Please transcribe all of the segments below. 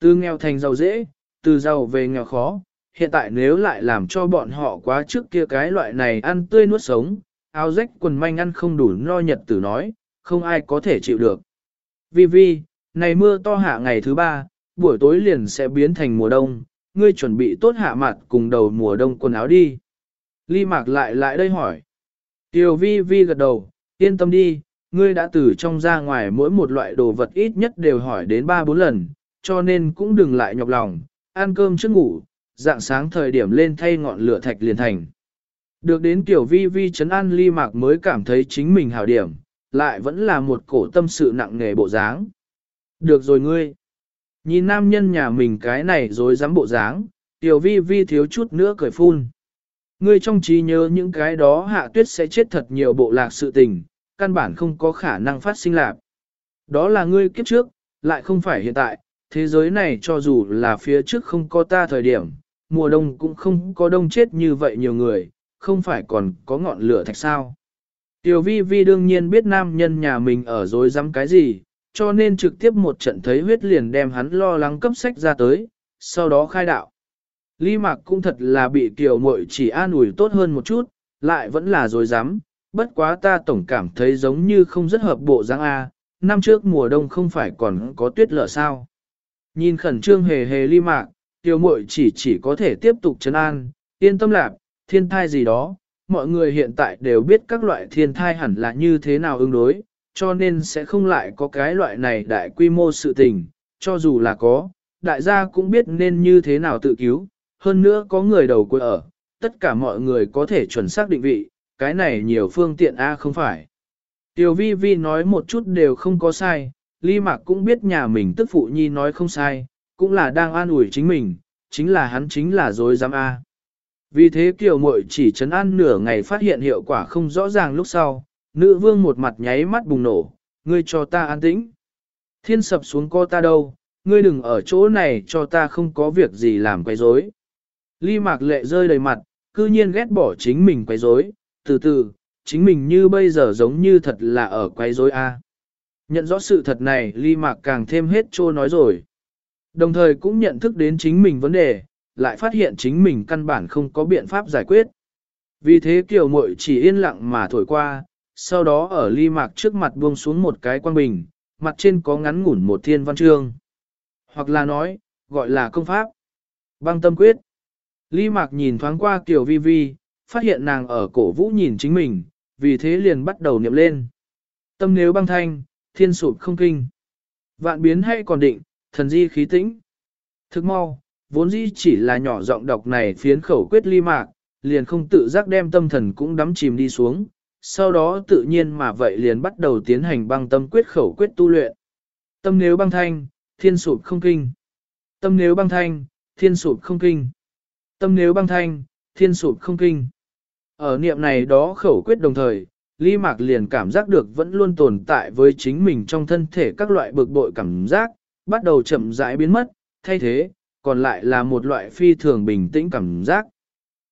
Từ nghèo thành giàu dễ, từ giàu về nghèo khó, hiện tại nếu lại làm cho bọn họ quá trước kia cái loại này ăn tươi nuốt sống, áo rách quần manh ăn không đủ no nhật tử nói, không ai có thể chịu được. Vì vì, này mưa to hạ ngày thứ ba, buổi tối liền sẽ biến thành mùa đông, ngươi chuẩn bị tốt hạ mặt cùng đầu mùa đông quần áo đi. Ly Mạc lại lại đây hỏi. Tiểu vi vi gật đầu, yên tâm đi, ngươi đã từ trong ra ngoài mỗi một loại đồ vật ít nhất đều hỏi đến 3-4 lần, cho nên cũng đừng lại nhọc lòng, ăn cơm trước ngủ, dạng sáng thời điểm lên thay ngọn lửa thạch liền thành. Được đến tiểu vi vi chấn an ly mạc mới cảm thấy chính mình hảo điểm, lại vẫn là một cổ tâm sự nặng nề bộ dáng. Được rồi ngươi. Nhìn nam nhân nhà mình cái này rồi dám bộ dáng, tiểu vi vi thiếu chút nữa cười phun. Ngươi trong trí nhớ những cái đó hạ tuyết sẽ chết thật nhiều bộ lạc sự tình, căn bản không có khả năng phát sinh lạc. Đó là ngươi kiếp trước, lại không phải hiện tại, thế giới này cho dù là phía trước không có ta thời điểm, mùa đông cũng không có đông chết như vậy nhiều người, không phải còn có ngọn lửa thạch sao. Tiểu vi vi đương nhiên biết nam nhân nhà mình ở dối dám cái gì, cho nên trực tiếp một trận thấy huyết liền đem hắn lo lắng cấp sách ra tới, sau đó khai đạo. Ly Mạc cũng thật là bị tiểu muội chỉ an ủi tốt hơn một chút, lại vẫn là dối dám, bất quá ta tổng cảm thấy giống như không rất hợp bộ dáng A, năm trước mùa đông không phải còn có tuyết lở sao. Nhìn khẩn trương hề hề Ly Mạc, tiểu muội chỉ chỉ có thể tiếp tục trấn an, yên tâm lạc, thiên thai gì đó, mọi người hiện tại đều biết các loại thiên thai hẳn là như thế nào ứng đối, cho nên sẽ không lại có cái loại này đại quy mô sự tình, cho dù là có, đại gia cũng biết nên như thế nào tự cứu, hơn nữa có người đầu cuối ở, tất cả mọi người có thể chuẩn xác định vị, cái này nhiều phương tiện A không phải. Tiểu vi vi nói một chút đều không có sai, ly mạc cũng biết nhà mình tức phụ nhi nói không sai, cũng là đang an ủi chính mình, chính là hắn chính là dối dám A. Vì thế kiều muội chỉ chấn an nửa ngày phát hiện hiệu quả không rõ ràng lúc sau, nữ vương một mặt nháy mắt bùng nổ, ngươi cho ta an tĩnh. Thiên sập xuống co ta đâu, ngươi đừng ở chỗ này cho ta không có việc gì làm quấy rối. Ly mạc lệ rơi đầy mặt, cư nhiên ghét bỏ chính mình quấy rối, từ từ, chính mình như bây giờ giống như thật là ở quấy rối a. Nhận rõ sự thật này, ly mạc càng thêm hết trô nói rồi. Đồng thời cũng nhận thức đến chính mình vấn đề, lại phát hiện chính mình căn bản không có biện pháp giải quyết. Vì thế kiều muội chỉ yên lặng mà thổi qua, sau đó ở ly mạc trước mặt buông xuống một cái quang bình, mặt trên có ngắn ngủn một thiên văn chương. Hoặc là nói, gọi là công pháp. Băng tâm quyết. Ly mạc nhìn thoáng qua kiểu vi vi, phát hiện nàng ở cổ vũ nhìn chính mình, vì thế liền bắt đầu niệm lên. Tâm nếu băng thanh, thiên sụp không kinh. Vạn biến hay còn định, thần di khí tĩnh. Thức mau, vốn dĩ chỉ là nhỏ giọng đọc này phiến khẩu quyết ly mạc, liền không tự giác đem tâm thần cũng đắm chìm đi xuống, sau đó tự nhiên mà vậy liền bắt đầu tiến hành băng tâm quyết khẩu quyết tu luyện. Tâm nếu băng thanh, thiên sụp không kinh. Tâm nếu băng thanh, thiên sụp không kinh. Tâm nếu băng thanh, thiên sụp không kinh. Ở niệm này đó khẩu quyết đồng thời, Lý Mạc liền cảm giác được vẫn luôn tồn tại với chính mình trong thân thể các loại bực bội cảm giác, bắt đầu chậm rãi biến mất, thay thế, còn lại là một loại phi thường bình tĩnh cảm giác.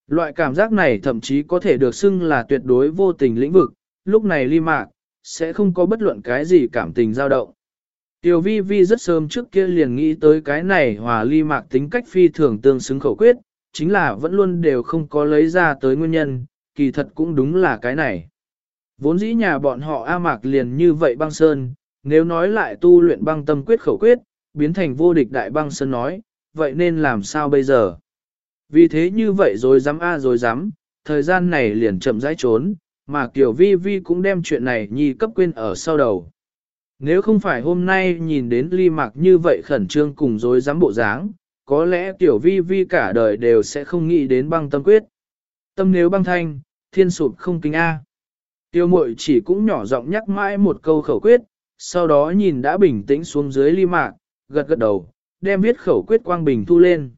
Loại cảm giác này thậm chí có thể được xưng là tuyệt đối vô tình lĩnh vực, lúc này Lý mạc, sẽ không có bất luận cái gì cảm tình dao động. Tiểu vi vi rất sớm trước kia liền nghĩ tới cái này hòa ly mạc tính cách phi thường tương xứng khẩu quyết, chính là vẫn luôn đều không có lấy ra tới nguyên nhân, kỳ thật cũng đúng là cái này. Vốn dĩ nhà bọn họ A mạc liền như vậy băng sơn, nếu nói lại tu luyện băng tâm quyết khẩu quyết, biến thành vô địch đại băng sơn nói, vậy nên làm sao bây giờ? Vì thế như vậy rồi dám a rồi dám, thời gian này liền chậm rãi trốn, mà Kiều Vi Vi cũng đem chuyện này nhi cấp quên ở sau đầu. Nếu không phải hôm nay nhìn đến ly mạc như vậy khẩn trương cùng dối dám bộ dáng, có lẽ Tiểu Vi Vi cả đời đều sẽ không nghĩ đến băng tâm quyết. Tâm nếu băng thanh, thiên sụp không kính A. Tiêu mội chỉ cũng nhỏ giọng nhắc mãi một câu khẩu quyết, sau đó nhìn đã bình tĩnh xuống dưới ly mạc, gật gật đầu, đem viết khẩu quyết quang bình thu lên.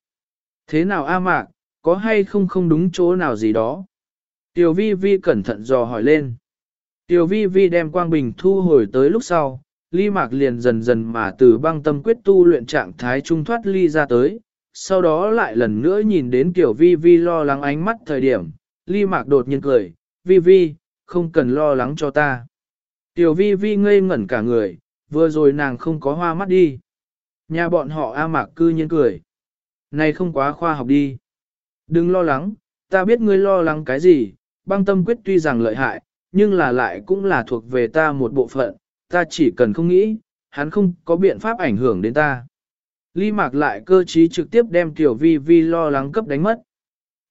Thế nào A Mạc, có hay không không đúng chỗ nào gì đó? Tiểu vi vi cẩn thận dò hỏi lên. Tiểu vi vi đem quang bình thu hồi tới lúc sau, ly mạc liền dần dần mà từ băng tâm quyết tu luyện trạng thái trung thoát ly ra tới. Sau đó lại lần nữa nhìn đến tiểu vi vi lo lắng ánh mắt thời điểm, ly mạc đột nhiên cười, vi vi, không cần lo lắng cho ta. Tiểu vi vi ngây ngẩn cả người, vừa rồi nàng không có hoa mắt đi. Nhà bọn họ A Mạc cư nhiên cười. Này không quá khoa học đi. Đừng lo lắng, ta biết ngươi lo lắng cái gì, băng tâm quyết tuy rằng lợi hại, nhưng là lại cũng là thuộc về ta một bộ phận, ta chỉ cần không nghĩ, hắn không có biện pháp ảnh hưởng đến ta. Ly Mạc lại cơ trí trực tiếp đem Tiểu Vi Vi lo lắng cấp đánh mất.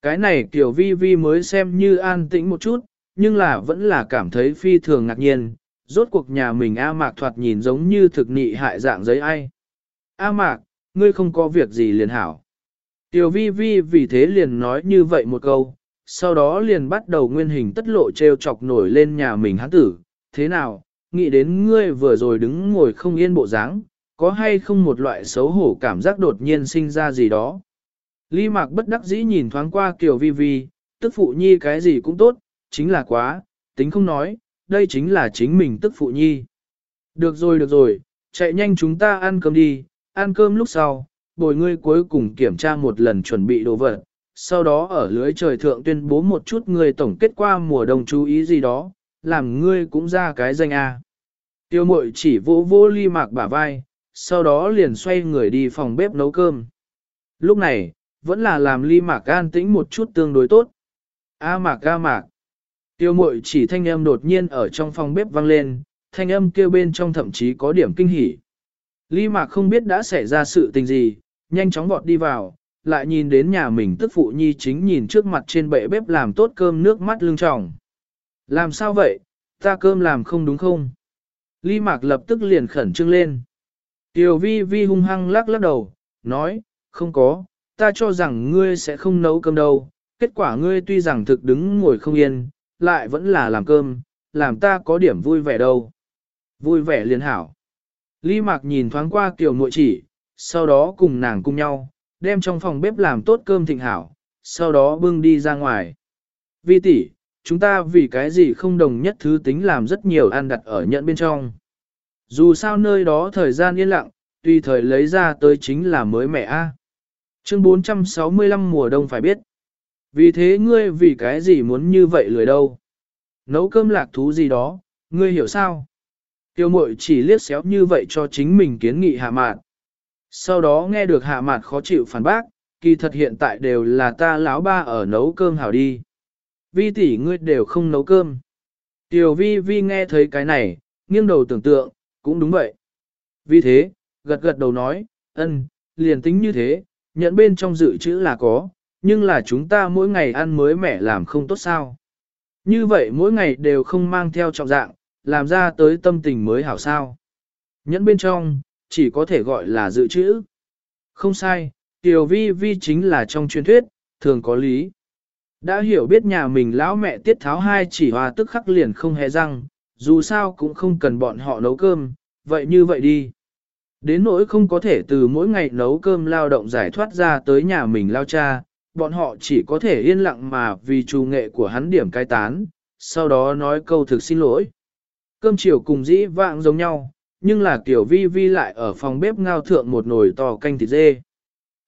Cái này Tiểu Vi Vi mới xem như an tĩnh một chút, nhưng là vẫn là cảm thấy phi thường ngạc nhiên, rốt cuộc nhà mình A Mạc thoạt nhìn giống như thực nị hại dạng giấy ai. A Mạc, ngươi không có việc gì liền hảo. Tiểu vi vi vì thế liền nói như vậy một câu, sau đó liền bắt đầu nguyên hình tất lộ treo chọc nổi lên nhà mình hắn tử. Thế nào, nghĩ đến ngươi vừa rồi đứng ngồi không yên bộ dáng, có hay không một loại xấu hổ cảm giác đột nhiên sinh ra gì đó. Ly mạc bất đắc dĩ nhìn thoáng qua Kiều Vi Vi, tức phụ nhi cái gì cũng tốt, chính là quá, tính không nói, đây chính là chính mình tức phụ nhi. Được rồi được rồi, chạy nhanh chúng ta ăn cơm đi, ăn cơm lúc sau, bồi ngươi cuối cùng kiểm tra một lần chuẩn bị đồ vật, sau đó ở lưới trời thượng tuyên bố một chút ngươi tổng kết qua mùa đông chú ý gì đó, làm ngươi cũng ra cái danh A. Tiêu mội chỉ vỗ vỗ ly mạc bả vai, sau đó liền xoay người đi phòng bếp nấu cơm. Lúc này, vẫn là làm ly mạc an tĩnh một chút tương đối tốt. A mạc a mạc. Tiêu mội chỉ thanh âm đột nhiên ở trong phòng bếp vang lên, thanh âm kêu bên trong thậm chí có điểm kinh hỉ. Lý mạc không biết đã xảy ra sự tình gì, nhanh chóng vọt đi vào, lại nhìn đến nhà mình tức phụ nhi chính nhìn trước mặt trên bệ bếp làm tốt cơm nước mắt lưng tròng. Làm sao vậy, ta cơm làm không đúng không? Lý mạc lập tức liền khẩn trương lên. Tiểu vi vi hung hăng lắc lắc đầu, nói, không có, ta cho rằng ngươi sẽ không nấu cơm đâu, kết quả ngươi tuy rằng thực đứng ngồi không yên, lại vẫn là làm cơm, làm ta có điểm vui vẻ đâu. Vui vẻ liền hảo. Lý Mạc nhìn thoáng qua Kiều Nội chỉ, sau đó cùng nàng cùng nhau, đem trong phòng bếp làm tốt cơm thịnh hảo, sau đó bưng đi ra ngoài. Vi tỷ, chúng ta vì cái gì không đồng nhất thứ tính làm rất nhiều ăn đặt ở nhận bên trong. Dù sao nơi đó thời gian yên lặng, tùy thời lấy ra tới chính là mới mẹ A. Chương 465 mùa đông phải biết. Vì thế ngươi vì cái gì muốn như vậy lười đâu. Nấu cơm lạc thú gì đó, ngươi hiểu sao? Tiêu mội chỉ liếc xéo như vậy cho chính mình kiến nghị hạ mạn. Sau đó nghe được hạ mạn khó chịu phản bác, kỳ thật hiện tại đều là ta lão ba ở nấu cơm hảo đi. Vi tỷ ngươi đều không nấu cơm. Tiểu vi vi nghe thấy cái này, nghiêng đầu tưởng tượng, cũng đúng vậy. Vì thế, gật gật đầu nói, ân, liền tính như thế, nhận bên trong dự trữ là có, nhưng là chúng ta mỗi ngày ăn mới mẻ làm không tốt sao. Như vậy mỗi ngày đều không mang theo trọng dạng, làm ra tới tâm tình mới hảo sao. Nhẫn bên trong, chỉ có thể gọi là dự trữ. Không sai, Tiểu Vi Vi chính là trong truyền thuyết, thường có lý. Đã hiểu biết nhà mình lão mẹ tiết tháo hai chỉ hòa tức khắc liền không hề răng, dù sao cũng không cần bọn họ nấu cơm, vậy như vậy đi. Đến nỗi không có thể từ mỗi ngày nấu cơm lao động giải thoát ra tới nhà mình lao cha, bọn họ chỉ có thể yên lặng mà vì trù nghệ của hắn điểm cai tán, sau đó nói câu thực xin lỗi. Cơm chiều cùng dĩ vạng giống nhau, nhưng là kiểu vi vi lại ở phòng bếp ngao thượng một nồi to canh thịt dê.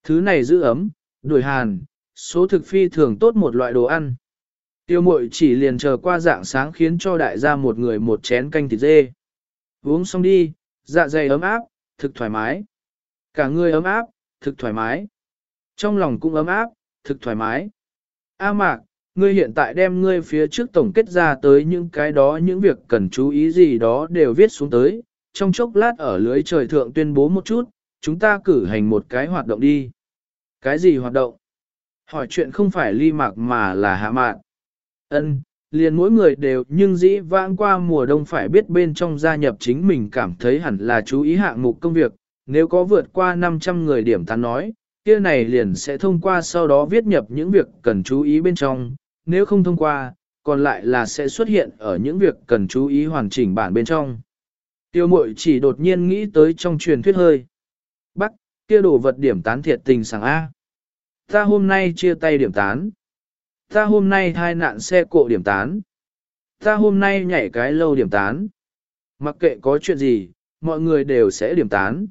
Thứ này giữ ấm, đuổi hàn, số thực phi thường tốt một loại đồ ăn. Tiêu mội chỉ liền chờ qua dạng sáng khiến cho đại gia một người một chén canh thịt dê. Uống xong đi, dạ dày ấm áp, thực thoải mái. Cả người ấm áp, thực thoải mái. Trong lòng cũng ấm áp, thực thoải mái. A mạc, ngươi hiện tại đem ngươi phía trước tổng kết ra tới những cái đó những việc cần chú ý gì đó đều viết xuống tới, trong chốc lát ở lưới trời thượng tuyên bố một chút, chúng ta cử hành một cái hoạt động đi. Cái gì hoạt động? Hỏi chuyện không phải ly mạc mà là hạ mạn. Ân, liền mỗi người đều nhưng dĩ vãng qua mùa đông phải biết bên trong gia nhập chính mình cảm thấy hẳn là chú ý hạng mục công việc, nếu có vượt qua 500 người điểm tán nói, kia này liền sẽ thông qua sau đó viết nhập những việc cần chú ý bên trong, nếu không thông qua, còn lại là sẽ xuất hiện ở những việc cần chú ý hoàn chỉnh bản bên trong. Tiêu mội chỉ đột nhiên nghĩ tới trong truyền thuyết hơi. Bắc, kia đồ vật điểm tán thiệt tình sảng A. Ta hôm nay chia tay điểm tán. Ta hôm nay thai nạn xe cộ điểm tán. Ta hôm nay nhảy cái lâu điểm tán. Mặc kệ có chuyện gì, mọi người đều sẽ điểm tán.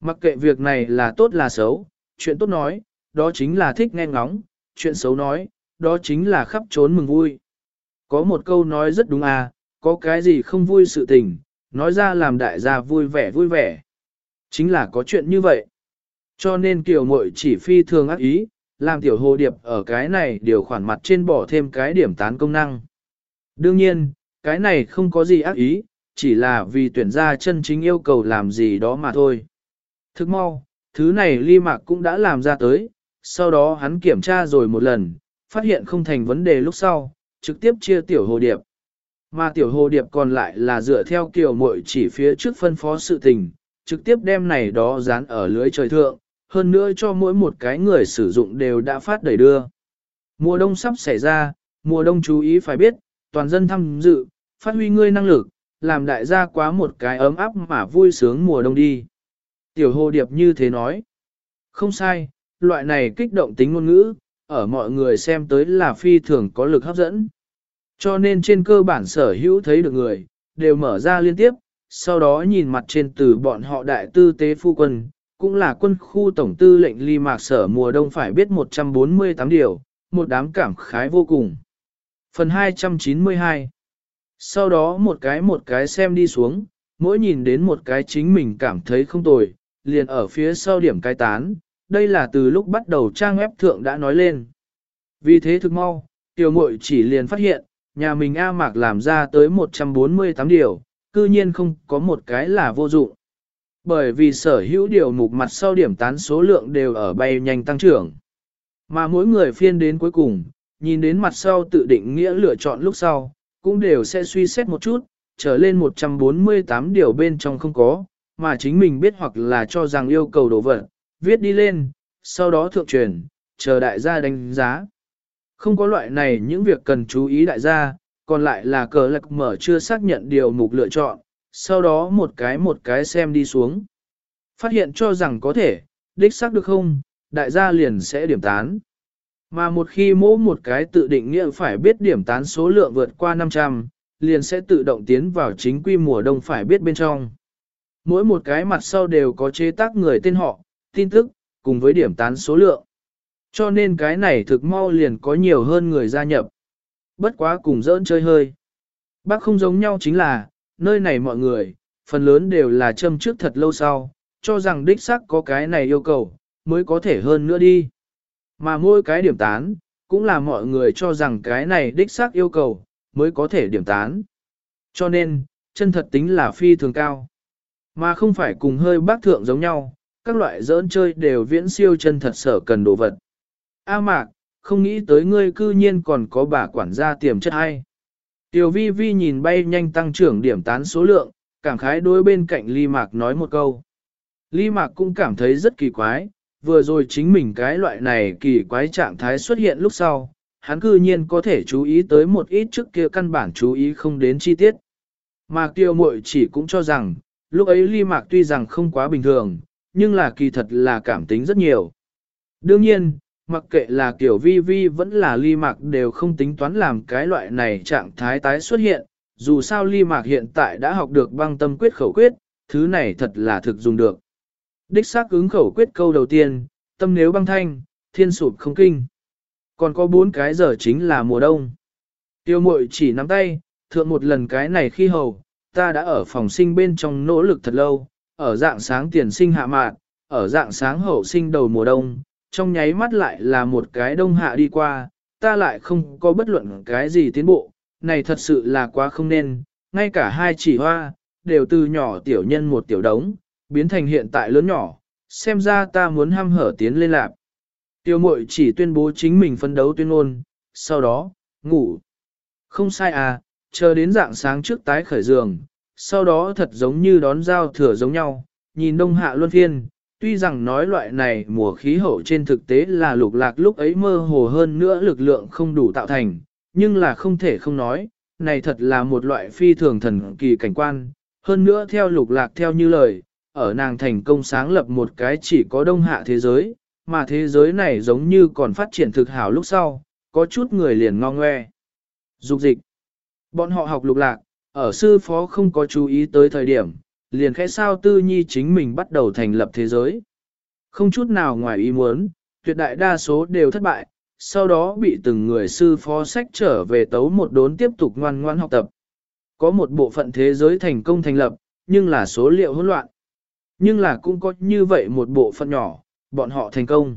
Mặc kệ việc này là tốt là xấu, chuyện tốt nói, đó chính là thích nghe ngóng, chuyện xấu nói, đó chính là khắp trốn mừng vui. Có một câu nói rất đúng à, có cái gì không vui sự tình, nói ra làm đại gia vui vẻ vui vẻ. Chính là có chuyện như vậy. Cho nên kiều muội chỉ phi thường ác ý, làm tiểu hồ điệp ở cái này điều khoản mặt trên bỏ thêm cái điểm tán công năng. Đương nhiên, cái này không có gì ác ý, chỉ là vì tuyển ra chân chính yêu cầu làm gì đó mà thôi. Thức mau, thứ này ly mạc cũng đã làm ra tới, sau đó hắn kiểm tra rồi một lần, phát hiện không thành vấn đề lúc sau, trực tiếp chia tiểu hồ điệp. Mà tiểu hồ điệp còn lại là dựa theo kiểu mội chỉ phía trước phân phó sự tình, trực tiếp đem này đó dán ở lưới trời thượng, hơn nữa cho mỗi một cái người sử dụng đều đã phát đẩy đưa. Mùa đông sắp xảy ra, mùa đông chú ý phải biết, toàn dân tham dự, phát huy ngươi năng lực, làm đại gia quá một cái ấm áp mà vui sướng mùa đông đi. Tiểu hồ điệp như thế nói. Không sai, loại này kích động tính ngôn ngữ, ở mọi người xem tới là phi thường có lực hấp dẫn. Cho nên trên cơ bản sở hữu thấy được người, đều mở ra liên tiếp, sau đó nhìn mặt trên từ bọn họ đại tư tế phu quân, cũng là quân khu tổng tư lệnh ly mạc sở mùa đông phải biết 148 điều, một đám cảm khái vô cùng. Phần 292 Sau đó một cái một cái xem đi xuống, mỗi nhìn đến một cái chính mình cảm thấy không tồi, liền ở phía sau điểm cai tán, đây là từ lúc bắt đầu trang web thượng đã nói lên. Vì thế thực mau, tiểu muội chỉ liền phát hiện, nhà mình A Mạc làm ra tới 148 điều, cư nhiên không có một cái là vô dụng. Bởi vì sở hữu điều mục mặt sau điểm tán số lượng đều ở bay nhanh tăng trưởng. Mà mỗi người phiên đến cuối cùng, nhìn đến mặt sau tự định nghĩa lựa chọn lúc sau, cũng đều sẽ suy xét một chút, trở lên 148 điều bên trong không có, mà chính mình biết hoặc là cho rằng yêu cầu đồ vật, viết đi lên, sau đó thượng truyền, chờ đại gia đánh giá. Không có loại này những việc cần chú ý đại gia, còn lại là cờ lạc mở chưa xác nhận điều mục lựa chọn, sau đó một cái một cái xem đi xuống. Phát hiện cho rằng có thể, đích xác được không, đại gia liền sẽ điểm tán. Mà một khi mỗi một cái tự định nghĩa phải biết điểm tán số lượng vượt qua 500, liền sẽ tự động tiến vào chính quy mùa đông phải biết bên trong. Mỗi một cái mặt sau đều có chế tác người tên họ, tin tức, cùng với điểm tán số lượng. Cho nên cái này thực mau liền có nhiều hơn người gia nhập. Bất quá cùng dỡn chơi hơi. Bác không giống nhau chính là, nơi này mọi người, phần lớn đều là châm trước thật lâu sau, cho rằng đích xác có cái này yêu cầu, mới có thể hơn nữa đi. Mà mỗi cái điểm tán, cũng là mọi người cho rằng cái này đích xác yêu cầu, mới có thể điểm tán. Cho nên, chân thật tính là phi thường cao. Mà không phải cùng hơi bác thượng giống nhau, các loại giỡn chơi đều viễn siêu chân thật sở cần đồ vật. A mạc, không nghĩ tới ngươi cư nhiên còn có bà quản gia tiềm chất hay. Tiểu vi vi nhìn bay nhanh tăng trưởng điểm tán số lượng, cảm khái đối bên cạnh ly mạc nói một câu. Ly mạc cũng cảm thấy rất kỳ quái, vừa rồi chính mình cái loại này kỳ quái trạng thái xuất hiện lúc sau, hắn cư nhiên có thể chú ý tới một ít trước kia căn bản chú ý không đến chi tiết. Mà tiêu mội chỉ cũng cho rằng, lúc ấy ly mạc tuy rằng không quá bình thường, nhưng là kỳ thật là cảm tính rất nhiều. Đương nhiên, mặc kệ là kiểu vi vi vẫn là ly mạc đều không tính toán làm cái loại này trạng thái tái xuất hiện, dù sao ly mạc hiện tại đã học được băng tâm quyết khẩu quyết, thứ này thật là thực dùng được. Đích xác ứng khẩu quyết câu đầu tiên, tâm nếu băng thanh, thiên sụp không kinh. Còn có bốn cái giờ chính là mùa đông. Tiêu mội chỉ nắm tay, thượng một lần cái này khi hầu, ta đã ở phòng sinh bên trong nỗ lực thật lâu, ở dạng sáng tiền sinh hạ mạn, ở dạng sáng hậu sinh đầu mùa đông, trong nháy mắt lại là một cái đông hạ đi qua, ta lại không có bất luận cái gì tiến bộ, này thật sự là quá không nên, ngay cả hai chỉ hoa, đều từ nhỏ tiểu nhân một tiểu đống, biến thành hiện tại lớn nhỏ, xem ra ta muốn ham hở tiến lên lạc. Tiêu mội chỉ tuyên bố chính mình phân đấu tuyên ngôn, sau đó, ngủ. Không sai à, chờ đến dạng sáng trước tái khởi giường, sau đó thật giống như đón giao thừa giống nhau, nhìn đông hạ luân phiên, tuy rằng nói loại này mùa khí hậu trên thực tế là lục lạc lúc ấy mơ hồ hơn nữa lực lượng không đủ tạo thành, nhưng là không thể không nói, này thật là một loại phi thường thần kỳ cảnh quan, hơn nữa theo lục lạc theo như lời, ở nàng thành công sáng lập một cái chỉ có đông hạ thế giới, mà thế giới này giống như còn phát triển thực hảo lúc sau, có chút người liền ngo ngoe. Dục dịch. Bọn họ học lục lạc, ở sư phó không có chú ý tới thời điểm, liền khẽ sao tư nhi chính mình bắt đầu thành lập thế giới. Không chút nào ngoài ý muốn, tuyệt đại đa số đều thất bại, sau đó bị từng người sư phó sách trở về tấu một đốn tiếp tục ngoan ngoan học tập. Có một bộ phận thế giới thành công thành lập, nhưng là số liệu hỗn loạn. Nhưng là cũng có như vậy một bộ phận nhỏ, bọn họ thành công.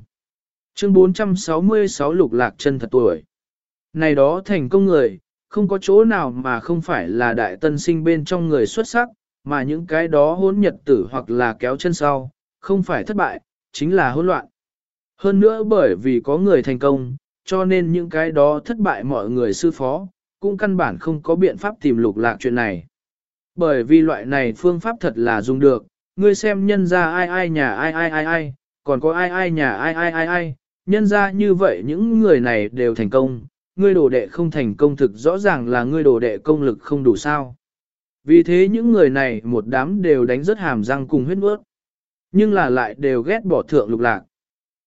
Chương 466 lục lạc chân thật tuổi. Này đó thành công người, không có chỗ nào mà không phải là đại tân sinh bên trong người xuất sắc, mà những cái đó hỗn nhật tử hoặc là kéo chân sau, không phải thất bại, chính là hỗn loạn. Hơn nữa bởi vì có người thành công, cho nên những cái đó thất bại mọi người sư phó, cũng căn bản không có biện pháp tìm lục lạc chuyện này. Bởi vì loại này phương pháp thật là dùng được, ngươi xem nhân ra ai ai nhà ai ai ai ai, còn có ai ai nhà ai ai ai ai, nhân ra như vậy những người này đều thành công, ngươi đồ đệ không thành công thực rõ ràng là ngươi đồ đệ công lực không đủ sao. Vì thế những người này một đám đều đánh rất hàm răng cùng huyết mướt, nhưng là lại đều ghét bỏ thượng lục lạc.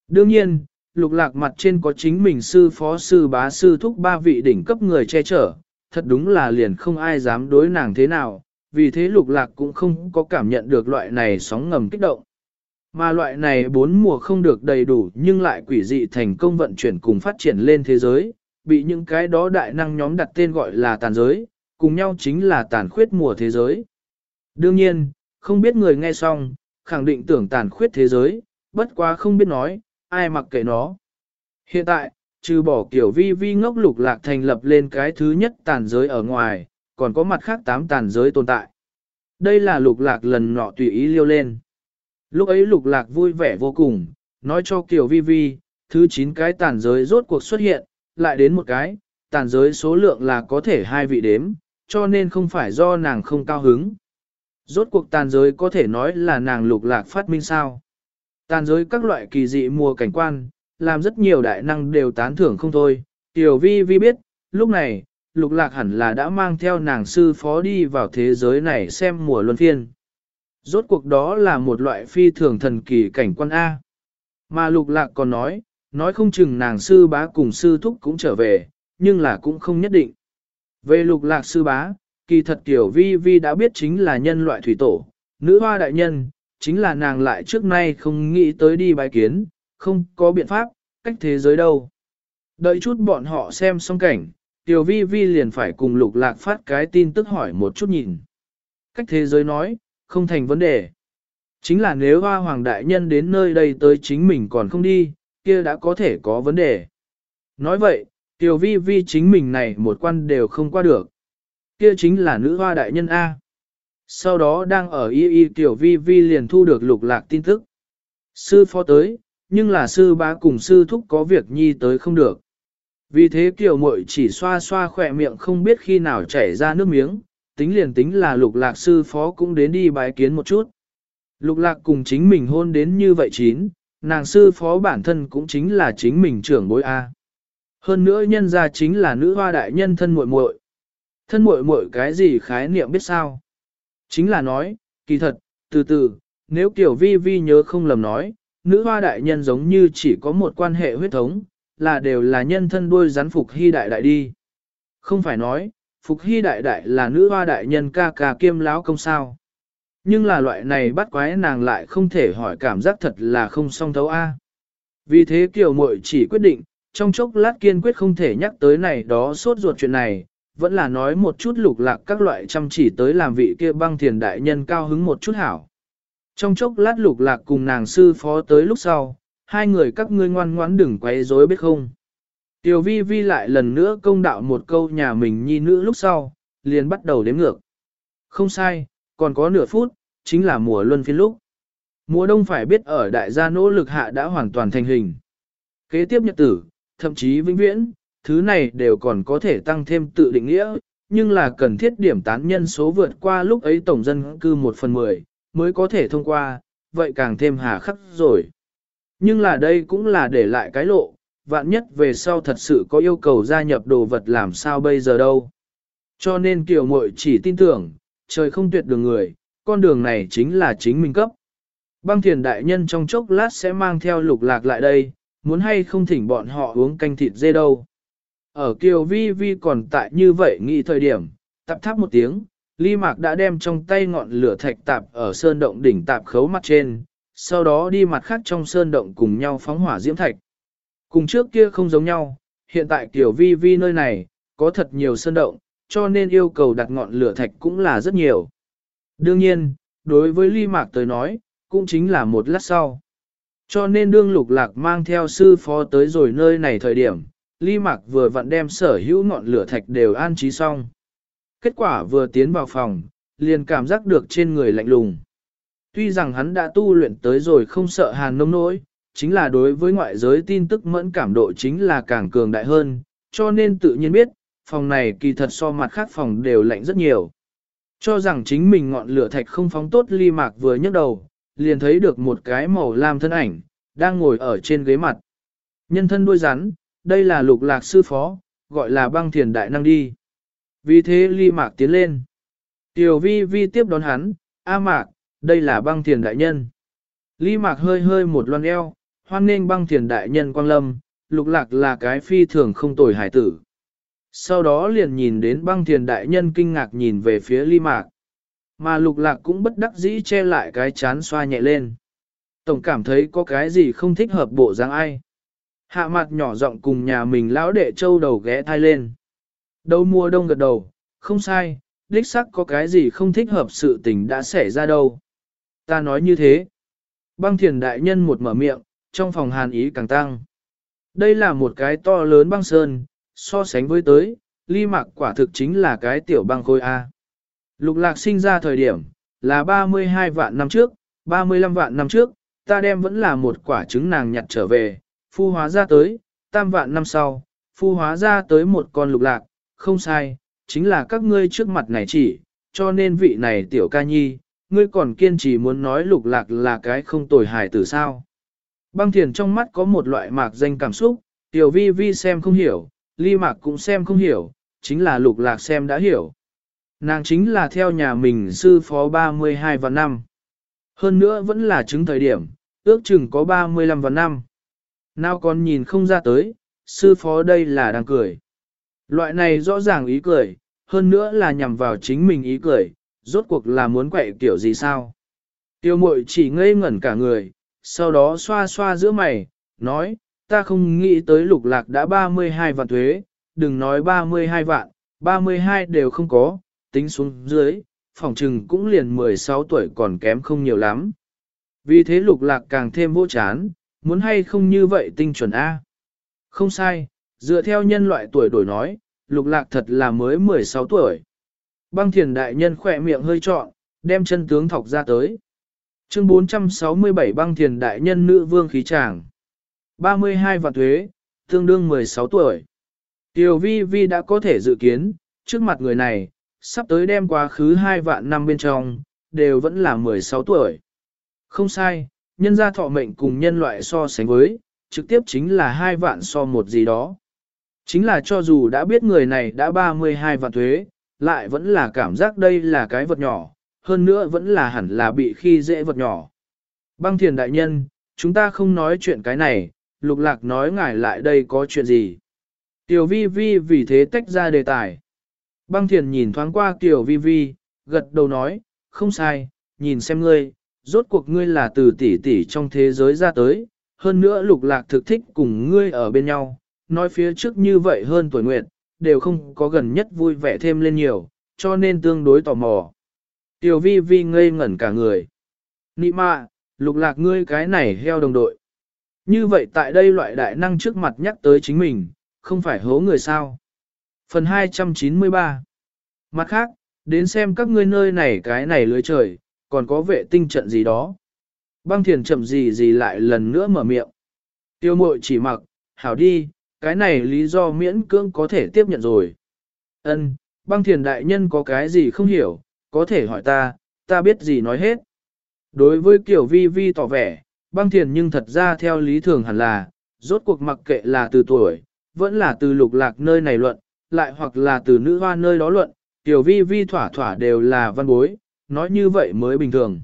Đương nhiên, lục lạc mặt trên có chính mình sư phó sư bá sư thúc ba vị đỉnh cấp người che chở, thật đúng là liền không ai dám đối nàng thế nào, vì thế lục lạc cũng không có cảm nhận được loại này sóng ngầm kích động. Mà loại này bốn mùa không được đầy đủ nhưng lại quỷ dị thành công vận chuyển cùng phát triển lên thế giới, bị những cái đó đại năng nhóm đặt tên gọi là tàn giới, cùng nhau chính là tàn khuyết mùa thế giới. Đương nhiên, không biết người nghe xong, khẳng định tưởng tàn khuyết thế giới, bất quá không biết nói, ai mặc kệ nó. Hiện tại, trừ bỏ kiểu vi vi ngốc lục lạc thành lập lên cái thứ nhất tàn giới ở ngoài, còn có mặt khác tám tàn giới tồn tại. Đây là lục lạc lần nọ tùy ý liêu lên. Lúc ấy lục lạc vui vẻ vô cùng, nói cho kiểu vi vi, thứ chín cái tàn giới rốt cuộc xuất hiện, lại đến một cái, tàn giới số lượng là có thể hai vị đếm, cho nên không phải do nàng không cao hứng. Rốt cuộc tàn giới có thể nói là nàng lục lạc phát minh sao. Tàn giới các loại kỳ dị mùa cảnh quan, làm rất nhiều đại năng đều tán thưởng không thôi. Tiểu vi vi biết, lúc này, lục lạc hẳn là đã mang theo nàng sư phó đi vào thế giới này xem mùa luân phiên. Rốt cuộc đó là một loại phi thường thần kỳ cảnh quan A. Mà lục lạc còn nói, nói không chừng nàng sư bá cùng sư thúc cũng trở về, nhưng là cũng không nhất định. Về lục lạc sư bá, kỳ thật tiểu vi vi đã biết chính là nhân loại thủy tổ, nữ hoa đại nhân, chính là nàng lại trước nay không nghĩ tới đi bài kiến, không có biện pháp, cách thế giới đâu. Đợi chút bọn họ xem xong cảnh, tiểu vi vi liền phải cùng lục lạc phát cái tin tức hỏi một chút nhìn. Cách thế giới nói, không thành vấn đề. Chính là nếu hoa hoàng đại nhân đến nơi đây tới chính mình còn không đi, kia đã có thể có vấn đề. Nói vậy, tiểu vi vi chính mình này một quan đều không qua được. Kia chính là nữ hoa đại nhân A. Sau đó đang ở y y tiểu vi vi liền thu được lục lạc tin tức. Sư phó tới, nhưng là sư bá cùng sư thúc có việc nhi tới không được. Vì thế kiểu muội chỉ xoa xoa khỏe miệng không biết khi nào chảy ra nước miếng, tính liền tính là lục lạc sư phó cũng đến đi bái kiến một chút. Lục lạc cùng chính mình hôn đến như vậy chín, nàng sư phó bản thân cũng chính là chính mình trưởng bối A. Hơn nữa nhân ra chính là nữ hoa đại nhân thân muội muội. Thân muội muội cái gì khái niệm biết sao? Chính là nói, kỳ thật, từ từ, nếu tiểu vi vi nhớ không lầm nói, nữ hoa đại nhân giống như chỉ có một quan hệ huyết thống, là đều là nhân thân đuôi rắn phục hy đại đại đi. Không phải nói, phục hy đại đại là nữ hoa đại nhân ca ca kiêm láo công sao. Nhưng là loại này bắt quái nàng lại không thể hỏi cảm giác thật là không song thấu A. Vì thế kiều muội chỉ quyết định, trong chốc lát kiên quyết không thể nhắc tới này đó sốt ruột chuyện này, vẫn là nói một chút lục lạc các loại chăm chỉ tới làm vị kia băng thiền đại nhân cao hứng một chút hảo. Trong chốc lát lục lạc cùng nàng sư phó tới lúc sau, hai người các ngươi ngoan ngoãn đừng quấy rối biết không. Tiểu vi vi lại lần nữa công đạo một câu nhà mình nhi nữ lúc sau, liền bắt đầu đếm ngược. Không sai, còn có nửa phút, chính là mùa luân phiên lúc. Mùa đông phải biết ở đại gia nỗ lực hạ đã hoàn toàn thành hình. Kế tiếp nhật tử, thậm chí vĩnh viễn, thứ này đều còn có thể tăng thêm tự định nghĩa, nhưng là cần thiết điểm tán nhân số vượt qua lúc ấy tổng dân cư 1 phần 10, mới có thể thông qua, vậy càng thêm hà khắc rồi. Nhưng là đây cũng là để lại cái lộ, vạn nhất về sau thật sự có yêu cầu gia nhập đồ vật làm sao bây giờ đâu. Cho nên kiều muội chỉ tin tưởng, trời không tuyệt đường người, con đường này chính là chính mình cấp. Băng thiền đại nhân trong chốc lát sẽ mang theo lục lạc lại đây, muốn hay không thỉnh bọn họ uống canh thịt dê đâu. Ở Kiều Vi Vi còn tại như vậy nghĩ thời điểm, tạp tháp một tiếng, Ly Mạc đã đem trong tay ngọn lửa thạch tạp ở sơn động đỉnh tạp khấu mặt trên, sau đó đi mặt khác trong sơn động cùng nhau phóng hỏa diễm thạch. Cùng trước kia không giống nhau, hiện tại Kiều Vi Vi nơi này, có thật nhiều sơn động, cho nên yêu cầu đặt ngọn lửa thạch cũng là rất nhiều. Đương nhiên, đối với Ly Mạc tới nói, cũng chính là một lát sau. Cho nên đương lục lạc mang theo sư phó tới rồi nơi này thời điểm, ly mạc vừa vặn đem sở hữu ngọn lửa thạch đều an trí xong. Kết quả vừa tiến vào phòng, liền cảm giác được trên người lạnh lùng. Tuy rằng hắn đã tu luyện tới rồi không sợ hàn nông nỗi, chính là đối với ngoại giới tin tức mẫn cảm độ chính là càng cường đại hơn, cho nên tự nhiên biết, phòng này kỳ thật so mặt khác phòng đều lạnh rất nhiều. Cho rằng chính mình ngọn lửa thạch không phóng tốt ly mạc vừa nhấc đầu, liền thấy được một cái màu lam thân ảnh, đang ngồi ở trên ghế mặt. Nhân thân đuôi rắn, đây là lục lạc sư phó, gọi là băng thiền đại năng đi. Vì thế ly mạc tiến lên. Tiểu vi vi tiếp đón hắn, A mạc, đây là băng thiền đại nhân. Ly mạc hơi hơi một loan eo, hoan nghênh băng thiền đại nhân quang lâm, lục lạc là cái phi thường không tồi hải tử. Sau đó liền nhìn đến băng thiền đại nhân kinh ngạc nhìn về phía ly mạc. Mà lục lạc cũng bất đắc dĩ che lại cái chán xoa nhẹ lên. Tổng cảm thấy có cái gì không thích hợp bộ dáng ai. Hạ mặt nhỏ giọng cùng nhà mình lão đệ châu đầu ghé thai lên. Đâu mùa đông gật đầu, không sai, đích sắc có cái gì không thích hợp sự tình đã xảy ra đâu. Ta nói như thế. Băng thiền đại nhân một mở miệng, trong phòng hàn ý càng tăng. Đây là một cái to lớn băng sơn, so sánh với tới, ly mạc quả thực chính là cái tiểu băng khôi A. Lục lạc sinh ra thời điểm, là 32 vạn năm trước, 35 vạn năm trước, ta đem vẫn là một quả trứng nàng nhặt trở về, phu hóa ra tới, tam vạn năm sau, phu hóa ra tới một con lục lạc, không sai, chính là các ngươi trước mặt này chỉ, cho nên vị này tiểu ca nhi, ngươi còn kiên trì muốn nói lục lạc là cái không tồi hài tử sao. Băng thiền trong mắt có một loại mạc danh cảm xúc, tiểu vi vi xem không hiểu, ly mạc cũng xem không hiểu, chính là lục lạc xem đã hiểu. Nàng chính là theo nhà mình sư phó 32 và năm. Hơn nữa vẫn là chứng thời điểm, ước chừng có 35 và năm. Nào còn nhìn không ra tới, sư phó đây là đang cười. Loại này rõ ràng ý cười, hơn nữa là nhằm vào chính mình ý cười, rốt cuộc là muốn quậy kiểu gì sao. Tiêu mội chỉ ngây ngẩn cả người, sau đó xoa xoa giữa mày, nói, ta không nghĩ tới lục lạc đã 32 vạn thuế, đừng nói 32 vạn, 32 đều không có, tính xuống dưới, phòng trừng cũng liền 16 tuổi còn kém không nhiều lắm. Vì thế lục lạc càng thêm vô chán, muốn hay không như vậy tinh chuẩn A. Không sai, dựa theo nhân loại tuổi đổi nói, lục lạc thật là mới 16 tuổi. Băng thiền đại nhân khỏe miệng hơi trọn, đem chân tướng thọc ra tới. Chương 467 băng thiền đại nhân nữ vương khí tràng. 32 vạn thuế, tương đương 16 tuổi. Tiểu vi vi đã có thể dự kiến, trước mặt người này, sắp tới đem quá khứ 2 vạn năm bên trong, đều vẫn là 16 tuổi. Không sai, nhân gia thọ mệnh cùng nhân loại so sánh với, trực tiếp chính là 2 vạn so một gì đó. Chính là cho dù đã biết người này đã 32 vạn thuế, lại vẫn là cảm giác đây là cái vật nhỏ, hơn nữa vẫn là hẳn là bị khi dễ vật nhỏ. Băng thiền đại nhân, chúng ta không nói chuyện cái này, lục lạc nói ngài lại đây có chuyện gì. Tiểu vi vi vì thế tách ra đề tài. Băng thiền nhìn thoáng qua tiểu vi vi, gật đầu nói, không sai, nhìn xem ngươi, rốt cuộc ngươi là từ tỷ tỷ trong thế giới ra tới, hơn nữa lục lạc thực thích cùng ngươi ở bên nhau, nói phía trước như vậy hơn tuổi nguyện, đều không có gần nhất vui vẻ thêm lên nhiều, cho nên tương đối tò mò. Tiểu vi vi ngây ngẩn cả người. Nị mạ, lục lạc ngươi cái này heo đồng đội. Như vậy tại đây loại đại năng trước mặt nhắc tới chính mình, không phải hố người sao. Phần 293 Mặt khác, đến xem các ngươi nơi này cái này lưới trời, còn có vệ tinh trận gì đó. Băng thiền chậm gì gì lại lần nữa mở miệng. Tiêu mội chỉ mặc, hảo đi, cái này lý do miễn cưỡng có thể tiếp nhận rồi. Ân, băng thiền đại nhân có cái gì không hiểu, có thể hỏi ta, ta biết gì nói hết. Đối với kiểu vi vi tỏ vẻ, băng thiền nhưng thật ra theo lý thường hẳn là, rốt cuộc mặc kệ là từ tuổi, vẫn là từ lục lạc nơi này luận, lại hoặc là từ nữ hoa nơi đó luận, tiểu vi vi thỏa thỏa đều là văn bối, nói như vậy mới bình thường.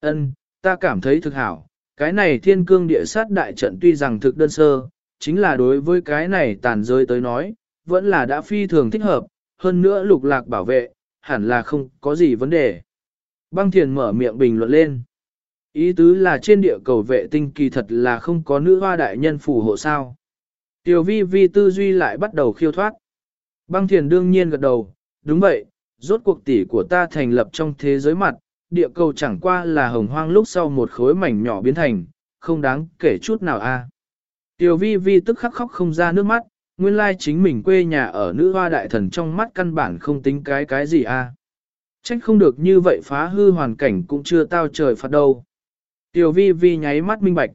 Ân, ta cảm thấy thực hảo, cái này thiên cương địa sát đại trận tuy rằng thực đơn sơ, chính là đối với cái này tàn rơi tới nói, vẫn là đã phi thường thích hợp, hơn nữa lục lạc bảo vệ, hẳn là không có gì vấn đề. Băng thiền mở miệng bình luận lên. Ý tứ là trên địa cầu vệ tinh kỳ thật là không có nữ hoa đại nhân phù hộ sao. Tiểu vi vi tư duy lại bắt đầu khiêu thoát. Băng thiền đương nhiên gật đầu, đúng vậy, rốt cuộc tỷ của ta thành lập trong thế giới mặt, địa cầu chẳng qua là hồng hoang lúc sau một khối mảnh nhỏ biến thành, không đáng kể chút nào a. Tiểu vi vi tức khắc khóc không ra nước mắt, nguyên lai chính mình quê nhà ở nữ hoa đại thần trong mắt căn bản không tính cái cái gì a. Trách không được như vậy phá hư hoàn cảnh cũng chưa tao trời phạt đâu. Tiểu vi vi nháy mắt minh bạch.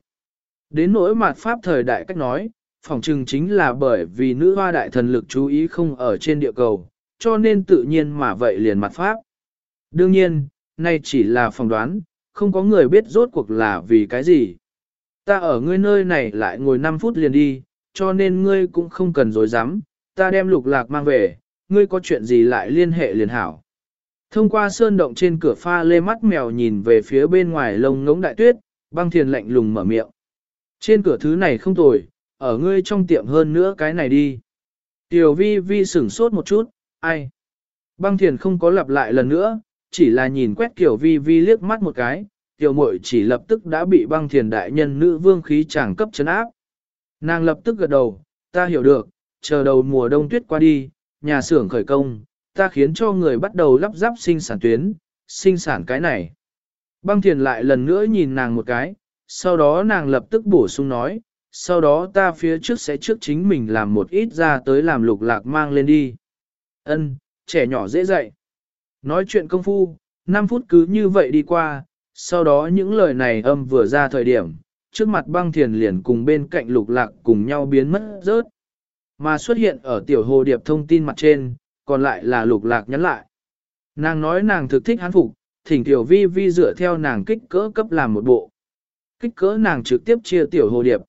Đến nỗi mặt pháp thời đại cách nói, phỏng chừng chính là bởi vì nữ hoa đại thần lực chú ý không ở trên địa cầu, cho nên tự nhiên mà vậy liền mặt pháp. Đương nhiên, nay chỉ là phỏng đoán, không có người biết rốt cuộc là vì cái gì. Ta ở ngươi nơi này lại ngồi 5 phút liền đi, cho nên ngươi cũng không cần dối dám, ta đem lục lạc mang về, ngươi có chuyện gì lại liên hệ liền hảo. Thông qua sơn động trên cửa pha lê mắt mèo nhìn về phía bên ngoài lông ngống đại tuyết, băng thiền lạnh lùng mở miệng. Trên cửa thứ này không tồi, ở ngươi trong tiệm hơn nữa cái này đi. Tiểu vi vi sửng sốt một chút, ai? Băng thiền không có lặp lại lần nữa, chỉ là nhìn quét kiểu vi vi liếc mắt một cái, tiểu muội chỉ lập tức đã bị băng thiền đại nhân nữ vương khí chàng cấp chấn áp. Nàng lập tức gật đầu, ta hiểu được, chờ đầu mùa đông tuyết qua đi, nhà xưởng khởi công, ta khiến cho người bắt đầu lắp ráp sinh sản tuyến, sinh sản cái này. Băng thiền lại lần nữa nhìn nàng một cái, sau đó nàng lập tức bổ sung nói, sau đó ta phía trước sẽ trước chính mình làm một ít ra tới làm lục lạc mang lên đi. Ân, trẻ nhỏ dễ dạy. Nói chuyện công phu, 5 phút cứ như vậy đi qua, sau đó những lời này âm vừa ra thời điểm, trước mặt băng thiền liền cùng bên cạnh lục lạc cùng nhau biến mất rớt. Mà xuất hiện ở tiểu hồ điệp thông tin mặt trên, còn lại là lục lạc nhắn lại. Nàng nói nàng thực thích hán phục, thỉnh tiểu vi vi dựa theo nàng kích cỡ cấp làm một bộ. Kích cỡ nàng trực tiếp chia tiểu hồ điệp.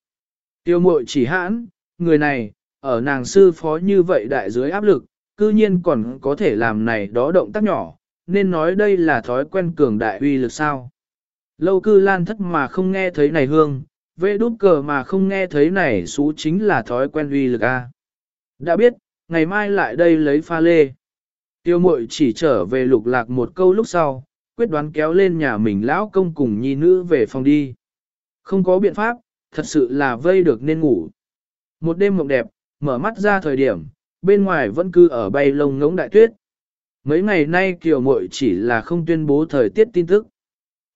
Tiêu mội chỉ hãn, người này, ở nàng sư phó như vậy đại dưới áp lực, cư nhiên còn có thể làm này đó động tác nhỏ, nên nói đây là thói quen cường đại uy lực sao. Lâu cư lan thất mà không nghe thấy này hương, vệ đút cờ mà không nghe thấy này xú chính là thói quen uy lực a. Đã biết, ngày mai lại đây lấy pha lê. Tiêu mội chỉ trở về lục lạc một câu lúc sau, quyết đoán kéo lên nhà mình lão công cùng nhi nữ về phòng đi. Không có biện pháp, thật sự là vây được nên ngủ. Một đêm mộng đẹp, mở mắt ra thời điểm, bên ngoài vẫn cứ ở bay lông ngống đại tuyết. Mấy ngày nay kiều mội chỉ là không tuyên bố thời tiết tin tức.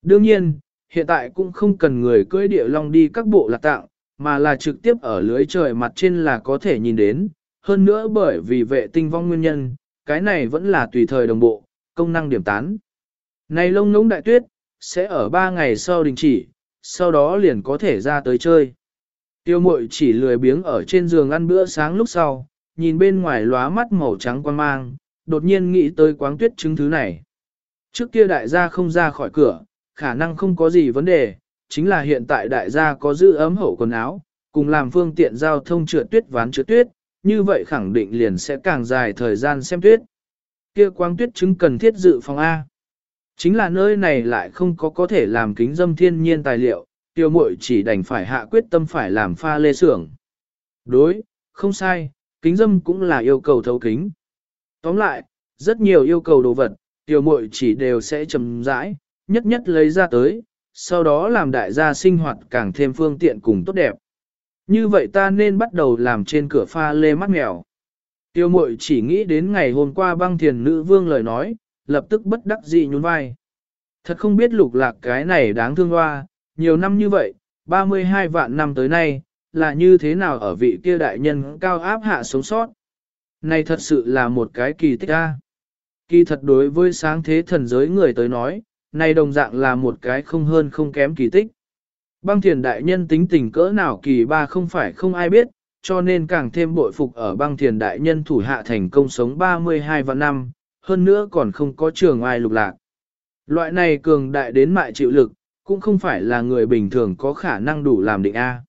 Đương nhiên, hiện tại cũng không cần người cưỡi địa long đi các bộ lạc tạng, mà là trực tiếp ở lưới trời mặt trên là có thể nhìn đến. Hơn nữa bởi vì vệ tinh vong nguyên nhân, cái này vẫn là tùy thời đồng bộ, công năng điểm tán. Này lông ngống đại tuyết, sẽ ở 3 ngày sau đình chỉ, sau đó liền có thể ra tới chơi. Tiêu mội chỉ lười biếng ở trên giường ăn bữa sáng lúc sau, nhìn bên ngoài lóa mắt màu trắng quan mang, đột nhiên nghĩ tới quáng tuyết chứng thứ này. Trước kia đại gia không ra khỏi cửa, khả năng không có gì vấn đề, chính là hiện tại đại gia có giữ ấm hậu quần áo, cùng làm phương tiện giao thông trượt tuyết ván trượt tuyết, như vậy khẳng định liền sẽ càng dài thời gian xem tuyết. Kia quang tuyết chứng cần thiết dự phòng A. Chính là nơi này lại không có có thể làm kính dâm thiên nhiên tài liệu, tiêu muội chỉ đành phải hạ quyết tâm phải làm pha lê xưởng. Đối, không sai, kính dâm cũng là yêu cầu thấu kính. Tóm lại, rất nhiều yêu cầu đồ vật, tiêu muội chỉ đều sẽ chầm rãi, nhất nhất lấy ra tới, sau đó làm đại gia sinh hoạt càng thêm phương tiện cùng tốt đẹp. Như vậy ta nên bắt đầu làm trên cửa pha lê mắt mèo. Tiêu mội chỉ nghĩ đến ngày hôm qua băng thiền nữ vương lời nói, lập tức bất đắc dĩ nhún vai. Thật không biết lục lạc cái này đáng thương hoa, nhiều năm như vậy, 32 vạn năm tới nay, là như thế nào ở vị kia đại nhân cao áp hạ sống sót. Này thật sự là một cái kỳ tích a. Kỳ thật đối với sáng thế thần giới người tới nói, này đồng dạng là một cái không hơn không kém kỳ tích. Băng thiền đại nhân tính tình cỡ nào kỳ ba không phải không ai biết, cho nên càng thêm bội phục ở băng thiền đại nhân thủ hạ thành công sống 32 vạn năm, hơn nữa còn không có trường ai lục lạc. Loại này cường đại đến mại chịu lực, cũng không phải là người bình thường có khả năng đủ làm định A.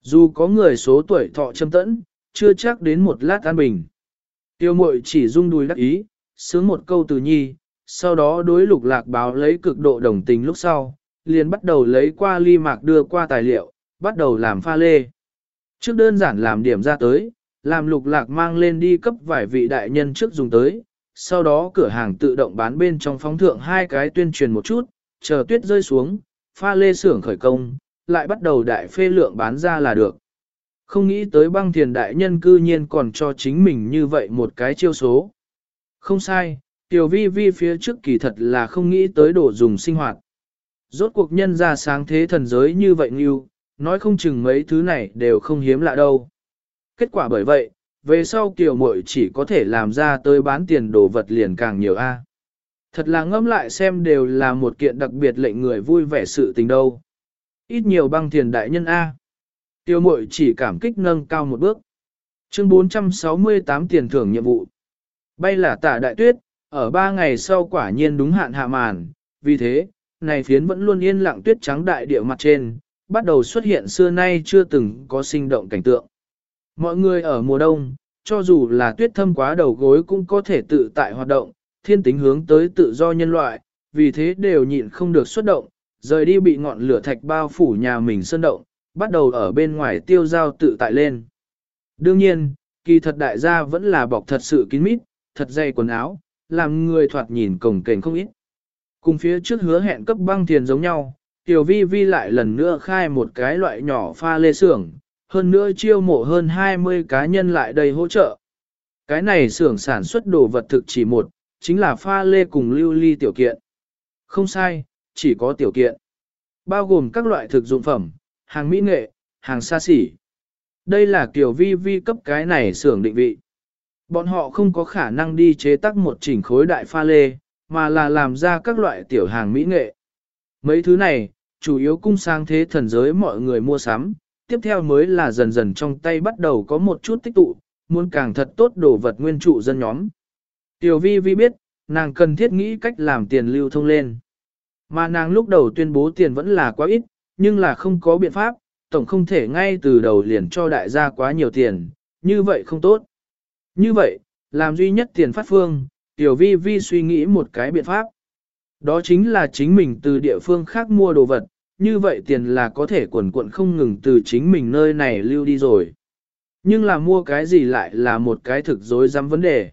Dù có người số tuổi thọ châm tẫn, chưa chắc đến một lát an bình. Tiêu mội chỉ rung đùi đắc ý, sướng một câu từ nhi, sau đó đối lục lạc báo lấy cực độ đồng tình lúc sau, liền bắt đầu lấy qua ly mạc đưa qua tài liệu, bắt đầu làm pha lê. Trước đơn giản làm điểm ra tới, làm lục lạc mang lên đi cấp vài vị đại nhân trước dùng tới, sau đó cửa hàng tự động bán bên trong phóng thượng hai cái tuyên truyền một chút, chờ tuyết rơi xuống, pha lê xưởng khởi công, lại bắt đầu đại phê lượng bán ra là được. Không nghĩ tới băng thiền đại nhân cư nhiên còn cho chính mình như vậy một cái chiêu số. Không sai, Tiểu vi vi phía trước kỳ thật là không nghĩ tới đồ dùng sinh hoạt. Rốt cuộc nhân ra sáng thế thần giới như vậy như, nói không chừng mấy thứ này đều không hiếm lạ đâu. Kết quả bởi vậy, về sau kiều muội chỉ có thể làm ra tới bán tiền đồ vật liền càng nhiều a. Thật là ngẫm lại xem đều là một kiện đặc biệt lệnh người vui vẻ sự tình đâu. Ít nhiều băng tiền đại nhân A. Tiêu mội chỉ cảm kích nâng cao một bước. Chương 468 tiền thưởng nhiệm vụ. Bay là tả đại tuyết, ở ba ngày sau quả nhiên đúng hạn hạ màn, vì thế, này phiến vẫn luôn yên lặng tuyết trắng đại địa mặt trên, bắt đầu xuất hiện xưa nay chưa từng có sinh động cảnh tượng. Mọi người ở mùa đông, cho dù là tuyết thâm quá đầu gối cũng có thể tự tại hoạt động, thiên tính hướng tới tự do nhân loại, vì thế đều nhịn không được xuất động, rời đi bị ngọn lửa thạch bao phủ nhà mình sơn động, bắt đầu ở bên ngoài tiêu giao tự tại lên. Đương nhiên, kỳ thật đại gia vẫn là bọc thật sự kín mít, thật dày quần áo, làm người thoạt nhìn cổng kềnh không ít. Cùng phía trước hứa hẹn cấp băng tiền giống nhau, Tiểu Vi Vi lại lần nữa khai một cái loại nhỏ pha lê xưởng, hơn nữa chiêu mộ hơn 20 cá nhân lại đây hỗ trợ. Cái này xưởng sản xuất đồ vật thực chỉ một, chính là pha lê cùng lưu ly tiểu kiện. Không sai, chỉ có tiểu kiện. Bao gồm các loại thực dụng phẩm, hàng mỹ nghệ, hàng xa xỉ. Đây là kiểu vi vi cấp cái này xưởng định vị. Bọn họ không có khả năng đi chế tác một chỉnh khối đại pha lê, mà là làm ra các loại tiểu hàng mỹ nghệ. Mấy thứ này, chủ yếu cung sang thế thần giới mọi người mua sắm, tiếp theo mới là dần dần trong tay bắt đầu có một chút tích tụ, muốn càng thật tốt đồ vật nguyên trụ dân nhóm. Tiểu vi vi biết, nàng cần thiết nghĩ cách làm tiền lưu thông lên. Mà nàng lúc đầu tuyên bố tiền vẫn là quá ít, nhưng là không có biện pháp, tổng không thể ngay từ đầu liền cho đại gia quá nhiều tiền, như vậy không tốt. Như vậy, làm duy nhất tiền phát phương, Tiểu Vi Vi suy nghĩ một cái biện pháp. Đó chính là chính mình từ địa phương khác mua đồ vật, như vậy tiền là có thể quần quận không ngừng từ chính mình nơi này lưu đi rồi. Nhưng là mua cái gì lại là một cái thực dối dám vấn đề.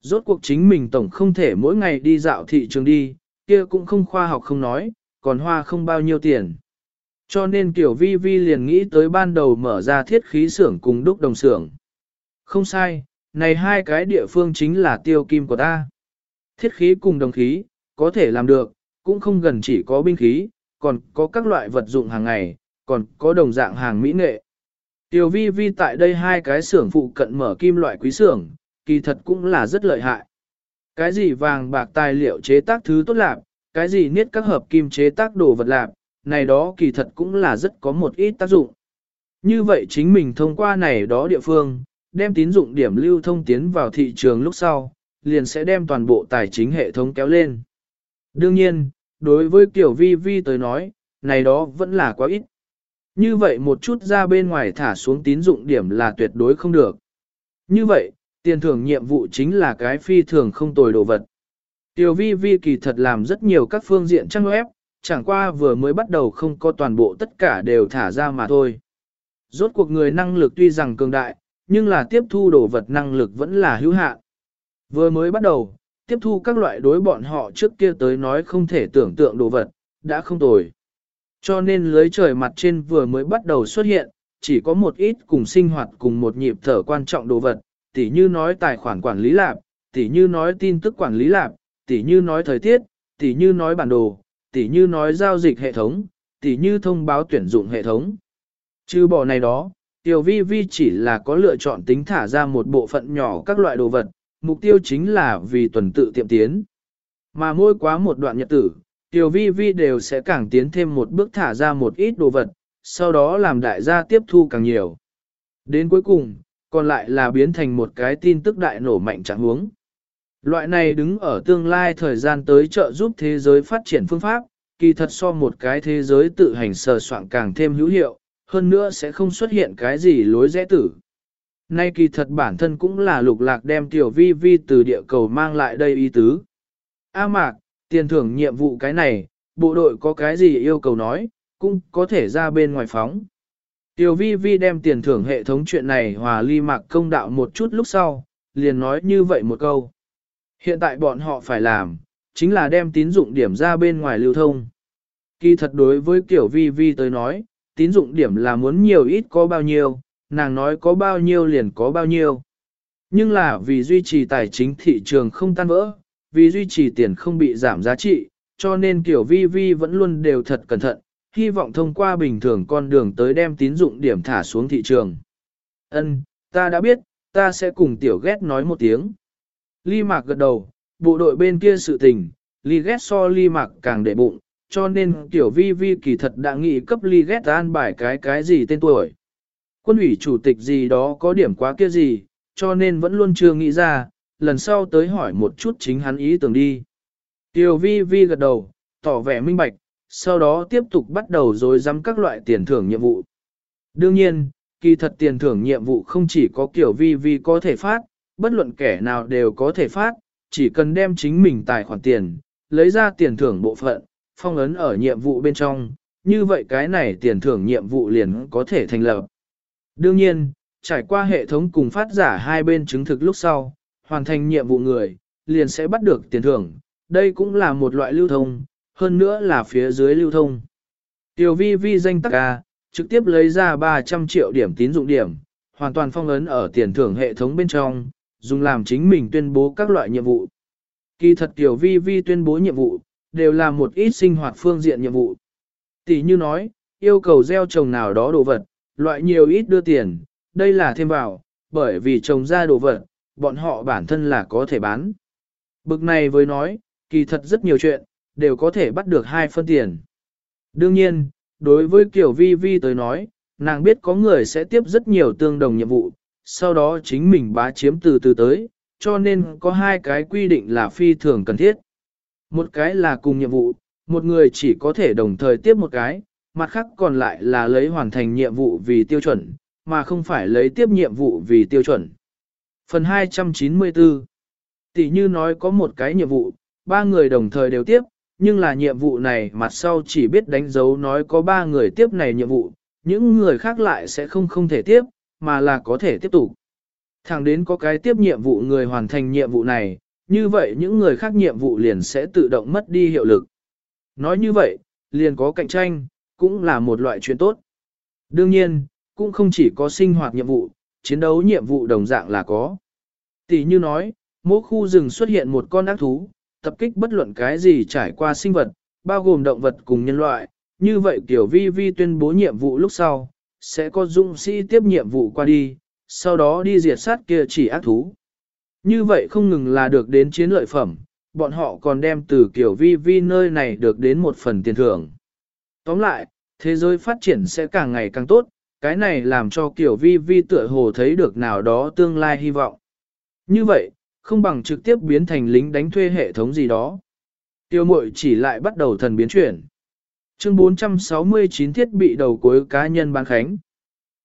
Rốt cuộc chính mình tổng không thể mỗi ngày đi dạo thị trường đi, kia cũng không khoa học không nói, còn hoa không bao nhiêu tiền. Cho nên Tiểu vi vi liền nghĩ tới ban đầu mở ra thiết khí xưởng cùng đúc đồng xưởng. Không sai, này hai cái địa phương chính là tiêu kim của ta. Thiết khí cùng đồng khí, có thể làm được, cũng không gần chỉ có binh khí, còn có các loại vật dụng hàng ngày, còn có đồng dạng hàng mỹ nghệ. Tiểu vi vi tại đây hai cái xưởng phụ cận mở kim loại quý xưởng, kỳ thật cũng là rất lợi hại. Cái gì vàng bạc tài liệu chế tác thứ tốt lạc, cái gì niết các hợp kim chế tác đồ vật lạc, này đó kỳ thật cũng là rất có một ít tác dụng. Như vậy chính mình thông qua này đó địa phương, đem tín dụng điểm lưu thông tiến vào thị trường lúc sau, liền sẽ đem toàn bộ tài chính hệ thống kéo lên. Đương nhiên, đối với kiểu vi vi tới nói, này đó vẫn là quá ít. Như vậy một chút ra bên ngoài thả xuống tín dụng điểm là tuyệt đối không được. Như vậy, tiền thưởng nhiệm vụ chính là cái phi thường không tồi đồ vật. Tiểu vi vi kỳ thật làm rất nhiều các phương diện trang web, chẳng qua vừa mới bắt đầu không có toàn bộ tất cả đều thả ra mà thôi. Rốt cuộc người năng lực tuy rằng cường đại, nhưng là tiếp thu đồ vật năng lực vẫn là hữu hạn. Vừa mới bắt đầu, tiếp thu các loại đối bọn họ trước kia tới nói không thể tưởng tượng đồ vật, đã không tồi. Cho nên lưới trời mặt trên vừa mới bắt đầu xuất hiện, chỉ có một ít cùng sinh hoạt cùng một nhịp thở quan trọng đồ vật, tỉ như nói tài khoản quản lý lạp, tỉ như nói tin tức quản lý lạp, tỉ như nói thời tiết, tỉ như nói bản đồ, tỉ như nói giao dịch hệ thống, tỉ như thông báo tuyển dụng hệ thống. Trừ bỏ này đó, Tiểu Vi Vi chỉ là có lựa chọn tính thả ra một bộ phận nhỏ các loại đồ vật, mục tiêu chính là vì tuần tự tiệm tiến. Mà mỗi quá một đoạn nhật tử, Tiểu Vi Vi đều sẽ càng tiến thêm một bước thả ra một ít đồ vật, sau đó làm đại gia tiếp thu càng nhiều. Đến cuối cùng, còn lại là biến thành một cái tin tức đại nổ mạnh trạng huống. Loại này đứng ở tương lai thời gian tới trợ giúp thế giới phát triển phương pháp, kỳ thật so một cái thế giới tự hành sờ soạn càng thêm hữu hiệu, hơn nữa sẽ không xuất hiện cái gì lối rẽ tử. Nay kỳ thật bản thân cũng là lục lạc đem tiểu vi vi từ địa cầu mang lại đây ý tứ. A mạc, tiền thưởng nhiệm vụ cái này, bộ đội có cái gì yêu cầu nói, cũng có thể ra bên ngoài phóng. Tiểu vi vi đem tiền thưởng hệ thống chuyện này hòa ly mạc công đạo một chút lúc sau, liền nói như vậy một câu. Hiện tại bọn họ phải làm, chính là đem tín dụng điểm ra bên ngoài lưu thông. Kỳ thật đối với kiểu vi vi tới nói, tín dụng điểm là muốn nhiều ít có bao nhiêu, nàng nói có bao nhiêu liền có bao nhiêu. Nhưng là vì duy trì tài chính thị trường không tan vỡ, vì duy trì tiền không bị giảm giá trị, cho nên kiểu vi vi vẫn luôn đều thật cẩn thận, hy vọng thông qua bình thường con đường tới đem tín dụng điểm thả xuống thị trường. Ân, ta đã biết, ta sẽ cùng tiểu ghét nói một tiếng. Ly Mạc gật đầu, bộ đội bên kia sự tình, Ly ghét so Ly Mạc càng để bụng, cho nên tiểu vi vi kỳ thật đã nghĩ cấp Ly ghét an bài cái cái gì tên tuổi. Quân ủy chủ tịch gì đó có điểm quá kia gì, cho nên vẫn luôn chưa nghĩ ra, lần sau tới hỏi một chút chính hắn ý tưởng đi. Tiểu vi vi gật đầu, tỏ vẻ minh bạch, sau đó tiếp tục bắt đầu rồi dám các loại tiền thưởng nhiệm vụ. Đương nhiên, kỳ thật tiền thưởng nhiệm vụ không chỉ có kiểu vi vi có thể phát, bất luận kẻ nào đều có thể phát, chỉ cần đem chính mình tài khoản tiền, lấy ra tiền thưởng bộ phận, phong ấn ở nhiệm vụ bên trong, như vậy cái này tiền thưởng nhiệm vụ liền có thể thành lập. Đương nhiên, trải qua hệ thống cùng phát giả hai bên chứng thực lúc sau, hoàn thành nhiệm vụ người, liền sẽ bắt được tiền thưởng, đây cũng là một loại lưu thông, hơn nữa là phía dưới lưu thông. Tiểu vi vi danh tắc ca, trực tiếp lấy ra 300 triệu điểm tín dụng điểm, hoàn toàn phong ấn ở tiền thưởng hệ thống bên trong, dùng làm chính mình tuyên bố các loại nhiệm vụ. Kỳ thật tiểu vi vi tuyên bố nhiệm vụ, đều là một ít sinh hoạt phương diện nhiệm vụ. Tỷ như nói, yêu cầu gieo trồng nào đó đồ vật, loại nhiều ít đưa tiền, đây là thêm vào, bởi vì trồng ra đồ vật, bọn họ bản thân là có thể bán. Bực này với nói, kỳ thật rất nhiều chuyện, đều có thể bắt được hai phân tiền. Đương nhiên, đối với kiểu vi vi tới nói, nàng biết có người sẽ tiếp rất nhiều tương đồng nhiệm vụ, sau đó chính mình bá chiếm từ từ tới, cho nên có hai cái quy định là phi thường cần thiết. Một cái là cùng nhiệm vụ, một người chỉ có thể đồng thời tiếp một cái, mặt khác còn lại là lấy hoàn thành nhiệm vụ vì tiêu chuẩn, mà không phải lấy tiếp nhiệm vụ vì tiêu chuẩn. Phần 294 Tỷ như nói có một cái nhiệm vụ, ba người đồng thời đều tiếp, nhưng là nhiệm vụ này mặt sau chỉ biết đánh dấu nói có ba người tiếp này nhiệm vụ, những người khác lại sẽ không không thể tiếp, mà là có thể tiếp tục. Thẳng đến có cái tiếp nhiệm vụ người hoàn thành nhiệm vụ này, như vậy những người khác nhiệm vụ liền sẽ tự động mất đi hiệu lực. Nói như vậy, liền có cạnh tranh, cũng là một loại chuyện tốt. Đương nhiên, cũng không chỉ có sinh hoạt nhiệm vụ, chiến đấu nhiệm vụ đồng dạng là có. Tỷ như nói, mỗi khu rừng xuất hiện một con ác thú, tập kích bất luận cái gì trải qua sinh vật, bao gồm động vật cùng nhân loại, như vậy tiểu vi vi tuyên bố nhiệm vụ lúc sau, sẽ có dũng sĩ tiếp nhiệm vụ qua đi, sau đó đi diệt sát kia chỉ ác thú. Như vậy không ngừng là được đến chiến lợi phẩm, bọn họ còn đem từ kiểu vi vi nơi này được đến một phần tiền thưởng. Tóm lại, thế giới phát triển sẽ càng ngày càng tốt, cái này làm cho kiểu vi vi tựa hồ thấy được nào đó tương lai hy vọng. Như vậy, không bằng trực tiếp biến thành lính đánh thuê hệ thống gì đó. Tiêu mội chỉ lại bắt đầu thần biến chuyển. Chương 469 thiết bị đầu cuối cá nhân bán khánh.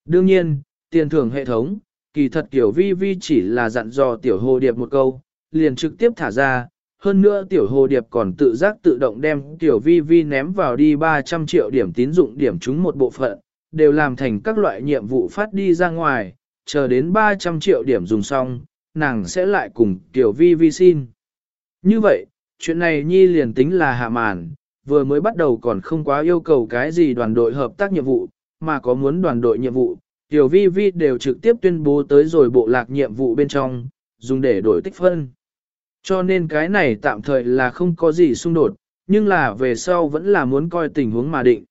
Đương nhiên, tiền thưởng hệ thống, kỳ thật tiểu vi vi chỉ là dặn dò tiểu hồ điệp một câu, liền trực tiếp thả ra. Hơn nữa tiểu hồ điệp còn tự giác tự động đem tiểu vi vi ném vào đi 300 triệu điểm tín dụng điểm chúng một bộ phận, đều làm thành các loại nhiệm vụ phát đi ra ngoài, chờ đến 300 triệu điểm dùng xong, nàng sẽ lại cùng tiểu vi vi xin. Như vậy, chuyện này nhi liền tính là hạ màn, vừa mới bắt đầu còn không quá yêu cầu cái gì đoàn đội hợp tác nhiệm vụ, mà có muốn đoàn đội nhiệm vụ, tiểu vi vi đều trực tiếp tuyên bố tới rồi bộ lạc nhiệm vụ bên trong, dùng để đổi tích phân. Cho nên cái này tạm thời là không có gì xung đột, nhưng là về sau vẫn là muốn coi tình huống mà định.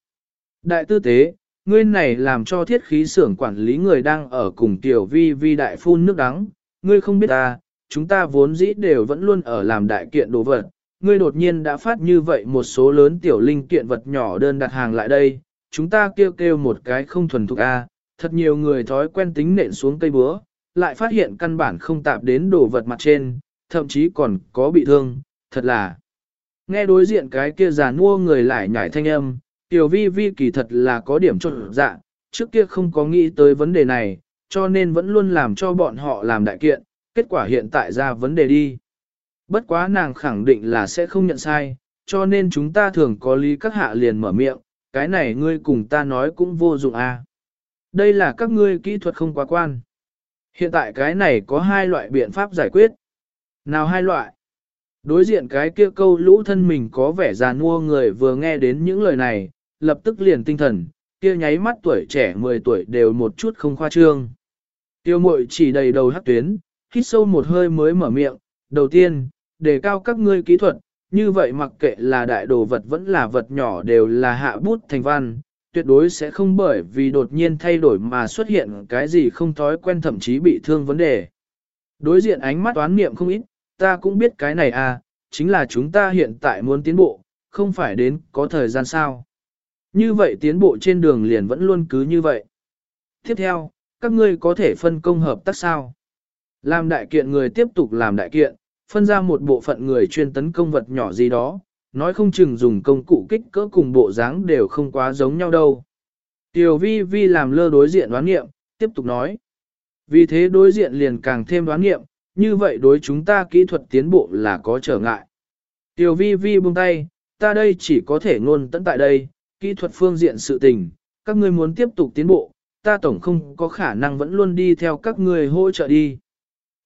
Đại tư tế, ngươi này làm cho thiết khí xưởng quản lý người đang ở cùng tiểu vi vi đại phun nước đắng, ngươi không biết ta, chúng ta vốn dĩ đều vẫn luôn ở làm đại kiện đồ vật, ngươi đột nhiên đã phát như vậy một số lớn tiểu linh kiện vật nhỏ đơn đặt hàng lại đây, chúng ta kêu kêu một cái không thuần thục A, thật nhiều người thói quen tính nện xuống cây búa, lại phát hiện căn bản không tạp đến đồ vật mặt trên, thậm chí còn có bị thương, thật là. Nghe đối diện cái kia già nua người lại nhảy thanh âm, tiểu vi vi kỳ thật là có điểm trộn dạ, trước kia không có nghĩ tới vấn đề này, cho nên vẫn luôn làm cho bọn họ làm đại kiện, kết quả hiện tại ra vấn đề đi. Bất quá nàng khẳng định là sẽ không nhận sai, cho nên chúng ta thường có lý các hạ liền mở miệng, cái này ngươi cùng ta nói cũng vô dụng a. À. Đây là các ngươi kỹ thuật không quá quan. Hiện tại cái này có hai loại biện pháp giải quyết. Nào hai loại? Đối diện cái kia câu lũ thân mình có vẻ già nua người vừa nghe đến những lời này, lập tức liền tinh thần, kia nháy mắt tuổi trẻ 10 tuổi đều một chút không khoa trương. Tiêu mội chỉ đầy đầu hắc tuyến, hít sâu một hơi mới mở miệng, đầu tiên, đề cao các ngươi kỹ thuật, như vậy mặc kệ là đại đồ vật vẫn là vật nhỏ đều là hạ bút thành văn, tuyệt đối sẽ không bởi vì đột nhiên thay đổi mà xuất hiện cái gì không thói quen thậm chí bị thương vấn đề. Đối diện ánh mắt toán niệm không ít, ta cũng biết cái này à, chính là chúng ta hiện tại muốn tiến bộ, không phải đến có thời gian sao. Như vậy tiến bộ trên đường liền vẫn luôn cứ như vậy. Tiếp theo, các ngươi có thể phân công hợp tác sao? Làm đại kiện người tiếp tục làm đại kiện, phân ra một bộ phận người chuyên tấn công vật nhỏ gì đó, nói không chừng dùng công cụ kích cỡ cùng bộ dáng đều không quá giống nhau đâu. Tiểu vi vi làm lơ đối diện đoán nghiệm, tiếp tục nói. Vì thế đối diện liền càng thêm đoán nghiệm, như vậy đối chúng ta kỹ thuật tiến bộ là có trở ngại. Tiểu vi vi buông tay, ta đây chỉ có thể ngôn tận tại đây, kỹ thuật phương diện sự tình, các ngươi muốn tiếp tục tiến bộ, ta tổng không có khả năng vẫn luôn đi theo các ngươi hỗ trợ đi.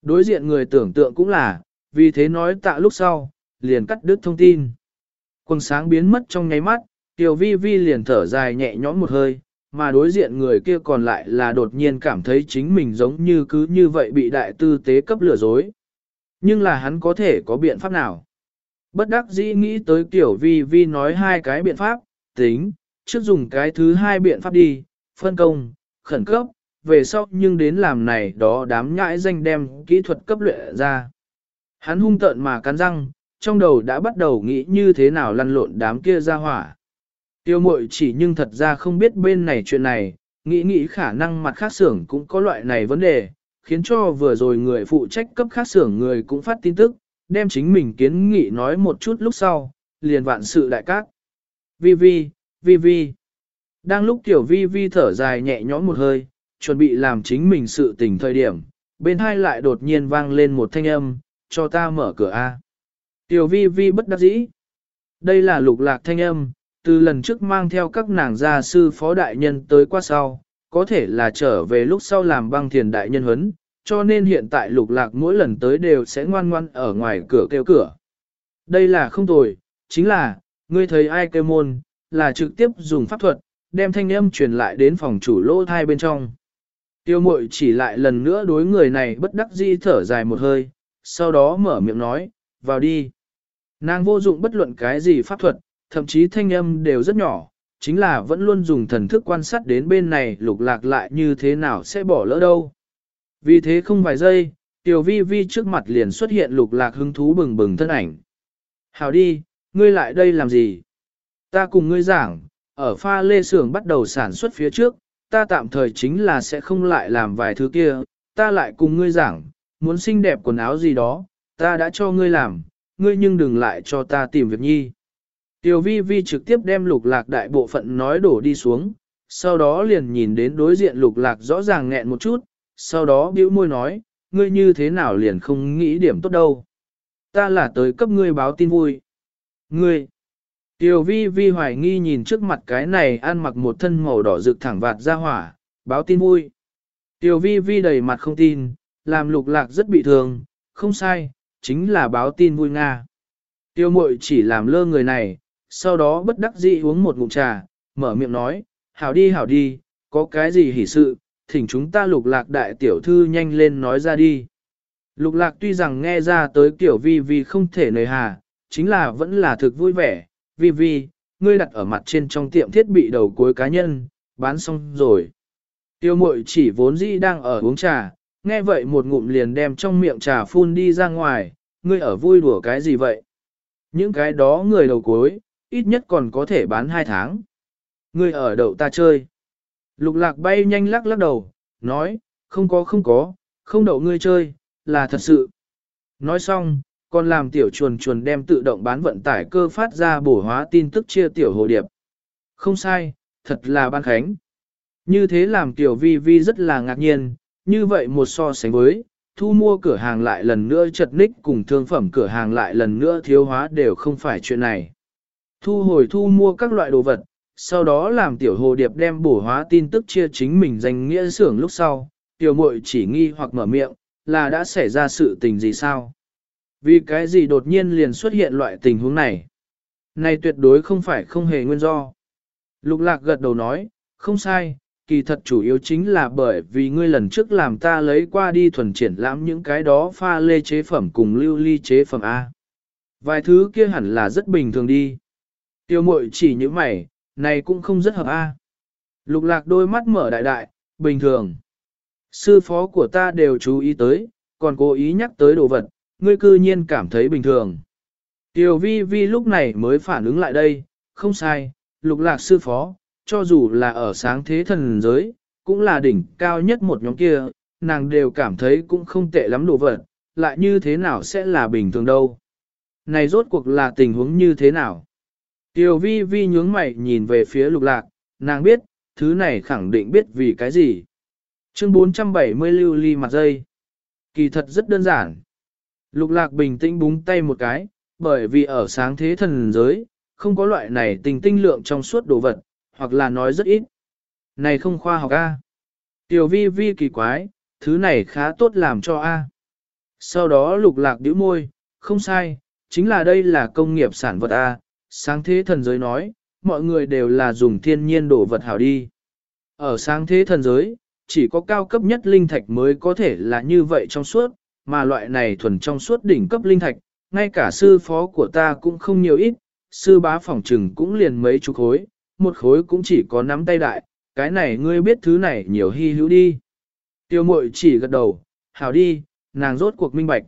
Đối diện người tưởng tượng cũng là, vì thế nói tạ lúc sau, liền cắt đứt thông tin. Quần sáng biến mất trong nháy mắt, Tiểu Vi Vi liền thở dài nhẹ nhõm một hơi, mà đối diện người kia còn lại là đột nhiên cảm thấy chính mình giống như cứ như vậy bị đại tư tế cấp lừa dối. Nhưng là hắn có thể có biện pháp nào? Bất đắc dĩ nghĩ tới Tiểu Vi Vi nói hai cái biện pháp, tính, trước dùng cái thứ hai biện pháp đi, phân công, khẩn cấp, về sau nhưng đến làm này đó đám nhãi danh đem kỹ thuật cấp luyện ra. Hắn hung tợn mà cắn răng, trong đầu đã bắt đầu nghĩ như thế nào lăn lộn đám kia ra hỏa. Tiêu mội chỉ nhưng thật ra không biết bên này chuyện này, nghĩ nghĩ khả năng mặt khác xưởng cũng có loại này vấn đề, khiến cho vừa rồi người phụ trách cấp khác xưởng người cũng phát tin tức, đem chính mình kiến nghị nói một chút lúc sau, liền vạn sự đại cát. Vi vi, vi vi. Đang lúc tiểu vi vi thở dài nhẹ nhõm một hơi, chuẩn bị làm chính mình sự tình thời điểm, bên hai lại đột nhiên vang lên một thanh âm, cho ta mở cửa A. Tiểu vi vi bất đắc dĩ. Đây là lục lạc thanh âm, từ lần trước mang theo các nàng gia sư phó đại nhân tới qua sau, có thể là trở về lúc sau làm băng thiền đại nhân huấn, cho nên hiện tại lục lạc mỗi lần tới đều sẽ ngoan ngoan ở ngoài cửa kêu cửa. Đây là không tồi, chính là, ngươi thấy ai kêu môn, là trực tiếp dùng pháp thuật, đem thanh âm truyền lại đến phòng chủ lỗ thai bên trong. Tiêu mội chỉ lại lần nữa đối người này bất đắc dĩ thở dài một hơi, sau đó mở miệng nói, vào đi. Nàng vô dụng bất luận cái gì pháp thuật, thậm chí thanh âm đều rất nhỏ, chính là vẫn luôn dùng thần thức quan sát đến bên này lục lạc lại như thế nào sẽ bỏ lỡ đâu. Vì thế không vài giây, tiểu vi vi trước mặt liền xuất hiện lục lạc hứng thú bừng bừng thân ảnh. Hào đi, ngươi lại đây làm gì? Ta cùng ngươi giảng, ở pha lê xưởng bắt đầu sản xuất phía trước, ta tạm thời chính là sẽ không lại làm vài thứ kia, ta lại cùng ngươi giảng, muốn xinh đẹp quần áo gì đó, ta đã cho ngươi làm, ngươi nhưng đừng lại cho ta tìm việc nhi. Tiểu vi vi trực tiếp đem lục lạc đại bộ phận nói đổ đi xuống, sau đó liền nhìn đến đối diện lục lạc rõ ràng nghẹn một chút, sau đó bĩu môi nói, ngươi như thế nào liền không nghĩ điểm tốt đâu. Ta là tới cấp ngươi báo tin vui. Ngươi, Tiểu vi vi hoài nghi nhìn trước mặt cái này ăn mặc một thân màu đỏ rực thẳng vạt ra hỏa, báo tin vui. Tiểu vi vi đầy mặt không tin, làm lục lạc rất bị thương, không sai, chính là báo tin vui Nga. Tiêu mội chỉ làm lơ người này, sau đó bất đắc dĩ uống một ngụm trà, mở miệng nói, hảo đi hảo đi, có cái gì hỉ sự, thỉnh chúng ta lục lạc đại tiểu thư nhanh lên nói ra đi. Lục lạc tuy rằng nghe ra tới kiểu vi vi không thể nời hà, chính là vẫn là thực vui vẻ, vi vi, ngươi đặt ở mặt trên trong tiệm thiết bị đầu cuối cá nhân, bán xong rồi. Tiêu mội chỉ vốn dĩ đang ở uống trà, nghe vậy một ngụm liền đem trong miệng trà phun đi ra ngoài, ngươi ở vui đùa cái gì vậy? Những cái đó người đầu cuối, ít nhất còn có thể bán hai tháng. Ngươi ở đậu ta chơi. Lục lạc bay nhanh lắc lắc đầu, nói, không có không có, không đậu ngươi chơi, là thật sự. Nói xong, còn làm tiểu chuồn chuồn đem tự động bán vận tải cơ phát ra bổ hóa tin tức chia tiểu hồ điệp. Không sai, thật là ban khánh. Như thế làm tiểu vi vi rất là ngạc nhiên, như vậy một so sánh với, thu mua cửa hàng lại lần nữa chật ních cùng thương phẩm cửa hàng lại lần nữa thiếu hóa đều không phải chuyện này. Thu hồi thu mua các loại đồ vật, sau đó làm tiểu hồ điệp đem bổ hóa tin tức chia chính mình danh nghĩa xưởng lúc sau, tiểu muội chỉ nghi hoặc mở miệng, là đã xảy ra sự tình gì sao? Vì cái gì đột nhiên liền xuất hiện loại tình huống này? Này tuyệt đối không phải không hề nguyên do. Lục lạc gật đầu nói, không sai, kỳ thật chủ yếu chính là bởi vì ngươi lần trước làm ta lấy qua đi thuần triển lãm những cái đó pha lê chế phẩm cùng lưu ly chế phẩm A. Vài thứ kia hẳn là rất bình thường đi. Tiêu mội chỉ như mày, này cũng không rất hợp a. Lục lạc đôi mắt mở đại đại, bình thường. Sư phó của ta đều chú ý tới, còn cố ý nhắc tới đồ vật, ngươi cư nhiên cảm thấy bình thường. Tiêu vi vi lúc này mới phản ứng lại đây, không sai, lục lạc sư phó, cho dù là ở sáng thế thần giới, cũng là đỉnh cao nhất một nhóm kia, nàng đều cảm thấy cũng không tệ lắm đồ vật, lại như thế nào sẽ là bình thường đâu. Này rốt cuộc là tình huống như thế nào? Tiêu vi vi nhướng mày nhìn về phía lục lạc, nàng biết, thứ này khẳng định biết vì cái gì. Chương 470 lưu ly mặt dây. Kỳ thật rất đơn giản. Lục lạc bình tĩnh búng tay một cái, bởi vì ở sáng thế thần giới, không có loại này tình tinh lượng trong suốt đồ vật, hoặc là nói rất ít. Này không khoa học A. Tiểu vi vi kỳ quái, thứ này khá tốt làm cho A. Sau đó lục lạc điểu môi, không sai, chính là đây là công nghiệp sản vật A. Sáng thế thần giới nói, mọi người đều là dùng thiên nhiên đồ vật hảo đi. Ở sáng thế thần giới, chỉ có cao cấp nhất linh thạch mới có thể là như vậy trong suốt, mà loại này thuần trong suốt đỉnh cấp linh thạch, ngay cả sư phó của ta cũng không nhiều ít, sư bá phỏng trừng cũng liền mấy chục khối, một khối cũng chỉ có nắm tay đại, cái này ngươi biết thứ này nhiều hy hữu đi. Tiêu mội chỉ gật đầu, hảo đi, nàng rốt cuộc minh bạch.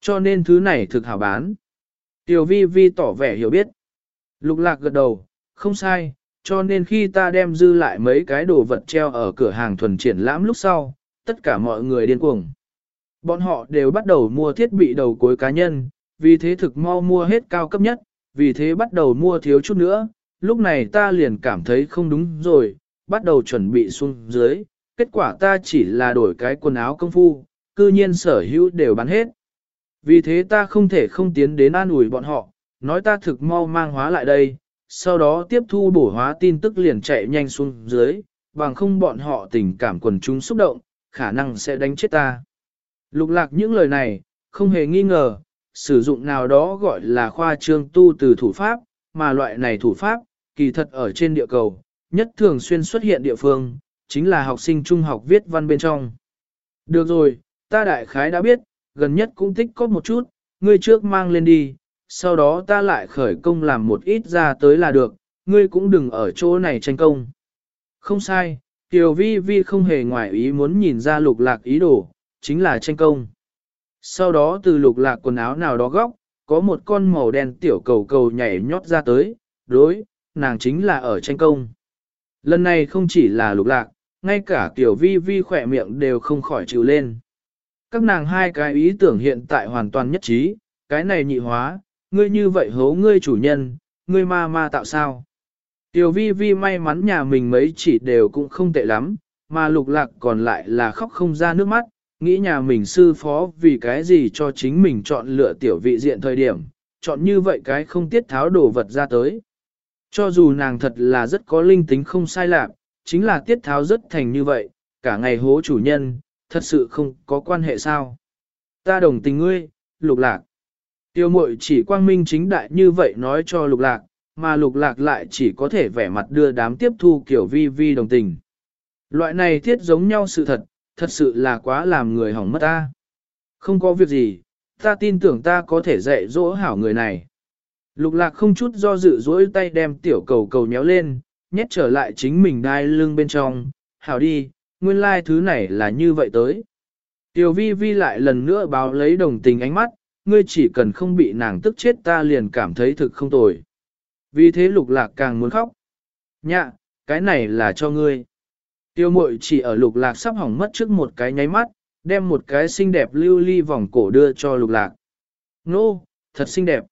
Cho nên thứ này thực hảo bán. Tiêu vi vi tỏ vẻ hiểu biết. Lục lạc gật đầu, không sai, cho nên khi ta đem dư lại mấy cái đồ vật treo ở cửa hàng thuần triển lãm lúc sau, tất cả mọi người điên cuồng. Bọn họ đều bắt đầu mua thiết bị đầu cuối cá nhân, vì thế thực mau mua hết cao cấp nhất, vì thế bắt đầu mua thiếu chút nữa, lúc này ta liền cảm thấy không đúng rồi, bắt đầu chuẩn bị xuống dưới, kết quả ta chỉ là đổi cái quần áo công phu, cư nhiên sở hữu đều bán hết. Vì thế ta không thể không tiến đến an ủi bọn họ, nói ta thực mau mang hóa lại đây, sau đó tiếp thu bổ hóa tin tức liền chạy nhanh xuống dưới, bằng không bọn họ tình cảm quần chúng xúc động, khả năng sẽ đánh chết ta. Lục lạc những lời này, không hề nghi ngờ, sử dụng nào đó gọi là khoa trương tu từ thủ pháp, mà loại này thủ pháp, kỳ thật ở trên địa cầu, nhất thường xuyên xuất hiện địa phương, chính là học sinh trung học viết văn bên trong. Được rồi, ta đại khái đã biết, gần nhất cũng tích có một chút, ngươi trước mang lên đi, sau đó ta lại khởi công làm một ít ra tới là được, ngươi cũng đừng ở chỗ này tranh công. Không sai, Tiểu Vi Vi không hề ngoài ý muốn nhìn ra lục lạc ý đồ, chính là tranh công. Sau đó từ lục lạc quần áo nào đó góc, có một con màu đen tiểu cầu cầu nhảy nhót ra tới, đối, nàng chính là ở tranh công. Lần này không chỉ là lục lạc, ngay cả tiểu vi vi khỏe miệng đều không khỏi chịu lên. Các nàng hai cái ý tưởng hiện tại hoàn toàn nhất trí, cái này nhị hóa, ngươi như vậy hố ngươi chủ nhân, ngươi ma ma tạo sao. Tiểu vi vi may mắn nhà mình mấy chỉ đều cũng không tệ lắm, mà lục lạc còn lại là khóc không ra nước mắt, nghĩ nhà mình sư phó vì cái gì cho chính mình chọn lựa tiểu vị diện thời điểm, chọn như vậy cái không tiết tháo đồ vật ra tới. Cho dù nàng thật là rất có linh tính không sai lạc, chính là tiết tháo rất thành như vậy, cả ngày hố chủ nhân, thật sự không có quan hệ sao. Ta đồng tình ngươi, lục lạc. Tiêu mội chỉ quang minh chính đại như vậy nói cho lục lạc, mà lục lạc lại chỉ có thể vẻ mặt đưa đám tiếp thu kiểu vi vi đồng tình. Loại này thiết giống nhau sự thật, thật sự là quá làm người hỏng mất ta. Không có việc gì, ta tin tưởng ta có thể dạy dỗ hảo người này. Lục lạc không chút do dự dỗi tay đem tiểu cầu cầu nhéo lên, nhét trở lại chính mình đai lưng bên trong, hảo đi, nguyên lai like thứ này là như vậy tới. Tiểu vi vi lại lần nữa báo lấy đồng tình ánh mắt, ngươi chỉ cần không bị nàng tức chết ta liền cảm thấy thực không tồi. Vì thế lục lạc càng muốn khóc. Nhạ, cái này là cho ngươi. Tiêu mội chỉ ở lục lạc sắp hỏng mất trước một cái nháy mắt, đem một cái xinh đẹp lưu ly vòng cổ đưa cho lục lạc. Nô, thật xinh đẹp.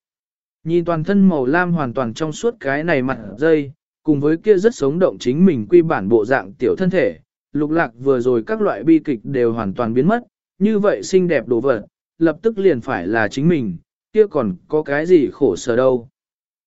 Nhìn toàn thân màu lam hoàn toàn trong suốt cái này mặt dây, cùng với kia rất sống động chính mình quy bản bộ dạng tiểu thân thể, lục lạc vừa rồi các loại bi kịch đều hoàn toàn biến mất, như vậy xinh đẹp đồ vật, lập tức liền phải là chính mình, kia còn có cái gì khổ sở đâu.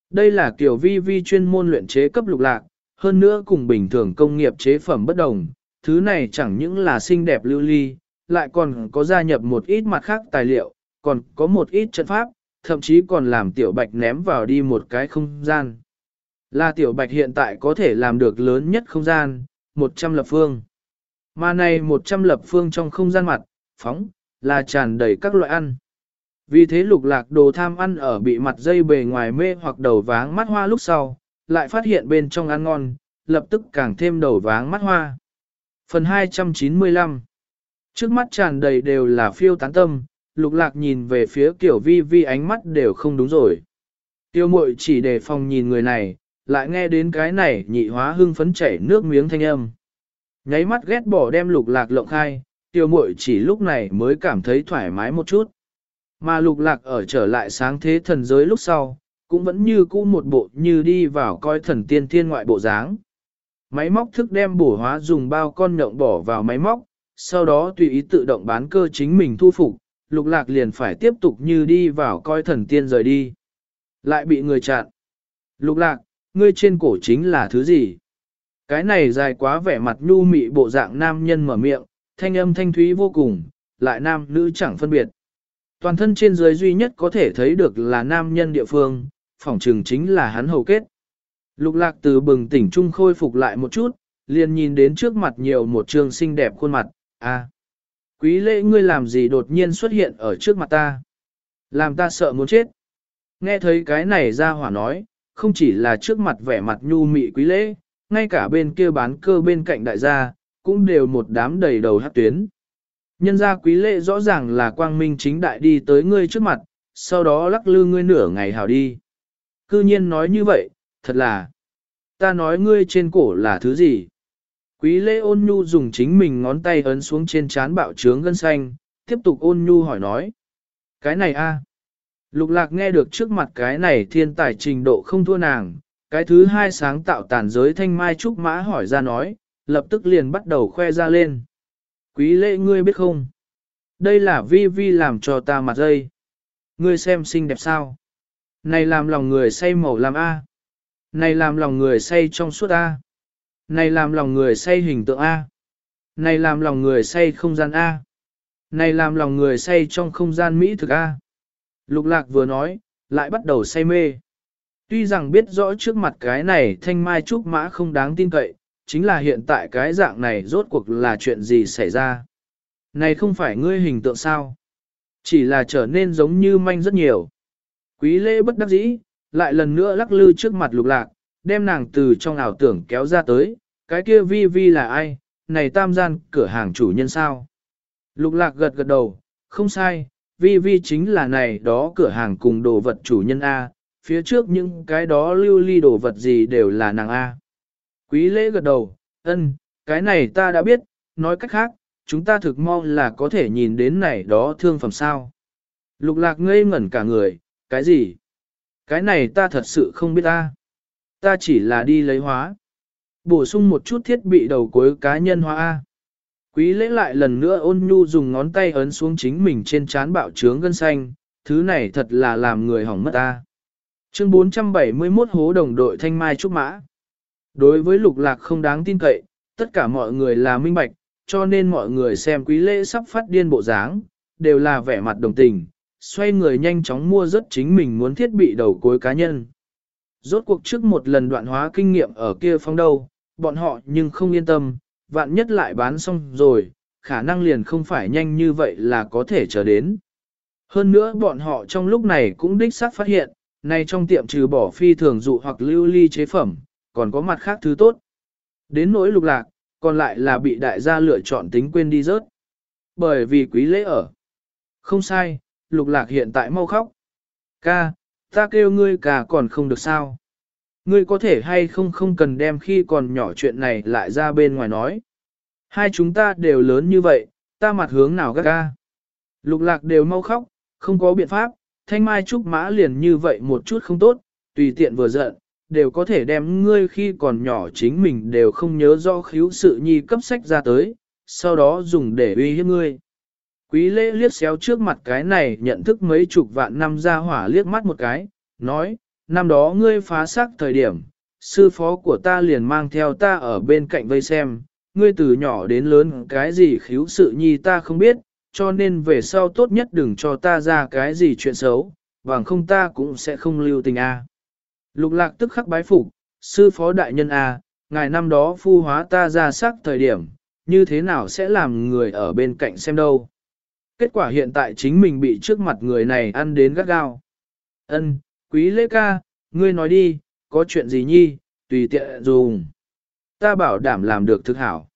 Đây là kiểu vi vi chuyên môn luyện chế cấp lục lạc, hơn nữa cùng bình thường công nghiệp chế phẩm bất đồng, thứ này chẳng những là xinh đẹp lưu ly, lại còn có gia nhập một ít mặt khác tài liệu, còn có một ít trận pháp, thậm chí còn làm tiểu bạch ném vào đi một cái không gian. Là tiểu bạch hiện tại có thể làm được lớn nhất không gian, 100 lập phương. Mà này 100 lập phương trong không gian mặt, phóng, là tràn đầy các loại ăn. Vì thế lục lạc đồ tham ăn ở bị mặt dây bề ngoài mê hoặc đầu váng mắt hoa lúc sau, lại phát hiện bên trong ăn ngon, lập tức càng thêm đầu váng mắt hoa. Phần 295 Trước mắt tràn đầy đều là phiêu tán tâm, lục lạc nhìn về phía Tiểu vi vi ánh mắt đều không đúng rồi. Tiêu mội chỉ để phòng nhìn người này, lại nghe đến cái này nhị hóa hưng phấn chảy nước miếng thanh âm. Nháy mắt ghét bỏ đem lục lạc lộng khai, tiêu mội chỉ lúc này mới cảm thấy thoải mái một chút. Mà lục lạc ở trở lại sáng thế thần giới lúc sau, cũng vẫn như cũ một bộ như đi vào coi thần tiên thiên ngoại bộ dáng. Máy móc thức đem bổ hóa dùng bao con nhộng bỏ vào máy móc, sau đó tùy ý tự động bán cơ chính mình thu phục, lục lạc liền phải tiếp tục như đi vào coi thần tiên rời đi. Lại bị người chặn. Lục lạc, ngươi trên cổ chính là thứ gì? Cái này dài quá vẻ mặt nhu mị bộ dạng nam nhân mở miệng, thanh âm thanh thúy vô cùng, lại nam nữ chẳng phân biệt. Toàn thân trên dưới duy nhất có thể thấy được là nam nhân địa phương, phỏng trừng chính là hắn hầu kết. Lục lạc từ bừng tỉnh trung khôi phục lại một chút, liền nhìn đến trước mặt nhiều một trường xinh đẹp khuôn mặt, a Quý lễ ngươi làm gì đột nhiên xuất hiện ở trước mặt ta? Làm ta sợ muốn chết. Nghe thấy cái này ra hỏa nói, không chỉ là trước mặt vẻ mặt nhu mị quý lễ, ngay cả bên kia bán cơ bên cạnh đại gia, cũng đều một đám đầy đầu hát tuyến. Nhân gia quý lễ rõ ràng là quang minh chính đại đi tới ngươi trước mặt, sau đó lắc lư ngươi nửa ngày hào đi. Cư nhiên nói như vậy, thật là, ta nói ngươi trên cổ là thứ gì? Quý lễ ôn nhu dùng chính mình ngón tay ấn xuống trên chán bạo trướng gân xanh, tiếp tục ôn nhu hỏi nói. Cái này a Lục lạc nghe được trước mặt cái này thiên tài trình độ không thua nàng, cái thứ hai sáng tạo tàn giới thanh mai trúc mã hỏi ra nói, lập tức liền bắt đầu khoe ra lên. Quý lễ ngươi biết không? Đây là vi vi làm cho ta mặt dây. Ngươi xem xinh đẹp sao? Này làm lòng người say màu làm A. Này làm lòng người say trong suốt A. Này làm lòng người say hình tượng A. Này làm lòng người say không gian A. Này làm lòng người say trong không gian Mỹ thực A. Lục lạc vừa nói, lại bắt đầu say mê. Tuy rằng biết rõ trước mặt cái này thanh mai trúc mã không đáng tin cậy, chính là hiện tại cái dạng này rốt cuộc là chuyện gì xảy ra. Này không phải ngươi hình tượng sao? Chỉ là trở nên giống như manh rất nhiều. Quý lễ bất đắc dĩ, lại lần nữa lắc lư trước mặt lục lạc, đem nàng từ trong ảo tưởng kéo ra tới, cái kia vi vi là ai, này tam gian cửa hàng chủ nhân sao? Lục lạc gật gật đầu, không sai, vi vi chính là này đó cửa hàng cùng đồ vật chủ nhân A, phía trước những cái đó lưu ly đồ vật gì đều là nàng A. Quý lễ gật đầu, ân, cái này ta đã biết, nói cách khác, chúng ta thực mong là có thể nhìn đến này đó thương phẩm sao. Lục lạc ngây ngẩn cả người, cái gì? Cái này ta thật sự không biết ta. Ta chỉ là đi lấy hóa. Bổ sung một chút thiết bị đầu cuối cá nhân hóa A. Quý lễ lại lần nữa ôn nhu dùng ngón tay ấn xuống chính mình trên chán bạo trướng gân xanh, thứ này thật là làm người hỏng mất ta. Chương 471 hố đồng đội thanh mai trúc mã. Đối với lục lạc không đáng tin cậy, tất cả mọi người là minh bạch, cho nên mọi người xem quý lễ sắp phát điên bộ dáng, đều là vẻ mặt đồng tình, xoay người nhanh chóng mua rất chính mình muốn thiết bị đầu cuối cá nhân. Rốt cuộc trước một lần đoạn hóa kinh nghiệm ở kia phong đâu, bọn họ nhưng không yên tâm, vạn nhất lại bán xong rồi, khả năng liền không phải nhanh như vậy là có thể chờ đến. Hơn nữa bọn họ trong lúc này cũng đích xác phát hiện, nay trong tiệm trừ bỏ phi thường dụ hoặc lưu ly chế phẩm, còn có mặt khác thứ tốt. Đến nỗi lục lạc, còn lại là bị đại gia lựa chọn tính quên đi rớt. Bởi vì quý lễ ở. Không sai, lục lạc hiện tại mau khóc. Ca, ta kêu ngươi cả còn không được sao. Ngươi có thể hay không không cần đem khi còn nhỏ chuyện này lại ra bên ngoài nói. Hai chúng ta đều lớn như vậy, ta mặt hướng nào gác ca. Lục lạc đều mau khóc, không có biện pháp, thanh mai trúc mã liền như vậy một chút không tốt, tùy tiện vừa giận, đều có thể đem ngươi khi còn nhỏ chính mình đều không nhớ do khíu sự nhi cấp sách ra tới, sau đó dùng để uy hiếp ngươi. Quý lễ liếc xéo trước mặt cái này nhận thức mấy chục vạn năm ra hỏa liếc mắt một cái, nói, năm đó ngươi phá xác thời điểm, sư phó của ta liền mang theo ta ở bên cạnh vây xem, ngươi từ nhỏ đến lớn cái gì khiếu sự nhi ta không biết, cho nên về sau tốt nhất đừng cho ta ra cái gì chuyện xấu, bằng không ta cũng sẽ không lưu tình a. Lục lạc tức khắc bái phục, sư phó đại nhân a, ngài năm đó phu hóa ta ra xác thời điểm, như thế nào sẽ làm người ở bên cạnh xem đâu. Kết quả hiện tại chính mình bị trước mặt người này ăn đến gắt gao. Ân, quý lễ ca, ngươi nói đi, có chuyện gì nhi, tùy tiện dùng. Ta bảo đảm làm được thực hảo.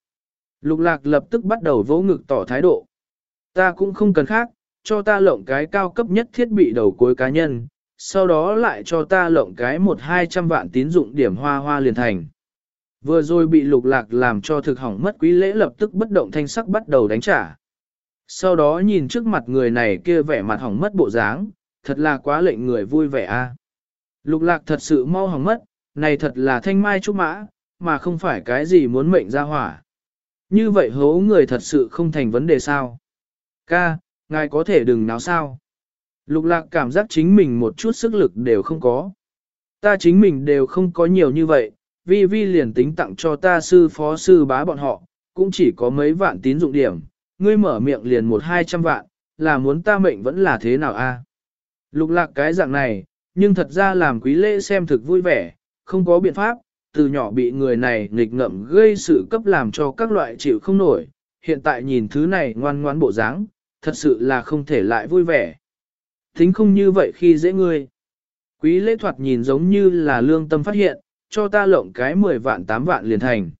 Lục lạc lập tức bắt đầu vỗ ngực tỏ thái độ. Ta cũng không cần khác, cho ta lộng cái cao cấp nhất thiết bị đầu cuối cá nhân, sau đó lại cho ta lộng cái một hai trăm vạn tín dụng điểm hoa hoa liền thành. Vừa rồi bị lục lạc làm cho thực hỏng mất quý lễ lập tức bất động thanh sắc bắt đầu đánh trả. Sau đó nhìn trước mặt người này kia vẻ mặt hỏng mất bộ dáng, thật là quá lệnh người vui vẻ a. Lục lạc thật sự mau hỏng mất, này thật là thanh mai trúc mã, mà không phải cái gì muốn mệnh ra hỏa. Như vậy hố người thật sự không thành vấn đề sao. Ca, ngài có thể đừng náo sao. Lục lạc cảm giác chính mình một chút sức lực đều không có. Ta chính mình đều không có nhiều như vậy, vi vi liền tính tặng cho ta sư phó sư bá bọn họ, cũng chỉ có mấy vạn tín dụng điểm, ngươi mở miệng liền một hai trăm vạn, là muốn ta mệnh vẫn là thế nào a? Lục lạc cái dạng này, nhưng thật ra làm quý lễ xem thực vui vẻ, không có biện pháp, từ nhỏ bị người này nghịch ngậm gây sự cấp làm cho các loại chịu không nổi, hiện tại nhìn thứ này ngoan ngoãn bộ dáng, thật sự là không thể lại vui vẻ. Thính không như vậy khi dễ ngươi. Quý lễ thoạt nhìn giống như là lương tâm phát hiện, cho ta lộng cái 10 vạn 8 vạn liền thành.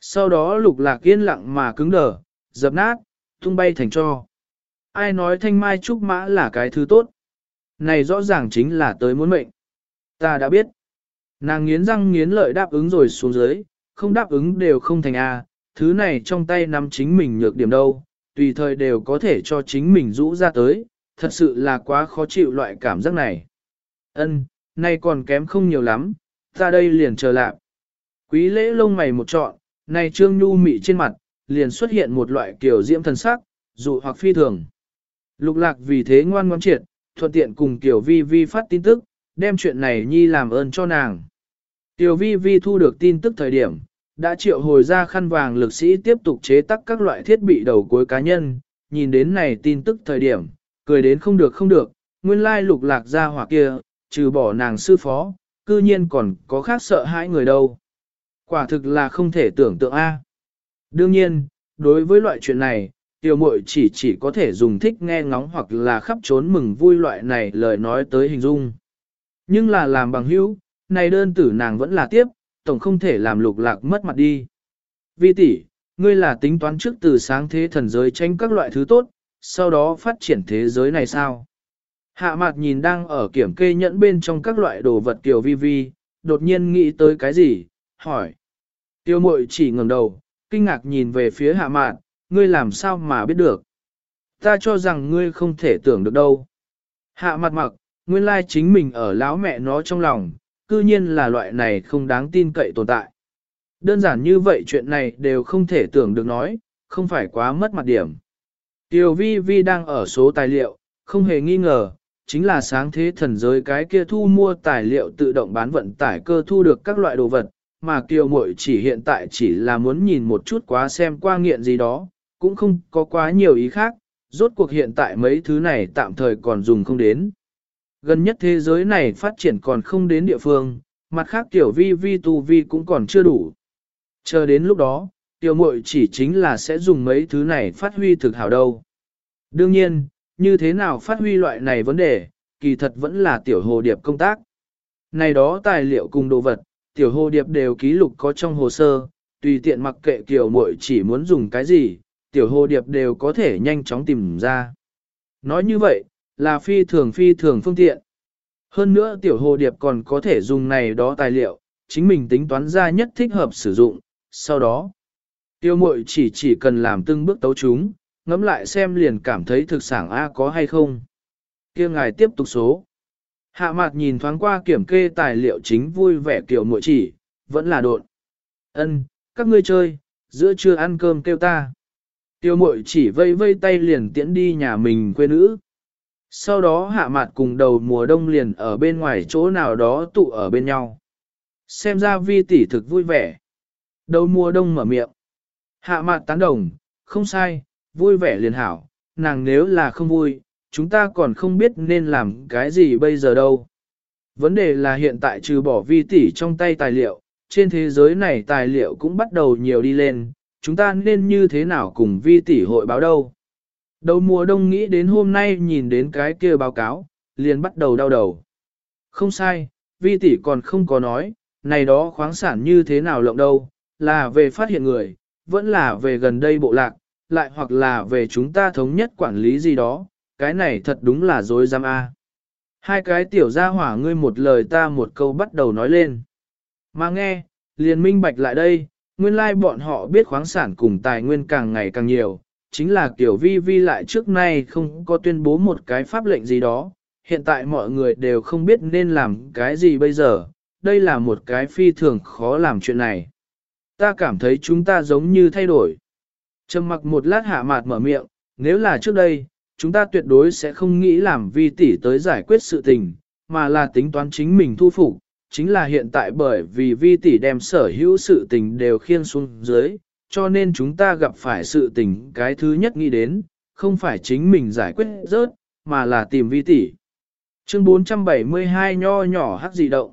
Sau đó lục lạc yên lặng mà cứng đờ, dập nát, tung bay thành cho. Ai nói thanh mai trúc mã là cái thứ tốt? Này rõ ràng chính là tới muốn mệnh. Ta đã biết. Nàng nghiến răng nghiến lợi đáp ứng rồi xuống dưới, không đáp ứng đều không thành A, thứ này trong tay nắm chính mình nhược điểm đâu, tùy thời đều có thể cho chính mình rũ ra tới, thật sự là quá khó chịu loại cảm giác này. Ân, nay còn kém không nhiều lắm, ta đây liền chờ lạc. Quý lễ lông mày một trọn, này trương nhu mị trên mặt, liền xuất hiện một loại kiểu diễm thần sắc, dụ hoặc phi thường. Lục lạc vì thế ngoan ngoãn triệt, thuận tiện cùng Tiểu Vi Vi phát tin tức, đem chuyện này nhi làm ơn cho nàng. Tiểu Vi Vi thu được tin tức thời điểm, đã triệu hồi ra khăn vàng lực sĩ tiếp tục chế tác các loại thiết bị đầu cuối cá nhân, nhìn đến này tin tức thời điểm, cười đến không được không được, nguyên lai lục lạc ra hỏa kia, trừ bỏ nàng sư phó, cư nhiên còn có khác sợ hãi người đâu. Quả thực là không thể tưởng tượng A. Đương nhiên, đối với loại chuyện này, tiểu muội chỉ chỉ có thể dùng thích nghe ngóng hoặc là khắp trốn mừng vui loại này lời nói tới hình dung. Nhưng là làm bằng hữu, này đơn tử nàng vẫn là tiếp, tổng không thể làm lục lạc mất mặt đi. Vi tỷ, ngươi là tính toán trước từ sáng thế thần giới tranh các loại thứ tốt, sau đó phát triển thế giới này sao? Hạ mặt nhìn đang ở kiểm kê nhẫn bên trong các loại đồ vật tiểu vi vi, đột nhiên nghĩ tới cái gì, hỏi. Tiêu mội chỉ ngẩng đầu, kinh ngạc nhìn về phía hạ mạn, ngươi làm sao mà biết được. Ta cho rằng ngươi không thể tưởng được đâu. Hạ mặt mặc, nguyên lai chính mình ở lão mẹ nó trong lòng, cư nhiên là loại này không đáng tin cậy tồn tại. Đơn giản như vậy chuyện này đều không thể tưởng được nói, không phải quá mất mặt điểm. Tiểu vi vi đang ở số tài liệu, không hề nghi ngờ, chính là sáng thế thần giới cái kia thu mua tài liệu tự động bán vận tải cơ thu được các loại đồ vật, mà kiều muội chỉ hiện tại chỉ là muốn nhìn một chút quá xem qua nghiện gì đó, cũng không có quá nhiều ý khác, rốt cuộc hiện tại mấy thứ này tạm thời còn dùng không đến. Gần nhất thế giới này phát triển còn không đến địa phương, mặt khác tiểu vi vi tu vi cũng còn chưa đủ. Chờ đến lúc đó, tiểu muội chỉ chính là sẽ dùng mấy thứ này phát huy thực hảo đâu. Đương nhiên, như thế nào phát huy loại này vấn đề, kỳ thật vẫn là tiểu hồ điệp công tác. Này đó tài liệu cùng đồ vật, tiểu hồ điệp đều ký lục có trong hồ sơ, tùy tiện mặc kệ kiểu muội chỉ muốn dùng cái gì, tiểu hồ điệp đều có thể nhanh chóng tìm ra. Nói như vậy, là phi thường phi thường phương tiện. Hơn nữa tiểu hồ điệp còn có thể dùng này đó tài liệu, chính mình tính toán ra nhất thích hợp sử dụng, sau đó. Tiêu mội chỉ chỉ cần làm từng bước tấu chúng, ngẫm lại xem liền cảm thấy thực sản A có hay không. kia ngài tiếp tục số. Hạ mặt nhìn thoáng qua kiểm kê tài liệu chính vui vẻ kiểu muội chỉ, vẫn là đột. Ân, các ngươi chơi, giữa trưa ăn cơm kêu ta. Tiêu mội chỉ vây vây tay liền tiễn đi nhà mình quê nữ. Sau đó hạ mặt cùng đầu mùa đông liền ở bên ngoài chỗ nào đó tụ ở bên nhau. Xem ra vi tỷ thực vui vẻ. Đầu mùa đông mở miệng. Hạ mặt tán đồng, không sai, vui vẻ liền hảo, nàng nếu là không vui, chúng ta còn không biết nên làm cái gì bây giờ đâu. Vấn đề là hiện tại trừ bỏ vi tỷ trong tay tài liệu, trên thế giới này tài liệu cũng bắt đầu nhiều đi lên, chúng ta nên như thế nào cùng vi tỷ hội báo đâu. Đầu mùa đông nghĩ đến hôm nay nhìn đến cái kia báo cáo, liền bắt đầu đau đầu. Không sai, vi tỷ còn không có nói, này đó khoáng sản như thế nào lộng đâu, là về phát hiện người, vẫn là về gần đây bộ lạc, lại hoặc là về chúng ta thống nhất quản lý gì đó, cái này thật đúng là dối giam a. Hai cái tiểu gia hỏa ngươi một lời ta một câu bắt đầu nói lên. Mà nghe, liền minh bạch lại đây, nguyên lai like bọn họ biết khoáng sản cùng tài nguyên càng ngày càng nhiều, chính là kiểu vi vi lại trước nay không có tuyên bố một cái pháp lệnh gì đó, hiện tại mọi người đều không biết nên làm cái gì bây giờ, đây là một cái phi thường khó làm chuyện này. Ta cảm thấy chúng ta giống như thay đổi. Trầm mặc một lát hạ mạt mở miệng, nếu là trước đây, chúng ta tuyệt đối sẽ không nghĩ làm vi tỷ tới giải quyết sự tình, mà là tính toán chính mình thu phục. Chính là hiện tại bởi vì vi tỷ đem sở hữu sự tình đều khiên xuống dưới, cho nên chúng ta gặp phải sự tình cái thứ nhất nghĩ đến, không phải chính mình giải quyết rớt, mà là tìm vi tỷ. Chương 472 nho nhỏ hắc dị động.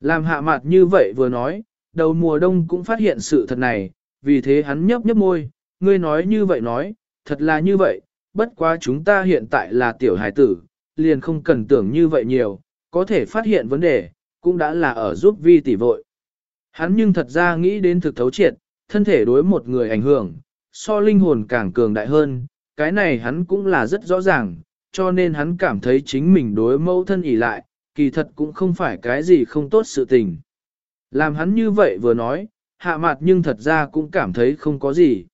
Làm hạ mặt như vậy vừa nói, đầu mùa đông cũng phát hiện sự thật này, vì thế hắn nhấp nhấp môi, ngươi nói như vậy nói, thật là như vậy, bất quá chúng ta hiện tại là tiểu hải tử, liền không cần tưởng như vậy nhiều, có thể phát hiện vấn đề, cũng đã là ở giúp vi tỷ vội. Hắn nhưng thật ra nghĩ đến thực thấu triệt, thân thể đối một người ảnh hưởng, so linh hồn càng cường đại hơn, cái này hắn cũng là rất rõ ràng, cho nên hắn cảm thấy chính mình đối mẫu thân ỉ lại, kỳ thật cũng không phải cái gì không tốt sự tình. Làm hắn như vậy vừa nói, hạ mặt nhưng thật ra cũng cảm thấy không có gì.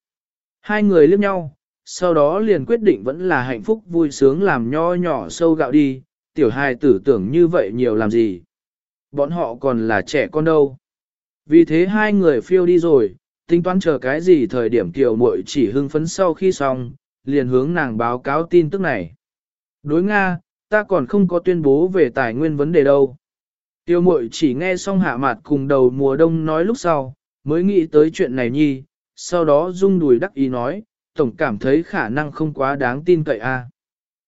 Hai người liếc nhau, sau đó liền quyết định vẫn là hạnh phúc vui sướng làm nho nhỏ sâu gạo đi, tiểu hài tử tưởng như vậy nhiều làm gì. Bọn họ còn là trẻ con đâu. Vì thế hai người phiêu đi rồi, tính toán chờ cái gì thời điểm tiểu muội chỉ hưng phấn sau khi xong, liền hướng nàng báo cáo tin tức này. Đối Nga, ta còn không có tuyên bố về tài nguyên vấn đề đâu. Tiêu mội chỉ nghe xong hạ mặt cùng đầu mùa đông nói lúc sau, mới nghĩ tới chuyện này nhi, sau đó rung đùi đắc ý nói, tổng cảm thấy khả năng không quá đáng tin cậy a.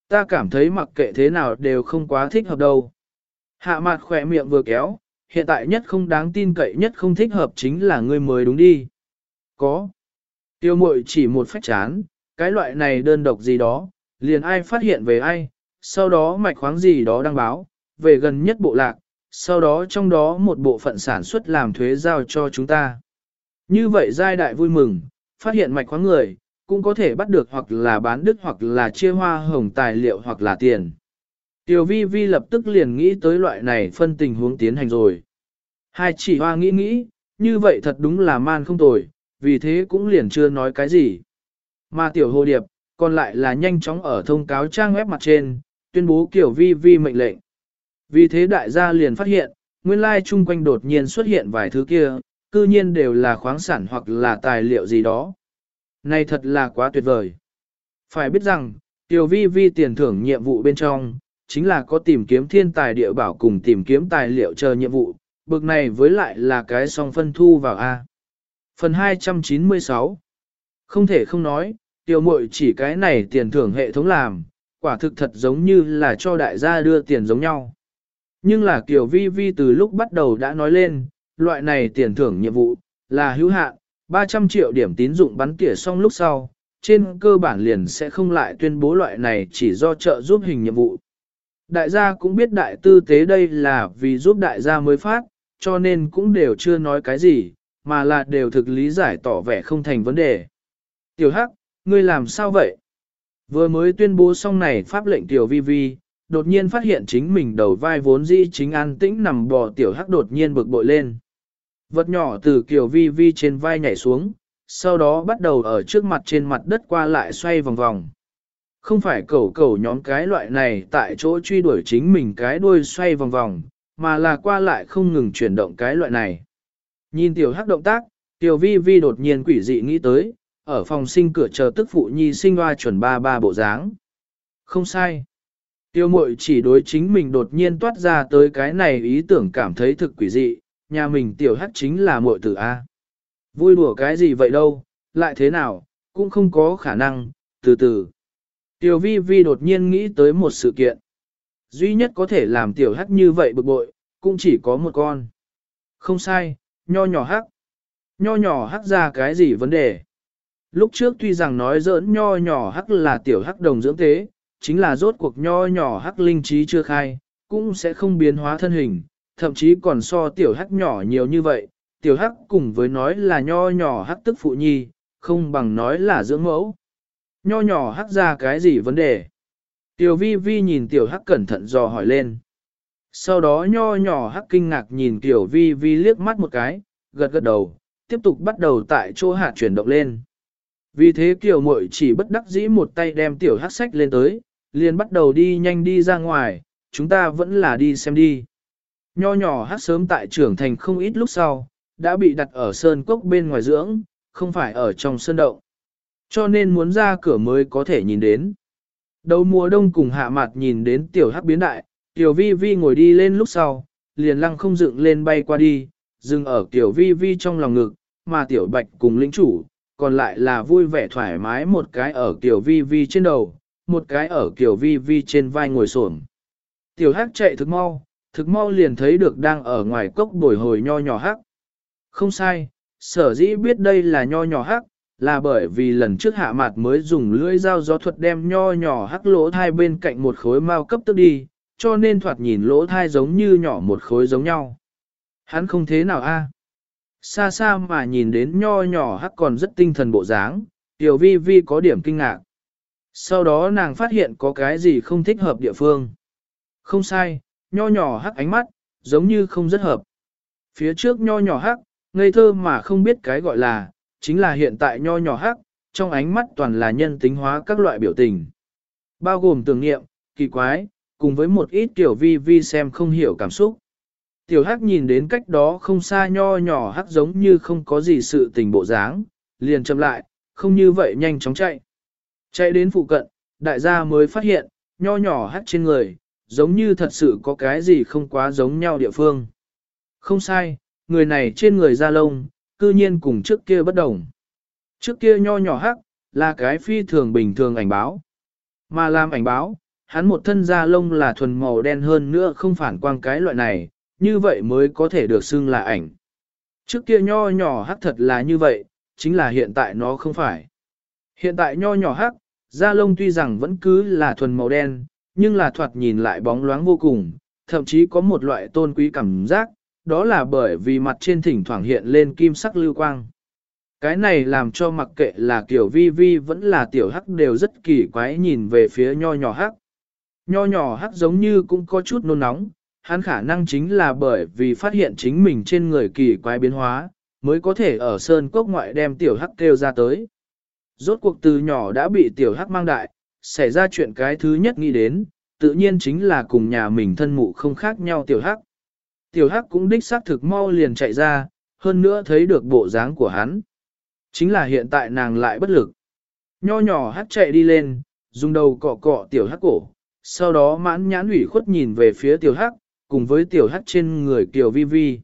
Ta cảm thấy mặc kệ thế nào đều không quá thích hợp đâu. Hạ mặt khỏe miệng vừa kéo, hiện tại nhất không đáng tin cậy nhất không thích hợp chính là ngươi mới đúng đi. Có. Tiêu mội chỉ một phách chán, cái loại này đơn độc gì đó, liền ai phát hiện về ai, sau đó mạch khoáng gì đó đăng báo, về gần nhất bộ lạc, sau đó trong đó một bộ phận sản xuất làm thuế giao cho chúng ta. Như vậy giai đại vui mừng, phát hiện mạch khoáng người, cũng có thể bắt được hoặc là bán đứt hoặc là chia hoa hồng tài liệu hoặc là tiền. Tiểu vi vi lập tức liền nghĩ tới loại này phân tình huống tiến hành rồi. Hai chỉ hoa nghĩ nghĩ, như vậy thật đúng là man không tồi, vì thế cũng liền chưa nói cái gì. Mà tiểu hồ điệp, còn lại là nhanh chóng ở thông cáo trang web mặt trên, tuyên bố kiểu vi vi mệnh lệnh. Vì thế đại gia liền phát hiện, nguyên lai chung quanh đột nhiên xuất hiện vài thứ kia, cư nhiên đều là khoáng sản hoặc là tài liệu gì đó. Này thật là quá tuyệt vời. Phải biết rằng, tiểu vi vi tiền thưởng nhiệm vụ bên trong, chính là có tìm kiếm thiên tài địa bảo cùng tìm kiếm tài liệu chờ nhiệm vụ, bực này với lại là cái song phân thu vào A. Phần 296 Không thể không nói, tiểu muội chỉ cái này tiền thưởng hệ thống làm, quả thực thật giống như là cho đại gia đưa tiền giống nhau. Nhưng là kiểu vi vi từ lúc bắt đầu đã nói lên, loại này tiền thưởng nhiệm vụ, là hữu hạn, 300 triệu điểm tín dụng bắn tỉa xong lúc sau, trên cơ bản liền sẽ không lại tuyên bố loại này chỉ do trợ giúp hình nhiệm vụ. Đại gia cũng biết đại tư tế đây là vì giúp đại gia mới phát, cho nên cũng đều chưa nói cái gì, mà là đều thực lý giải tỏ vẻ không thành vấn đề. Tiểu Hắc, ngươi làm sao vậy? Vừa mới tuyên bố xong này pháp lệnh Tiểu Vi Vi, đột nhiên phát hiện chính mình đầu vai vốn dĩ chính an tĩnh nằm bò Tiểu Hắc đột nhiên bực bội lên. Vật nhỏ từ kiểu Vi Vi trên vai nhảy xuống, sau đó bắt đầu ở trước mặt trên mặt đất qua lại xoay vòng vòng. Không phải cẩu cẩu nhóm cái loại này tại chỗ truy đuổi chính mình cái đuôi xoay vòng vòng, mà là qua lại không ngừng chuyển động cái loại này. Nhìn tiểu hắc động tác, tiểu vi vi đột nhiên quỷ dị nghĩ tới, ở phòng sinh cửa chờ tức phụ nhi sinh hoa chuẩn ba ba bộ dáng. Không sai. Tiêu mội chỉ đối chính mình đột nhiên toát ra tới cái này ý tưởng cảm thấy thực quỷ dị, nhà mình tiểu hắc chính là muội tử A. Vui đùa cái gì vậy đâu, lại thế nào, cũng không có khả năng, từ từ. Tiểu vi vi đột nhiên nghĩ tới một sự kiện. Duy nhất có thể làm tiểu hắc như vậy bực bội, cũng chỉ có một con. Không sai, nho nhỏ hắc. Nho nhỏ hắc ra cái gì vấn đề? Lúc trước tuy rằng nói giỡn nho nhỏ hắc là tiểu hắc đồng dưỡng tế, chính là rốt cuộc nho nhỏ hắc linh trí chưa khai, cũng sẽ không biến hóa thân hình, thậm chí còn so tiểu hắc nhỏ nhiều như vậy, tiểu hắc cùng với nói là nho nhỏ hắc tức phụ nhi, không bằng nói là dưỡng mẫu. Nho nhỏ hắc ra cái gì vấn đề? Tiểu vi vi nhìn tiểu hắc cẩn thận dò hỏi lên. Sau đó nho nhỏ hắc kinh ngạc nhìn tiểu vi vi liếc mắt một cái, gật gật đầu, tiếp tục bắt đầu tại chỗ hạt chuyển động lên. Vì thế kiểu muội chỉ bất đắc dĩ một tay đem tiểu hắc sách lên tới, liền bắt đầu đi nhanh đi ra ngoài, chúng ta vẫn là đi xem đi. Nho nhỏ hát sớm tại trưởng thành không ít lúc sau, đã bị đặt ở sơn cốc bên ngoài dưỡng, không phải ở trong sơn động. Cho nên muốn ra cửa mới có thể nhìn đến. Đầu mùa đông cùng hạ mặt nhìn đến tiểu hắc biến đại, tiểu vi vi ngồi đi lên lúc sau, liền lăng không dựng lên bay qua đi, dừng ở tiểu vi vi trong lòng ngực, mà tiểu bạch cùng lĩnh chủ, còn lại là vui vẻ thoải mái một cái ở tiểu vi vi trên đầu, một cái ở tiểu vi vi trên vai ngồi xổm. Tiểu hắc chạy thực mau, thực mau liền thấy được đang ở ngoài cốc bồi hồi nho nhỏ hắc. Không sai, sở dĩ biết đây là nho nhỏ hắc, là bởi vì lần trước hạ mặt mới dùng lưỡi dao gió thuật đem nho nhỏ hắc lỗ thai bên cạnh một khối mao cấp tức đi, cho nên thoạt nhìn lỗ thai giống như nhỏ một khối giống nhau. Hắn không thế nào a? Xa xa mà nhìn đến nho nhỏ hắc còn rất tinh thần bộ dáng, tiểu vi vi có điểm kinh ngạc. Sau đó nàng phát hiện có cái gì không thích hợp địa phương. Không sai, nho nhỏ hắc ánh mắt, giống như không rất hợp. Phía trước nho nhỏ hắc, ngây thơ mà không biết cái gọi là, chính là hiện tại nho nhỏ hắc, trong ánh mắt toàn là nhân tính hóa các loại biểu tình. Bao gồm tưởng nghiệm, kỳ quái, cùng với một ít kiểu vi vi xem không hiểu cảm xúc. Tiểu hắc nhìn đến cách đó không xa nho nhỏ hắc giống như không có gì sự tình bộ dáng, liền chậm lại, không như vậy nhanh chóng chạy. Chạy đến phụ cận, đại gia mới phát hiện, nho nhỏ hắc trên người, giống như thật sự có cái gì không quá giống nhau địa phương. Không sai, người này trên người da lông, cư nhiên cùng trước kia bất đồng. Trước kia nho nhỏ hắc, là cái phi thường bình thường ảnh báo. Mà làm ảnh báo, hắn một thân da lông là thuần màu đen hơn nữa không phản quang cái loại này, như vậy mới có thể được xưng là ảnh. Trước kia nho nhỏ hắc thật là như vậy, chính là hiện tại nó không phải. Hiện tại nho nhỏ hắc, da lông tuy rằng vẫn cứ là thuần màu đen, nhưng là thoạt nhìn lại bóng loáng vô cùng, thậm chí có một loại tôn quý cảm giác, đó là bởi vì mặt trên thỉnh thoảng hiện lên kim sắc lưu quang. Cái này làm cho mặc kệ là kiểu vi vi vẫn là tiểu hắc đều rất kỳ quái nhìn về phía nho nhỏ hắc. Nho nhỏ hắc giống như cũng có chút nôn nóng, hắn khả năng chính là bởi vì phát hiện chính mình trên người kỳ quái biến hóa, mới có thể ở sơn cốc ngoại đem tiểu hắc kêu ra tới. Rốt cuộc từ nhỏ đã bị tiểu hắc mang đại, xảy ra chuyện cái thứ nhất nghĩ đến, tự nhiên chính là cùng nhà mình thân mụ không khác nhau tiểu hắc. Tiểu hắc cũng đích xác thực mau liền chạy ra, hơn nữa thấy được bộ dáng của hắn. Chính là hiện tại nàng lại bất lực. Nho nhỏ hắc chạy đi lên, dùng đầu cọ cọ tiểu hắc cổ, sau đó mãn nhãn ủy khuất nhìn về phía tiểu hắc, cùng với tiểu hắc trên người tiểu vi vi.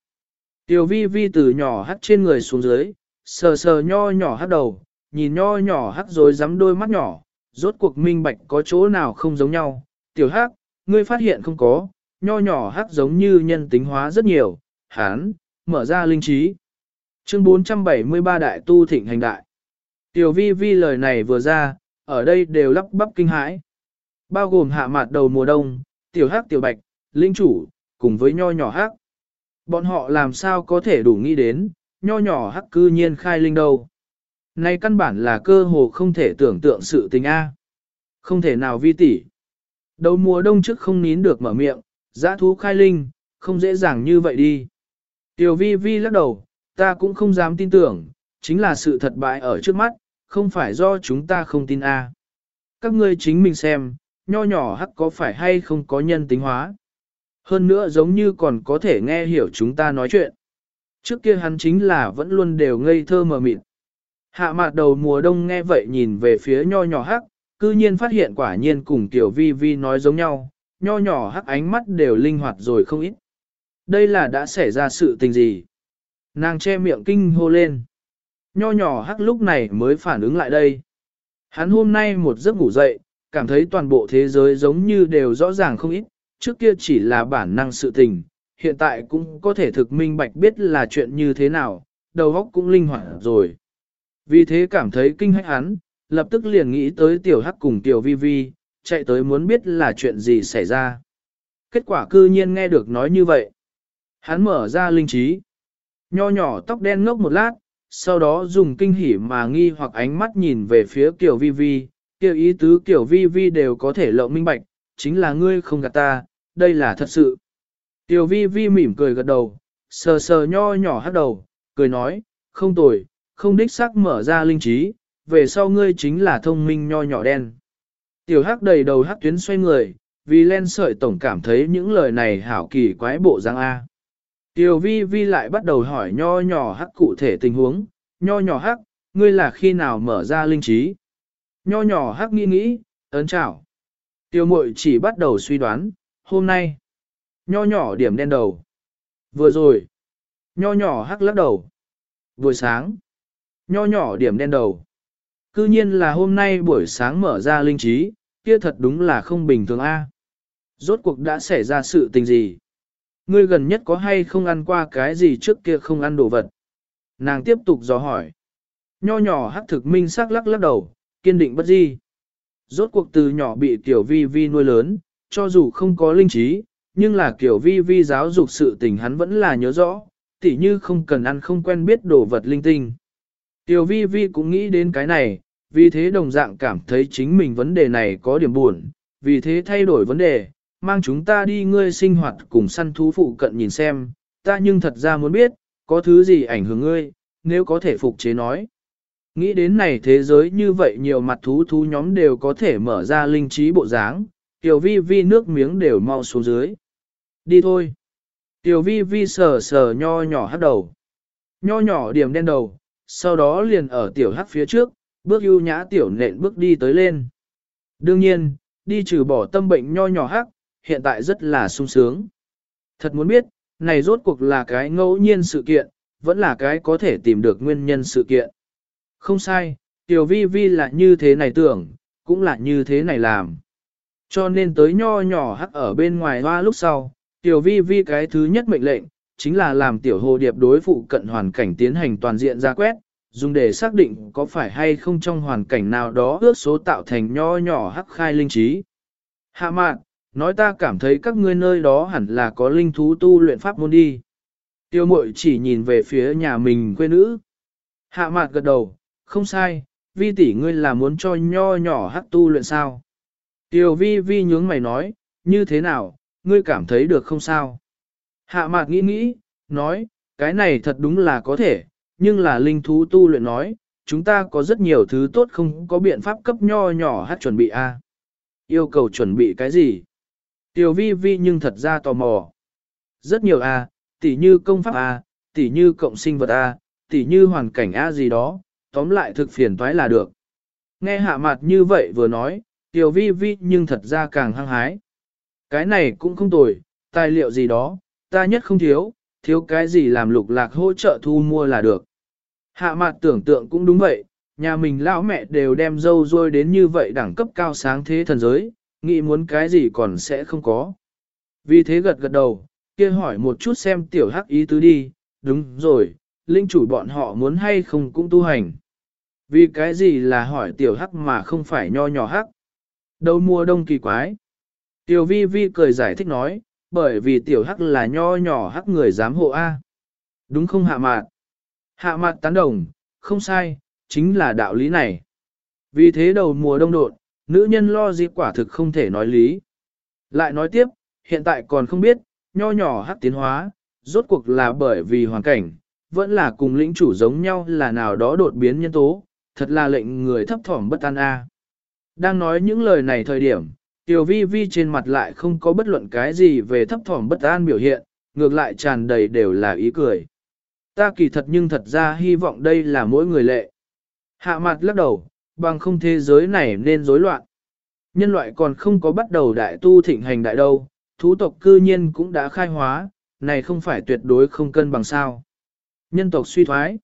Tiểu vi vi từ nhỏ hắc trên người xuống dưới, sờ sờ nho nhỏ hắc đầu, nhìn nho nhỏ hắc rồi dám đôi mắt nhỏ, rốt cuộc minh bạch có chỗ nào không giống nhau. Tiểu hắc, ngươi phát hiện không có, nho nhỏ hắc giống như nhân tính hóa rất nhiều, hán, mở ra linh trí. Chương 473 Đại Tu Thịnh Hành Đại Tiểu vi vi lời này vừa ra, ở đây đều lắp bắp kinh hãi. Bao gồm hạ mặt đầu mùa đông, tiểu hắc tiểu bạch, linh chủ, cùng với nho nhỏ hắc. Bọn họ làm sao có thể đủ nghĩ đến, nho nhỏ hắc cư nhiên khai linh đâu. Này căn bản là cơ hồ không thể tưởng tượng sự tình A. Không thể nào vi tỷ. Đầu mùa đông trước không nín được mở miệng, giã thú khai linh, không dễ dàng như vậy đi. Tiểu vi vi lắc đầu, ta cũng không dám tin tưởng, chính là sự thật bại ở trước mắt, không phải do chúng ta không tin A. Các ngươi chính mình xem, nho nhỏ hắc có phải hay không có nhân tính hóa. Hơn nữa giống như còn có thể nghe hiểu chúng ta nói chuyện. Trước kia hắn chính là vẫn luôn đều ngây thơ mờ mịt. Hạ mạt đầu mùa đông nghe vậy nhìn về phía nho nhỏ hắc, cư nhiên phát hiện quả nhiên cùng tiểu vi vi nói giống nhau, nho nhỏ hắc ánh mắt đều linh hoạt rồi không ít. Đây là đã xảy ra sự tình gì? Nàng che miệng kinh hô lên. Nho nhỏ hắc lúc này mới phản ứng lại đây. Hắn hôm nay một giấc ngủ dậy, cảm thấy toàn bộ thế giới giống như đều rõ ràng không ít, trước kia chỉ là bản năng sự tình, hiện tại cũng có thể thực minh bạch biết là chuyện như thế nào, đầu óc cũng linh hoạt rồi. Vì thế cảm thấy kinh hãi hắn, lập tức liền nghĩ tới tiểu hắc cùng tiểu vi vi, chạy tới muốn biết là chuyện gì xảy ra. Kết quả cư nhiên nghe được nói như vậy. Hắn mở ra linh trí. Nho nhỏ tóc đen ngốc một lát, sau đó dùng kinh hỉ mà nghi hoặc ánh mắt nhìn về phía Kiều Vi Vi, Kiều ý tứ Kiều Vi Vi đều có thể lộng minh bạch, chính là ngươi không gạt ta, đây là thật sự. Kiều Vi Vi mỉm cười gật đầu, sờ sờ nho nhỏ hắt đầu, cười nói, không tồi, không đích xác mở ra linh trí, về sau ngươi chính là thông minh nho nhỏ đen. Tiểu hắc đầy đầu hắc tuyến xoay người, vì len sợi tổng cảm thấy những lời này hảo kỳ quái bộ răng A. Tiểu vi vi lại bắt đầu hỏi nho nhỏ hắc cụ thể tình huống, nho nhỏ hắc, ngươi là khi nào mở ra linh trí? Nho nhỏ hắc nghĩ nghĩ, ấn chào. Tiểu muội chỉ bắt đầu suy đoán, hôm nay. Nho nhỏ điểm đen đầu. Vừa rồi. Nho nhỏ hắc lắc đầu. Buổi sáng. Nho nhỏ điểm đen đầu. Cư nhiên là hôm nay buổi sáng mở ra linh trí, kia thật đúng là không bình thường a. À. Rốt cuộc đã xảy ra sự tình gì? Ngươi gần nhất có hay không ăn qua cái gì trước kia không ăn đồ vật? Nàng tiếp tục dò hỏi. Nho nhỏ hắc thực minh sắc lắc lắc đầu, kiên định bất di. Rốt cuộc từ nhỏ bị tiểu vi vi nuôi lớn, cho dù không có linh trí, nhưng là kiểu vi vi giáo dục sự tình hắn vẫn là nhớ rõ, tỉ như không cần ăn không quen biết đồ vật linh tinh. Tiểu vi vi cũng nghĩ đến cái này, vì thế đồng dạng cảm thấy chính mình vấn đề này có điểm buồn, vì thế thay đổi vấn đề, mang chúng ta đi ngươi sinh hoạt cùng săn thú phụ cận nhìn xem, ta nhưng thật ra muốn biết, có thứ gì ảnh hưởng ngươi, nếu có thể phục chế nói. Nghĩ đến này thế giới như vậy nhiều mặt thú thú nhóm đều có thể mở ra linh trí bộ dáng, tiểu vi vi nước miếng đều mau xuống dưới. Đi thôi. Tiểu vi vi sờ sờ nho nhỏ hắc đầu. Nho nhỏ điểm đen đầu, sau đó liền ở tiểu hắc phía trước, bước ưu nhã tiểu nện bước đi tới lên. Đương nhiên, đi trừ bỏ tâm bệnh nho nhỏ hắc, hiện tại rất là sung sướng. Thật muốn biết, này rốt cuộc là cái ngẫu nhiên sự kiện, vẫn là cái có thể tìm được nguyên nhân sự kiện. Không sai, tiểu vi vi là như thế này tưởng, cũng là như thế này làm. Cho nên tới nho nhỏ hắc ở bên ngoài hoa lúc sau, tiểu vi vi cái thứ nhất mệnh lệnh, chính là làm tiểu hồ điệp đối phụ cận hoàn cảnh tiến hành toàn diện ra quét, dùng để xác định có phải hay không trong hoàn cảnh nào đó ước số tạo thành nho nhỏ hắc khai linh trí. Hạ mạn, nói ta cảm thấy các ngươi nơi đó hẳn là có linh thú tu luyện pháp môn đi. Tiêu mội chỉ nhìn về phía nhà mình quê nữ. Hạ mạn gật đầu, không sai, vi tỷ ngươi là muốn cho nho nhỏ hắc tu luyện sao. Tiêu vi vi nhướng mày nói, như thế nào, ngươi cảm thấy được không sao. Hạ mạc nghĩ nghĩ, nói, cái này thật đúng là có thể, nhưng là linh thú tu luyện nói, chúng ta có rất nhiều thứ tốt không có biện pháp cấp nho nhỏ hát chuẩn bị a. À? Yêu cầu chuẩn bị cái gì? Tiểu vi vi nhưng thật ra tò mò. Rất nhiều a, à, tỉ như công pháp a, à, tỉ như cộng sinh vật a, tỉ như hoàn cảnh a gì đó, tóm lại thực phiền toái là được. Nghe hạ mặt như vậy vừa nói, tiểu vi vi nhưng thật ra càng hăng hái. Cái này cũng không tồi, tài liệu gì đó, ta nhất không thiếu, thiếu cái gì làm lục lạc hỗ trợ thu mua là được. Hạ mặt tưởng tượng cũng đúng vậy, nhà mình lão mẹ đều đem dâu rôi đến như vậy đẳng cấp cao sáng thế thần giới, nghĩ muốn cái gì còn sẽ không có. Vì thế gật gật đầu, kia hỏi một chút xem tiểu hắc ý tứ đi, đúng rồi, linh chủ bọn họ muốn hay không cũng tu hành. Vì cái gì là hỏi tiểu hắc mà không phải nho nhỏ hắc. Đâu mua đông kỳ quái. Tiểu vi vi cười giải thích nói, bởi vì tiểu hắc là nho nhỏ hắc người dám hộ A. Đúng không hạ mạn? Hạ mạt tán đồng, không sai, chính là đạo lý này. Vì thế đầu mùa đông đột, nữ nhân lo gì quả thực không thể nói lý. Lại nói tiếp, hiện tại còn không biết, nho nhỏ hắc tiến hóa, rốt cuộc là bởi vì hoàn cảnh, vẫn là cùng lĩnh chủ giống nhau là nào đó đột biến nhân tố, thật là lệnh người thấp thỏm bất an a. Đang nói những lời này thời điểm, Tiểu vi vi trên mặt lại không có bất luận cái gì về thấp thỏm bất an biểu hiện, ngược lại tràn đầy đều là ý cười. Ta kỳ thật nhưng thật ra hy vọng đây là mỗi người lệ. Hạ mặt lắc đầu, bằng không thế giới này nên rối loạn. Nhân loại còn không có bắt đầu đại tu thịnh hành đại đâu, thú tộc cư nhiên cũng đã khai hóa, này không phải tuyệt đối không cân bằng sao. Nhân tộc suy thoái.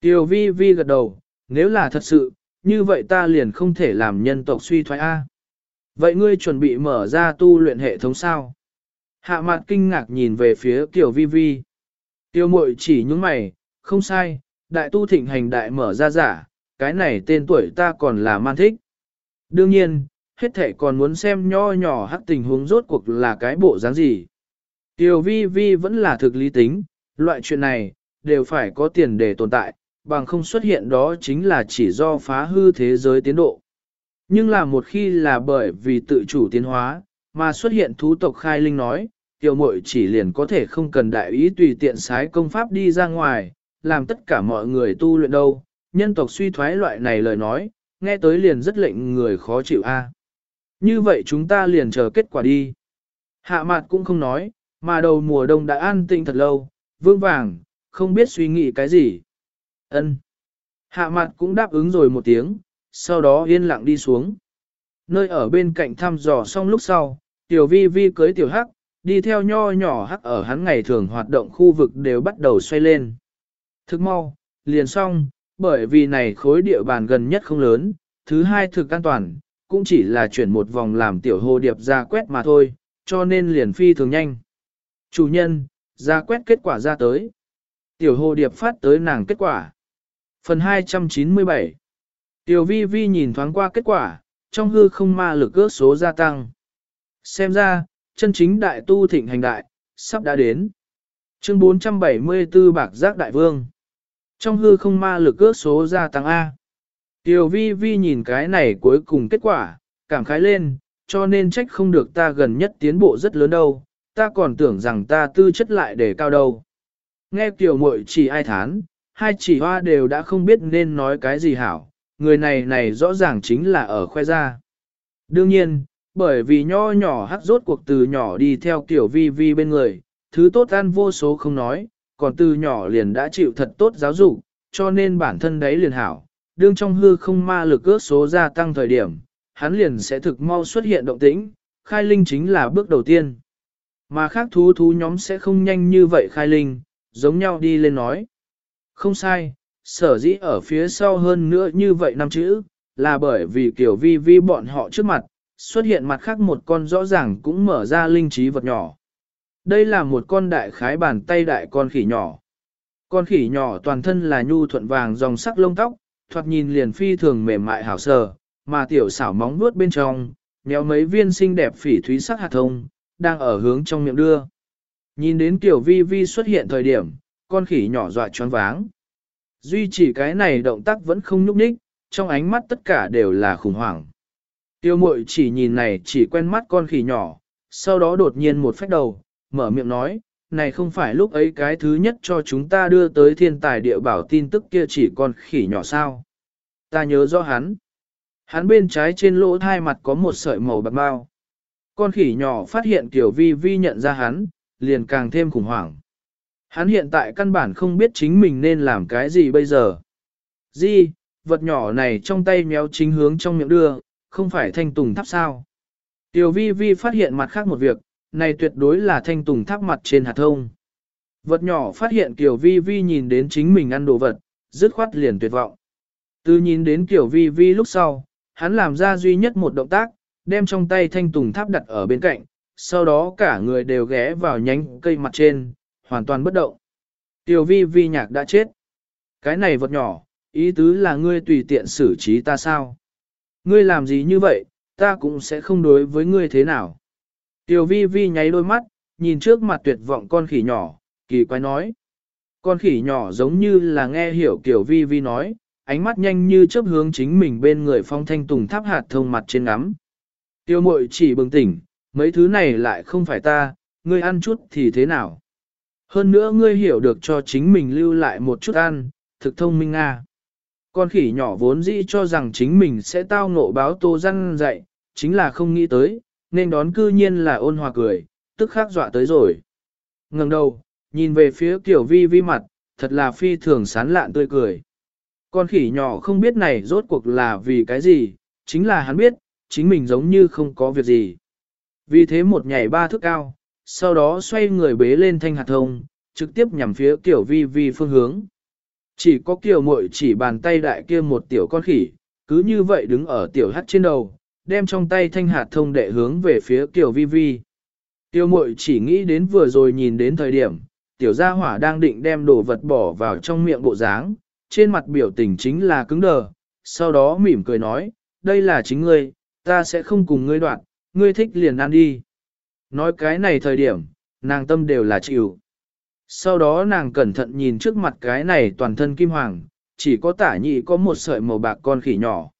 Tiểu vi vi gật đầu, nếu là thật sự, như vậy ta liền không thể làm nhân tộc suy thoái A. Vậy ngươi chuẩn bị mở ra tu luyện hệ thống sao? Hạ mặt kinh ngạc nhìn về phía Tiểu vi vi. Tiêu mội chỉ những mày, không sai, đại tu thịnh hành đại mở ra giả, cái này tên tuổi ta còn là man thích. Đương nhiên, hết thể còn muốn xem nho nhỏ hắc tình huống rốt cuộc là cái bộ dáng gì. Tiểu vi vi vẫn là thực lý tính, loại chuyện này, đều phải có tiền để tồn tại, bằng không xuất hiện đó chính là chỉ do phá hư thế giới tiến độ. Nhưng là một khi là bởi vì tự chủ tiến hóa, mà xuất hiện thú tộc khai linh nói, tiểu muội chỉ liền có thể không cần đại ý tùy tiện sái công pháp đi ra ngoài, làm tất cả mọi người tu luyện đâu. Nhân tộc suy thoái loại này lời nói, nghe tới liền rất lệnh người khó chịu a. Như vậy chúng ta liền chờ kết quả đi. Hạ mặt cũng không nói, mà đầu mùa đông đã an tĩnh thật lâu, vương vàng, không biết suy nghĩ cái gì. Ân. Hạ mặt cũng đáp ứng rồi một tiếng, sau đó yên lặng đi xuống. Nơi ở bên cạnh thăm dò xong lúc sau, tiểu vi vi cưới tiểu hắc, đi theo nho nhỏ hắc ở hắn ngày thường hoạt động khu vực đều bắt đầu xoay lên. Thức mau, liền xong, bởi vì này khối địa bàn gần nhất không lớn, thứ hai thực an toàn, cũng chỉ là chuyển một vòng làm tiểu hồ điệp ra quét mà thôi, cho nên liền phi thường nhanh. Chủ nhân, ra quét kết quả ra tới. Tiểu hồ điệp phát tới nàng kết quả. Phần 297 Tiểu vi vi nhìn thoáng qua kết quả, trong hư không ma lực ước số gia tăng. Xem ra, chân chính đại tu thịnh hành đại, sắp đã đến. Chương 474 Bạc Giác Đại Vương Trong hư không ma lực ước số gia tăng A. Tiểu vi vi nhìn cái này cuối cùng kết quả, cảm khái lên, cho nên trách không được ta gần nhất tiến bộ rất lớn đâu, ta còn tưởng rằng ta tư chất lại để cao đâu. Nghe tiểu muội chỉ ai thán, hai chỉ hoa đều đã không biết nên nói cái gì hảo, người này này rõ ràng chính là ở khoe ra. Đương nhiên, bởi vì nho nhỏ hắc rốt cuộc từ nhỏ đi theo tiểu vi vi bên người, thứ tốt ăn vô số không nói, còn từ nhỏ liền đã chịu thật tốt giáo dục, cho nên bản thân đấy liền hảo, đương trong hư không ma lực ước số gia tăng thời điểm, hắn liền sẽ thực mau xuất hiện động tĩnh, khai linh chính là bước đầu tiên. Mà khác thú thú nhóm sẽ không nhanh như vậy khai linh, giống nhau đi lên nói. Không sai, sở dĩ ở phía sau hơn nữa như vậy năm chữ, là bởi vì kiểu vi vi bọn họ trước mặt, xuất hiện mặt khác một con rõ ràng cũng mở ra linh trí vật nhỏ. Đây là một con đại khái bàn tay đại con khỉ nhỏ. Con khỉ nhỏ toàn thân là nhu thuận vàng dòng sắc lông tóc, thoạt nhìn liền phi thường mềm mại hảo sờ, mà tiểu xảo móng vuốt bên trong, nhéo mấy viên xinh đẹp phỉ thúy sắc hạt thông, đang ở hướng trong miệng đưa. Nhìn đến tiểu vi vi xuất hiện thời điểm, con khỉ nhỏ dọa choáng váng. Duy chỉ cái này động tác vẫn không nhúc nhích, trong ánh mắt tất cả đều là khủng hoảng. Tiêu mội chỉ nhìn này chỉ quen mắt con khỉ nhỏ, sau đó đột nhiên một phách đầu, mở miệng nói, này không phải lúc ấy cái thứ nhất cho chúng ta đưa tới thiên tài địa bảo tin tức kia chỉ con khỉ nhỏ sao. Ta nhớ rõ hắn. Hắn bên trái trên lỗ hai mặt có một sợi màu bạc bao. Con khỉ nhỏ phát hiện tiểu vi vi nhận ra hắn, liền càng thêm khủng hoảng. Hắn hiện tại căn bản không biết chính mình nên làm cái gì bây giờ. Di, vật nhỏ này trong tay méo chính hướng trong miệng đưa, không phải thanh tùng tháp sao. Tiểu vi vi phát hiện mặt khác một việc, này tuyệt đối là thanh tùng tháp mặt trên hạt thông. Vật nhỏ phát hiện Tiểu vi vi nhìn đến chính mình ăn đồ vật, dứt khoát liền tuyệt vọng. Từ nhìn đến Tiểu vi vi lúc sau, hắn làm ra duy nhất một động tác, đem trong tay thanh tùng tháp đặt ở bên cạnh, sau đó cả người đều ghé vào nhánh cây mặt trên, hoàn toàn bất động. Tiểu vi vi nhạc đã chết. Cái này vật nhỏ, ý tứ là ngươi tùy tiện xử trí ta sao? Ngươi làm gì như vậy, ta cũng sẽ không đối với ngươi thế nào. Tiểu vi vi nháy đôi mắt, nhìn trước mặt tuyệt vọng con khỉ nhỏ, kỳ quái nói. Con khỉ nhỏ giống như là nghe hiểu kiểu vi vi nói, ánh mắt nhanh như chớp hướng chính mình bên người phong thanh tùng tháp hạt thông mặt trên ngắm. Tiêu mội chỉ bừng tỉnh, mấy thứ này lại không phải ta, ngươi ăn chút thì thế nào? Hơn nữa ngươi hiểu được cho chính mình lưu lại một chút ăn, thực thông minh nga. Con khỉ nhỏ vốn dĩ cho rằng chính mình sẽ tao ngộ báo tô răn dạy, chính là không nghĩ tới, nên đón cư nhiên là ôn hòa cười, tức khắc dọa tới rồi. ngẩng đầu, nhìn về phía kiểu vi vi mặt, thật là phi thường sán lạn tươi cười. Con khỉ nhỏ không biết này rốt cuộc là vì cái gì, chính là hắn biết, chính mình giống như không có việc gì. Vì thế một nhảy ba thước cao, sau đó xoay người bế lên thanh hạt thông, trực tiếp nhằm phía kiểu vi vi phương hướng. Chỉ có kiểu muội chỉ bàn tay đại kia một tiểu con khỉ, cứ như vậy đứng ở tiểu hắt trên đầu, đem trong tay thanh hạt thông đệ hướng về phía kiểu vi vi. Tiểu muội chỉ nghĩ đến vừa rồi nhìn đến thời điểm, tiểu gia hỏa đang định đem đồ vật bỏ vào trong miệng bộ dáng, trên mặt biểu tình chính là cứng đờ, sau đó mỉm cười nói, đây là chính ngươi, ta sẽ không cùng ngươi đoạn, ngươi thích liền ăn đi. Nói cái này thời điểm, nàng tâm đều là chịu. Sau đó nàng cẩn thận nhìn trước mặt cái này toàn thân kim hoàng, chỉ có tả nhị có một sợi màu bạc con khỉ nhỏ.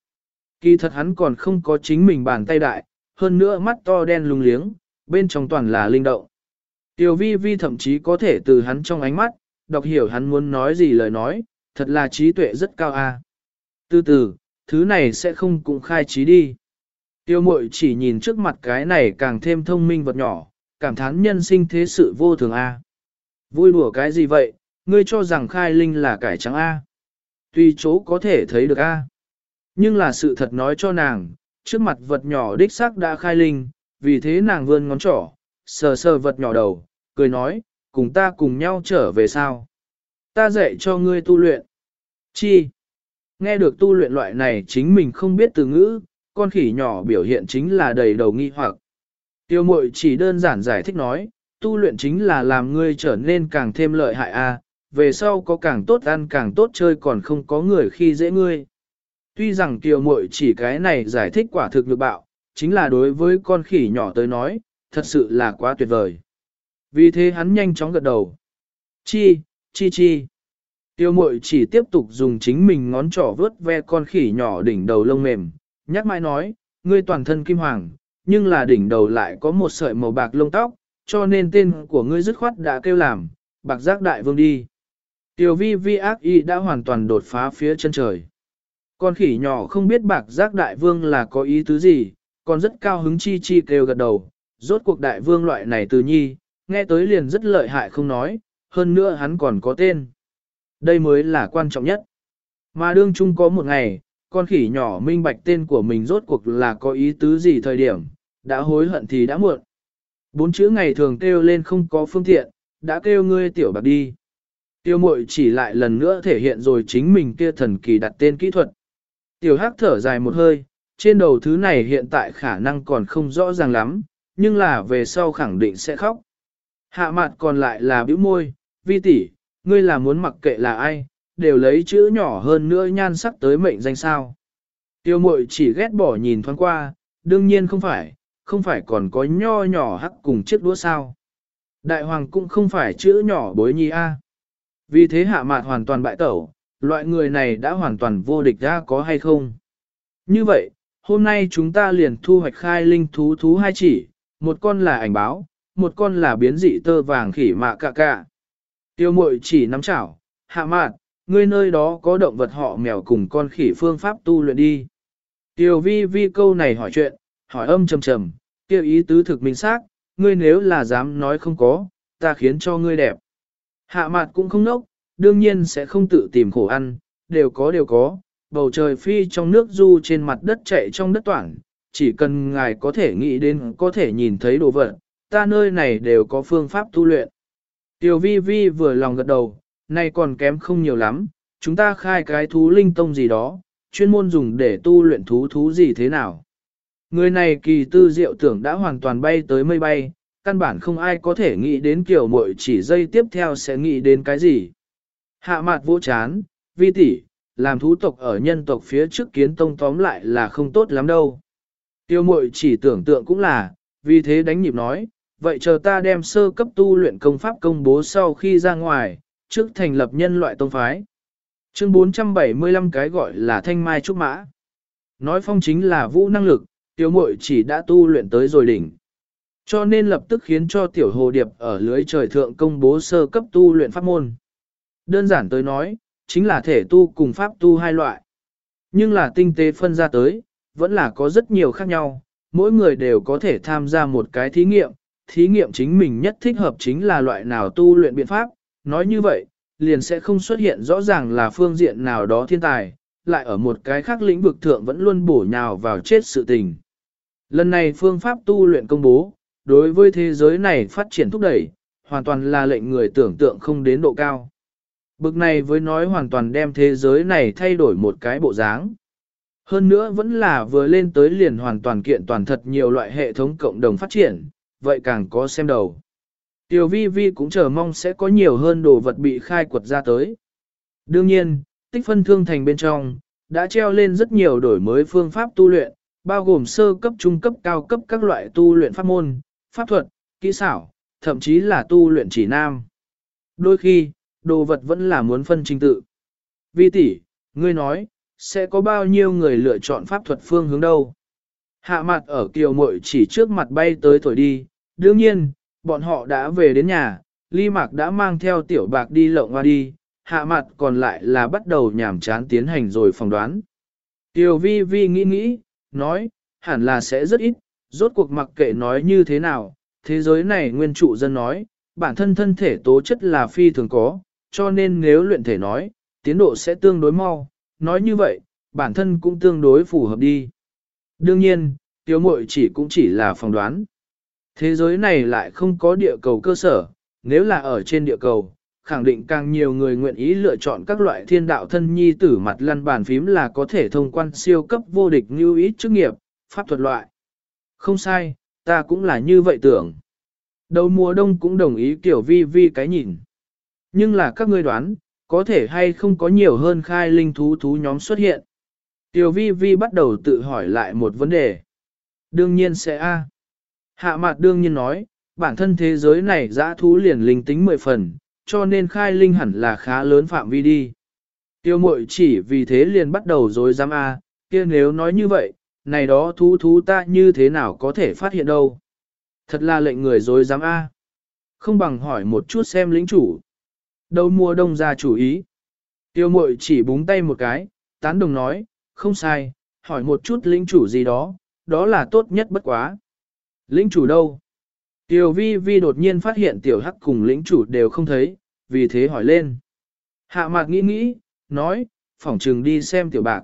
Kỳ thật hắn còn không có chính mình bàn tay đại, hơn nữa mắt to đen lung liếng, bên trong toàn là linh động. Tiểu vi vi thậm chí có thể từ hắn trong ánh mắt, đọc hiểu hắn muốn nói gì lời nói, thật là trí tuệ rất cao a. Từ từ, thứ này sẽ không cũng khai trí đi. Tiêu mội chỉ nhìn trước mặt cái này càng thêm thông minh vật nhỏ, cảm thán nhân sinh thế sự vô thường a. Vui đùa cái gì vậy, ngươi cho rằng khai linh là cải trắng a. Tuy chỗ có thể thấy được a. Nhưng là sự thật nói cho nàng, trước mặt vật nhỏ đích xác đã khai linh, vì thế nàng vươn ngón trỏ, sờ sờ vật nhỏ đầu, cười nói, cùng ta cùng nhau trở về sao. Ta dạy cho ngươi tu luyện. Chi? Nghe được tu luyện loại này chính mình không biết từ ngữ, con khỉ nhỏ biểu hiện chính là đầy đầu nghi hoặc. Tiêu mội chỉ đơn giản giải thích nói, tu luyện chính là làm ngươi trở nên càng thêm lợi hại a, à, về sau có càng tốt ăn càng tốt chơi còn không có người khi dễ ngươi. Tuy rằng tiêu mội chỉ cái này giải thích quả thực lực bạo, chính là đối với con khỉ nhỏ tới nói, thật sự là quá tuyệt vời. Vì thế hắn nhanh chóng gật đầu. Chi, chi chi. Tiêu mội chỉ tiếp tục dùng chính mình ngón trỏ vớt ve con khỉ nhỏ đỉnh đầu lông mềm, nhắc mãi nói, ngươi toàn thân kim hoàng, nhưng là đỉnh đầu lại có một sợi màu bạc lông tóc, cho nên tên của ngươi dứt khoát đã kêu làm, bạc giác đại vương đi. Tiêu vi vi ác y đã hoàn toàn đột phá phía chân trời. Con khỉ nhỏ không biết bạc giác đại vương là có ý tứ gì, còn rất cao hứng chi chi kêu gật đầu, rốt cuộc đại vương loại này từ nhi, nghe tới liền rất lợi hại không nói, hơn nữa hắn còn có tên. Đây mới là quan trọng nhất. Mà đương chung có một ngày, con khỉ nhỏ minh bạch tên của mình rốt cuộc là có ý tứ gì thời điểm, đã hối hận thì đã muộn. Bốn chữ ngày thường kêu lên không có phương tiện, đã kêu ngươi tiểu bạc đi. Tiêu mội chỉ lại lần nữa thể hiện rồi chính mình kia thần kỳ đặt tên kỹ thuật. Tiểu hắc thở dài một hơi, trên đầu thứ này hiện tại khả năng còn không rõ ràng lắm, nhưng là về sau khẳng định sẽ khóc. Hạ mặt còn lại là bĩu môi, vi tỷ, ngươi là muốn mặc kệ là ai, đều lấy chữ nhỏ hơn nữa nhan sắc tới mệnh danh sao. Tiêu mội chỉ ghét bỏ nhìn thoáng qua, đương nhiên không phải, không phải còn có nho nhỏ hắc cùng chiếc đũa sao. Đại hoàng cũng không phải chữ nhỏ bối nhi a. Vì thế hạ mạt hoàn toàn bại tẩu, loại người này đã hoàn toàn vô địch ra có hay không. Như vậy, hôm nay chúng ta liền thu hoạch khai linh thú thú hai chỉ, một con là ảnh báo, một con là biến dị tơ vàng khỉ mạ cạ cạ. Tiêu mội chỉ nắm chảo, hạ mạt, ngươi nơi đó có động vật họ mèo cùng con khỉ phương pháp tu luyện đi. Tiêu vi vi câu này hỏi chuyện, hỏi âm trầm trầm, kêu ý tứ thực minh xác, ngươi nếu là dám nói không có, ta khiến cho ngươi đẹp. Hạ mặt cũng không nốc, đương nhiên sẽ không tự tìm khổ ăn, đều có đều có, bầu trời phi trong nước du trên mặt đất chạy trong đất toảng, chỉ cần ngài có thể nghĩ đến có thể nhìn thấy đồ vật, ta nơi này đều có phương pháp tu luyện. Tiểu vi vi vừa lòng gật đầu, nay còn kém không nhiều lắm, chúng ta khai cái thú linh tông gì đó, chuyên môn dùng để tu luyện thú thú gì thế nào. Người này kỳ tư diệu tưởng đã hoàn toàn bay tới mây bay, căn bản không ai có thể nghĩ đến kiểu mội chỉ dây tiếp theo sẽ nghĩ đến cái gì. Hạ mặt vô chán, vi tỷ, làm thú tộc ở nhân tộc phía trước kiến tông tóm lại là không tốt lắm đâu. Tiêu mội chỉ tưởng tượng cũng là, vì thế đánh nhịp nói, vậy chờ ta đem sơ cấp tu luyện công pháp công bố sau khi ra ngoài, trước thành lập nhân loại tông phái. Chương 475 cái gọi là thanh mai trúc mã. Nói phong chính là vũ năng lực, tiểu muội chỉ đã tu luyện tới rồi đỉnh. Cho nên lập tức khiến cho tiểu hồ điệp ở lưới trời thượng công bố sơ cấp tu luyện pháp môn. Đơn giản tới nói, chính là thể tu cùng pháp tu hai loại. Nhưng là tinh tế phân ra tới, vẫn là có rất nhiều khác nhau, mỗi người đều có thể tham gia một cái thí nghiệm, thí nghiệm chính mình nhất thích hợp chính là loại nào tu luyện biện pháp, nói như vậy, liền sẽ không xuất hiện rõ ràng là phương diện nào đó thiên tài, lại ở một cái khác lĩnh vực thượng vẫn luôn bổ nhào vào chết sự tình. Lần này phương pháp tu luyện công bố, đối với thế giới này phát triển thúc đẩy, hoàn toàn là lệnh người tưởng tượng không đến độ cao. Bực này với nói hoàn toàn đem thế giới này thay đổi một cái bộ dáng. Hơn nữa vẫn là vừa lên tới liền hoàn toàn kiện toàn thật nhiều loại hệ thống cộng đồng phát triển, vậy càng có xem đầu. Tiểu vi vi cũng chờ mong sẽ có nhiều hơn đồ vật bị khai quật ra tới. Đương nhiên, tích phân thương thành bên trong, đã treo lên rất nhiều đổi mới phương pháp tu luyện, bao gồm sơ cấp trung cấp cao cấp các loại tu luyện pháp môn, pháp thuật, kỹ xảo, thậm chí là tu luyện chỉ nam. Đôi khi, đồ vật vẫn là muốn phân trình tự. Vi tỷ, ngươi nói, sẽ có bao nhiêu người lựa chọn pháp thuật phương hướng đâu? Hạ mặt ở kiều mội chỉ trước mặt bay tới thổi đi, đương nhiên, bọn họ đã về đến nhà, ly mạc đã mang theo tiểu bạc đi lộng hoa đi, hạ mặt còn lại là bắt đầu nhảm chán tiến hành rồi phỏng đoán. Tiểu vi vi nghĩ nghĩ, nói, hẳn là sẽ rất ít, rốt cuộc mặc kệ nói như thế nào, thế giới này nguyên trụ dân nói, bản thân thân thể tố chất là phi thường có, cho nên nếu luyện thể nói, tiến độ sẽ tương đối mau, nói như vậy, bản thân cũng tương đối phù hợp đi. Đương nhiên, tiểu muội chỉ cũng chỉ là phỏng đoán. Thế giới này lại không có địa cầu cơ sở, nếu là ở trên địa cầu, khẳng định càng nhiều người nguyện ý lựa chọn các loại thiên đạo thân nhi tử mặt lăn bàn phím là có thể thông quan siêu cấp vô địch như ý chức nghiệp, pháp thuật loại. Không sai, ta cũng là như vậy tưởng. Đầu mùa đông cũng đồng ý kiểu vi vi cái nhìn. Nhưng là các ngươi đoán, có thể hay không có nhiều hơn khai linh thú thú nhóm xuất hiện. Tiểu vi vi bắt đầu tự hỏi lại một vấn đề. Đương nhiên sẽ a. Hạ mặt đương nhiên nói, bản thân thế giới này dã thú liền linh tính mười phần, cho nên khai linh hẳn là khá lớn phạm vi đi. Tiêu mội chỉ vì thế liền bắt đầu dối dám a, kia nếu nói như vậy, này đó thú thú ta như thế nào có thể phát hiện đâu. Thật là lệnh người dối dám a. Không bằng hỏi một chút xem lĩnh chủ. Đâu mua đông ra chủ ý. Tiêu mội chỉ búng tay một cái, tán đồng nói, không sai, hỏi một chút lĩnh chủ gì đó, đó là tốt nhất bất quá. Lĩnh chủ đâu? Tiểu vi vi đột nhiên phát hiện tiểu hắc cùng lĩnh chủ đều không thấy, vì thế hỏi lên. Hạ mạc nghĩ nghĩ, nói, phỏng trừng đi xem tiểu bạc.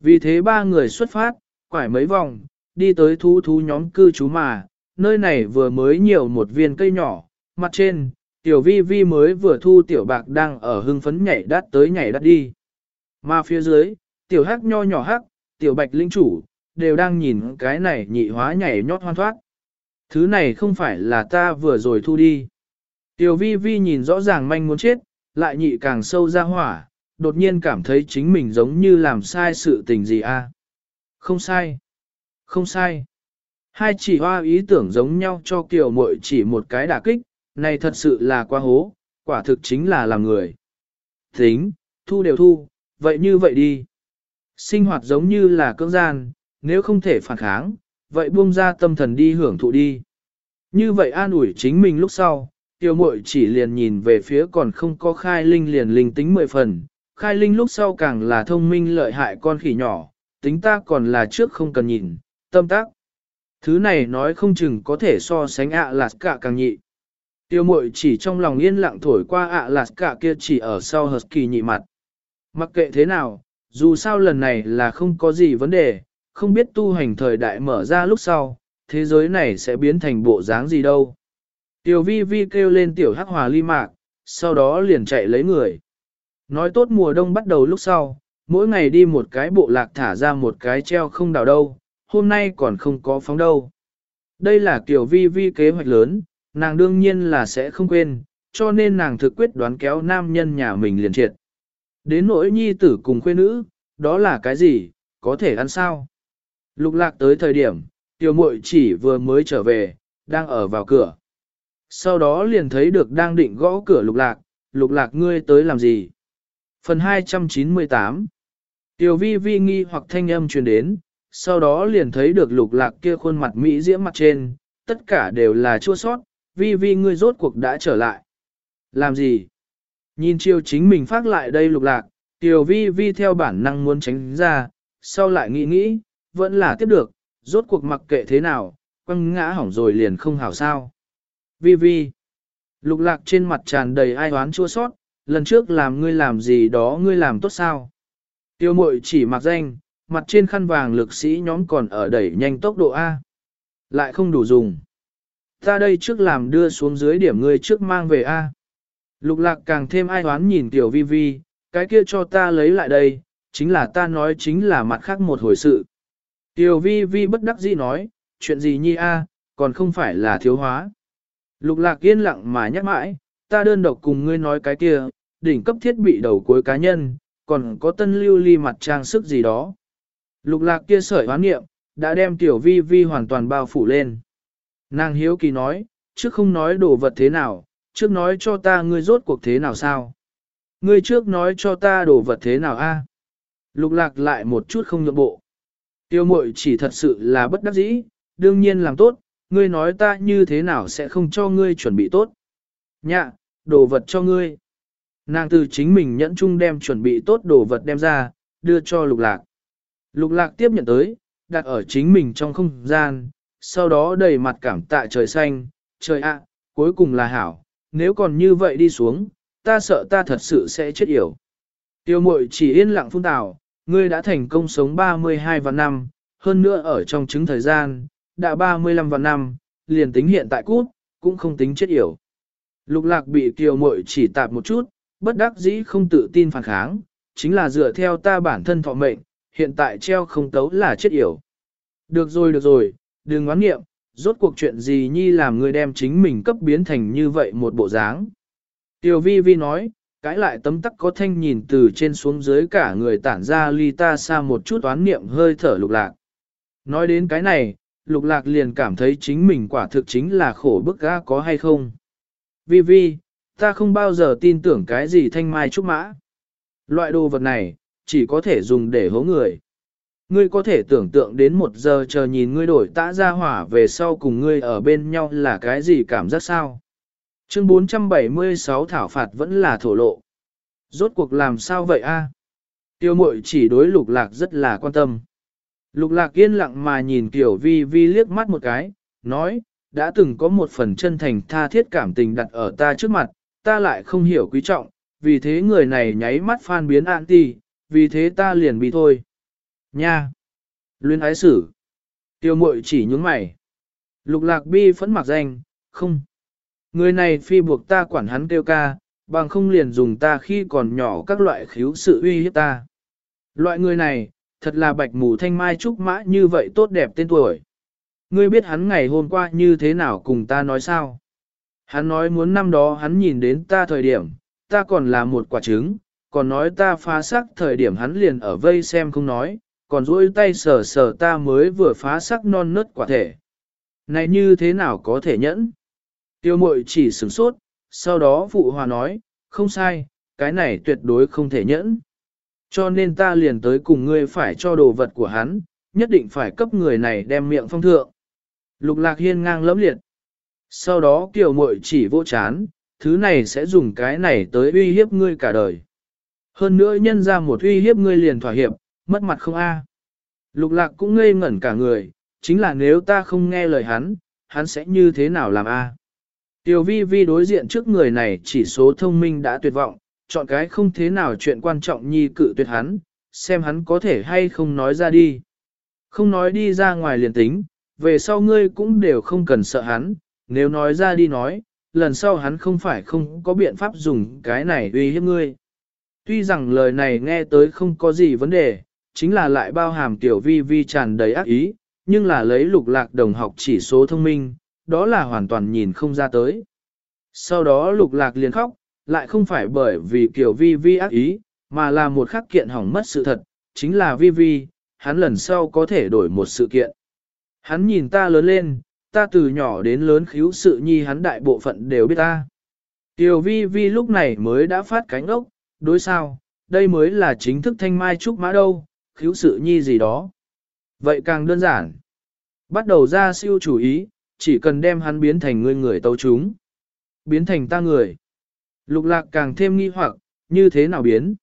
Vì thế ba người xuất phát, quải mấy vòng, đi tới thú thú nhóm cư trú mà, nơi này vừa mới nhiều một viên cây nhỏ, mặt trên, tiểu vi vi mới vừa thu tiểu bạc đang ở hưng phấn nhảy đắt tới nhảy đắt đi. Mà phía dưới, tiểu hắc nho nhỏ hắc, tiểu bạch linh chủ, đều đang nhìn cái này nhị hóa nhảy nhót hoan thoát. Thứ này không phải là ta vừa rồi thu đi. Tiểu vi vi nhìn rõ ràng manh muốn chết, lại nhị càng sâu ra hỏa, đột nhiên cảm thấy chính mình giống như làm sai sự tình gì a? Không sai. Không sai. Hai chỉ hoa ý tưởng giống nhau cho kiểu muội chỉ một cái đả kích, này thật sự là quá hố, quả thực chính là làm người. Tính, thu đều thu, vậy như vậy đi. Sinh hoạt giống như là cưỡng gian, nếu không thể phản kháng, vậy buông ra tâm thần đi hưởng thụ đi. Như vậy an ủi chính mình lúc sau, tiêu mội chỉ liền nhìn về phía còn không có khai linh liền linh tính mười phần, khai linh lúc sau càng là thông minh lợi hại con khỉ nhỏ, tính ta còn là trước không cần nhìn, tâm tác. Thứ này nói không chừng có thể so sánh ạ lạt cả càng nhị. Tiêu mội chỉ trong lòng yên lặng thổi qua ạ lạt cả kia chỉ ở sau hợp kỳ nhị mặt. Mặc kệ thế nào, dù sao lần này là không có gì vấn đề, không biết tu hành thời đại mở ra lúc sau, thế giới này sẽ biến thành bộ dáng gì đâu. Tiểu vi vi kêu lên tiểu hắc hòa ly mạc, sau đó liền chạy lấy người. Nói tốt mùa đông bắt đầu lúc sau, mỗi ngày đi một cái bộ lạc thả ra một cái treo không đào đâu, hôm nay còn không có phóng đâu. Đây là kiểu vi vi kế hoạch lớn, nàng đương nhiên là sẽ không quên, cho nên nàng thực quyết đoán kéo nam nhân nhà mình liền triệt. Đến nỗi nhi tử cùng khuê nữ, đó là cái gì, có thể ăn sao? Lục lạc tới thời điểm, tiểu muội chỉ vừa mới trở về, đang ở vào cửa. Sau đó liền thấy được đang định gõ cửa lục lạc, lục lạc ngươi tới làm gì? Phần 298 Tiểu vi vi nghi hoặc thanh âm truyền đến, sau đó liền thấy được lục lạc kia khuôn mặt mỹ diễm mặt trên, tất cả đều là chua sót, vi vi ngươi rốt cuộc đã trở lại. Làm gì? Nhìn chiều chính mình phát lại đây lục lạc, tiểu vi vi theo bản năng muốn tránh ra, sau lại nghĩ nghĩ, vẫn là tiếp được, rốt cuộc mặc kệ thế nào, quăng ngã hỏng rồi liền không hảo sao. Vi vi, lục lạc trên mặt tràn đầy ai oán chua sót, lần trước làm ngươi làm gì đó ngươi làm tốt sao. Tiêu mội chỉ mặc danh, mặt trên khăn vàng lực sĩ nhóm còn ở đẩy nhanh tốc độ A. Lại không đủ dùng. Ta đây trước làm đưa xuống dưới điểm ngươi trước mang về A. Lục lạc càng thêm ai oán nhìn tiểu vi vi, cái kia cho ta lấy lại đây, chính là ta nói chính là mặt khác một hồi sự. Tiểu vi vi bất đắc dĩ nói, chuyện gì nhi a, còn không phải là thiếu hóa. Lục lạc yên lặng mà nhắc mãi, ta đơn độc cùng ngươi nói cái kia, đỉnh cấp thiết bị đầu cuối cá nhân, còn có tân lưu ly mặt trang sức gì đó. Lục lạc kia sợi hoán niệm, đã đem tiểu vi vi hoàn toàn bao phủ lên. Nàng hiếu kỳ nói, trước không nói đồ vật thế nào, trước nói cho ta ngươi rốt cuộc thế nào sao? Ngươi trước nói cho ta đồ vật thế nào a? Lục lạc lại một chút không nhượng bộ. Tiêu mội chỉ thật sự là bất đắc dĩ, đương nhiên làm tốt, ngươi nói ta như thế nào sẽ không cho ngươi chuẩn bị tốt. Nhạ, đồ vật cho ngươi. Nàng từ chính mình nhẫn chung đem chuẩn bị tốt đồ vật đem ra, đưa cho lục lạc. Lục lạc tiếp nhận tới, đặt ở chính mình trong không gian, sau đó đầy mặt cảm tạ trời xanh, trời ạ, cuối cùng là hảo, nếu còn như vậy đi xuống, ta sợ ta thật sự sẽ chết yểu. Tiêu mội chỉ yên lặng phun tào, ngươi đã thành công sống 32 vạn năm, hơn nữa ở trong chứng thời gian, đã 35 vạn năm, liền tính hiện tại cút, cũng không tính chết yểu. Lục lạc bị kiều mội chỉ tạp một chút, bất đắc dĩ không tự tin phản kháng, chính là dựa theo ta bản thân thọ mệnh, hiện tại treo không tấu là chết yểu. Được rồi được rồi, đừng ngoán nghiệm, rốt cuộc chuyện gì nhi làm người đem chính mình cấp biến thành như vậy một bộ dáng. Tiểu vi vi nói, cái lại tấm tắc có thanh nhìn từ trên xuống dưới cả người tản ra ly ta xa một chút oán niệm hơi thở lục lạc. Nói đến cái này, lục lạc liền cảm thấy chính mình quả thực chính là khổ bức gã có hay không. Vi vi, ta không bao giờ tin tưởng cái gì thanh mai trúc mã. Loại đồ vật này, chỉ có thể dùng để hố người. Ngươi có thể tưởng tượng đến một giờ chờ nhìn ngươi đổi tã ra hỏa về sau cùng ngươi ở bên nhau là cái gì cảm giác sao? Chương 476 thảo phạt vẫn là thổ lộ. Rốt cuộc làm sao vậy a? Tiêu mội chỉ đối lục lạc rất là quan tâm. Lục lạc yên lặng mà nhìn tiểu vi vi liếc mắt một cái, nói, đã từng có một phần chân thành tha thiết cảm tình đặt ở ta trước mặt, ta lại không hiểu quý trọng, vì thế người này nháy mắt phan biến anti, vì thế ta liền bị thôi. Nha! Luyên ái sử. Tiêu mội chỉ nhúng mày. Lục lạc bi phẫn mặc danh, không. Người này phi buộc ta quản hắn kêu ca, bằng không liền dùng ta khi còn nhỏ các loại khiếu sự uy hiếp ta. Loại người này, thật là bạch mù thanh mai trúc mã như vậy tốt đẹp tên tuổi. Ngươi biết hắn ngày hôm qua như thế nào cùng ta nói sao? Hắn nói muốn năm đó hắn nhìn đến ta thời điểm, ta còn là một quả trứng, còn nói ta phá sắc thời điểm hắn liền ở vây xem không nói, còn duỗi tay sờ sờ ta mới vừa phá sắc non nớt quả thể. Này như thế nào có thể nhẫn? Tiêu mội chỉ sửng sốt, sau đó phụ hòa nói, không sai, cái này tuyệt đối không thể nhẫn. Cho nên ta liền tới cùng ngươi phải cho đồ vật của hắn, nhất định phải cấp người này đem miệng phong thượng. Lục lạc hiên ngang lẫm liệt. Sau đó kiều mội chỉ vô chán, thứ này sẽ dùng cái này tới uy hiếp ngươi cả đời. Hơn nữa nhân ra một uy hiếp ngươi liền thỏa hiệp, mất mặt không a. Lục lạc cũng ngây ngẩn cả người, chính là nếu ta không nghe lời hắn, hắn sẽ như thế nào làm a? Tiểu vi vi đối diện trước người này chỉ số thông minh đã tuyệt vọng, chọn cái không thế nào chuyện quan trọng nhi cự tuyệt hắn, xem hắn có thể hay không nói ra đi. Không nói đi ra ngoài liền tính, về sau ngươi cũng đều không cần sợ hắn, nếu nói ra đi nói, lần sau hắn không phải không có biện pháp dùng cái này uy hiếp ngươi. Tuy rằng lời này nghe tới không có gì vấn đề, chính là lại bao hàm tiểu vi vi tràn đầy ác ý, nhưng là lấy lục lạc đồng học chỉ số thông minh, đó là hoàn toàn nhìn không ra tới. Sau đó lục lạc liền khóc, lại không phải bởi vì kiểu vi vi ác ý, mà là một khắc kiện hỏng mất sự thật, chính là vi vi, hắn lần sau có thể đổi một sự kiện. Hắn nhìn ta lớn lên, ta từ nhỏ đến lớn khíu sự nhi hắn đại bộ phận đều biết ta. Tiểu vi vi lúc này mới đã phát cánh ốc, đối sao, đây mới là chính thức thanh mai trúc mã đâu, khíu sự nhi gì đó. Vậy càng đơn giản. Bắt đầu ra siêu chủ ý, chỉ cần đem hắn biến thành người người tấu chúng. Biến thành ta người. Lục lạc càng thêm nghi hoặc, như thế nào biến?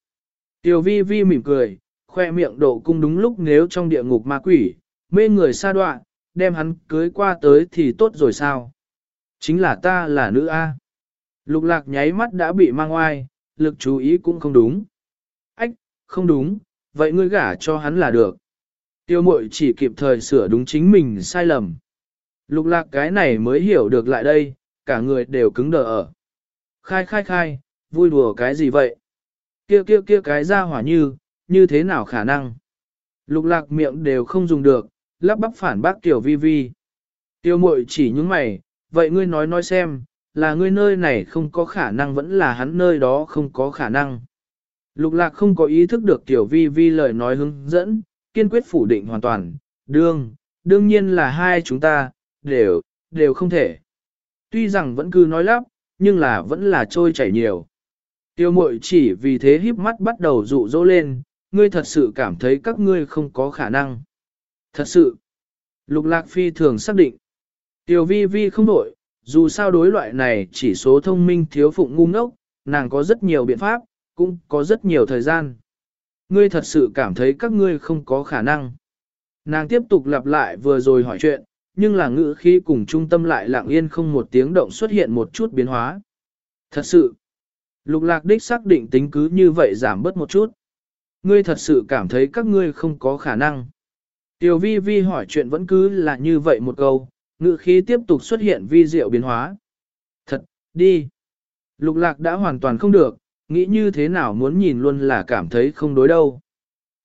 Tiểu vi vi mỉm cười, khoe miệng độ cung đúng lúc nếu trong địa ngục ma quỷ, mê người xa đoạn, đem hắn cưới qua tới thì tốt rồi sao? Chính là ta là nữ A. Lục lạc nháy mắt đã bị mang oai, lực chú ý cũng không đúng. Ách, không đúng, vậy ngươi gả cho hắn là được. Tiêu mội chỉ kịp thời sửa đúng chính mình sai lầm. Lục lạc cái này mới hiểu được lại đây, cả người đều cứng đờ ở. Khai khai khai, vui đùa cái gì vậy? Kia kia kia cái ra hỏa như, như thế nào khả năng? Lục lạc miệng đều không dùng được, lắp bắp phản bác tiểu vi vi. Tiêu mội chỉ những mày, vậy ngươi nói nói xem, là ngươi nơi này không có khả năng vẫn là hắn nơi đó không có khả năng. Lục lạc không có ý thức được tiểu vi vi lời nói hướng dẫn, kiên quyết phủ định hoàn toàn, đương, đương nhiên là hai chúng ta, đều, đều không thể. Tuy rằng vẫn cứ nói lắp, nhưng là vẫn là trôi chảy nhiều. Tiêu mội chỉ vì thế híp mắt bắt đầu dụ dỗ lên, ngươi thật sự cảm thấy các ngươi không có khả năng. Thật sự, lục lạc phi thường xác định. Tiêu vi vi không đổi, dù sao đối loại này chỉ số thông minh thiếu phụng ngu ngốc, nàng có rất nhiều biện pháp, cũng có rất nhiều thời gian. Ngươi thật sự cảm thấy các ngươi không có khả năng. Nàng tiếp tục lặp lại vừa rồi hỏi chuyện, nhưng là ngữ khí cùng trung tâm lại lặng yên không một tiếng động xuất hiện một chút biến hóa. Thật sự, lục lạc đích xác định tính cứ như vậy giảm bớt một chút. Ngươi thật sự cảm thấy các ngươi không có khả năng. Tiểu vi vi hỏi chuyện vẫn cứ là như vậy một câu, ngữ khí tiếp tục xuất hiện vi diệu biến hóa. Thật, đi. Lục lạc đã hoàn toàn không được, nghĩ như thế nào muốn nhìn luôn là cảm thấy không đối đâu.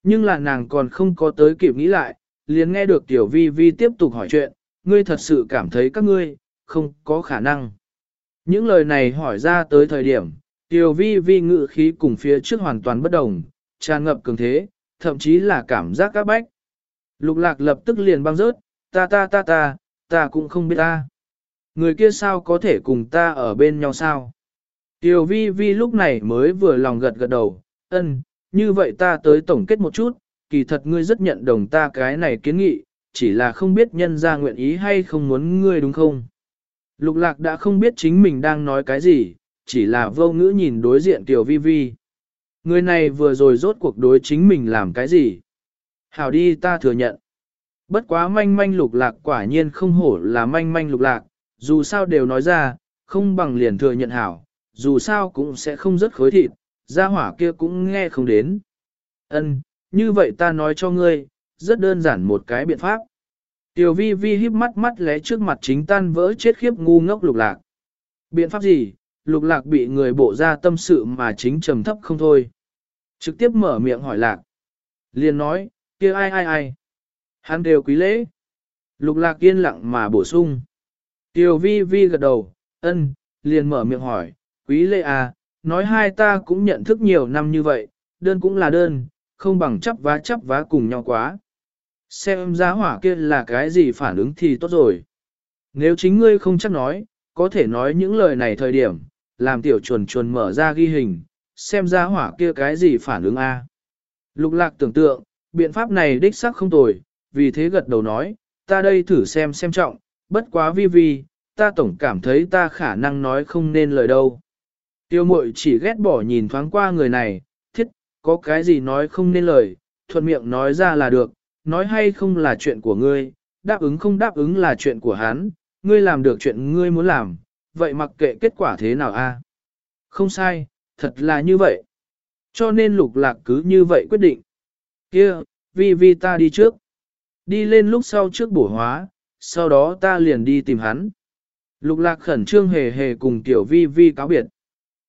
Nhưng là nàng còn không có tới kịp nghĩ lại, liền nghe được tiểu vi vi tiếp tục hỏi chuyện, ngươi thật sự cảm thấy các ngươi, không có khả năng. Những lời này hỏi ra tới thời điểm, tiểu vi vi ngự khí cùng phía trước hoàn toàn bất đồng, tràn ngập cường thế, thậm chí là cảm giác các bách. Lục lạc lập tức liền băng rớt, ta ta ta ta, ta cũng không biết ta. Người kia sao có thể cùng ta ở bên nhau sao? Tiểu vi vi lúc này mới vừa lòng gật gật đầu, ân, như vậy ta tới tổng kết một chút, kỳ thật ngươi rất nhận đồng ta cái này kiến nghị, chỉ là không biết nhân ra nguyện ý hay không muốn ngươi đúng không? Lục lạc đã không biết chính mình đang nói cái gì, chỉ là vô ngữ nhìn đối diện tiểu vi vi. Người này vừa rồi rốt cuộc đối chính mình làm cái gì? Hảo đi ta thừa nhận. Bất quá manh manh lục lạc quả nhiên không hổ là manh manh lục lạc, dù sao đều nói ra, không bằng liền thừa nhận hảo, dù sao cũng sẽ không rất khối thịt, gia hỏa kia cũng nghe không đến. Ân, như vậy ta nói cho ngươi, rất đơn giản một cái biện pháp. Tiểu vi vi híp mắt mắt lé trước mặt chính tan vỡ chết khiếp ngu ngốc lục lạc. Biện pháp gì? Lục lạc bị người bộ ra tâm sự mà chính trầm thấp không thôi. Trực tiếp mở miệng hỏi lạc. Liền nói, kia ai ai ai. Hắn đều quý lễ. Lục lạc yên lặng mà bổ sung. Tiểu vi vi gật đầu, ân, liền mở miệng hỏi, quý lễ à, nói hai ta cũng nhận thức nhiều năm như vậy, đơn cũng là đơn, không bằng chấp vá chấp vá cùng nhau quá. Xem giá hỏa kia là cái gì phản ứng thì tốt rồi. Nếu chính ngươi không chắc nói, có thể nói những lời này thời điểm, làm tiểu chuồn chuồn mở ra ghi hình, xem giá hỏa kia cái gì phản ứng a. Lục lạc tưởng tượng, biện pháp này đích xác không tồi, vì thế gật đầu nói, ta đây thử xem xem trọng, bất quá vi vi, ta tổng cảm thấy ta khả năng nói không nên lời đâu. Tiêu mội chỉ ghét bỏ nhìn thoáng qua người này, thiết, có cái gì nói không nên lời, thuận miệng nói ra là được, nói hay không là chuyện của ngươi, đáp ứng không đáp ứng là chuyện của hắn, ngươi làm được chuyện ngươi muốn làm, vậy mặc kệ kết quả thế nào a? Không sai, thật là như vậy. Cho nên lục lạc cứ như vậy quyết định. Kia, vi vi ta đi trước. Đi lên lúc sau trước bổ hóa, sau đó ta liền đi tìm hắn. Lục lạc khẩn trương hề hề cùng tiểu vi vi cáo biệt.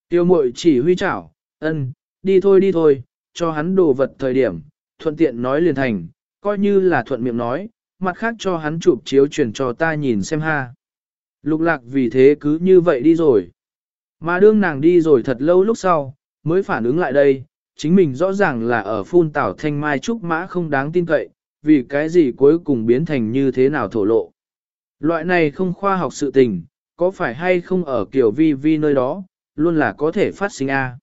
Tiêu mội chỉ huy chảo, ân, đi thôi đi thôi, cho hắn đồ vật thời điểm, thuận tiện nói liền thành, coi như là thuận miệng nói, mặt khác cho hắn chụp chiếu truyền cho ta nhìn xem ha. Lục lạc vì thế cứ như vậy đi rồi. Mà đương nàng đi rồi thật lâu lúc sau, mới phản ứng lại đây, chính mình rõ ràng là ở phun tảo thanh mai trúc mã không đáng tin cậy, vì cái gì cuối cùng biến thành như thế nào thổ lộ. Loại này không khoa học sự tình, có phải hay không ở kiểu vi vi nơi đó, luôn là có thể phát sinh a.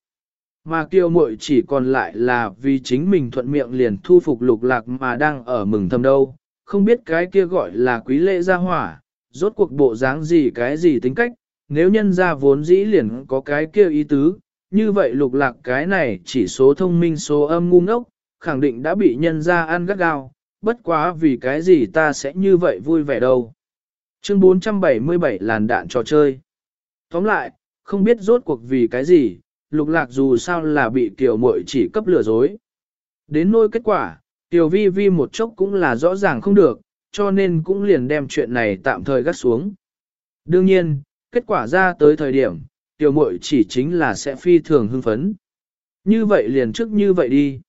Mà kiều muội chỉ còn lại là vì chính mình thuận miệng liền thu phục lục lạc mà đang ở mừng thầm đâu, không biết cái kia gọi là quý lệ gia hỏa, rốt cuộc bộ dáng gì cái gì tính cách, nếu nhân ra vốn dĩ liền có cái kia ý tứ, như vậy lục lạc cái này chỉ số thông minh số âm ngu ngốc, khẳng định đã bị nhân ra ăn gắt gao, bất quá vì cái gì ta sẽ như vậy vui vẻ đâu. Chương 477 làn đạn trò chơi. Tóm lại, không biết rốt cuộc vì cái gì, lục lạc dù sao là bị tiểu muội chỉ cấp lừa dối. Đến nỗi kết quả, tiểu vi vi một chốc cũng là rõ ràng không được, cho nên cũng liền đem chuyện này tạm thời gắt xuống. Đương nhiên, kết quả ra tới thời điểm, tiểu muội chỉ chính là sẽ phi thường hưng phấn. Như vậy liền trước như vậy đi.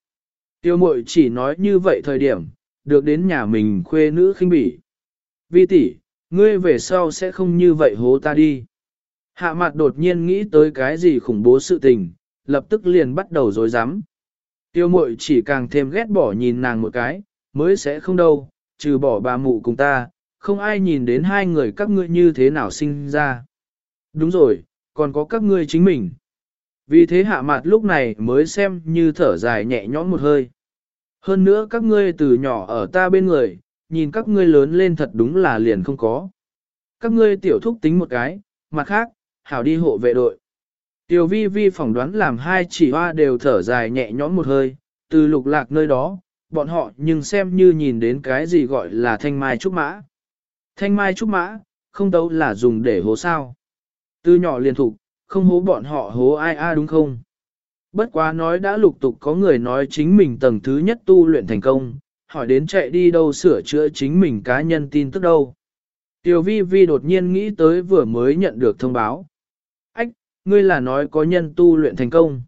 Tiểu muội chỉ nói như vậy thời điểm, được đến nhà mình khuê nữ khinh bỉ. Vi tỷ, ngươi về sau sẽ không như vậy hố ta đi. Hạ mặt đột nhiên nghĩ tới cái gì khủng bố sự tình, lập tức liền bắt đầu dối rắm Tiêu mội chỉ càng thêm ghét bỏ nhìn nàng một cái, mới sẽ không đâu, trừ bỏ bà mụ cùng ta, không ai nhìn đến hai người các ngươi như thế nào sinh ra. Đúng rồi, còn có các ngươi chính mình. Vì thế hạ mặt lúc này mới xem như thở dài nhẹ nhõm một hơi. Hơn nữa các ngươi từ nhỏ ở ta bên người, nhìn các ngươi lớn lên thật đúng là liền không có. Các ngươi tiểu thúc tính một cái, mặt khác, hảo đi hộ vệ đội. Tiểu vi vi phỏng đoán làm hai chỉ hoa đều thở dài nhẹ nhõm một hơi, từ lục lạc nơi đó, bọn họ nhưng xem như nhìn đến cái gì gọi là thanh mai trúc mã. Thanh mai trúc mã, không đâu là dùng để hố sao. Từ nhỏ liền thục, không hố bọn họ hố ai a đúng không? Bất quá nói đã lục tục có người nói chính mình tầng thứ nhất tu luyện thành công, hỏi đến chạy đi đâu sửa chữa chính mình cá nhân tin tức đâu. Tiểu vi vi đột nhiên nghĩ tới vừa mới nhận được thông báo. Ngươi là nói có nhân tu luyện thành công.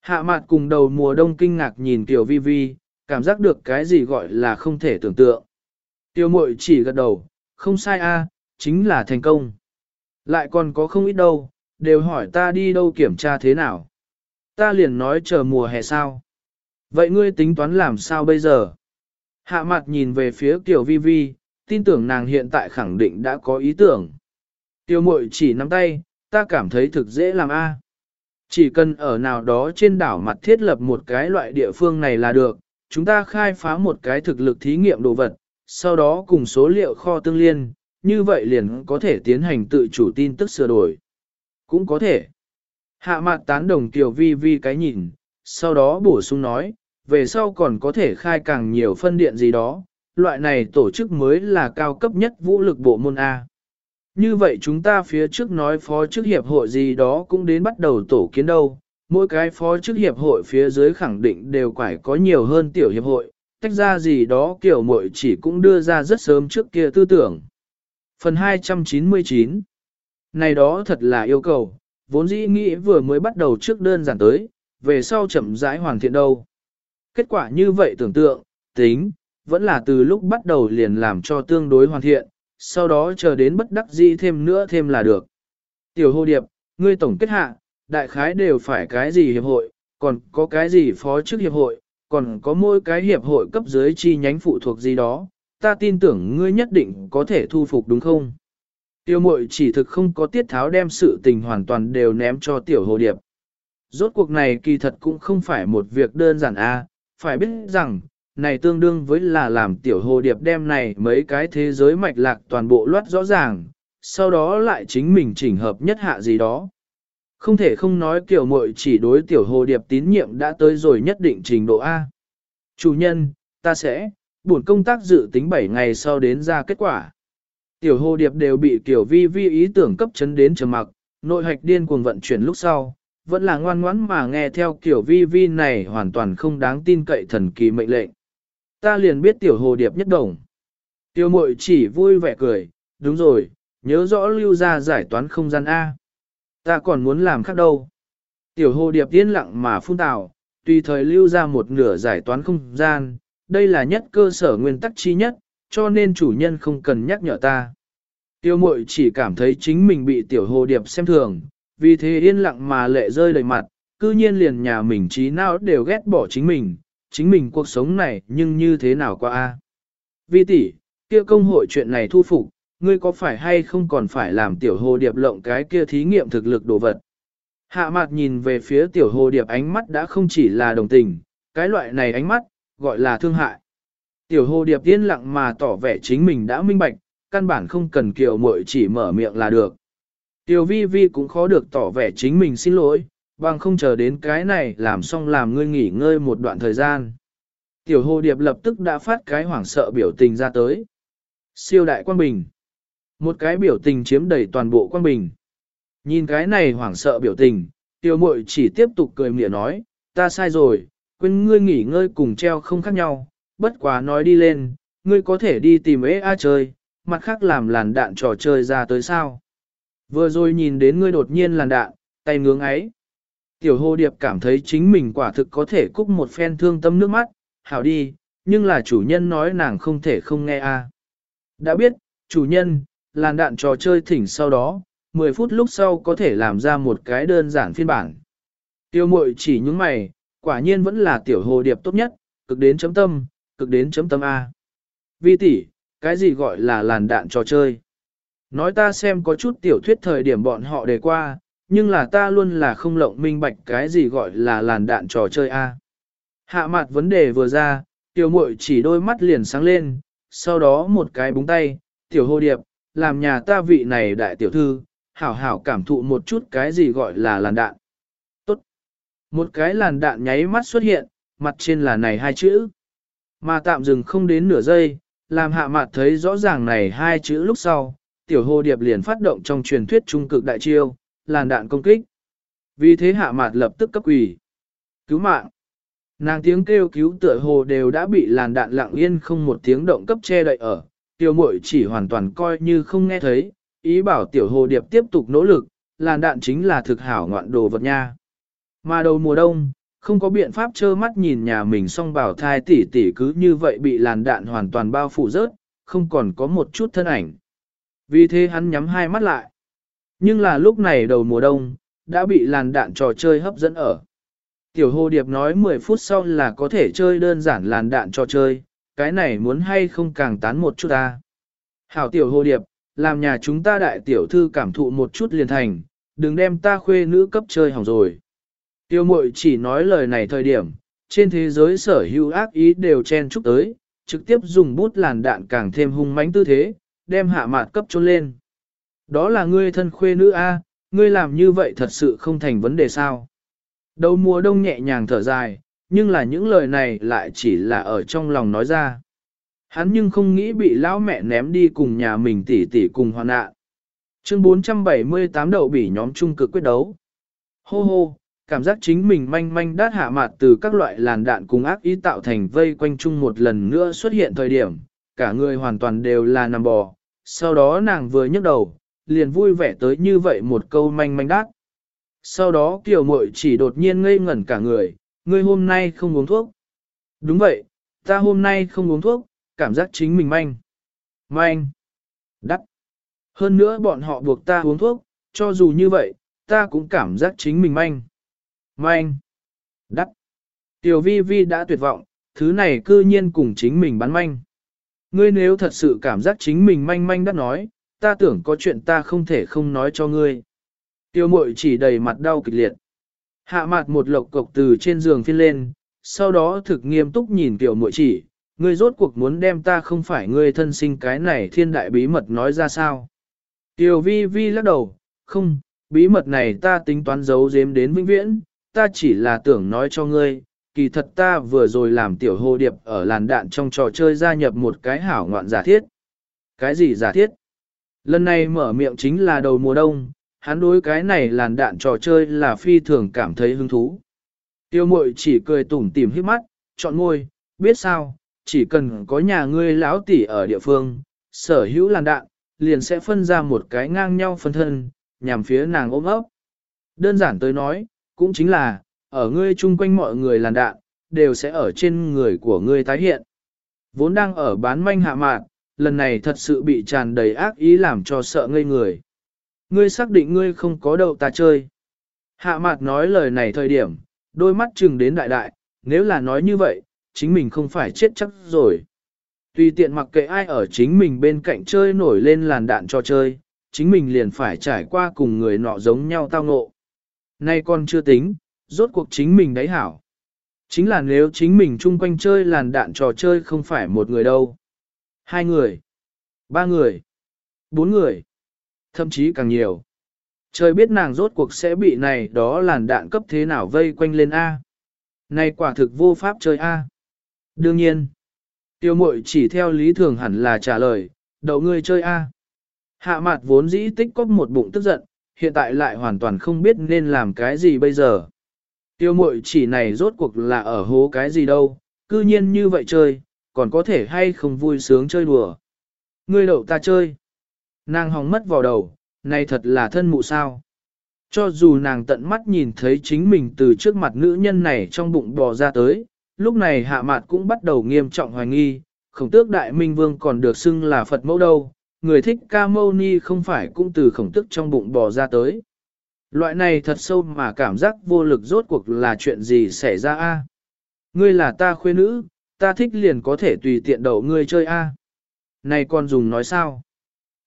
Hạ mặt cùng đầu mùa đông kinh ngạc nhìn Tiểu vi vi, cảm giác được cái gì gọi là không thể tưởng tượng. Tiểu mội chỉ gật đầu, không sai a, chính là thành công. Lại còn có không ít đâu, đều hỏi ta đi đâu kiểm tra thế nào. Ta liền nói chờ mùa hè sao. Vậy ngươi tính toán làm sao bây giờ? Hạ mặt nhìn về phía Tiểu Vi Vi, tin tưởng nàng hiện tại khẳng định đã có ý tưởng. Tiểu mội chỉ nắm tay, ta cảm thấy thực dễ làm a. Chỉ cần ở nào đó trên đảo mặt thiết lập một cái loại địa phương này là được, chúng ta khai phá một cái thực lực thí nghiệm đồ vật, sau đó cùng số liệu kho tương liên, như vậy liền có thể tiến hành tự chủ tin tức sửa đổi. Cũng có thể. Hạ mặt tán đồng tiểu vi vi cái nhìn, sau đó bổ sung nói, về sau còn có thể khai càng nhiều phân điện gì đó, loại này tổ chức mới là cao cấp nhất vũ lực bộ môn A. Như vậy chúng ta phía trước nói phó chức hiệp hội gì đó cũng đến bắt đầu tổ kiến đâu, mỗi cái phó chức hiệp hội phía dưới khẳng định đều phải có nhiều hơn tiểu hiệp hội, tách ra gì đó kiểu mội chỉ cũng đưa ra rất sớm trước kia tư tưởng. Phần 299 Này đó thật là yêu cầu, vốn dĩ nghĩ vừa mới bắt đầu trước đơn giản tới, về sau chậm rãi hoàn thiện đâu. Kết quả như vậy tưởng tượng, tính, vẫn là từ lúc bắt đầu liền làm cho tương đối hoàn thiện, sau đó chờ đến bất đắc dĩ thêm nữa thêm là được. Tiểu hô điệp, ngươi tổng kết hạ, đại khái đều phải cái gì hiệp hội, còn có cái gì phó chức hiệp hội, còn có mỗi cái hiệp hội cấp dưới chi nhánh phụ thuộc gì đó, ta tin tưởng ngươi nhất định có thể thu phục đúng không? Tiêu mội chỉ thực không có tiết tháo đem sự tình hoàn toàn đều ném cho tiểu hồ điệp. Rốt cuộc này kỳ thật cũng không phải một việc đơn giản a, phải biết rằng, này tương đương với là làm tiểu hồ điệp đem này mấy cái thế giới mạch lạc toàn bộ loát rõ ràng, sau đó lại chính mình chỉnh hợp nhất hạ gì đó. Không thể không nói kiểu mội chỉ đối tiểu hồ điệp tín nhiệm đã tới rồi nhất định trình độ A. Chủ nhân, ta sẽ, buồn công tác dự tính 7 ngày sau đến ra kết quả. Tiểu hồ điệp đều bị tiểu vi vi ý tưởng cấp chấn đến trầm mặc, nội hạch điên cuồng vận chuyển lúc sau, vẫn là ngoan ngoãn mà nghe theo kiểu vi vi này hoàn toàn không đáng tin cậy thần kỳ mệnh lệnh. Ta liền biết tiểu hồ điệp nhất đồng. Tiểu mội chỉ vui vẻ cười, đúng rồi, nhớ rõ lưu ra giải toán không gian A. Ta còn muốn làm khác đâu. Tiểu hồ điệp yên lặng mà phun tạo, tùy thời lưu ra một nửa giải toán không gian, đây là nhất cơ sở nguyên tắc chi nhất, cho nên chủ nhân không cần nhắc nhở ta. Tiêu mội chỉ cảm thấy chính mình bị tiểu hồ điệp xem thường, vì thế yên lặng mà lệ rơi đầy mặt, cư nhiên liền nhà mình trí não đều ghét bỏ chính mình, chính mình cuộc sống này nhưng như thế nào qua a? Vi tỷ, kia công hội chuyện này thu phục, ngươi có phải hay không còn phải làm tiểu hồ điệp lộng cái kia thí nghiệm thực lực đồ vật? Hạ mặt nhìn về phía tiểu hồ điệp ánh mắt đã không chỉ là đồng tình, cái loại này ánh mắt, gọi là thương hại. Tiểu hồ điệp yên lặng mà tỏ vẻ chính mình đã minh bạch, căn bản không cần kiều muội chỉ mở miệng là được. Tiểu vi vi cũng khó được tỏ vẻ chính mình xin lỗi, bằng không chờ đến cái này làm xong làm ngươi nghỉ ngơi một đoạn thời gian. Tiểu hồ điệp lập tức đã phát cái hoảng sợ biểu tình ra tới. Siêu đại quang bình. Một cái biểu tình chiếm đầy toàn bộ quang bình. Nhìn cái này hoảng sợ biểu tình, tiểu muội chỉ tiếp tục cười mỉa nói, ta sai rồi, quên ngươi nghỉ ngơi cùng treo không khác nhau, bất quá nói đi lên, ngươi có thể đi tìm ế a chơi, mặt khác làm làn đạn trò chơi ra tới sao. Vừa rồi nhìn đến ngươi đột nhiên làn đạn, tay ngưỡng ấy. Tiểu hồ điệp cảm thấy chính mình quả thực có thể cúc một phen thương tâm nước mắt, hảo đi, nhưng là chủ nhân nói nàng không thể không nghe a. Đã biết, chủ nhân, làn đạn trò chơi thỉnh sau đó, 10 phút lúc sau có thể làm ra một cái đơn giản phiên bản. Tiêu mội chỉ những mày, quả nhiên vẫn là tiểu hồ điệp tốt nhất, cực đến chấm tâm, cực đến chấm tâm A. Vi tỷ, cái gì gọi là làn đạn trò chơi? Nói ta xem có chút tiểu thuyết thời điểm bọn họ đề qua, nhưng là ta luôn là không lộng minh bạch cái gì gọi là làn đạn trò chơi A. Hạ mặt vấn đề vừa ra, tiểu muội chỉ đôi mắt liền sáng lên, sau đó một cái búng tay, tiểu hô điệp, làm nhà ta vị này đại tiểu thư, hảo hảo cảm thụ một chút cái gì gọi là làn đạn. Tốt. Một cái làn đạn nháy mắt xuất hiện, mặt trên là này hai chữ. Mà tạm dừng không đến nửa giây, làm hạ mặt thấy rõ ràng này hai chữ lúc sau, tiểu hô điệp liền phát động trong truyền thuyết trung cực đại chiêu, làn đạn công kích. Vì thế hạ mạt lập tức cấp quỷ. Cứu mạng. Nàng tiếng kêu cứu tựa hồ đều đã bị làn đạn lặng yên không một tiếng động cấp che đậy ở, tiểu muội chỉ hoàn toàn coi như không nghe thấy, ý bảo tiểu hồ điệp tiếp tục nỗ lực, làn đạn chính là thực hảo ngoạn đồ vật nha. Mà đầu mùa đông, không có biện pháp trơ mắt nhìn nhà mình song bảo thai tỷ tỷ cứ như vậy bị làn đạn hoàn toàn bao phủ rớt, không còn có một chút thân ảnh. Vì thế hắn nhắm hai mắt lại. Nhưng là lúc này đầu mùa đông, đã bị làn đạn trò chơi hấp dẫn ở. Tiểu hồ điệp nói 10 phút sau là có thể chơi đơn giản làn đạn trò chơi, cái này muốn hay không càng tán một chút ta. Hảo tiểu hồ điệp, làm nhà chúng ta đại tiểu thư cảm thụ một chút liền thành, đừng đem ta khuê nữ cấp chơi hỏng rồi. Tiêu mội chỉ nói lời này thời điểm, trên thế giới sở hữu ác ý đều chen chúc tới, trực tiếp dùng bút làn đạn càng thêm hung mãnh tư thế, đem hạ mạt cấp trôn lên. Đó là ngươi thân khuê nữ A, ngươi làm như vậy thật sự không thành vấn đề sao. Đầu mùa đông nhẹ nhàng thở dài, nhưng là những lời này lại chỉ là ở trong lòng nói ra. Hắn nhưng không nghĩ bị lão mẹ ném đi cùng nhà mình tỉ tỉ cùng hoàn nạn. Chương 478 đậu bỉ nhóm trung cực quyết đấu. Hô hô, cảm giác chính mình manh manh đát hạ mặt từ các loại làn đạn cùng ác ý tạo thành vây quanh chung một lần nữa xuất hiện thời điểm, cả người hoàn toàn đều là nằm bò. Sau đó nàng vừa nhấc đầu, liền vui vẻ tới như vậy một câu manh manh đát. Sau đó Tiểu muội chỉ đột nhiên ngây ngẩn cả người, ngươi hôm nay không uống thuốc. Đúng vậy, ta hôm nay không uống thuốc, cảm giác chính mình manh. Manh. Đắt. Hơn nữa bọn họ buộc ta uống thuốc, cho dù như vậy, ta cũng cảm giác chính mình manh. Manh. Đắt. Tiểu vi vi đã tuyệt vọng, thứ này cư nhiên cùng chính mình bán manh. Ngươi nếu thật sự cảm giác chính mình manh manh đắt nói, ta tưởng có chuyện ta không thể không nói cho ngươi. Tiêu mội chỉ đầy mặt đau kịch liệt. Hạ mặt một lộc cộc từ trên giường phiên lên, sau đó thực nghiêm túc nhìn tiểu mội chỉ, ngươi rốt cuộc muốn đem ta không phải ngươi thân sinh cái này thiên đại bí mật nói ra sao. Tiểu vi vi lắc đầu, không, bí mật này ta tính toán giấu giếm đến vĩnh viễn, ta chỉ là tưởng nói cho ngươi, kỳ thật ta vừa rồi làm tiểu hồ điệp ở làn đạn trong trò chơi gia nhập một cái hảo ngoạn giả thiết. Cái gì giả thiết? Lần này mở miệng chính là đầu mùa đông, hắn đối cái này làn đạn trò chơi là phi thường cảm thấy hứng thú. Tiêu mội chỉ cười tủm tỉm hít mắt, chọn ngôi, biết sao, chỉ cần có nhà ngươi lão tỷ ở địa phương, sở hữu làn đạn, liền sẽ phân ra một cái ngang nhau phân thân, nhằm phía nàng ôm ấp. Đơn giản tới nói, cũng chính là, ở ngươi chung quanh mọi người làn đạn, đều sẽ ở trên người của ngươi tái hiện. Vốn đang ở bán manh hạ mạn, lần này thật sự bị tràn đầy ác ý làm cho sợ ngây người. Ngươi xác định ngươi không có đậu ta chơi. Hạ mặt nói lời này thời điểm, đôi mắt chừng đến đại đại, nếu là nói như vậy, chính mình không phải chết chắc rồi. Tùy tiện mặc kệ ai ở chính mình bên cạnh chơi nổi lên làn đạn cho chơi, chính mình liền phải trải qua cùng người nọ giống nhau tao ngộ. Nay còn chưa tính, rốt cuộc chính mình đấy hảo. Chính là nếu chính mình chung quanh chơi làn đạn trò chơi không phải một người đâu. Hai người, ba người, bốn người, thậm chí càng nhiều. Trời biết nàng rốt cuộc sẽ bị này đó làn đạn cấp thế nào vây quanh lên A. Này quả thực vô pháp chơi A. Đương nhiên, tiêu mội chỉ theo lý thường hẳn là trả lời, đậu ngươi chơi A. Hạ mặt vốn dĩ tích có một bụng tức giận, hiện tại lại hoàn toàn không biết nên làm cái gì bây giờ. Tiêu mội chỉ này rốt cuộc là ở hố cái gì đâu, cư nhiên như vậy chơi, còn có thể hay không vui sướng chơi đùa. Ngươi đậu ta chơi. Nàng hòng mất vào đầu, này thật là thân mụ sao. Cho dù nàng tận mắt nhìn thấy chính mình từ trước mặt nữ nhân này trong bụng bò ra tới, lúc này hạ mặt cũng bắt đầu nghiêm trọng hoài nghi, khổng tước đại minh vương còn được xưng là Phật mẫu đâu, người thích ca mâu ni không phải cũng từ khổng tước trong bụng bò ra tới. Loại này thật sâu mà cảm giác vô lực rốt cuộc là chuyện gì xảy ra a? Ngươi là ta khuê nữ, ta thích liền có thể tùy tiện đậu ngươi chơi a. Này con dùng nói sao?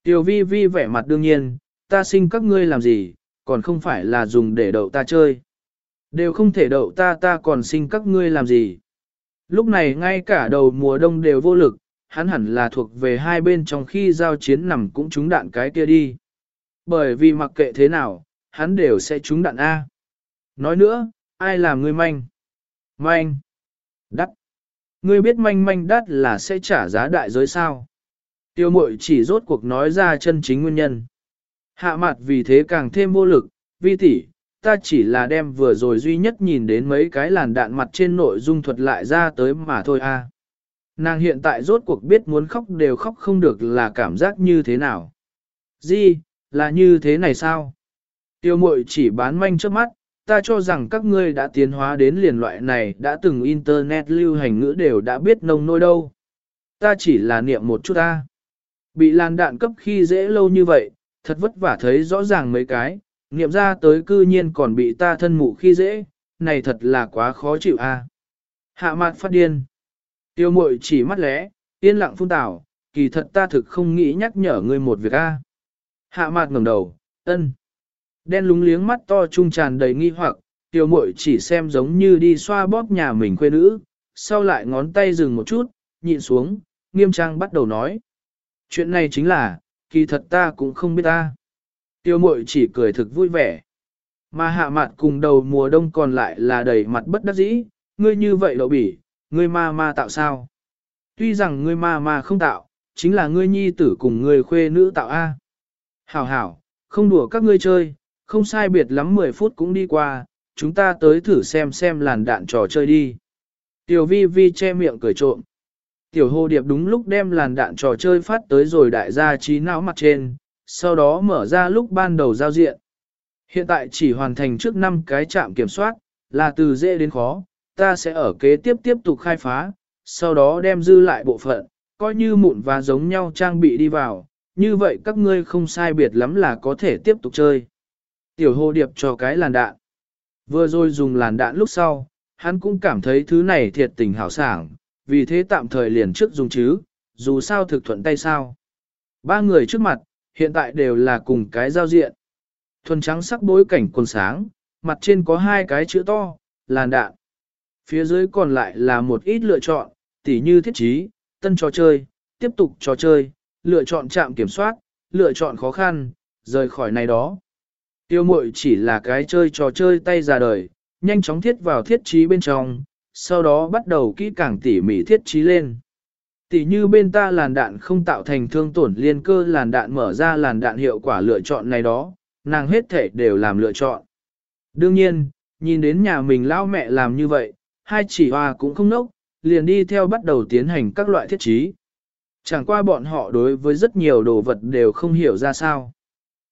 Tiểu vi vi vẻ mặt đương nhiên, ta sinh các ngươi làm gì, còn không phải là dùng để đậu ta chơi. Đều không thể đậu ta ta còn sinh các ngươi làm gì. Lúc này ngay cả đầu mùa đông đều vô lực, hắn hẳn là thuộc về hai bên trong khi giao chiến nằm cũng trúng đạn cái kia đi. Bởi vì mặc kệ thế nào, hắn đều sẽ trúng đạn A. Nói nữa, ai làm ngươi manh? Manh. Đắt. Ngươi biết manh manh đắt là sẽ trả giá đại giới sao? Tiêu mội chỉ rốt cuộc nói ra chân chính nguyên nhân. Hạ mặt vì thế càng thêm vô lực, vi tỷ, ta chỉ là đem vừa rồi duy nhất nhìn đến mấy cái làn đạn mặt trên nội dung thuật lại ra tới mà thôi a. Nàng hiện tại rốt cuộc biết muốn khóc đều khóc không được là cảm giác như thế nào. Gì, là như thế này sao? Tiêu mội chỉ bán manh trước mắt, ta cho rằng các ngươi đã tiến hóa đến liền loại này đã từng internet lưu hành ngữ đều đã biết nông nôi đâu. Ta chỉ là niệm một chút ta. Bị làn đạn cấp khi dễ lâu như vậy, thật vất vả thấy rõ ràng mấy cái, niệm ra tới cư nhiên còn bị ta thân mụ khi dễ, này thật là quá khó chịu a. Hạ mặt phát điên. Tiêu mội chỉ mắt lẽ, yên lặng phun tảo, kỳ thật ta thực không nghĩ nhắc nhở ngươi một việc a. Hạ mặt ngẩng đầu, ân. Đen lúng liếng mắt to trung tràn đầy nghi hoặc, tiêu muội chỉ xem giống như đi xoa bóp nhà mình quê nữ, sau lại ngón tay dừng một chút, nhịn xuống, nghiêm trang bắt đầu nói. Chuyện này chính là, kỳ thật ta cũng không biết ta. Tiêu mội chỉ cười thực vui vẻ. Mà hạ mặt cùng đầu mùa đông còn lại là đầy mặt bất đắc dĩ, ngươi như vậy lộ bỉ, ngươi ma ma tạo sao? Tuy rằng ngươi ma ma không tạo, chính là ngươi nhi tử cùng ngươi khuê nữ tạo A. Hảo hảo, không đùa các ngươi chơi, không sai biệt lắm 10 phút cũng đi qua, chúng ta tới thử xem xem làn đạn trò chơi đi. Tiểu vi vi che miệng cười trộm. Tiểu hồ điệp đúng lúc đem làn đạn trò chơi phát tới rồi đại gia trí não mặt trên, sau đó mở ra lúc ban đầu giao diện. Hiện tại chỉ hoàn thành trước 5 cái trạm kiểm soát, là từ dễ đến khó, ta sẽ ở kế tiếp tiếp tục khai phá, sau đó đem dư lại bộ phận, coi như mụn và giống nhau trang bị đi vào, như vậy các ngươi không sai biệt lắm là có thể tiếp tục chơi. Tiểu hồ điệp cho cái làn đạn. Vừa rồi dùng làn đạn lúc sau, hắn cũng cảm thấy thứ này thiệt tình hảo sảng, vì thế tạm thời liền trước dùng chứ, dù sao thực thuận tay sao. Ba người trước mặt, hiện tại đều là cùng cái giao diện. Thuần trắng sắc bối cảnh quần sáng, mặt trên có hai cái chữ to, làn đạn. Phía dưới còn lại là một ít lựa chọn, tỉ như thiết trí, tân trò chơi, tiếp tục trò chơi, lựa chọn trạm kiểm soát, lựa chọn khó khăn, rời khỏi này đó. Tiêu mội chỉ là cái chơi trò chơi tay ra đời, nhanh chóng thiết vào thiết trí bên trong, sau đó bắt đầu kỹ càng tỉ mỉ thiết trí lên. Tỉ như bên ta làn đạn không tạo thành thương tổn liên cơ làn đạn mở ra làn đạn hiệu quả lựa chọn này đó, nàng hết thể đều làm lựa chọn. Đương nhiên, nhìn đến nhà mình lao mẹ làm như vậy, hai chỉ hoa cũng không nốc, liền đi theo bắt đầu tiến hành các loại thiết trí. Chẳng qua bọn họ đối với rất nhiều đồ vật đều không hiểu ra sao.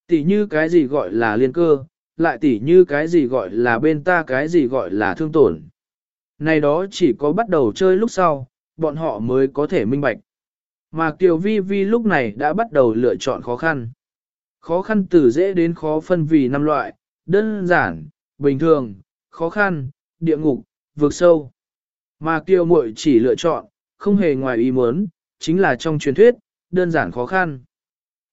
Tỉ như cái gì gọi là liên cơ, lại tỉ như cái gì gọi là bên ta cái gì gọi là thương tổn. Này đó chỉ có bắt đầu chơi lúc sau, bọn họ mới có thể minh bạch. Mà Kiều Vi Vi lúc này đã bắt đầu lựa chọn khó khăn. Khó khăn từ dễ đến khó phân vì năm loại, đơn giản, bình thường, khó khăn, địa ngục, vượt sâu. Mà Kiều muội chỉ lựa chọn, không hề ngoài ý muốn, chính là trong truyền thuyết, đơn giản khó khăn.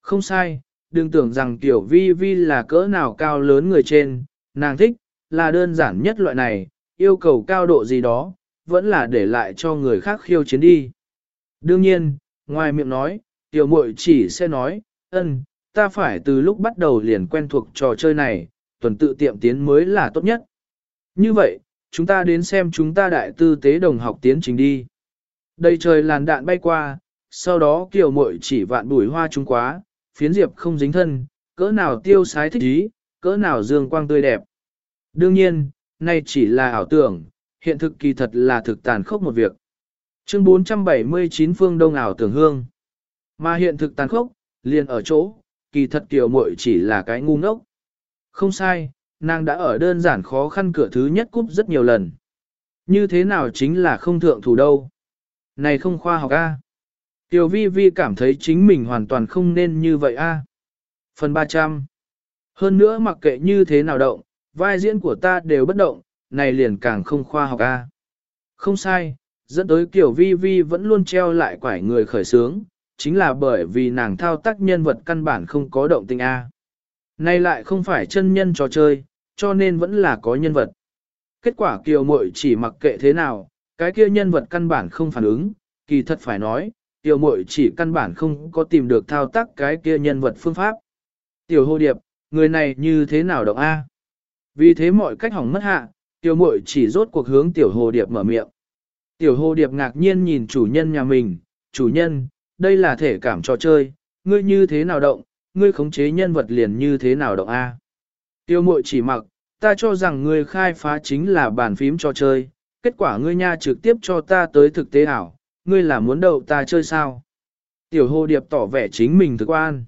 Không sai, đừng tưởng rằng Tiểu Vi Vi là cỡ nào cao lớn người trên, nàng thích, là đơn giản nhất loại này, yêu cầu cao độ gì đó, vẫn là để lại cho người khác khiêu chiến đi. Đương nhiên, ngoài miệng nói, tiểu muội chỉ sẽ nói, ân, ta phải từ lúc bắt đầu liền quen thuộc trò chơi này, tuần tự tiệm tiến mới là tốt nhất. Như vậy, chúng ta đến xem chúng ta đại tư tế đồng học tiến trình đi. Đây trời làn đạn bay qua, sau đó kiều muội chỉ vạn bùi hoa trung quá, phiến diệp không dính thân, cỡ nào tiêu sái thích ý, cỡ nào dương quang tươi đẹp. Đương nhiên, nay chỉ là ảo tưởng, hiện thực kỳ thật là thực tàn khốc một việc. Chương 479 phương đông ảo tưởng hương. Mà hiện thực tàn khốc, liền ở chỗ, kỳ thật tiểu muội chỉ là cái ngu ngốc. Không sai, nàng đã ở đơn giản khó khăn cửa thứ nhất cúp rất nhiều lần. Như thế nào chính là không thượng thủ đâu. Này không khoa học a. Tiểu vi vi cảm thấy chính mình hoàn toàn không nên như vậy a. Phần 300 Hơn nữa mặc kệ như thế nào động, vai diễn của ta đều bất động, này liền càng không khoa học a. Không sai, dẫn tới kiểu vi vi vẫn luôn treo lại quải người khởi sướng, chính là bởi vì nàng thao tác nhân vật căn bản không có động tình A. Này lại không phải chân nhân trò chơi, cho nên vẫn là có nhân vật. Kết quả kiều muội chỉ mặc kệ thế nào, cái kia nhân vật căn bản không phản ứng, kỳ thật phải nói, tiểu muội chỉ căn bản không có tìm được thao tác cái kia nhân vật phương pháp. Tiểu hồ điệp, người này như thế nào động A? Vì thế mọi cách hỏng mất hạ, tiểu muội chỉ rốt cuộc hướng tiểu hồ điệp mở miệng. Tiểu hồ điệp ngạc nhiên nhìn chủ nhân nhà mình, chủ nhân, đây là thể cảm trò chơi, ngươi như thế nào động, ngươi khống chế nhân vật liền như thế nào động A. Tiêu mội chỉ mặc, ta cho rằng ngươi khai phá chính là bàn phím trò chơi, kết quả ngươi nha trực tiếp cho ta tới thực tế ảo, ngươi là muốn đậu ta chơi sao? Tiểu hồ điệp tỏ vẻ chính mình thực quan.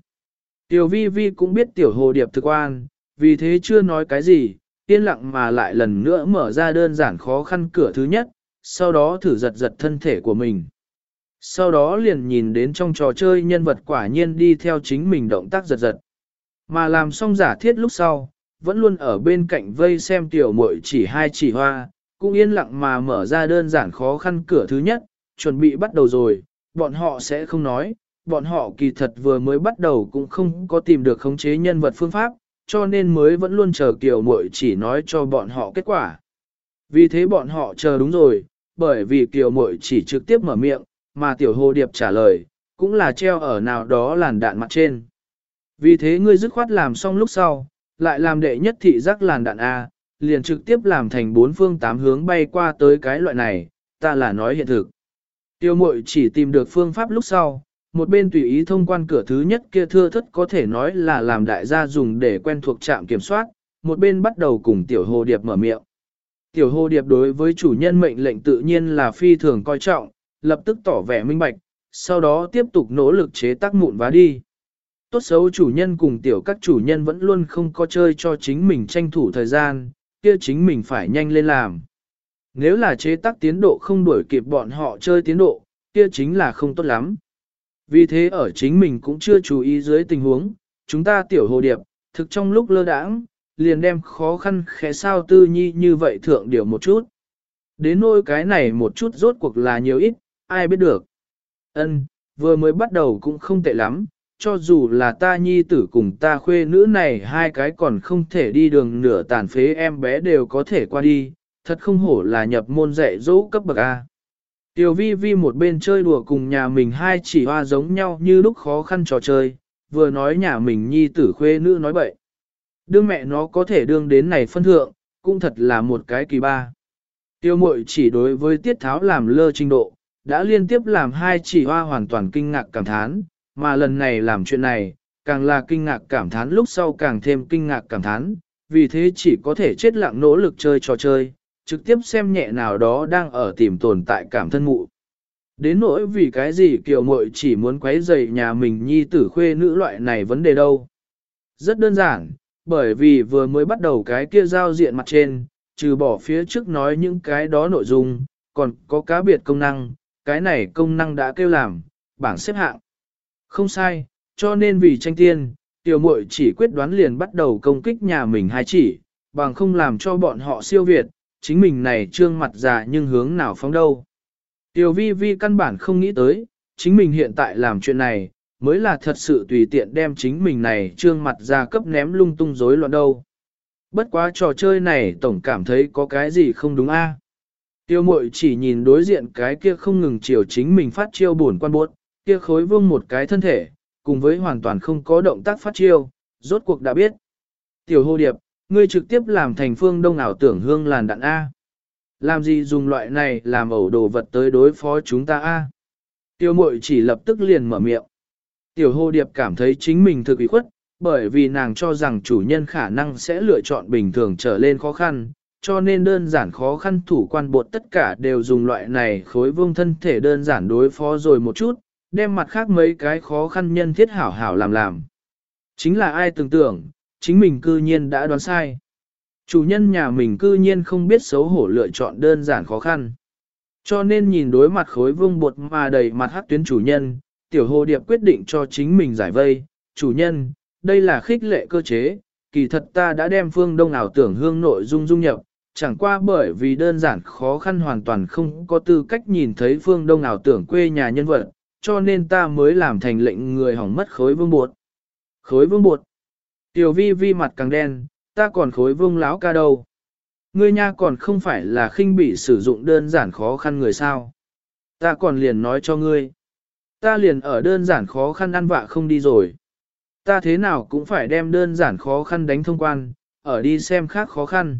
Tiểu vi vi cũng biết tiểu hồ điệp thực quan, vì thế chưa nói cái gì, yên lặng mà lại lần nữa mở ra đơn giản khó khăn cửa thứ nhất, sau đó thử giật giật thân thể của mình. Sau đó liền nhìn đến trong trò chơi nhân vật quả nhiên đi theo chính mình động tác giật giật. Mà làm xong giả thiết lúc sau, vẫn luôn ở bên cạnh vây xem tiểu muội chỉ hai chỉ hoa, cũng yên lặng mà mở ra đơn giản khó khăn cửa thứ nhất, chuẩn bị bắt đầu rồi, bọn họ sẽ không nói, bọn họ kỳ thật vừa mới bắt đầu cũng không có tìm được khống chế nhân vật phương pháp, cho nên mới vẫn luôn chờ kiểu muội chỉ nói cho bọn họ kết quả. Vì thế bọn họ chờ đúng rồi, bởi vì kiều muội chỉ trực tiếp mở miệng, mà tiểu hồ điệp trả lời, cũng là treo ở nào đó làn đạn mặt trên. Vì thế ngươi dứt khoát làm xong lúc sau, lại làm đệ nhất thị giác làn đạn A, liền trực tiếp làm thành bốn phương tám hướng bay qua tới cái loại này, ta là nói hiện thực. Tiêu mội chỉ tìm được phương pháp lúc sau, một bên tùy ý thông quan cửa thứ nhất kia thưa thất có thể nói là làm đại gia dùng để quen thuộc trạm kiểm soát, một bên bắt đầu cùng tiểu hồ điệp mở miệng. Tiểu hồ điệp đối với chủ nhân mệnh lệnh tự nhiên là phi thường coi trọng, lập tức tỏ vẻ minh bạch, sau đó tiếp tục nỗ lực chế tác mụn vá đi. Tốt xấu chủ nhân cùng tiểu các chủ nhân vẫn luôn không có chơi cho chính mình tranh thủ thời gian, kia chính mình phải nhanh lên làm. Nếu là chế tác tiến độ không đuổi kịp bọn họ chơi tiến độ, kia chính là không tốt lắm. Vì thế ở chính mình cũng chưa chú ý dưới tình huống, chúng ta tiểu hồ điệp, thực trong lúc lơ đãng, liền đem khó khăn khẽ sao tư nhi như vậy thượng điều một chút. Đến nỗi cái này một chút rốt cuộc là nhiều ít, ai biết được. Ân, vừa mới bắt đầu cũng không tệ lắm, cho dù là ta nhi tử cùng ta khuê nữ này hai cái còn không thể đi đường nửa tàn phế em bé đều có thể qua đi, thật không hổ là nhập môn dạy dỗ cấp bậc A. Tiểu vi vi một bên chơi đùa cùng nhà mình hai chỉ hoa giống nhau như lúc khó khăn trò chơi, vừa nói nhà mình nhi tử khuê nữ nói bậy. Đương mẹ nó có thể đương đến này phân thượng, cũng thật là một cái kỳ ba. Tiêu mội chỉ đối với tiết tháo làm lơ trình độ, đã liên tiếp làm hai chỉ hoa hoàn toàn kinh ngạc cảm thán, mà lần này làm chuyện này, càng là kinh ngạc cảm thán lúc sau càng thêm kinh ngạc cảm thán, vì thế chỉ có thể chết lặng nỗ lực chơi trò chơi, trực tiếp xem nhẹ nào đó đang ở tìm tồn tại cảm thân mụ. Đến nỗi vì cái gì kiều muội chỉ muốn quấy rầy nhà mình nhi tử khuê nữ loại này vấn đề đâu. Rất đơn giản, bởi vì vừa mới bắt đầu cái kia giao diện mặt trên, trừ bỏ phía trước nói những cái đó nội dung, còn có cá biệt công năng, cái này công năng đã kêu làm, bảng xếp hạng. Không sai, cho nên vì tranh tiên, tiểu muội chỉ quyết đoán liền bắt đầu công kích nhà mình hai chỉ, bằng không làm cho bọn họ siêu việt, chính mình này trương mặt già nhưng hướng nào phóng đâu. Tiểu vi vi căn bản không nghĩ tới, chính mình hiện tại làm chuyện này, mới là thật sự tùy tiện đem chính mình này trương mặt ra cấp ném lung tung rối loạn đâu. Bất quá trò chơi này tổng cảm thấy có cái gì không đúng a. Tiêu mội chỉ nhìn đối diện cái kia không ngừng chiều chính mình phát chiêu buồn quan buốt, kia khối vương một cái thân thể, cùng với hoàn toàn không có động tác phát chiêu, rốt cuộc đã biết. Tiểu hô điệp, ngươi trực tiếp làm thành phương đông ảo tưởng hương làn đạn A. Làm gì dùng loại này làm ẩu đồ vật tới đối phó chúng ta A. Tiêu mội chỉ lập tức liền mở miệng. Tiểu hô điệp cảm thấy chính mình thực ý khuất, bởi vì nàng cho rằng chủ nhân khả năng sẽ lựa chọn bình thường trở lên khó khăn, cho nên đơn giản khó khăn thủ quan bột tất cả đều dùng loại này khối vương thân thể đơn giản đối phó rồi một chút, đem mặt khác mấy cái khó khăn nhân thiết hảo hảo làm làm. Chính là ai tưởng tưởng, chính mình cư nhiên đã đoán sai. Chủ nhân nhà mình cư nhiên không biết xấu hổ lựa chọn đơn giản khó khăn. Cho nên nhìn đối mặt khối vương bột mà đầy mặt hắc tuyến chủ nhân, tiểu hồ điệp quyết định cho chính mình giải vây, chủ nhân, đây là khích lệ cơ chế, kỳ thật ta đã đem phương đông ảo tưởng hương nội dung dung nhập, chẳng qua bởi vì đơn giản khó khăn hoàn toàn không có tư cách nhìn thấy phương đông ảo tưởng quê nhà nhân vật, cho nên ta mới làm thành lệnh người hỏng mất khối vương bột. Khối vương bột. Tiểu vi vi mặt càng đen, ta còn khối vương láo ca đâu. Ngươi nha còn không phải là khinh bị sử dụng đơn giản khó khăn người sao. Ta còn liền nói cho ngươi. Ta liền ở đơn giản khó khăn ăn vạ không đi rồi. Ta thế nào cũng phải đem đơn giản khó khăn đánh thông quan, ở đi xem khác khó khăn.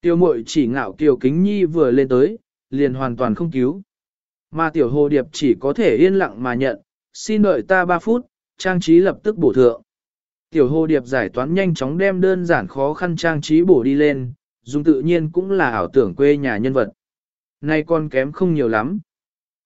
Tiêu mội chỉ ngạo kiều kính nhi vừa lên tới, liền hoàn toàn không cứu. Mà tiểu hồ điệp chỉ có thể yên lặng mà nhận, xin đợi ta 3 phút, trang trí lập tức bổ thượng. Tiểu hồ điệp giải toán nhanh chóng đem đơn giản khó khăn trang trí bổ đi lên, dùng tự nhiên cũng là ảo tưởng quê nhà nhân vật. Nay con kém không nhiều lắm.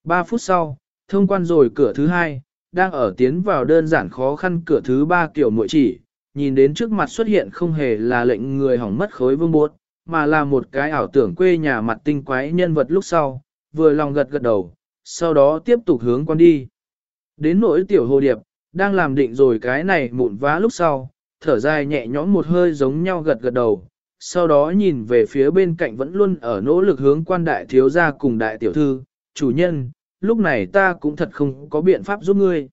3 phút sau, thông quan rồi cửa thứ hai, đang ở tiến vào đơn giản khó khăn cửa thứ ba kiểu muội chỉ, nhìn đến trước mặt xuất hiện không hề là lệnh người hỏng mất khối vương bột, mà là một cái ảo tưởng quê nhà mặt tinh quái nhân vật lúc sau, vừa lòng gật gật đầu, sau đó tiếp tục hướng quan đi. Đến nỗi tiểu hồ điệp, đang làm định rồi cái này mụn vá lúc sau, thở dài nhẹ nhõm một hơi giống nhau gật gật đầu, sau đó nhìn về phía bên cạnh vẫn luôn ở nỗ lực hướng quan đại thiếu gia cùng đại tiểu thư, chủ nhân, lúc này ta cũng thật không có biện pháp giúp ngươi.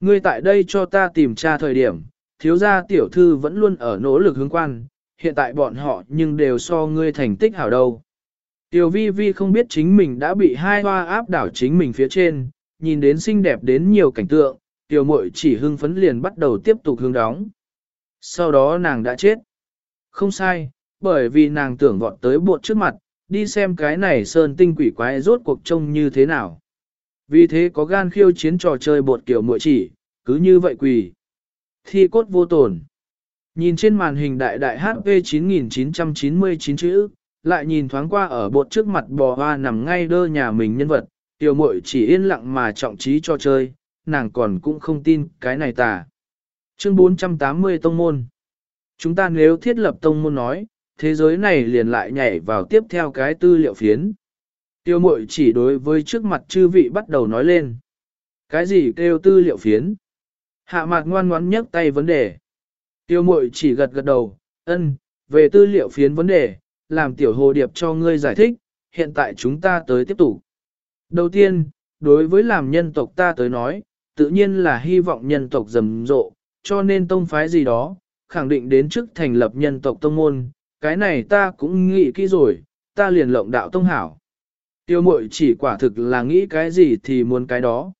Ngươi tại đây cho ta tìm tra thời điểm, thiếu gia tiểu thư vẫn luôn ở nỗ lực hướng quan, hiện tại bọn họ nhưng đều so ngươi thành tích hảo đâu. Tiểu vi vi không biết chính mình đã bị hai hoa áp đảo chính mình phía trên, nhìn đến xinh đẹp đến nhiều cảnh tượng, tiểu muội chỉ hưng phấn liền bắt đầu tiếp tục hướng đóng. Sau đó nàng đã chết. Không sai, bởi vì nàng tưởng vọt tới bột trước mặt, đi xem cái này sơn tinh quỷ quái rốt cuộc trông như thế nào. Vì thế có gan khiêu chiến trò chơi bột kiểu muội chỉ, cứ như vậy quỷ. Thi cốt vô tổn. Nhìn trên màn hình đại đại HP 9999 chữ, lại nhìn thoáng qua ở bột trước mặt bò hoa nằm ngay đơ nhà mình nhân vật, tiểu muội chỉ yên lặng mà trọng trí cho chơi, nàng còn cũng không tin cái này tà. Chương 480 Tông Môn Chúng ta nếu thiết lập Tông Môn nói, thế giới này liền lại nhảy vào tiếp theo cái tư liệu phiến. Tiêu mội chỉ đối với trước mặt chư vị bắt đầu nói lên. Cái gì kêu tư liệu phiến? Hạ mặt ngoan ngoãn nhấc tay vấn đề. Tiêu mội chỉ gật gật đầu, ân, về tư liệu phiến vấn đề, làm tiểu hồ điệp cho ngươi giải thích, hiện tại chúng ta tới tiếp tục. Đầu tiên, đối với làm nhân tộc ta tới nói, tự nhiên là hy vọng nhân tộc rầm rộ, cho nên tông phái gì đó, khẳng định đến trước thành lập nhân tộc tông môn, cái này ta cũng nghĩ kỹ rồi, ta liền lộng đạo tông hảo. Tiêu mội chỉ quả thực là nghĩ cái gì thì muốn cái đó.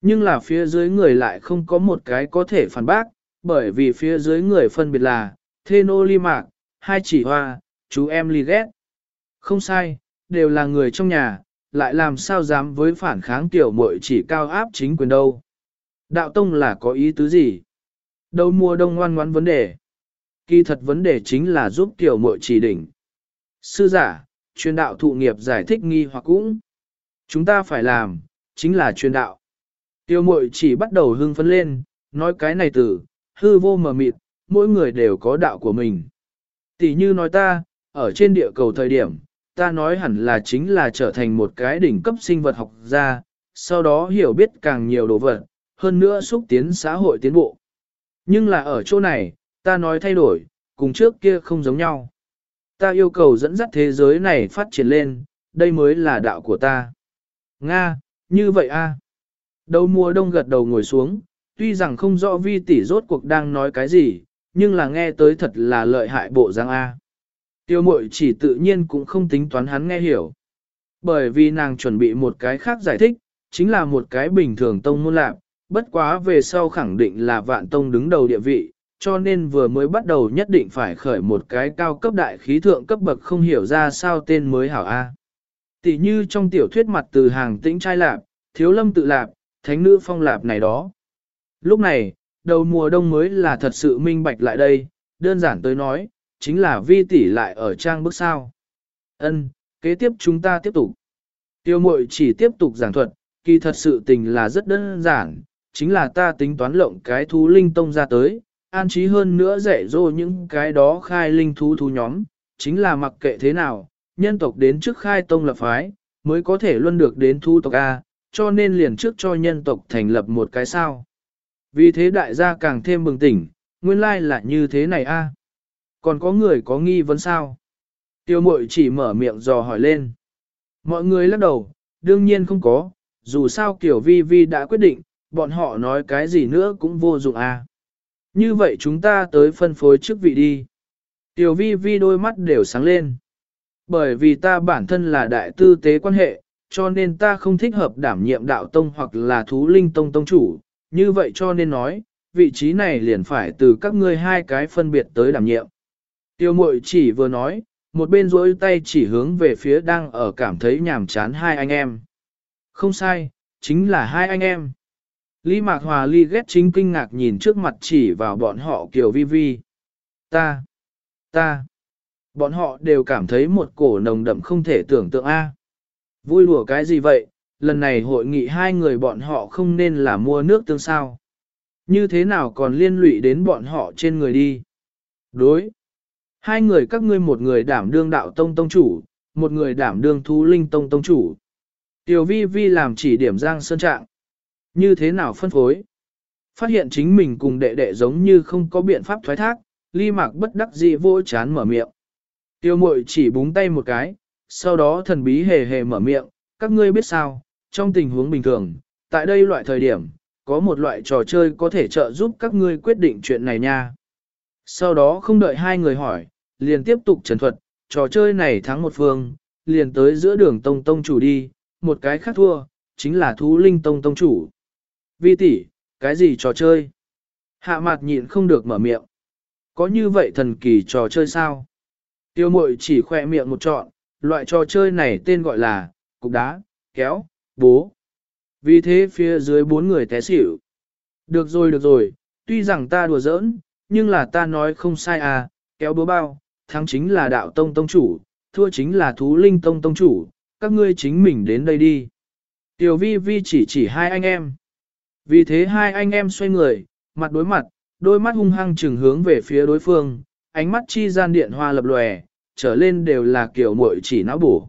Nhưng là phía dưới người lại không có một cái có thể phản bác, bởi vì phía dưới người phân biệt là, thê nô ly mạc, hai chỉ hoa, chú em ly ghét. Không sai, đều là người trong nhà, lại làm sao dám với phản kháng tiểu mội chỉ cao áp chính quyền đâu. Đạo tông là có ý tứ gì? Đâu mua đông ngoan ngoãn vấn đề. Kỳ thật vấn đề chính là giúp tiểu muội chỉ đỉnh. Sư giả, truyền đạo thụ nghiệp giải thích nghi hoặc cũng. Chúng ta phải làm, chính là truyền đạo. Tiêu mội chỉ bắt đầu hưng phấn lên, nói cái này từ, hư vô mờ mịt, mỗi người đều có đạo của mình. Tỷ như nói ta, ở trên địa cầu thời điểm, ta nói hẳn là chính là trở thành một cái đỉnh cấp sinh vật học gia, sau đó hiểu biết càng nhiều đồ vật, hơn nữa xúc tiến xã hội tiến bộ. Nhưng là ở chỗ này, ta nói thay đổi, cùng trước kia không giống nhau. Ta yêu cầu dẫn dắt thế giới này phát triển lên, đây mới là đạo của ta. Nga, như vậy a. Đầu mùa đông gật đầu ngồi xuống, tuy rằng không rõ vi tỷ rốt cuộc đang nói cái gì, nhưng là nghe tới thật là lợi hại bộ giang A. Tiêu mội chỉ tự nhiên cũng không tính toán hắn nghe hiểu. Bởi vì nàng chuẩn bị một cái khác giải thích, chính là một cái bình thường tông môn lạc, bất quá về sau khẳng định là vạn tông đứng đầu địa vị, cho nên vừa mới bắt đầu nhất định phải khởi một cái cao cấp đại khí thượng cấp bậc không hiểu ra sao tên mới hảo A. Tỷ như trong tiểu thuyết mặt từ hàng tĩnh trai lạp, thiếu lâm tự lạp, thánh nữ phong lạp này đó. Lúc này, đầu mùa đông mới là thật sự minh bạch lại đây, đơn giản tới nói, chính là vi tỷ lại ở trang bức sao. Ân, kế tiếp chúng ta tiếp tục. Tiêu mội chỉ tiếp tục giảng thuật, kỳ thật sự tình là rất đơn giản, chính là ta tính toán lộng cái thú linh tông ra tới, an trí hơn nữa dạy dỗ những cái đó khai linh thú thú nhóm, chính là mặc kệ thế nào, nhân tộc đến trước khai tông lập phái, mới có thể luân được đến thu tộc A, cho nên liền trước cho nhân tộc thành lập một cái sao. Vì thế đại gia càng thêm bừng tỉnh, nguyên lai là như thế này a. Còn có người có nghi vấn sao? Tiêu mội chỉ mở miệng dò hỏi lên. Mọi người lắc đầu, đương nhiên không có, dù sao kiểu vi vi đã quyết định, bọn họ nói cái gì nữa cũng vô dụng à Như vậy chúng ta tới phân phối chức vị đi. Tiểu vi vi đôi mắt đều sáng lên. Bởi vì ta bản thân là đại tư tế quan hệ, cho nên ta không thích hợp đảm nhiệm đạo tông hoặc là thú linh tông tông chủ, như vậy cho nên nói, vị trí này liền phải từ các ngươi hai cái phân biệt tới đảm nhiệm. Tiêu mội chỉ vừa nói, một bên rỗi tay chỉ hướng về phía đang ở cảm thấy nhàm chán hai anh em. Không sai, chính là hai anh em. Lý Mạc Hòa Ly ghét chính kinh ngạc nhìn trước mặt chỉ vào bọn họ kiểu vi vi. Ta, ta, bọn họ đều cảm thấy một cổ nồng đậm không thể tưởng tượng A. À. Vui lùa cái gì vậy, lần này hội nghị hai người bọn họ không nên là mua nước tương sao. Như thế nào còn liên lụy đến bọn họ trên người đi. Đối. Hai người các ngươi một người đảm đương đạo tông tông chủ, một người đảm đương thú linh tông tông chủ. Tiểu vi vi làm chỉ điểm giang sơn trạng. Như thế nào phân phối? Phát hiện chính mình cùng đệ đệ giống như không có biện pháp thoái thác, ly mạc bất đắc dĩ vô chán mở miệng. Tiêu mội chỉ búng tay một cái, sau đó thần bí hề hề mở miệng, các ngươi biết sao, trong tình huống bình thường, tại đây loại thời điểm, có một loại trò chơi có thể trợ giúp các ngươi quyết định chuyện này nha. Sau đó không đợi hai người hỏi, liền tiếp tục trần thuật, trò chơi này thắng một phương, liền tới giữa đường tông tông chủ đi, một cái khác thua, chính là thú linh tông tông chủ. Vi tỷ, cái gì trò chơi? Hạ mặt nhịn không được mở miệng. Có như vậy thần kỳ trò chơi sao? Tiêu mội chỉ khoe miệng một trọn, loại trò chơi này tên gọi là, cục đá, kéo, bố. Vì thế phía dưới bốn người té xỉu. Được rồi được rồi, tuy rằng ta đùa giỡn, nhưng là ta nói không sai à, kéo bố bao, thắng chính là đạo tông tông chủ, thua chính là thú linh tông tông chủ, các ngươi chính mình đến đây đi. Tiểu vi vi chỉ chỉ hai anh em. Vì thế hai anh em xoay người, mặt đối mặt, đôi mắt hung hăng trừng hướng về phía đối phương, ánh mắt chi gian điện hoa lập lòe, trở lên đều là kiểu muội chỉ não bổ.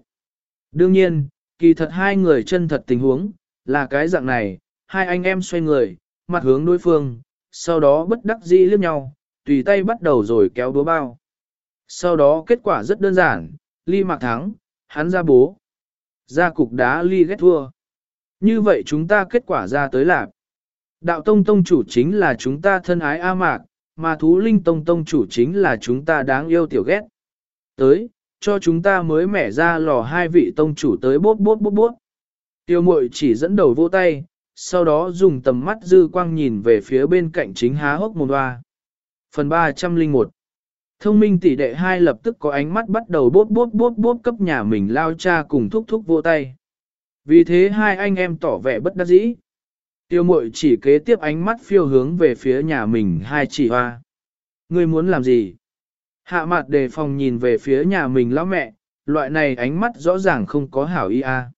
Đương nhiên, kỳ thật hai người chân thật tình huống, là cái dạng này, hai anh em xoay người, mặt hướng đối phương, sau đó bất đắc dĩ liếc nhau, tùy tay bắt đầu rồi kéo đúa bao. Sau đó kết quả rất đơn giản, ly mạc thắng, hắn ra bố. Ra cục đá ly ghét thua. Như vậy chúng ta kết quả ra tới lạc. Đạo tông tông chủ chính là chúng ta thân ái A Mạc, mà thú linh tông tông chủ chính là chúng ta đáng yêu tiểu ghét. Tới, cho chúng ta mới mẻ ra lò hai vị tông chủ tới bốt bốt bốt bốt. Tiêu mội chỉ dẫn đầu vô tay, sau đó dùng tầm mắt dư quang nhìn về phía bên cạnh chính há hốc mồm hoa. Phần 301 Thông minh tỷ đệ hai lập tức có ánh mắt bắt đầu bốt bốt bốt bốt cấp nhà mình lao cha cùng thúc thúc vô tay. Vì thế hai anh em tỏ vẻ bất đắc dĩ. Tiêu mội chỉ kế tiếp ánh mắt phiêu hướng về phía nhà mình hai chỉ hoa. Ngươi muốn làm gì? Hạ mặt đề phòng nhìn về phía nhà mình lão mẹ, loại này ánh mắt rõ ràng không có hảo ý a.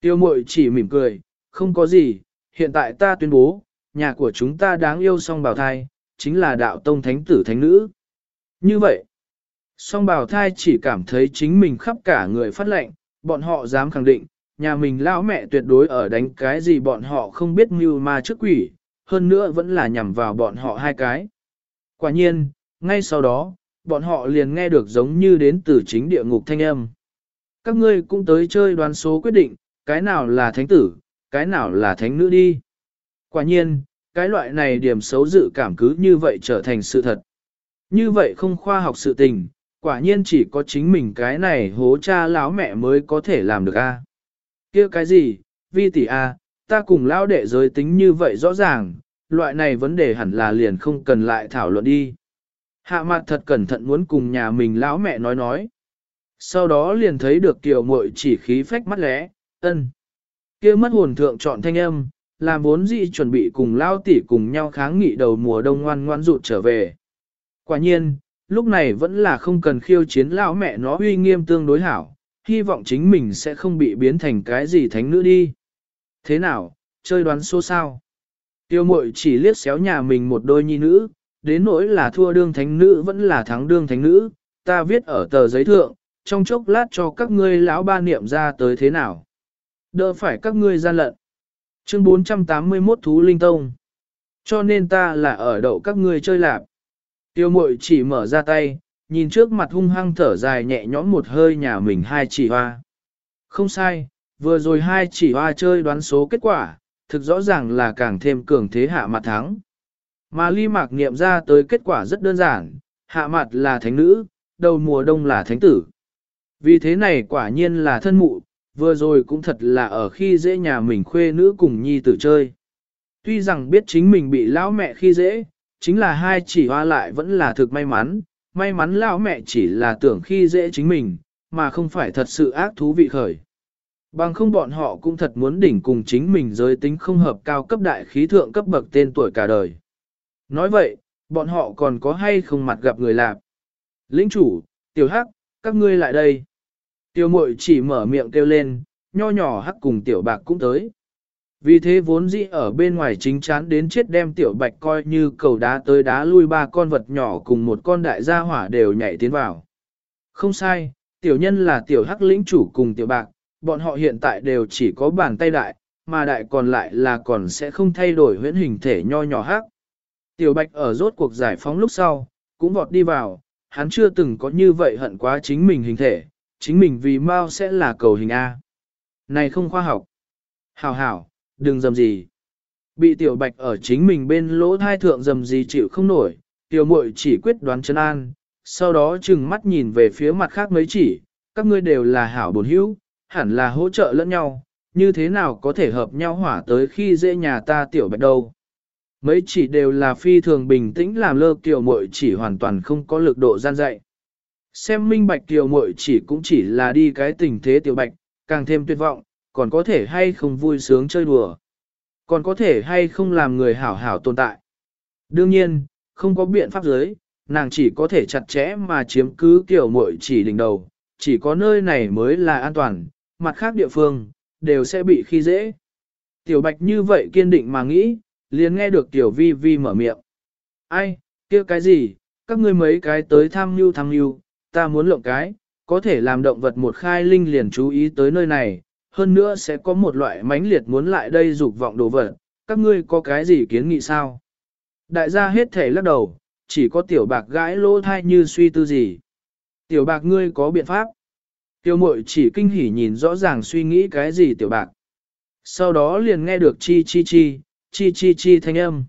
Tiêu mội chỉ mỉm cười, không có gì, hiện tại ta tuyên bố, nhà của chúng ta đáng yêu song bào thai, chính là đạo tông thánh tử thánh nữ. Như vậy, song bào thai chỉ cảm thấy chính mình khắp cả người phát lệnh, bọn họ dám khẳng định, nhà mình lão mẹ tuyệt đối ở đánh cái gì bọn họ không biết mưu ma trước quỷ, hơn nữa vẫn là nhằm vào bọn họ hai cái. Quả nhiên, ngay sau đó, bọn họ liền nghe được giống như đến từ chính địa ngục thanh âm. Các ngươi cũng tới chơi đoán số quyết định, cái nào là thánh tử, cái nào là thánh nữ đi. Quả nhiên, cái loại này điểm xấu dự cảm cứ như vậy trở thành sự thật. Như vậy không khoa học sự tình, quả nhiên chỉ có chính mình cái này hố cha lão mẹ mới có thể làm được a kia cái gì, vi tỷ a, ta cùng lão đệ giới tính như vậy rõ ràng, loại này vấn đề hẳn là liền không cần lại thảo luận đi. Hạ mặt thật cẩn thận muốn cùng nhà mình lão mẹ nói nói. Sau đó liền thấy được tiểu muội chỉ khí phách mắt lẽ, ân. kia mất hồn thượng chọn thanh âm, làm vốn dĩ chuẩn bị cùng lao tỷ cùng nhau kháng nghị đầu mùa đông ngoan ngoan rụt trở về. Quả nhiên, lúc này vẫn là không cần khiêu chiến lão mẹ nó uy nghiêm tương đối hảo, hy vọng chính mình sẽ không bị biến thành cái gì thánh nữ đi. Thế nào, chơi đoán số sao? Tiêu mội chỉ liếc xéo nhà mình một đôi nhi nữ, đến nỗi là thua đương thánh nữ vẫn là thắng đương thánh nữ, ta viết ở tờ giấy thượng, trong chốc lát cho các ngươi lão ba niệm ra tới thế nào. Đỡ phải các ngươi gian lận. Chương 481 Thú Linh Tông. Cho nên ta là ở đậu các ngươi chơi lạp. Tiêu mội chỉ mở ra tay, nhìn trước mặt hung hăng thở dài nhẹ nhõm một hơi nhà mình hai chỉ hoa. Không sai, vừa rồi hai chỉ hoa chơi đoán số kết quả, thực rõ ràng là càng thêm cường thế hạ mặt thắng. Mà ly mạc niệm ra tới kết quả rất đơn giản, hạ mặt là thánh nữ, đầu mùa đông là thánh tử. Vì thế này quả nhiên là thân mụ, vừa rồi cũng thật là ở khi dễ nhà mình khuê nữ cùng nhi tử chơi. Tuy rằng biết chính mình bị lão mẹ khi dễ, chính là hai chỉ hoa lại vẫn là thực may mắn, may mắn lão mẹ chỉ là tưởng khi dễ chính mình, mà không phải thật sự ác thú vị khởi. Bằng không bọn họ cũng thật muốn đỉnh cùng chính mình giới tính không hợp cao cấp đại khí thượng cấp bậc tên tuổi cả đời. Nói vậy, bọn họ còn có hay không mặt gặp người lạp? Lĩnh chủ, tiểu hắc, các ngươi lại đây. Tiểu mội chỉ mở miệng kêu lên, nho nhỏ hắc cùng tiểu bạc cũng tới. Vì thế vốn dĩ ở bên ngoài chính chán đến chết đem tiểu bạch coi như cầu đá tới đá lui ba con vật nhỏ cùng một con đại gia hỏa đều nhảy tiến vào. Không sai, tiểu nhân là tiểu hắc lĩnh chủ cùng tiểu bạc, bọn họ hiện tại đều chỉ có bàn tay đại, mà đại còn lại là còn sẽ không thay đổi huyễn hình thể nho nhỏ hắc. Tiểu bạch ở rốt cuộc giải phóng lúc sau, cũng vọt đi vào, hắn chưa từng có như vậy hận quá chính mình hình thể, chính mình vì mau sẽ là cầu hình A. Này không khoa học. Hảo hảo, đừng dầm gì. Bị tiểu bạch ở chính mình bên lỗ thai thượng dầm gì chịu không nổi, tiểu muội chỉ quyết đoán chân an, sau đó chừng mắt nhìn về phía mặt khác mấy chỉ, các ngươi đều là hảo bổn hữu, hẳn là hỗ trợ lẫn nhau, như thế nào có thể hợp nhau hỏa tới khi dễ nhà ta tiểu bạch đâu. Mấy chỉ đều là phi thường bình tĩnh làm lơ tiểu muội chỉ hoàn toàn không có lực độ gian dạy. Xem minh bạch tiểu muội chỉ cũng chỉ là đi cái tình thế tiểu bạch, càng thêm tuyệt vọng, còn có thể hay không vui sướng chơi đùa. Còn có thể hay không làm người hảo hảo tồn tại. Đương nhiên, không có biện pháp giới, nàng chỉ có thể chặt chẽ mà chiếm cứ kiểu muội chỉ đỉnh đầu, chỉ có nơi này mới là an toàn, mặt khác địa phương, đều sẽ bị khi dễ. Tiểu bạch như vậy kiên định mà nghĩ, liền nghe được tiểu vi vi mở miệng. Ai, kia cái gì, các ngươi mấy cái tới tham mưu tham mưu, ta muốn lộng cái, có thể làm động vật một khai linh liền chú ý tới nơi này, hơn nữa sẽ có một loại mãnh liệt muốn lại đây dục vọng đồ vật, các ngươi có cái gì kiến nghị sao? Đại gia hết thể lắc đầu, chỉ có tiểu bạc gãi lỗ thai như suy tư gì. Tiểu bạc ngươi có biện pháp. Tiểu mội chỉ kinh hỉ nhìn rõ ràng suy nghĩ cái gì tiểu bạc. Sau đó liền nghe được chi chi chi, chi chi chi thanh âm.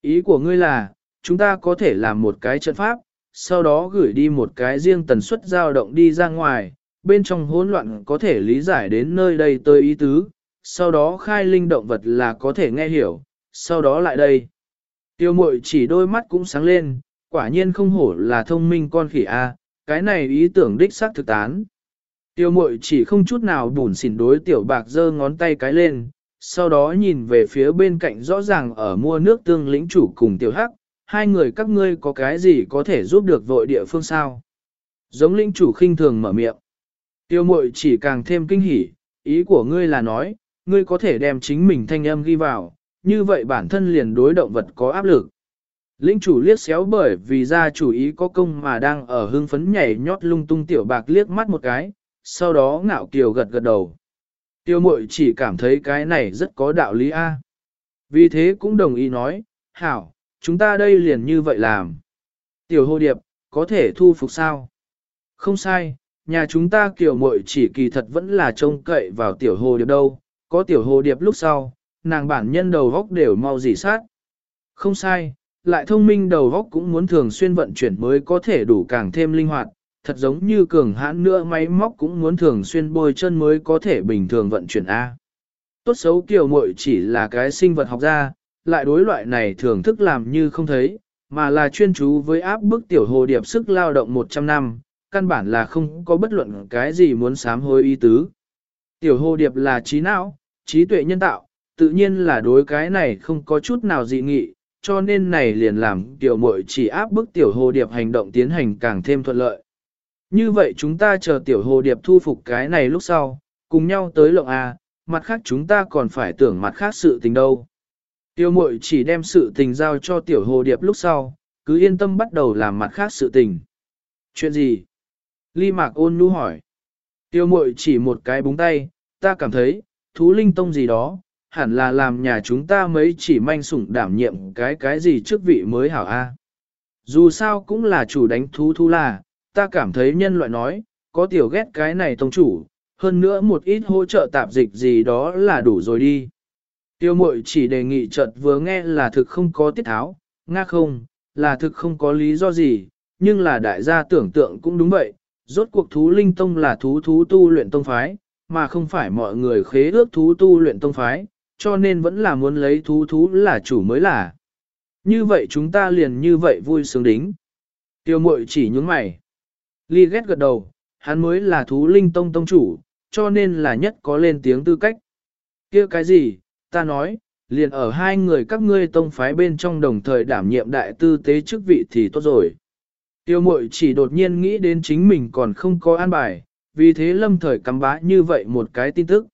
Ý của ngươi là, chúng ta có thể làm một cái trận pháp, sau đó gửi đi một cái riêng tần suất dao động đi ra ngoài, bên trong hỗn loạn có thể lý giải đến nơi đây tới ý tứ, sau đó khai linh động vật là có thể nghe hiểu, sau đó lại đây. Tiêu mội chỉ đôi mắt cũng sáng lên, quả nhiên không hổ là thông minh con khỉ A, cái này ý tưởng đích xác thực tán. Tiêu mội chỉ không chút nào bùn xỉn đối tiểu bạc giơ ngón tay cái lên, sau đó nhìn về phía bên cạnh rõ ràng ở mua nước tương lĩnh chủ cùng tiểu hắc, hai người các ngươi có cái gì có thể giúp được vội địa phương sao? Giống lĩnh chủ khinh thường mở miệng. Tiêu mội chỉ càng thêm kinh hỉ, ý của ngươi là nói, ngươi có thể đem chính mình thanh âm ghi vào, như vậy bản thân liền đối động vật có áp lực. Linh chủ liếc xéo bởi vì ra chủ ý có công mà đang ở hưng phấn nhảy nhót lung tung tiểu bạc liếc mắt một cái, sau đó ngạo kiều gật gật đầu. Tiêu mội chỉ cảm thấy cái này rất có đạo lý a. Vì thế cũng đồng ý nói, hảo, chúng ta đây liền như vậy làm. Tiểu hô điệp, có thể thu phục sao? Không sai, nhà chúng ta kiểu muội chỉ kỳ thật vẫn là trông cậy vào tiểu hồ điệp đâu, có tiểu hồ điệp lúc sau, nàng bản nhân đầu góc đều mau dỉ sát. Không sai, lại thông minh đầu góc cũng muốn thường xuyên vận chuyển mới có thể đủ càng thêm linh hoạt, thật giống như cường hãn nữa máy móc cũng muốn thường xuyên bôi chân mới có thể bình thường vận chuyển A. Tốt xấu kiểu muội chỉ là cái sinh vật học gia, lại đối loại này thường thức làm như không thấy, mà là chuyên chú với áp bức tiểu hồ điệp sức lao động 100 năm, căn bản là không có bất luận cái gì muốn sám hối ý tứ. Tiểu hồ điệp là trí não, trí tuệ nhân tạo, tự nhiên là đối cái này không có chút nào dị nghị, cho nên này liền làm tiểu muội chỉ áp bức tiểu hồ điệp hành động tiến hành càng thêm thuận lợi. Như vậy chúng ta chờ tiểu hồ điệp thu phục cái này lúc sau, cùng nhau tới lộng A, mặt khác chúng ta còn phải tưởng mặt khác sự tình đâu. Tiểu muội chỉ đem sự tình giao cho tiểu hồ điệp lúc sau, cứ yên tâm bắt đầu làm mặt khác sự tình. Chuyện gì? Ly Mạc ôn nhu hỏi. Tiêu mội chỉ một cái búng tay, ta cảm thấy, thú linh tông gì đó, hẳn là làm nhà chúng ta mấy chỉ manh sủng đảm nhiệm cái cái gì trước vị mới hảo a. Dù sao cũng là chủ đánh thú thú là, ta cảm thấy nhân loại nói, có tiểu ghét cái này tông chủ, hơn nữa một ít hỗ trợ tạp dịch gì đó là đủ rồi đi. Tiêu mội chỉ đề nghị chợt vừa nghe là thực không có tiết tháo, nga không, là thực không có lý do gì, nhưng là đại gia tưởng tượng cũng đúng vậy, rốt cuộc thú linh tông là thú thú tu luyện tông phái, mà không phải mọi người khế ước thú tu luyện tông phái, cho nên vẫn là muốn lấy thú thú là chủ mới là. Như vậy chúng ta liền như vậy vui sướng đính. Tiêu mội chỉ nhúng mày. Ly ghét gật đầu, hắn mới là thú linh tông tông chủ, cho nên là nhất có lên tiếng tư cách. kia cái gì, ta nói, liền ở hai người các ngươi tông phái bên trong đồng thời đảm nhiệm đại tư tế chức vị thì tốt rồi. Tiêu mội chỉ đột nhiên nghĩ đến chính mình còn không có an bài, vì thế lâm thời cắm bá như vậy một cái tin tức.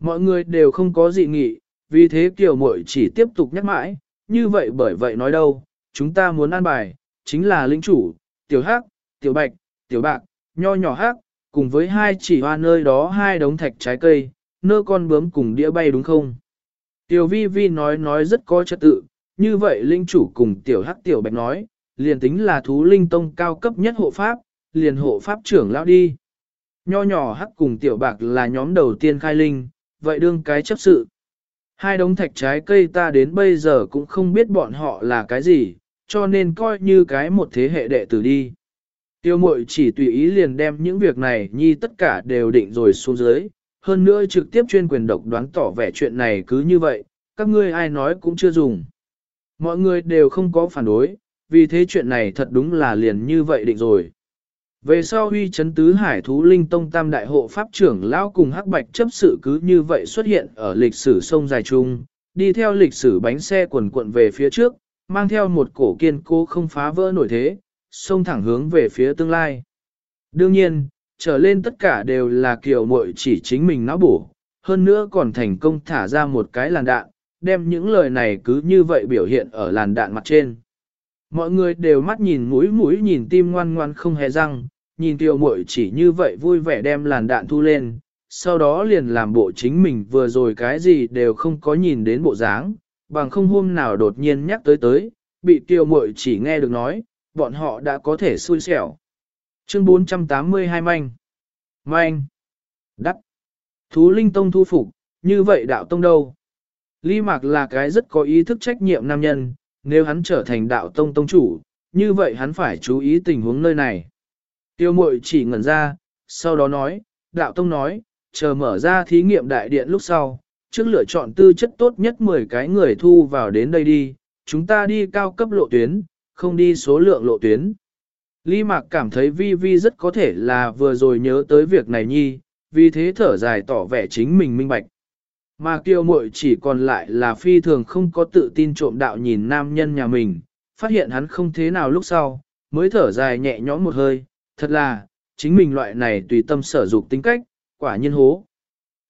Mọi người đều không có dị nghị, vì thế tiểu mội chỉ tiếp tục nhắc mãi, như vậy bởi vậy nói đâu, chúng ta muốn an bài, chính là lĩnh chủ, tiểu hắc, tiểu bạch, tiểu bạc, nho nhỏ hắc, cùng với hai chỉ hoa nơi đó hai đống thạch trái cây, nơ con bướm cùng đĩa bay đúng không? Tiểu vi vi nói nói rất có trật tự, như vậy linh chủ cùng tiểu hắc tiểu bạch nói, liền tính là thú linh tông cao cấp nhất hộ pháp, liền hộ pháp trưởng lão đi. Nho nhỏ hắc cùng tiểu bạc là nhóm đầu tiên khai linh, vậy đương cái chấp sự. Hai đống thạch trái cây ta đến bây giờ cũng không biết bọn họ là cái gì, cho nên coi như cái một thế hệ đệ tử đi. Tiêu mội chỉ tùy ý liền đem những việc này nhi tất cả đều định rồi xuống dưới, hơn nữa trực tiếp chuyên quyền độc đoán tỏ vẻ chuyện này cứ như vậy, các ngươi ai nói cũng chưa dùng. Mọi người đều không có phản đối, vì thế chuyện này thật đúng là liền như vậy định rồi. Về sau huy chấn tứ hải thú linh tông tam đại hộ pháp trưởng lão cùng hắc bạch chấp sự cứ như vậy xuất hiện ở lịch sử sông dài trung, đi theo lịch sử bánh xe quần cuộn về phía trước, mang theo một cổ kiên cố không phá vỡ nổi thế, sông thẳng hướng về phía tương lai. Đương nhiên, trở lên tất cả đều là kiểu muội chỉ chính mình não bổ, hơn nữa còn thành công thả ra một cái làn đạn, đem những lời này cứ như vậy biểu hiện ở làn đạn mặt trên. Mọi người đều mắt nhìn mũi mũi nhìn tim ngoan ngoan không hề răng, nhìn tiểu muội chỉ như vậy vui vẻ đem làn đạn thu lên, sau đó liền làm bộ chính mình vừa rồi cái gì đều không có nhìn đến bộ dáng, bằng không hôm nào đột nhiên nhắc tới tới, bị tiểu muội chỉ nghe được nói, bọn họ đã có thể xui xẻo. Chương 482 manh. Manh. Đắc. Thú linh tông thu phục, như vậy đạo tông đâu? Ly Mạc là cái rất có ý thức trách nhiệm nam nhân, nếu hắn trở thành đạo tông tông chủ, như vậy hắn phải chú ý tình huống nơi này. Tiêu mội chỉ ngẩn ra, sau đó nói, đạo tông nói, chờ mở ra thí nghiệm đại điện lúc sau, trước lựa chọn tư chất tốt nhất 10 cái người thu vào đến đây đi, chúng ta đi cao cấp lộ tuyến, không đi số lượng lộ tuyến. Lý Mạc cảm thấy Vi Vi rất có thể là vừa rồi nhớ tới việc này nhi, vì thế thở dài tỏ vẻ chính mình minh bạch. Mà kiều muội chỉ còn lại là phi thường không có tự tin trộm đạo nhìn nam nhân nhà mình, phát hiện hắn không thế nào lúc sau, mới thở dài nhẹ nhõm một hơi, thật là, chính mình loại này tùy tâm sở dục tính cách, quả nhiên hố.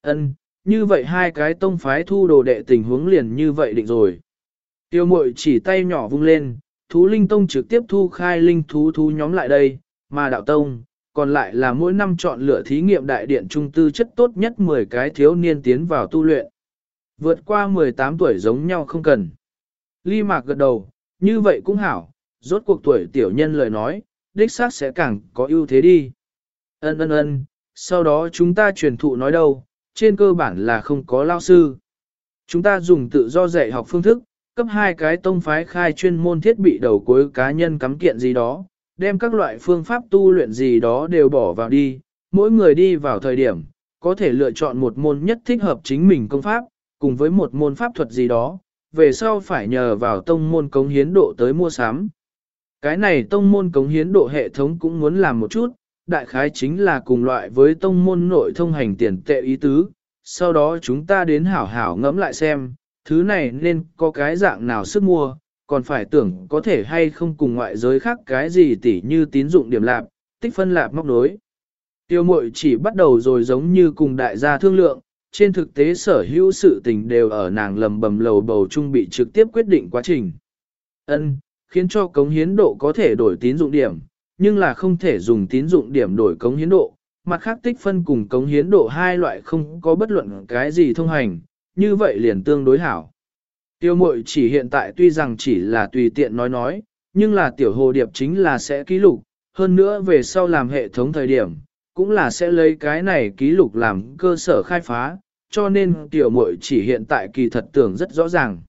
Ân, như vậy hai cái tông phái thu đồ đệ tình huống liền như vậy định rồi. Tiêu muội chỉ tay nhỏ vung lên, thú linh tông trực tiếp thu khai linh thú thú nhóm lại đây, mà đạo tông, còn lại là mỗi năm chọn lựa thí nghiệm đại điện trung tư chất tốt nhất 10 cái thiếu niên tiến vào tu luyện. Vượt qua 18 tuổi giống nhau không cần. Ly Mạc gật đầu, như vậy cũng hảo, rốt cuộc tuổi tiểu nhân lời nói, đích xác sẽ càng có ưu thế đi. Ân ân ân, sau đó chúng ta truyền thụ nói đâu, trên cơ bản là không có lao sư. Chúng ta dùng tự do dạy học phương thức, cấp hai cái tông phái khai chuyên môn thiết bị đầu cuối cá nhân cắm kiện gì đó, đem các loại phương pháp tu luyện gì đó đều bỏ vào đi, mỗi người đi vào thời điểm, có thể lựa chọn một môn nhất thích hợp chính mình công pháp, cùng với một môn pháp thuật gì đó, về sau phải nhờ vào tông môn cống hiến độ tới mua sắm. Cái này tông môn cống hiến độ hệ thống cũng muốn làm một chút, đại khái chính là cùng loại với tông môn nội thông hành tiền tệ ý tứ, sau đó chúng ta đến hảo hảo ngẫm lại xem, thứ này nên có cái dạng nào sức mua, còn phải tưởng có thể hay không cùng ngoại giới khác cái gì tỉ như tín dụng điểm lạp, tích phân lạp móc đối. Tiêu mội chỉ bắt đầu rồi giống như cùng đại gia thương lượng, trên thực tế sở hữu sự tình đều ở nàng lầm bầm lầu bầu trung bị trực tiếp quyết định quá trình. Ân, khiến cho cống hiến độ có thể đổi tín dụng điểm, nhưng là không thể dùng tín dụng điểm đổi cống hiến độ. Mặt khác tích phân cùng cống hiến độ hai loại không có bất luận cái gì thông hành, như vậy liền tương đối hảo. Tiêu mội chỉ hiện tại tuy rằng chỉ là tùy tiện nói nói, nhưng là tiểu hồ điệp chính là sẽ ký lục, hơn nữa về sau làm hệ thống thời điểm, cũng là sẽ lấy cái này ký lục làm cơ sở khai phá, cho nên tiểu muội chỉ hiện tại kỳ thật tưởng rất rõ ràng.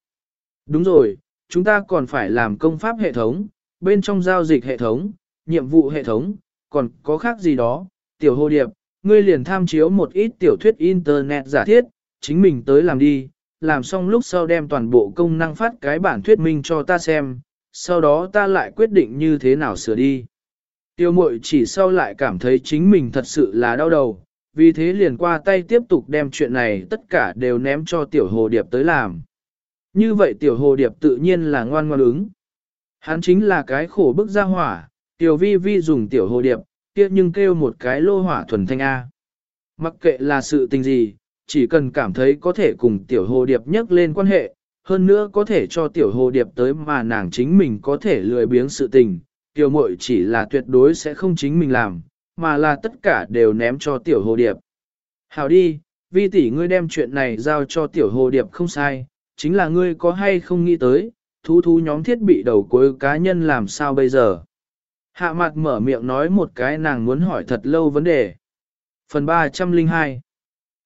Đúng rồi, chúng ta còn phải làm công pháp hệ thống, bên trong giao dịch hệ thống, nhiệm vụ hệ thống, còn có khác gì đó, tiểu hồ điệp, ngươi liền tham chiếu một ít tiểu thuyết internet giả thiết, chính mình tới làm đi, làm xong lúc sau đem toàn bộ công năng phát cái bản thuyết minh cho ta xem, sau đó ta lại quyết định như thế nào sửa đi. Tiêu mội chỉ sau lại cảm thấy chính mình thật sự là đau đầu, vì thế liền qua tay tiếp tục đem chuyện này tất cả đều ném cho tiểu hồ điệp tới làm. Như vậy tiểu hồ điệp tự nhiên là ngoan ngoan ứng. Hắn chính là cái khổ bức ra hỏa, tiểu vi vi dùng tiểu hồ điệp, kia nhưng kêu một cái lô hỏa thuần thanh A. Mặc kệ là sự tình gì, chỉ cần cảm thấy có thể cùng tiểu hồ điệp nhắc lên quan hệ, hơn nữa có thể cho tiểu hồ điệp tới mà nàng chính mình có thể lười biếng sự tình, tiểu muội chỉ là tuyệt đối sẽ không chính mình làm, mà là tất cả đều ném cho tiểu hồ điệp. Hảo đi, vi tỷ ngươi đem chuyện này giao cho tiểu hồ điệp không sai, chính là ngươi có hay không nghĩ tới, thú thú nhóm thiết bị đầu cuối cá nhân làm sao bây giờ. Hạ mặt mở miệng nói một cái nàng muốn hỏi thật lâu vấn đề. Phần 302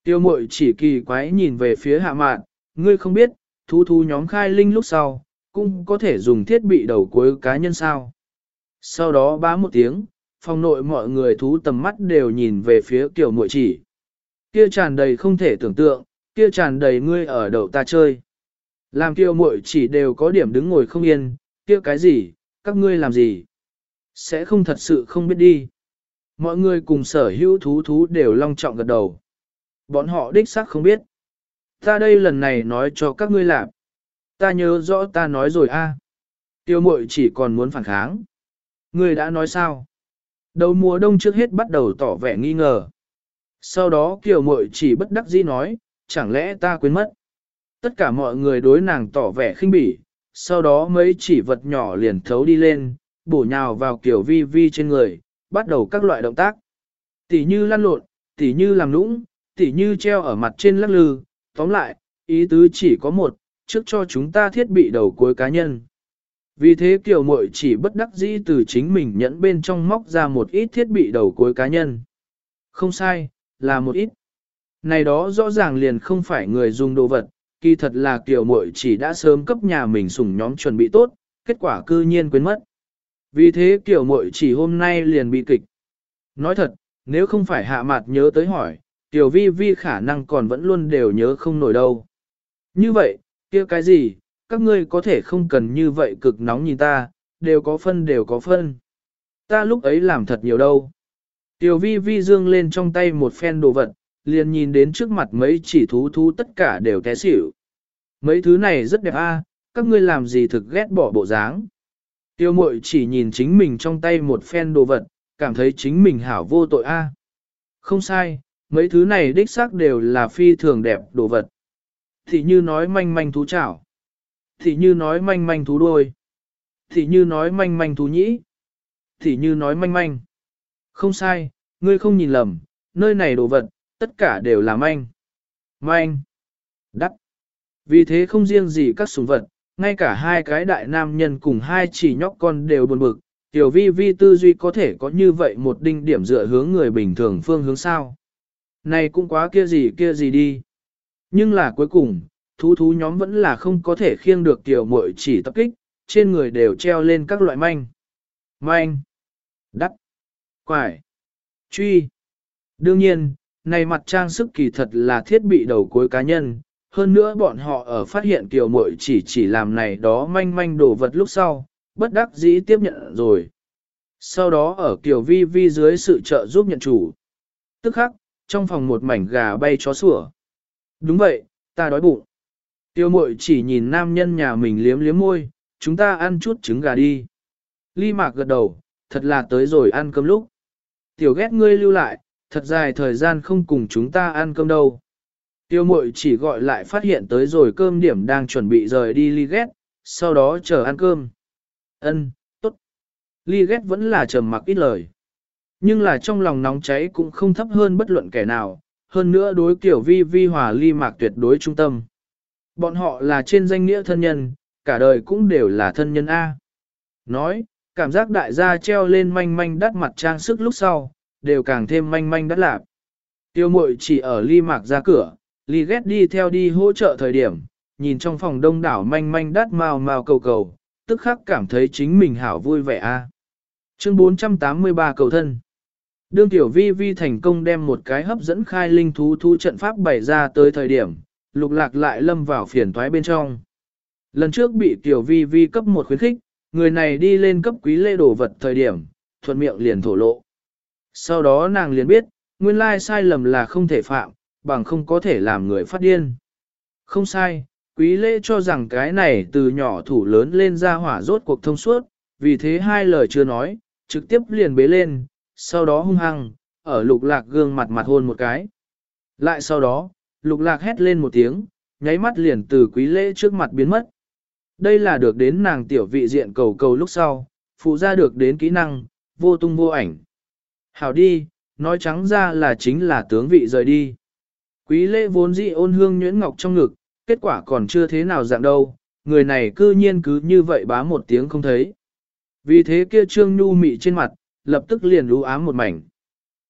Tiêu mội chỉ kỳ quái nhìn về phía hạ mạn, ngươi không biết, thú thú nhóm khai linh lúc sau, cũng có thể dùng thiết bị đầu cuối cá nhân sao. Sau đó bá một tiếng, phòng nội mọi người thú tầm mắt đều nhìn về phía tiểu mội chỉ. Kia tràn đầy không thể tưởng tượng, kia tràn đầy ngươi ở đầu ta chơi. Làm Tiêu Mội chỉ đều có điểm đứng ngồi không yên, kia cái gì, các ngươi làm gì? Sẽ không thật sự không biết đi. Mọi người cùng sở hữu thú thú đều long trọng gật đầu. Bọn họ đích xác không biết. Ta đây lần này nói cho các ngươi làm. Ta nhớ rõ ta nói rồi a. Tiêu mội chỉ còn muốn phản kháng. Ngươi đã nói sao? Đầu mùa đông trước hết bắt đầu tỏ vẻ nghi ngờ. Sau đó kiều mội chỉ bất đắc dĩ nói, chẳng lẽ ta quên mất. Tất cả mọi người đối nàng tỏ vẻ khinh bỉ, sau đó mấy chỉ vật nhỏ liền thấu đi lên, bổ nhào vào kiểu vi vi trên người, bắt đầu các loại động tác. Tỉ như lăn lộn, tỉ như làm nũng, tỉ như treo ở mặt trên lắc lư, tóm lại, ý tứ chỉ có một, trước cho chúng ta thiết bị đầu cuối cá nhân. Vì thế kiểu muội chỉ bất đắc dĩ từ chính mình nhẫn bên trong móc ra một ít thiết bị đầu cuối cá nhân. Không sai, là một ít. Này đó rõ ràng liền không phải người dùng đồ vật, kỳ thật là kiểu muội chỉ đã sớm cấp nhà mình sủng nhóm chuẩn bị tốt, kết quả cư nhiên quên mất. Vì thế kiểu muội chỉ hôm nay liền bị kịch. Nói thật, nếu không phải hạ mặt nhớ tới hỏi, tiểu vi vi khả năng còn vẫn luôn đều nhớ không nổi đâu. Như vậy, kia cái gì, các ngươi có thể không cần như vậy cực nóng nhìn ta, đều có phân đều có phân. Ta lúc ấy làm thật nhiều đâu. Tiểu vi vi dương lên trong tay một phen đồ vật, liền nhìn đến trước mặt mấy chỉ thú thú tất cả đều té xỉu. Mấy thứ này rất đẹp a, các ngươi làm gì thực ghét bỏ bộ dáng. Tiêu mội chỉ nhìn chính mình trong tay một phen đồ vật, cảm thấy chính mình hảo vô tội a. Không sai, mấy thứ này đích xác đều là phi thường đẹp đồ vật. Thì như nói manh manh thú chảo. Thì như nói manh manh thú đôi, Thì như nói manh manh thú nhĩ. Thì như nói manh manh. Không sai, ngươi không nhìn lầm, nơi này đồ vật, tất cả đều là manh. Manh. Đắc. Vì thế không riêng gì các sủng vật, ngay cả hai cái đại nam nhân cùng hai chỉ nhóc con đều buồn bực, tiểu vi vi tư duy có thể có như vậy một đinh điểm dựa hướng người bình thường phương hướng sao. Này cũng quá kia gì kia gì đi. Nhưng là cuối cùng, thú thú nhóm vẫn là không có thể khiêng được tiểu muội chỉ tập kích, trên người đều treo lên các loại manh. Manh. đắt, Quải. Truy. Đương nhiên, này mặt trang sức kỳ thật là thiết bị đầu cuối cá nhân, hơn nữa bọn họ ở phát hiện tiểu muội chỉ chỉ làm này đó manh manh đồ vật lúc sau, bất đắc dĩ tiếp nhận rồi. Sau đó ở kiểu vi vi dưới sự trợ giúp nhận chủ. Tức khắc, trong phòng một mảnh gà bay chó sủa. Đúng vậy, ta đói bụng. Tiêu mội chỉ nhìn nam nhân nhà mình liếm liếm môi, chúng ta ăn chút trứng gà đi. Ly mạc gật đầu, thật là tới rồi ăn cơm lúc. Tiểu ghét ngươi lưu lại, thật dài thời gian không cùng chúng ta ăn cơm đâu. Tiêu mội chỉ gọi lại phát hiện tới rồi cơm điểm đang chuẩn bị rời đi ly ghét, sau đó chờ ăn cơm. Ân, tốt. Ly ghét vẫn là trầm mặc ít lời. Nhưng là trong lòng nóng cháy cũng không thấp hơn bất luận kẻ nào, hơn nữa đối kiểu vi vi hòa ly mạc tuyệt đối trung tâm. Bọn họ là trên danh nghĩa thân nhân, cả đời cũng đều là thân nhân A. Nói, cảm giác đại gia treo lên manh manh đắt mặt trang sức lúc sau, đều càng thêm manh manh đắt lạp. Tiêu mội chỉ ở ly mạc ra cửa, ly ghét đi theo đi hỗ trợ thời điểm, nhìn trong phòng đông đảo manh manh đắt màu màu cầu cầu, tức khắc cảm thấy chính mình hảo vui vẻ a. Chương 483 cầu thân Đương tiểu vi vi thành công đem một cái hấp dẫn khai linh thú thú trận pháp bày ra tới thời điểm, lục lạc lại lâm vào phiền toái bên trong. Lần trước bị tiểu vi vi cấp một khuyến khích, người này đi lên cấp quý lê đồ vật thời điểm, thuận miệng liền thổ lộ. Sau đó nàng liền biết, nguyên lai sai lầm là không thể phạm, bằng không có thể làm người phát điên. Không sai, quý lễ cho rằng cái này từ nhỏ thủ lớn lên ra hỏa rốt cuộc thông suốt, vì thế hai lời chưa nói, trực tiếp liền bế lên, sau đó hung hăng, ở lục lạc gương mặt mặt hôn một cái. Lại sau đó, lục lạc hét lên một tiếng, nháy mắt liền từ quý lễ trước mặt biến mất. Đây là được đến nàng tiểu vị diện cầu cầu lúc sau, phụ ra được đến kỹ năng, vô tung vô ảnh. Hảo đi, nói trắng ra là chính là tướng vị rời đi. Quý lễ vốn dị ôn hương nhuyễn ngọc trong ngực, kết quả còn chưa thế nào dạng đâu, người này cư nhiên cứ như vậy bá một tiếng không thấy. Vì thế kia trương nhu mị trên mặt, lập tức liền lú ám một mảnh.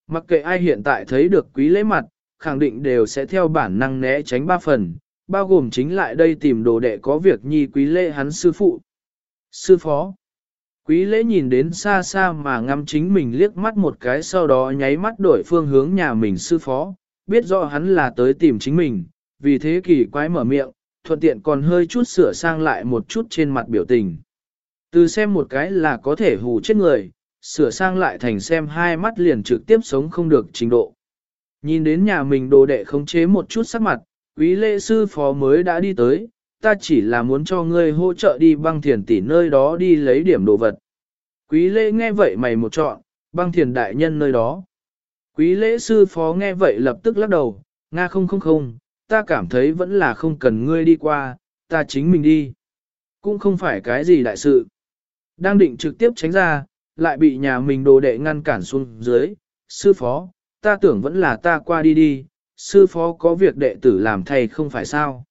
Mặc kệ ai hiện tại thấy được quý lễ mặt, khẳng định đều sẽ theo bản năng né tránh ba phần, bao gồm chính lại đây tìm đồ đệ có việc nhi quý lễ hắn sư phụ. Sư phó. Quý lễ nhìn đến xa xa mà ngắm chính mình liếc mắt một cái sau đó nháy mắt đổi phương hướng nhà mình sư phó, biết rõ hắn là tới tìm chính mình, vì thế kỳ quái mở miệng, thuận tiện còn hơi chút sửa sang lại một chút trên mặt biểu tình. Từ xem một cái là có thể hù chết người, sửa sang lại thành xem hai mắt liền trực tiếp sống không được trình độ. Nhìn đến nhà mình đồ đệ khống chế một chút sắc mặt, quý lễ sư phó mới đã đi tới, ta chỉ là muốn cho ngươi hỗ trợ đi băng thiền tỷ nơi đó đi lấy điểm đồ vật. Quý lễ nghe vậy mày một chọn, băng thiền đại nhân nơi đó. Quý lễ sư phó nghe vậy lập tức lắc đầu, Nga không không không, ta cảm thấy vẫn là không cần ngươi đi qua, ta chính mình đi. Cũng không phải cái gì đại sự. Đang định trực tiếp tránh ra, lại bị nhà mình đồ đệ ngăn cản xuống dưới. Sư phó, ta tưởng vẫn là ta qua đi đi, sư phó có việc đệ tử làm thầy không phải sao.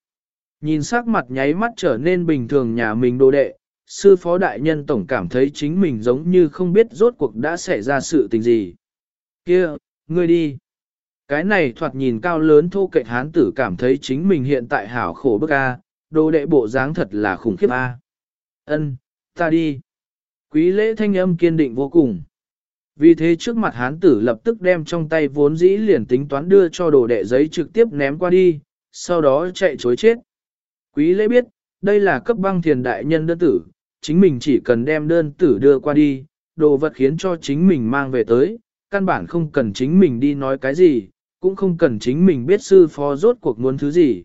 Nhìn sắc mặt nháy mắt trở nên bình thường nhà mình đồ đệ, sư phó đại nhân tổng cảm thấy chính mình giống như không biết rốt cuộc đã xảy ra sự tình gì. Kia, ngươi đi. Cái này thoạt nhìn cao lớn thô kệch hán tử cảm thấy chính mình hiện tại hảo khổ bức a, đồ đệ bộ dáng thật là khủng khiếp a. Ân, ta đi. Quý lễ thanh âm kiên định vô cùng. Vì thế trước mặt hán tử lập tức đem trong tay vốn dĩ liền tính toán đưa cho đồ đệ giấy trực tiếp ném qua đi, sau đó chạy chối chết. Quý lễ biết, đây là cấp băng thiền đại nhân đơn tử, chính mình chỉ cần đem đơn tử đưa qua đi, đồ vật khiến cho chính mình mang về tới, căn bản không cần chính mình đi nói cái gì, cũng không cần chính mình biết sư phó rốt cuộc muốn thứ gì.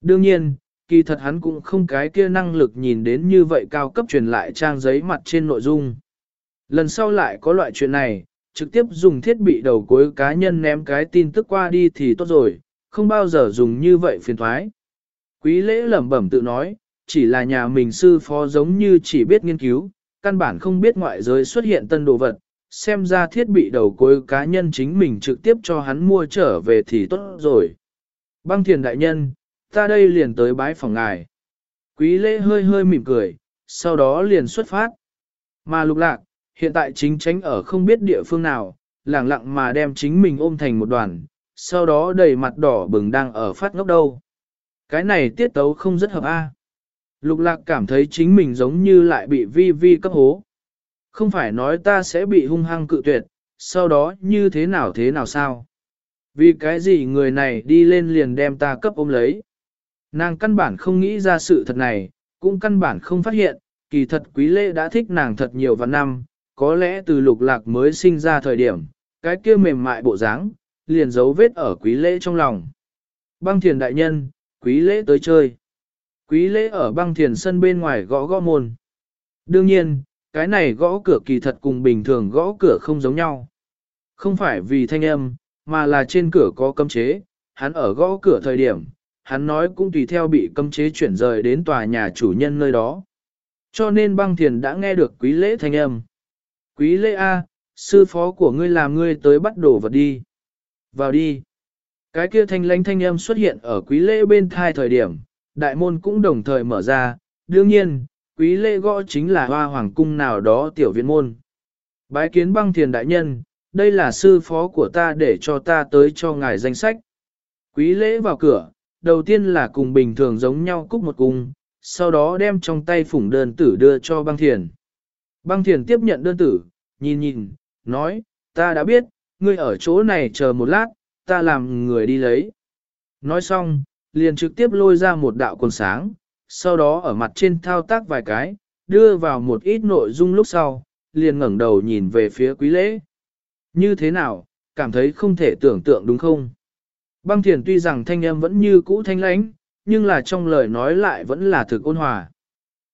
Đương nhiên, kỳ thật hắn cũng không cái kia năng lực nhìn đến như vậy cao cấp truyền lại trang giấy mặt trên nội dung. Lần sau lại có loại chuyện này, trực tiếp dùng thiết bị đầu cuối cá nhân ném cái tin tức qua đi thì tốt rồi, không bao giờ dùng như vậy phiền thoái. Quý lễ lẩm bẩm tự nói, chỉ là nhà mình sư phó giống như chỉ biết nghiên cứu, căn bản không biết ngoại giới xuất hiện tân đồ vật, xem ra thiết bị đầu cuối cá nhân chính mình trực tiếp cho hắn mua trở về thì tốt rồi. Băng thiền đại nhân, ta đây liền tới bái phòng ngài. Quý lễ hơi hơi mỉm cười, sau đó liền xuất phát. Mà lục lạc, hiện tại chính tránh ở không biết địa phương nào, lẳng lặng mà đem chính mình ôm thành một đoàn, sau đó đầy mặt đỏ bừng đang ở phát ngốc đâu. Cái này tiết tấu không rất hợp a. Lục lạc cảm thấy chính mình giống như lại bị vi vi cấp hố. Không phải nói ta sẽ bị hung hăng cự tuyệt, sau đó như thế nào thế nào sao? Vì cái gì người này đi lên liền đem ta cấp ôm lấy? Nàng căn bản không nghĩ ra sự thật này, cũng căn bản không phát hiện, kỳ thật quý lễ đã thích nàng thật nhiều và năm, có lẽ từ lục lạc mới sinh ra thời điểm, cái kia mềm mại bộ dáng, liền dấu vết ở quý lễ trong lòng. Băng thiền đại nhân, quý lễ tới chơi. Quý lễ ở băng thiền sân bên ngoài gõ gõ môn. Đương nhiên, cái này gõ cửa kỳ thật cùng bình thường gõ cửa không giống nhau. Không phải vì thanh âm, mà là trên cửa có cấm chế, hắn ở gõ cửa thời điểm, hắn nói cũng tùy theo bị cấm chế chuyển rời đến tòa nhà chủ nhân nơi đó. Cho nên băng thiền đã nghe được quý lễ thanh âm. Quý lễ A, sư phó của ngươi làm ngươi tới bắt đồ vật đi. Vào đi. Cái kia thanh lãnh thanh âm xuất hiện ở quý lễ bên thai thời điểm, đại môn cũng đồng thời mở ra, đương nhiên, quý lễ gõ chính là hoa hoàng cung nào đó tiểu viện môn. Bái kiến băng thiền đại nhân, đây là sư phó của ta để cho ta tới cho ngài danh sách. Quý lễ vào cửa, đầu tiên là cùng bình thường giống nhau cúc một cung, sau đó đem trong tay phủng đơn tử đưa cho băng thiền. Băng thiền tiếp nhận đơn tử, nhìn nhìn, nói, ta đã biết, ngươi ở chỗ này chờ một lát, ta làm người đi lấy. Nói xong, liền trực tiếp lôi ra một đạo quần sáng, sau đó ở mặt trên thao tác vài cái, đưa vào một ít nội dung lúc sau, liền ngẩng đầu nhìn về phía quý lễ. Như thế nào, cảm thấy không thể tưởng tượng đúng không? Băng thiền tuy rằng thanh âm vẫn như cũ thanh lãnh, nhưng là trong lời nói lại vẫn là thực ôn hòa.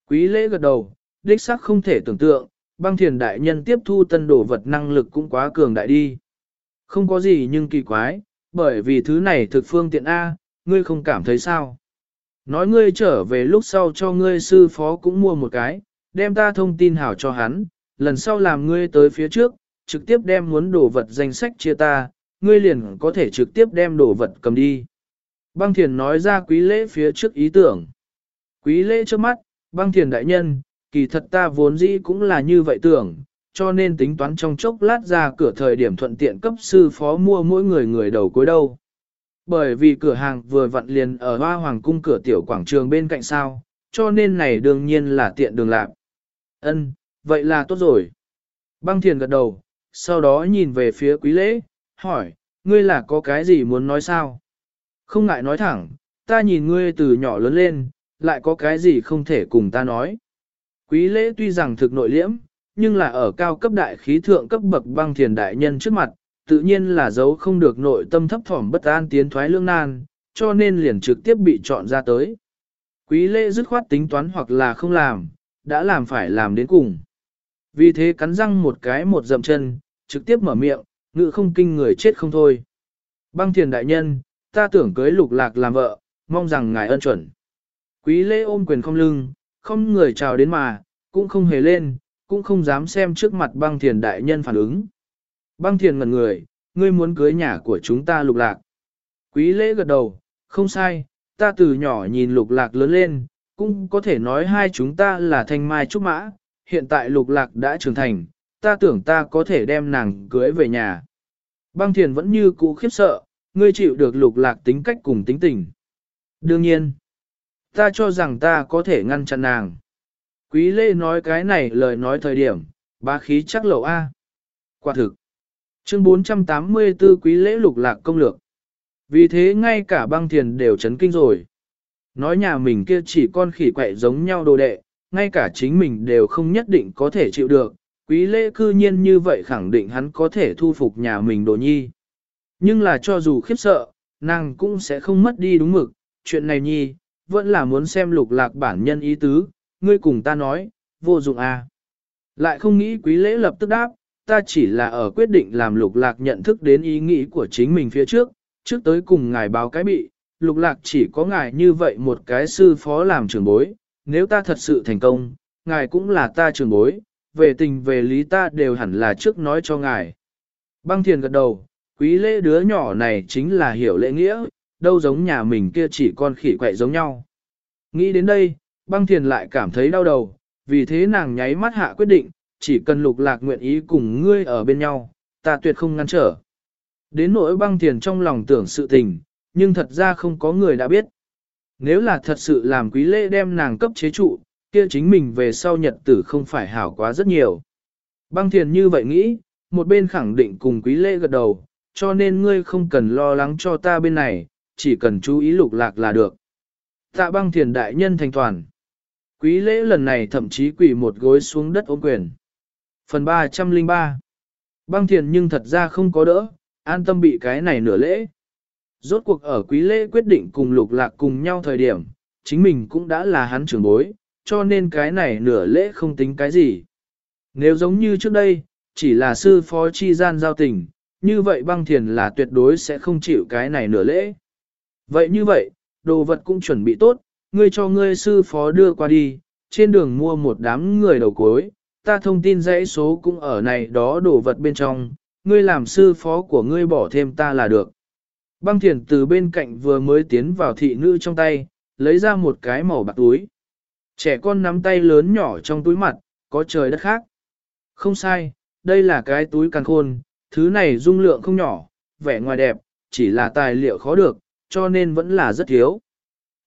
Quý lễ gật đầu, đích xác không thể tưởng tượng, băng thiền đại nhân tiếp thu tân đồ vật năng lực cũng quá cường đại đi. Không có gì nhưng kỳ quái, bởi vì thứ này thực phương tiện A, ngươi không cảm thấy sao. Nói ngươi trở về lúc sau cho ngươi sư phó cũng mua một cái, đem ta thông tin hảo cho hắn, lần sau làm ngươi tới phía trước, trực tiếp đem muốn đồ vật danh sách chia ta, ngươi liền có thể trực tiếp đem đồ vật cầm đi. Băng thiền nói ra quý lễ phía trước ý tưởng. Quý lễ trước mắt, băng thiền đại nhân, kỳ thật ta vốn dĩ cũng là như vậy tưởng, cho nên tính toán trong chốc lát ra cửa thời điểm thuận tiện cấp sư phó mua mỗi người người đầu cuối đâu. Bởi vì cửa hàng vừa vặn liền ở hoa hoàng cung cửa tiểu quảng trường bên cạnh sao, cho nên này đương nhiên là tiện đường lạc. Ân, vậy là tốt rồi. Băng thiền gật đầu, sau đó nhìn về phía quý lễ, hỏi, ngươi là có cái gì muốn nói sao? Không ngại nói thẳng, ta nhìn ngươi từ nhỏ lớn lên, lại có cái gì không thể cùng ta nói. Quý lễ tuy rằng thực nội liễm, nhưng là ở cao cấp đại khí thượng cấp bậc băng thiền đại nhân trước mặt, tự nhiên là giấu không được nội tâm thấp thỏm bất an tiến thoái lương nan, cho nên liền trực tiếp bị chọn ra tới. Quý lễ dứt khoát tính toán hoặc là không làm, đã làm phải làm đến cùng. Vì thế cắn răng một cái một dậm chân, trực tiếp mở miệng, ngự không kinh người chết không thôi. Băng thiền đại nhân, ta tưởng cưới lục lạc làm vợ, mong rằng ngài ân chuẩn. Quý lễ ôm quyền không lưng, không người chào đến mà, cũng không hề lên, cũng không dám xem trước mặt băng thiền đại nhân phản ứng. Băng thiền ngẩn người, ngươi muốn cưới nhà của chúng ta lục lạc. Quý lễ gật đầu, không sai, ta từ nhỏ nhìn lục lạc lớn lên, cũng có thể nói hai chúng ta là thanh mai trúc mã, hiện tại lục lạc đã trưởng thành, ta tưởng ta có thể đem nàng cưới về nhà. Băng thiền vẫn như cũ khiếp sợ, ngươi chịu được lục lạc tính cách cùng tính tình. Đương nhiên, ta cho rằng ta có thể ngăn chặn nàng. Quý lê nói cái này lời nói thời điểm, ba khí chắc lậu A. Quả thực. Chương 484 quý lễ lục lạc công lược. Vì thế ngay cả băng thiền đều chấn kinh rồi. Nói nhà mình kia chỉ con khỉ quậy giống nhau đồ đệ, ngay cả chính mình đều không nhất định có thể chịu được. Quý lễ cư nhiên như vậy khẳng định hắn có thể thu phục nhà mình đồ nhi. Nhưng là cho dù khiếp sợ, nàng cũng sẽ không mất đi đúng mực. Chuyện này nhi, vẫn là muốn xem lục lạc bản nhân ý tứ, ngươi cùng ta nói, vô dụng à. Lại không nghĩ quý lễ lập tức đáp, ta chỉ là ở quyết định làm lục lạc nhận thức đến ý nghĩ của chính mình phía trước, trước tới cùng ngài báo cái bị, lục lạc chỉ có ngài như vậy một cái sư phó làm trưởng bối, nếu ta thật sự thành công, ngài cũng là ta trưởng bối, về tình về lý ta đều hẳn là trước nói cho ngài. Băng thiền gật đầu, quý lễ đứa nhỏ này chính là hiểu lễ nghĩa, đâu giống nhà mình kia chỉ con khỉ quậy giống nhau. Nghĩ đến đây, băng thiền lại cảm thấy đau đầu, vì thế nàng nháy mắt hạ quyết định, chỉ cần lục lạc nguyện ý cùng ngươi ở bên nhau, ta tuyệt không ngăn trở. Đến nỗi băng thiền trong lòng tưởng sự tình, nhưng thật ra không có người đã biết. Nếu là thật sự làm quý lễ đem nàng cấp chế trụ, kia chính mình về sau nhật tử không phải hảo quá rất nhiều. Băng thiền như vậy nghĩ, một bên khẳng định cùng quý lễ gật đầu, cho nên ngươi không cần lo lắng cho ta bên này, chỉ cần chú ý lục lạc là được. Tạ băng thiền đại nhân thành toàn. Quý lễ lần này thậm chí quỳ một gối xuống đất ôm quyền. Phần 303 Băng thiền nhưng thật ra không có đỡ, an tâm bị cái này nửa lễ. Rốt cuộc ở quý lễ quyết định cùng lục lạc cùng nhau thời điểm, chính mình cũng đã là hắn trưởng bối, cho nên cái này nửa lễ không tính cái gì. Nếu giống như trước đây, chỉ là sư phó chi gian giao tình, như vậy băng thiền là tuyệt đối sẽ không chịu cái này nửa lễ. Vậy như vậy, đồ vật cũng chuẩn bị tốt, ngươi cho ngươi sư phó đưa qua đi, trên đường mua một đám người đầu cuối, ta thông tin dãy số cũng ở này đó đồ vật bên trong, ngươi làm sư phó của ngươi bỏ thêm ta là được. Băng thiền từ bên cạnh vừa mới tiến vào thị nữ trong tay, lấy ra một cái màu bạc túi. Trẻ con nắm tay lớn nhỏ trong túi mặt, có trời đất khác. Không sai, đây là cái túi càng khôn, thứ này dung lượng không nhỏ, vẻ ngoài đẹp, chỉ là tài liệu khó được, cho nên vẫn là rất thiếu.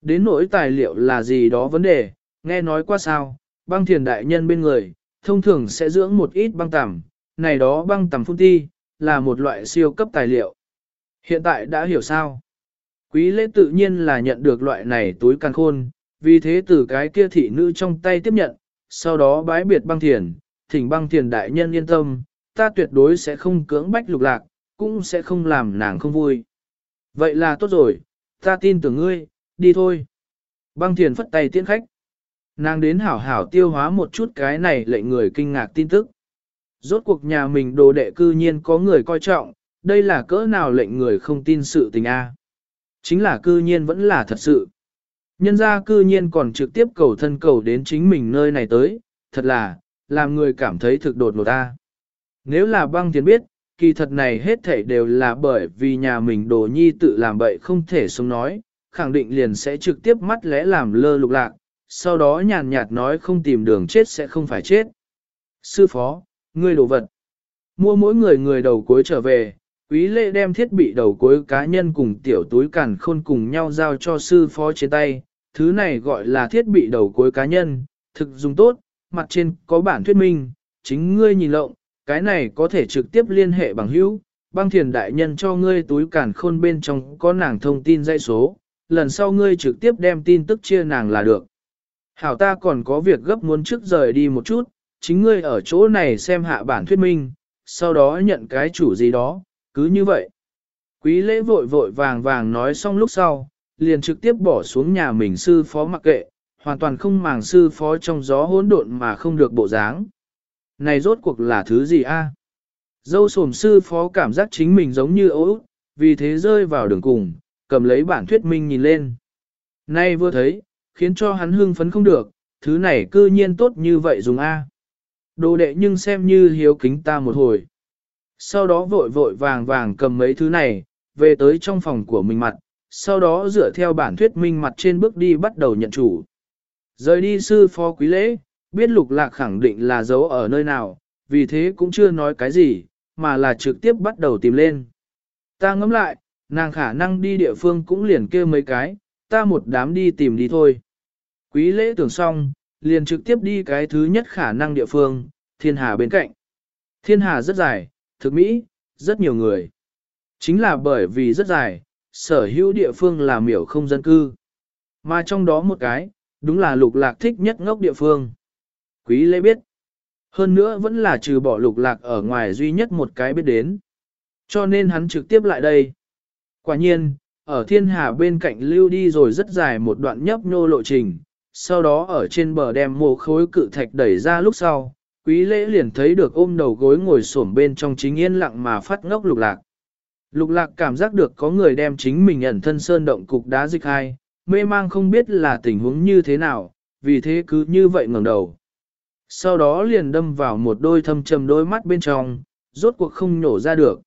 Đến nỗi tài liệu là gì đó vấn đề, nghe nói qua sao, băng thiền đại nhân bên người, thông thường sẽ dưỡng một ít băng tằm, này đó băng tằm phun ti, là một loại siêu cấp tài liệu. Hiện tại đã hiểu sao? Quý lễ tự nhiên là nhận được loại này túi càng khôn, vì thế từ cái kia thị nữ trong tay tiếp nhận, sau đó bái biệt băng thiền, thỉnh băng thiền đại nhân yên tâm, ta tuyệt đối sẽ không cưỡng bách lục lạc, cũng sẽ không làm nàng không vui. Vậy là tốt rồi, ta tin tưởng ngươi, đi thôi. Băng thiền phất tay tiễn khách. Nàng đến hảo hảo tiêu hóa một chút cái này lệnh người kinh ngạc tin tức. Rốt cuộc nhà mình đồ đệ cư nhiên có người coi trọng, đây là cỡ nào lệnh người không tin sự tình a? Chính là cư nhiên vẫn là thật sự. Nhân gia cư nhiên còn trực tiếp cầu thân cầu đến chính mình nơi này tới, thật là, làm người cảm thấy thực đột ngột ta. Nếu là băng tiến biết, kỳ thật này hết thảy đều là bởi vì nhà mình đồ nhi tự làm bậy không thể sống nói, khẳng định liền sẽ trực tiếp mắt lẽ làm lơ lục lạc, sau đó nhàn nhạt nói không tìm đường chết sẽ không phải chết. Sư phó, ngươi đồ vật. Mua mỗi người người đầu cuối trở về, quý lệ đem thiết bị đầu cuối cá nhân cùng tiểu túi cản khôn cùng nhau giao cho sư phó trên tay. Thứ này gọi là thiết bị đầu cuối cá nhân, thực dùng tốt, mặt trên có bản thuyết minh, chính ngươi nhìn lộng, cái này có thể trực tiếp liên hệ bằng hữu, băng thiền đại nhân cho ngươi túi cản khôn bên trong có nàng thông tin dây số, lần sau ngươi trực tiếp đem tin tức chia nàng là được. Hảo ta còn có việc gấp muốn trước rời đi một chút, chính ngươi ở chỗ này xem hạ bản thuyết minh, sau đó nhận cái chủ gì đó, cứ như vậy. Quý lễ vội vội vàng vàng nói xong lúc sau, liền trực tiếp bỏ xuống nhà mình sư phó mặc kệ, hoàn toàn không màng sư phó trong gió hỗn độn mà không được bộ dáng. Này rốt cuộc là thứ gì a? Dâu sồm sư phó cảm giác chính mình giống như ấu vì thế rơi vào đường cùng, cầm lấy bản thuyết minh nhìn lên. Nay vừa thấy, khiến cho hắn hưng phấn không được, thứ này cư nhiên tốt như vậy dùng A. Đồ đệ nhưng xem như hiếu kính ta một hồi. Sau đó vội vội vàng vàng cầm mấy thứ này, về tới trong phòng của mình mặt, sau đó dựa theo bản thuyết minh mặt trên bước đi bắt đầu nhận chủ. Rời đi sư phó quý lễ, biết lục lạc khẳng định là giấu ở nơi nào, vì thế cũng chưa nói cái gì, mà là trực tiếp bắt đầu tìm lên. Ta ngẫm lại, nàng khả năng đi địa phương cũng liền kêu mấy cái, ta một đám đi tìm đi thôi. Quý lễ tưởng xong, liền trực tiếp đi cái thứ nhất khả năng địa phương, thiên hà bên cạnh. Thiên hà rất dài, thực mỹ, rất nhiều người. Chính là bởi vì rất dài, sở hữu địa phương là miểu không dân cư. Mà trong đó một cái, đúng là lục lạc thích nhất ngốc địa phương. Quý lễ biết. Hơn nữa vẫn là trừ bỏ lục lạc ở ngoài duy nhất một cái biết đến. Cho nên hắn trực tiếp lại đây. Quả nhiên, ở thiên hà bên cạnh lưu đi rồi rất dài một đoạn nhấp nhô lộ trình, sau đó ở trên bờ đem mồ khối cự thạch đẩy ra lúc sau, quý lễ liền thấy được ôm đầu gối ngồi xổm bên trong chính yên lặng mà phát ngốc lục lạc. Lục lạc cảm giác được có người đem chính mình ẩn thân sơn động cục đá dịch hai, mê mang không biết là tình huống như thế nào, vì thế cứ như vậy ngẩng đầu. Sau đó liền đâm vào một đôi thâm trầm đôi mắt bên trong, rốt cuộc không nổ ra được.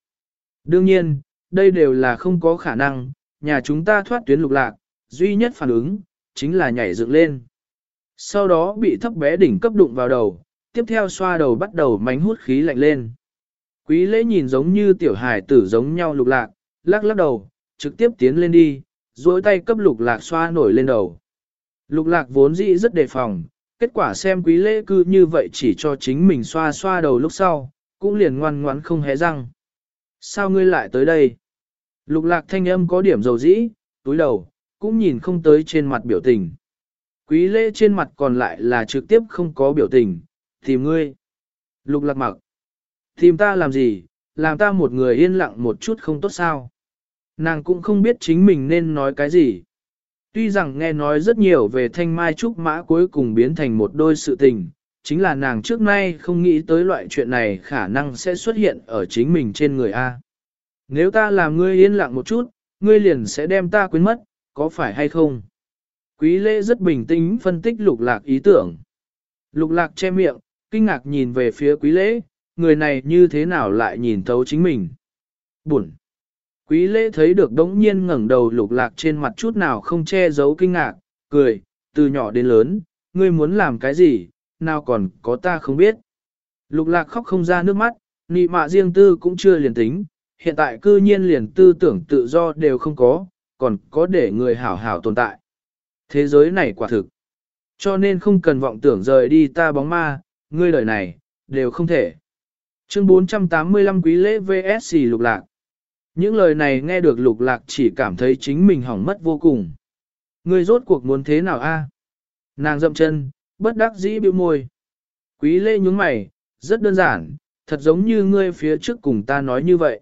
Đương nhiên, đây đều là không có khả năng, nhà chúng ta thoát tuyến lục lạc, duy nhất phản ứng, chính là nhảy dựng lên. Sau đó bị thấp bé đỉnh cấp đụng vào đầu, tiếp theo xoa đầu bắt đầu mánh hút khí lạnh lên. Quý lễ nhìn giống như tiểu hải tử giống nhau lục lạc, lắc lắc đầu, trực tiếp tiến lên đi, duỗi tay cấp lục lạc xoa nổi lên đầu. Lục lạc vốn dĩ rất đề phòng, kết quả xem quý lễ cư như vậy chỉ cho chính mình xoa xoa đầu lúc sau, cũng liền ngoan ngoãn không hé răng. Sao ngươi lại tới đây? Lục lạc thanh âm có điểm dầu dĩ, túi đầu, cũng nhìn không tới trên mặt biểu tình. Quý lễ trên mặt còn lại là trực tiếp không có biểu tình, tìm ngươi. Lục lạc mặc. Tìm ta làm gì, làm ta một người yên lặng một chút không tốt sao. Nàng cũng không biết chính mình nên nói cái gì. Tuy rằng nghe nói rất nhiều về thanh mai trúc mã cuối cùng biến thành một đôi sự tình, chính là nàng trước nay không nghĩ tới loại chuyện này khả năng sẽ xuất hiện ở chính mình trên người A. Nếu ta làm ngươi yên lặng một chút, ngươi liền sẽ đem ta quên mất, có phải hay không? Quý lễ rất bình tĩnh phân tích lục lạc ý tưởng. Lục lạc che miệng, kinh ngạc nhìn về phía quý lễ, người này như thế nào lại nhìn thấu chính mình. Buồn. Quý lễ thấy được đống nhiên ngẩng đầu lục lạc trên mặt chút nào không che giấu kinh ngạc, cười, từ nhỏ đến lớn, ngươi muốn làm cái gì, nào còn có ta không biết. Lục lạc khóc không ra nước mắt, nị mạ riêng tư cũng chưa liền tính, hiện tại cư nhiên liền tư tưởng tự do đều không có, còn có để người hảo hảo tồn tại. Thế giới này quả thực. Cho nên không cần vọng tưởng rời đi ta bóng ma, ngươi đời này, đều không thể. Chương 485 Quý lễ VSC Lục Lạc Những lời này nghe được Lục Lạc chỉ cảm thấy chính mình hỏng mất vô cùng. Ngươi rốt cuộc muốn thế nào a? Nàng dậm chân, bất đắc dĩ bĩu môi. Quý lễ nhúng mày, rất đơn giản, thật giống như ngươi phía trước cùng ta nói như vậy.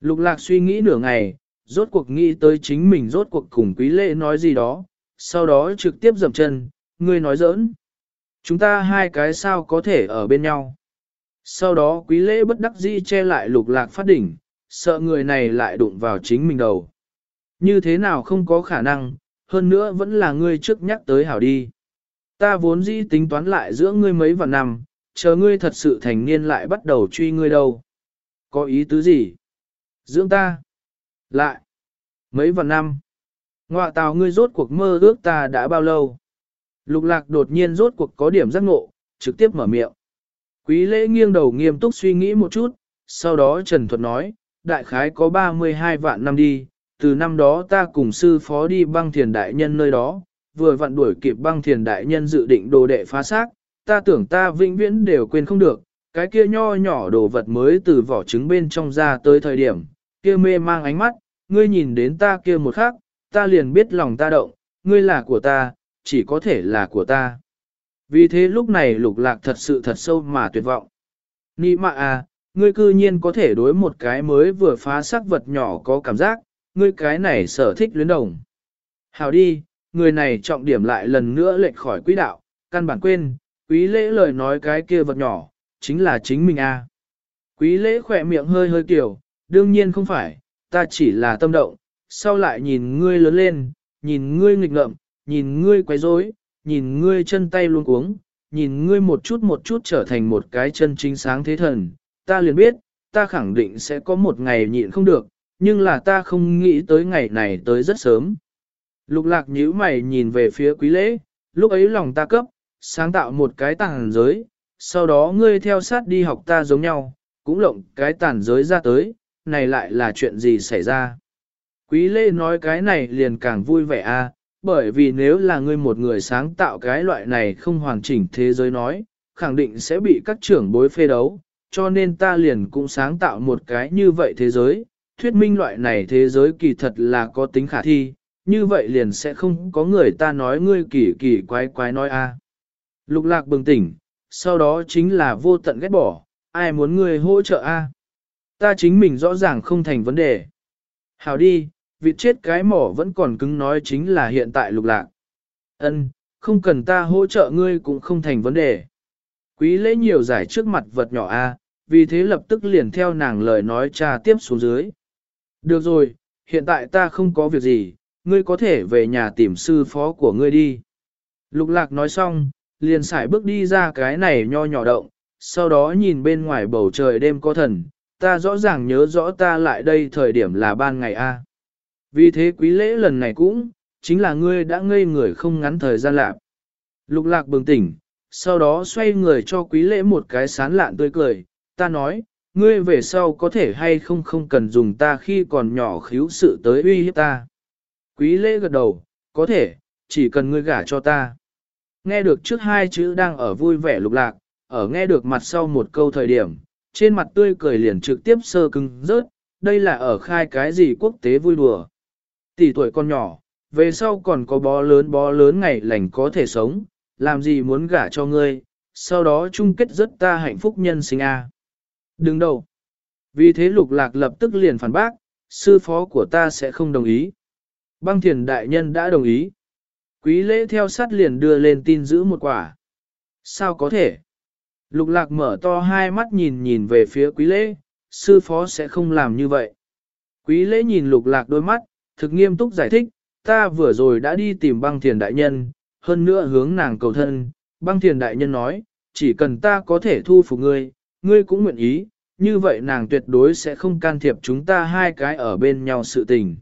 Lục lạc suy nghĩ nửa ngày, rốt cuộc nghĩ tới chính mình rốt cuộc cùng quý lễ nói gì đó, sau đó trực tiếp dậm chân, ngươi nói giỡn. Chúng ta hai cái sao có thể ở bên nhau. Sau đó quý lễ bất đắc dĩ che lại lục lạc phát đỉnh, sợ người này lại đụng vào chính mình đầu. Như thế nào không có khả năng, hơn nữa vẫn là ngươi trước nhắc tới hảo đi. Ta vốn dĩ tính toán lại giữa ngươi mấy vạn năm, chờ ngươi thật sự thành niên lại bắt đầu truy ngươi đâu. Có ý tứ gì? Dưỡng ta. Lại. Mấy vạn năm. Ngoạ tào ngươi rốt cuộc mơ ước ta đã bao lâu? Lục lạc đột nhiên rốt cuộc có điểm giác ngộ, trực tiếp mở miệng. Quý lễ nghiêng đầu nghiêm túc suy nghĩ một chút, sau đó Trần Thuật nói, đại khái có 32 vạn năm đi, từ năm đó ta cùng sư phó đi băng thiền đại nhân nơi đó, vừa vặn đuổi kịp băng thiền đại nhân dự định đồ đệ phá xác, ta tưởng ta vĩnh viễn đều quên không được, cái kia nho nhỏ đồ vật mới từ vỏ trứng bên trong ra tới thời điểm, kia mê mang ánh mắt, ngươi nhìn đến ta kia một khắc, ta liền biết lòng ta động, ngươi là của ta, chỉ có thể là của ta. Vì thế lúc này lục lạc thật sự thật sâu mà tuyệt vọng. Nị mạ à, ngươi cư nhiên có thể đối một cái mới vừa phá sắc vật nhỏ có cảm giác, ngươi cái này sở thích luyến đồng. Hào đi, người này trọng điểm lại lần nữa lệch khỏi quỹ đạo, căn bản quên, quý lễ lời nói cái kia vật nhỏ, chính là chính mình a. À. Quý lễ khỏe miệng hơi hơi kiểu, đương nhiên không phải, ta chỉ là tâm động, sau lại nhìn ngươi lớn lên, nhìn ngươi nghịch ngợm, nhìn ngươi quấy rối, nhìn ngươi chân tay luôn cuống, nhìn ngươi một chút một chút trở thành một cái chân chính sáng thế thần, ta liền biết, ta khẳng định sẽ có một ngày nhịn không được, nhưng là ta không nghĩ tới ngày này tới rất sớm. Lục lạc nhíu mày nhìn về phía quý lễ, lúc ấy lòng ta cấp, sáng tạo một cái tàng giới, sau đó ngươi theo sát đi học ta giống nhau, cũng lộng cái tàn giới ra tới, này lại là chuyện gì xảy ra. Quý lễ nói cái này liền càng vui vẻ a, à, bởi vì nếu là ngươi một người sáng tạo cái loại này không hoàn chỉnh thế giới nói, khẳng định sẽ bị các trưởng bối phê đấu, cho nên ta liền cũng sáng tạo một cái như vậy thế giới, thuyết minh loại này thế giới kỳ thật là có tính khả thi, như vậy liền sẽ không có người ta nói ngươi kỳ kỳ quái quái nói a. Lục lạc bừng tỉnh, sau đó chính là vô tận ghét bỏ, ai muốn ngươi hỗ trợ a? Ta chính mình rõ ràng không thành vấn đề. hảo đi, vị chết cái mỏ vẫn còn cứng nói chính là hiện tại lục lạc. Ân, không cần ta hỗ trợ ngươi cũng không thành vấn đề. Quý lễ nhiều giải trước mặt vật nhỏ a, vì thế lập tức liền theo nàng lời nói tra tiếp xuống dưới. Được rồi, hiện tại ta không có việc gì, ngươi có thể về nhà tìm sư phó của ngươi đi. Lục lạc nói xong, liền xài bước đi ra cái này nho nhỏ động, sau đó nhìn bên ngoài bầu trời đêm có thần, ta rõ ràng nhớ rõ ta lại đây thời điểm là ban ngày A. Vì thế quý lễ lần này cũng, chính là ngươi đã ngây người không ngắn thời gian lạc. Lục lạc bừng tỉnh, sau đó xoay người cho quý lễ một cái sán lạn tươi cười, ta nói, ngươi về sau có thể hay không không cần dùng ta khi còn nhỏ khíu sự tới uy hiếp ta. Quý lễ gật đầu, có thể, chỉ cần ngươi gả cho ta. Nghe được trước hai chữ đang ở vui vẻ lục lạc, ở nghe được mặt sau một câu thời điểm, trên mặt tươi cười liền trực tiếp sơ cứng rớt, đây là ở khai cái gì quốc tế vui đùa. Tỷ tuổi con nhỏ, về sau còn có bó lớn bó lớn ngày lành có thể sống, làm gì muốn gả cho ngươi, sau đó chung kết rất ta hạnh phúc nhân sinh a. Đừng đâu. Vì thế lục lạc lập tức liền phản bác, sư phó của ta sẽ không đồng ý. Băng thiền đại nhân đã đồng ý. Quý lễ theo sát liền đưa lên tin giữ một quả. Sao có thể? Lục lạc mở to hai mắt nhìn nhìn về phía quý lễ, sư phó sẽ không làm như vậy. Quý lễ nhìn lục lạc đôi mắt, thực nghiêm túc giải thích, ta vừa rồi đã đi tìm băng thiền đại nhân, hơn nữa hướng nàng cầu thân, băng thiền đại nhân nói, chỉ cần ta có thể thu phục ngươi, ngươi cũng nguyện ý, như vậy nàng tuyệt đối sẽ không can thiệp chúng ta hai cái ở bên nhau sự tình.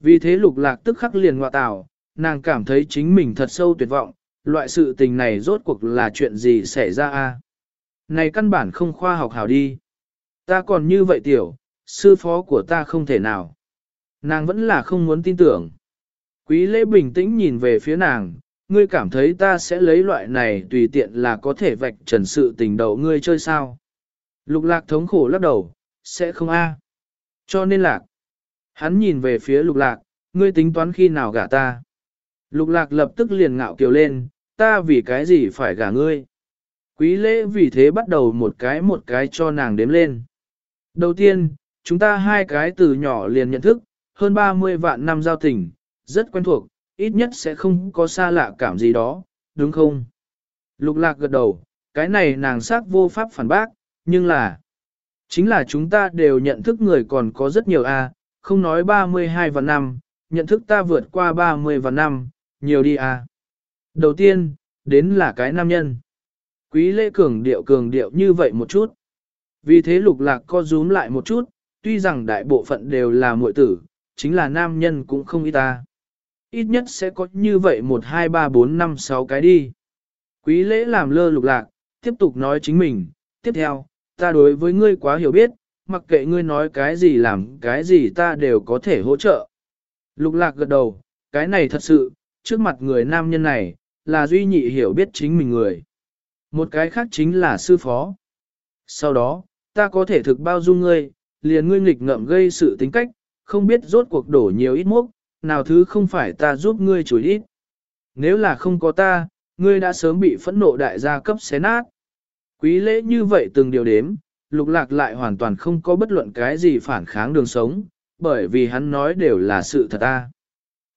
Vì thế lục lạc tức khắc liền ngoại tạo, nàng cảm thấy chính mình thật sâu tuyệt vọng, loại sự tình này rốt cuộc là chuyện gì xảy ra a? Này căn bản không khoa học hảo đi. Ta còn như vậy tiểu, sư phó của ta không thể nào. Nàng vẫn là không muốn tin tưởng. Quý lễ bình tĩnh nhìn về phía nàng, ngươi cảm thấy ta sẽ lấy loại này tùy tiện là có thể vạch trần sự tình đầu ngươi chơi sao. Lục lạc thống khổ lắc đầu, sẽ không a. Cho nên lạc. Hắn nhìn về phía lục lạc, ngươi tính toán khi nào gả ta. Lục lạc lập tức liền ngạo kiều lên, ta vì cái gì phải gả ngươi. Quý lễ vì thế bắt đầu một cái một cái cho nàng đếm lên. Đầu tiên, chúng ta hai cái từ nhỏ liền nhận thức, hơn 30 vạn năm giao tình, rất quen thuộc, ít nhất sẽ không có xa lạ cảm gì đó, đúng không? Lục lạc gật đầu, cái này nàng xác vô pháp phản bác, nhưng là, chính là chúng ta đều nhận thức người còn có rất nhiều a, không nói 32 vạn năm, nhận thức ta vượt qua 30 vạn năm, nhiều đi a. Đầu tiên, đến là cái nam nhân. Quý lễ cường điệu cường điệu như vậy một chút. Vì thế lục lạc co rúm lại một chút, tuy rằng đại bộ phận đều là muội tử, chính là nam nhân cũng không ít ta. Ít nhất sẽ có như vậy 1, 2, 3, 4, 5, 6 cái đi. Quý lễ làm lơ lục lạc, tiếp tục nói chính mình, tiếp theo, ta đối với ngươi quá hiểu biết, mặc kệ ngươi nói cái gì làm cái gì ta đều có thể hỗ trợ. Lục lạc gật đầu, cái này thật sự, trước mặt người nam nhân này, là duy nhị hiểu biết chính mình người. Một cái khác chính là sư phó. Sau đó, ta có thể thực bao dung ngươi, liền ngươi nghịch ngợm gây sự tính cách, không biết rốt cuộc đổ nhiều ít mốc, nào thứ không phải ta giúp ngươi chửi ít. Nếu là không có ta, ngươi đã sớm bị phẫn nộ đại gia cấp xé nát. Quý lễ như vậy từng điều đếm, lục lạc lại hoàn toàn không có bất luận cái gì phản kháng đường sống, bởi vì hắn nói đều là sự thật ta.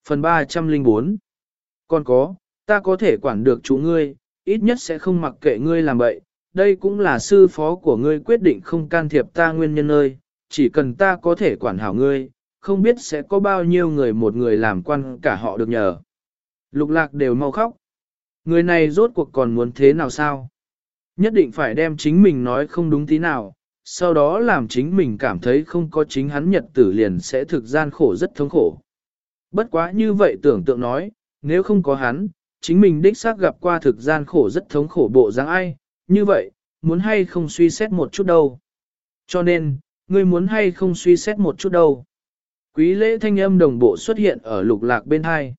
Phần 304 Còn có, ta có thể quản được chủ ngươi, ít nhất sẽ không mặc kệ ngươi làm bậy, đây cũng là sư phó của ngươi quyết định không can thiệp ta nguyên nhân ơi, chỉ cần ta có thể quản hảo ngươi, không biết sẽ có bao nhiêu người một người làm quan cả họ được nhờ. Lục lạc đều mau khóc. Người này rốt cuộc còn muốn thế nào sao? Nhất định phải đem chính mình nói không đúng tí nào, sau đó làm chính mình cảm thấy không có chính hắn nhật tử liền sẽ thực gian khổ rất thống khổ. Bất quá như vậy tưởng tượng nói, nếu không có hắn, chính mình đích xác gặp qua thực gian khổ rất thống khổ bộ dáng ai, như vậy, muốn hay không suy xét một chút đâu. Cho nên, ngươi muốn hay không suy xét một chút đâu. Quý lễ thanh âm đồng bộ xuất hiện ở lục lạc bên hai.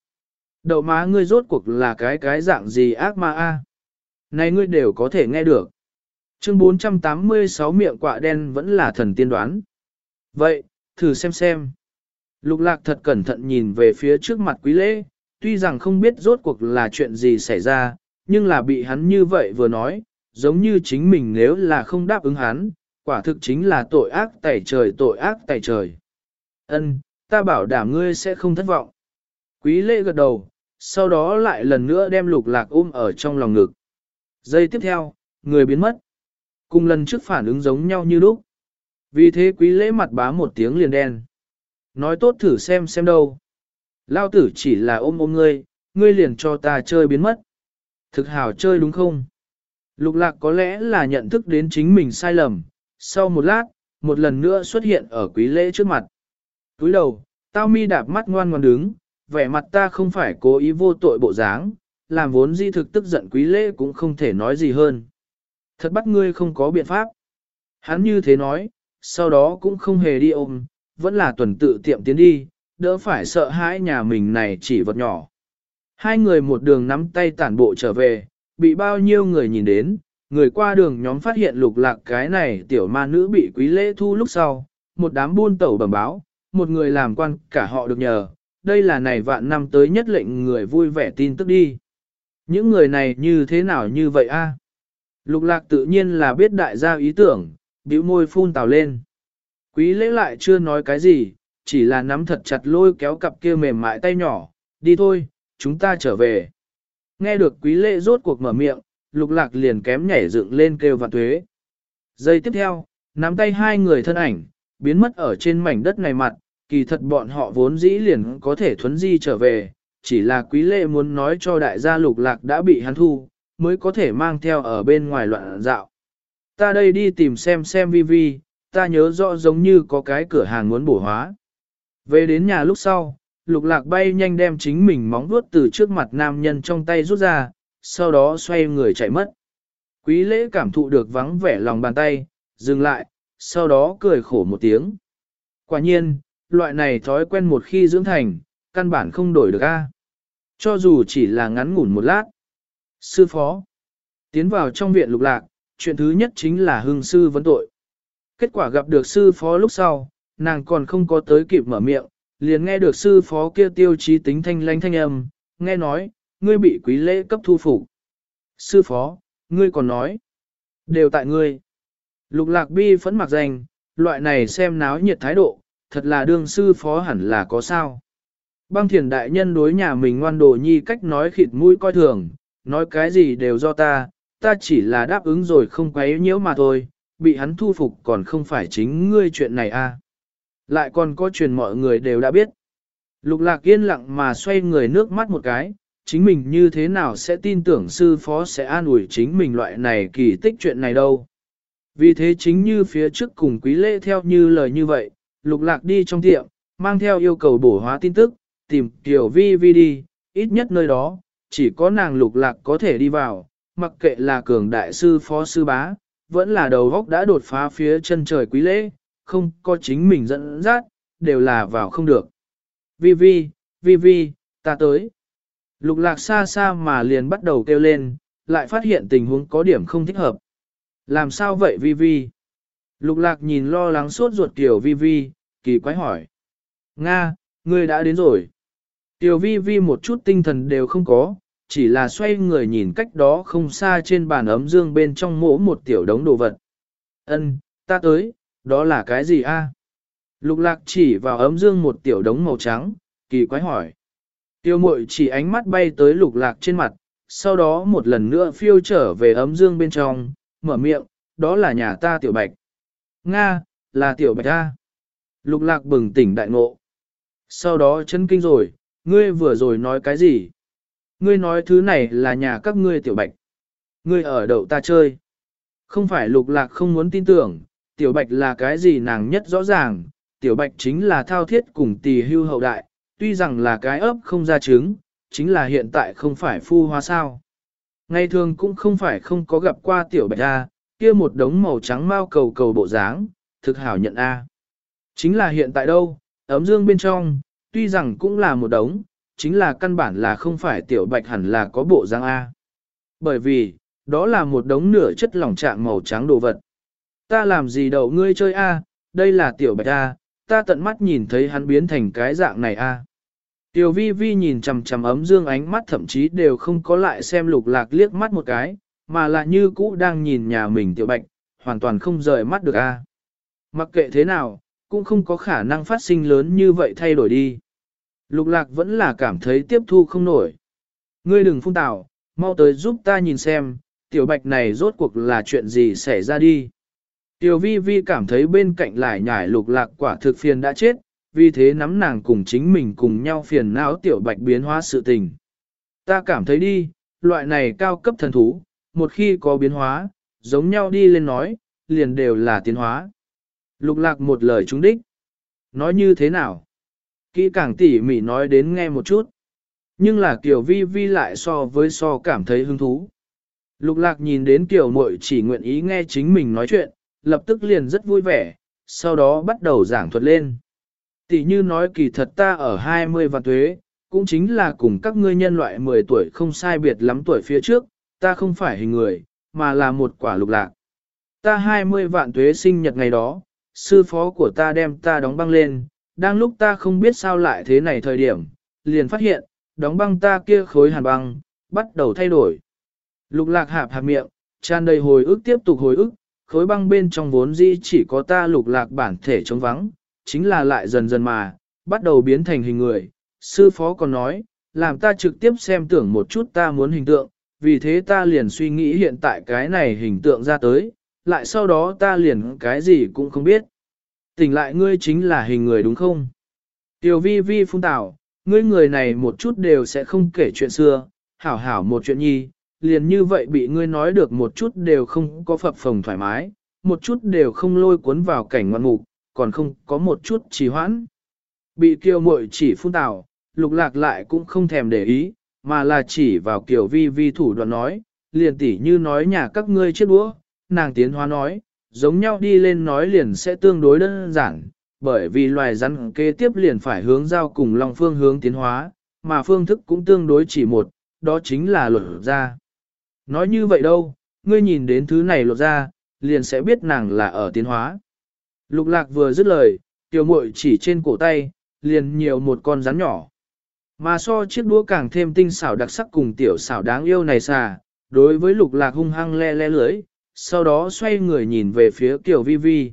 Đậu má ngươi rốt cuộc là cái cái dạng gì ác ma a? Này ngươi đều có thể nghe được. Chương 486 miệng quạ đen vẫn là thần tiên đoán. Vậy, thử xem xem. Lục lạc thật cẩn thận nhìn về phía trước mặt quý lễ, tuy rằng không biết rốt cuộc là chuyện gì xảy ra, nhưng là bị hắn như vậy vừa nói, giống như chính mình nếu là không đáp ứng hắn, quả thực chính là tội ác tẩy trời tội ác tẩy trời. Ân, ta bảo đảm ngươi sẽ không thất vọng. Quý lễ gật đầu, sau đó lại lần nữa đem lục lạc ôm ở trong lòng ngực. Giây tiếp theo, người biến mất. Cùng lần trước phản ứng giống nhau như lúc. Vì thế quý lễ mặt bá một tiếng liền đen. Nói tốt thử xem xem đâu. Lao tử chỉ là ôm ôm ngươi, ngươi liền cho ta chơi biến mất. Thực hảo chơi đúng không? Lục lạc có lẽ là nhận thức đến chính mình sai lầm. Sau một lát, một lần nữa xuất hiện ở quý lễ trước mặt. Túi đầu, tao mi đạp mắt ngoan ngoan đứng, vẻ mặt ta không phải cố ý vô tội bộ dáng, làm vốn di thực tức giận quý lễ cũng không thể nói gì hơn. Thật bắt ngươi không có biện pháp. Hắn như thế nói, sau đó cũng không hề đi ôm, vẫn là tuần tự tiệm tiến đi, đỡ phải sợ hãi nhà mình này chỉ vật nhỏ. Hai người một đường nắm tay tản bộ trở về, bị bao nhiêu người nhìn đến, người qua đường nhóm phát hiện lục lạc cái này tiểu ma nữ bị quý lễ thu lúc sau, một đám buôn tẩu bẩm báo, một người làm quan cả họ được nhờ, đây là này vạn năm tới nhất lệnh người vui vẻ tin tức đi. Những người này như thế nào như vậy a? Lục lạc tự nhiên là biết đại gia ý tưởng, bĩu môi phun tào lên. Quý lễ lại chưa nói cái gì, chỉ là nắm thật chặt lôi kéo cặp kia mềm mại tay nhỏ, đi thôi, chúng ta trở về. Nghe được quý lễ rốt cuộc mở miệng, lục lạc liền kém nhảy dựng lên kêu vạn tuế. Giây tiếp theo, nắm tay hai người thân ảnh, biến mất ở trên mảnh đất này mặt, kỳ thật bọn họ vốn dĩ liền có thể thuấn di trở về, chỉ là quý lệ muốn nói cho đại gia lục lạc đã bị hắn thu, mới có thể mang theo ở bên ngoài loạn dạo. Ta đây đi tìm xem xem vi vi, ta nhớ rõ giống như có cái cửa hàng muốn bổ hóa. Về đến nhà lúc sau, lục lạc bay nhanh đem chính mình móng vuốt từ trước mặt nam nhân trong tay rút ra, sau đó xoay người chạy mất. Quý lễ cảm thụ được vắng vẻ lòng bàn tay, dừng lại, sau đó cười khổ một tiếng. Quả nhiên, loại này thói quen một khi dưỡng thành, căn bản không đổi được a. Cho dù chỉ là ngắn ngủn một lát. Sư phó. Tiến vào trong viện lục lạc, chuyện thứ nhất chính là hưng sư vấn tội. Kết quả gặp được sư phó lúc sau, nàng còn không có tới kịp mở miệng, liền nghe được sư phó kia tiêu chí tính thanh lanh thanh âm, nghe nói, ngươi bị quý lễ cấp thu phục. Sư phó, ngươi còn nói, đều tại ngươi. Lục lạc bi phẫn mặc danh, loại này xem náo nhiệt thái độ, thật là đương sư phó hẳn là có sao. Băng thiền đại nhân đối nhà mình ngoan đồ nhi cách nói khịt mũi coi thường, nói cái gì đều do ta, ta chỉ là đáp ứng rồi không quấy nhiễu mà thôi, bị hắn thu phục còn không phải chính ngươi chuyện này à. Lại còn có chuyện mọi người đều đã biết. Lục lạc yên lặng mà xoay người nước mắt một cái, chính mình như thế nào sẽ tin tưởng sư phó sẽ an ủi chính mình loại này kỳ tích chuyện này đâu. Vì thế chính như phía trước cùng quý lễ theo như lời như vậy, lục lạc đi trong tiệm, mang theo yêu cầu bổ hóa tin tức, tìm kiểu vi vi đi, ít nhất nơi đó, chỉ có nàng lục lạc có thể đi vào, mặc kệ là cường đại sư phó sư bá, vẫn là đầu góc đã đột phá phía chân trời quý lễ, không có chính mình dẫn dắt, đều là vào không được. Vi vi, vi vi, ta tới. Lục lạc xa xa mà liền bắt đầu kêu lên, lại phát hiện tình huống có điểm không thích hợp. Làm sao vậy vi vi? Lục lạc nhìn lo lắng suốt ruột tiểu vi vi, kỳ quái hỏi. Nga, ngươi đã đến rồi. Tiểu vi vi một chút tinh thần đều không có, chỉ là xoay người nhìn cách đó không xa trên bàn ấm dương bên trong mỗ một tiểu đống đồ vật. Ân, ta tới, đó là cái gì a? Lục lạc chỉ vào ấm dương một tiểu đống màu trắng, kỳ quái hỏi. Tiêu mội chỉ ánh mắt bay tới lục lạc trên mặt, sau đó một lần nữa phiêu trở về ấm dương bên trong, mở miệng, đó là nhà ta tiểu bạch. Nga, là tiểu bạch ta. Lục lạc bừng tỉnh đại ngộ. Sau đó chân kinh rồi, ngươi vừa rồi nói cái gì? Ngươi nói thứ này là nhà các ngươi tiểu bạch. Ngươi ở đậu ta chơi. Không phải lục lạc không muốn tin tưởng, tiểu bạch là cái gì nàng nhất rõ ràng, tiểu bạch chính là thao thiết cùng tỳ hưu hậu đại, tuy rằng là cái ấp không ra trứng, chính là hiện tại không phải phu hoa sao. Ngày thường cũng không phải không có gặp qua tiểu bạch A, kia một đống màu trắng mau cầu cầu bộ dáng, thực hảo nhận A. Chính là hiện tại đâu, ấm dương bên trong, tuy rằng cũng là một đống, chính là căn bản là không phải tiểu bạch hẳn là có bộ dáng A. Bởi vì, đó là một đống nửa chất lỏng trạng màu trắng đồ vật. Ta làm gì đậu ngươi chơi A, đây là tiểu bạch A, ta tận mắt nhìn thấy hắn biến thành cái dạng này A. Tiểu vi vi nhìn chằm chằm ấm dương ánh mắt thậm chí đều không có lại xem lục lạc liếc mắt một cái, mà là như cũ đang nhìn nhà mình tiểu bạch, hoàn toàn không rời mắt được a. Mặc kệ thế nào, cũng không có khả năng phát sinh lớn như vậy thay đổi đi. Lục lạc vẫn là cảm thấy tiếp thu không nổi. Ngươi đừng phung tảo, mau tới giúp ta nhìn xem, tiểu bạch này rốt cuộc là chuyện gì xảy ra đi. Tiểu vi vi cảm thấy bên cạnh lại nhải lục lạc quả thực phiền đã chết, vì thế nắm nàng cùng chính mình cùng nhau phiền não tiểu bạch biến hóa sự tình. Ta cảm thấy đi, loại này cao cấp thần thú, một khi có biến hóa, giống nhau đi lên nói, liền đều là tiến hóa. Lục lạc một lời trúng đích. Nói như thế nào? Kỹ càng tỉ mỉ nói đến nghe một chút. Nhưng là kiểu vi vi lại so với so cảm thấy hứng thú. Lục lạc nhìn đến kiểu muội chỉ nguyện ý nghe chính mình nói chuyện, lập tức liền rất vui vẻ, sau đó bắt đầu giảng thuật lên. Tỷ như nói kỳ thật ta ở 20 vạn tuế, cũng chính là cùng các ngươi nhân loại 10 tuổi không sai biệt lắm tuổi phía trước, ta không phải hình người, mà là một quả lục lạc. Ta 20 vạn tuế sinh nhật ngày đó, sư phó của ta đem ta đóng băng lên, đang lúc ta không biết sao lại thế này thời điểm, liền phát hiện, đóng băng ta kia khối hàn băng, bắt đầu thay đổi. Lục lạc hạp hạp miệng, tràn đầy hồi ức tiếp tục hồi ức, khối băng bên trong vốn dĩ chỉ có ta lục lạc bản thể trống vắng, chính là lại dần dần mà, bắt đầu biến thành hình người. Sư phó còn nói, làm ta trực tiếp xem tưởng một chút ta muốn hình tượng, vì thế ta liền suy nghĩ hiện tại cái này hình tượng ra tới, lại sau đó ta liền cái gì cũng không biết. Tỉnh lại ngươi chính là hình người đúng không? Tiểu vi vi phun tảo, ngươi người này một chút đều sẽ không kể chuyện xưa, hảo hảo một chuyện nhi, liền như vậy bị ngươi nói được một chút đều không có phập phồng thoải mái, một chút đều không lôi cuốn vào cảnh ngoạn mục, còn không có một chút trì hoãn. Bị kiều muội chỉ phun tảo, lục lạc lại cũng không thèm để ý, mà là chỉ vào kiểu vi vi thủ đoạn nói, liền tỉ như nói nhà các ngươi chết đũa, nàng tiến hóa nói, giống nhau đi lên nói liền sẽ tương đối đơn giản, bởi vì loài rắn kế tiếp liền phải hướng giao cùng lòng phương hướng tiến hóa, mà phương thức cũng tương đối chỉ một, đó chính là luật ra. Nói như vậy đâu, ngươi nhìn đến thứ này lột ra, liền sẽ biết nàng là ở tiến hóa. Lục lạc vừa dứt lời, tiểu muội chỉ trên cổ tay, liền nhiều một con rắn nhỏ. Mà so chiếc đũa càng thêm tinh xảo đặc sắc cùng tiểu xảo đáng yêu này xà, đối với lục lạc hung hăng le le lưới, sau đó xoay người nhìn về phía tiểu Vi Vi.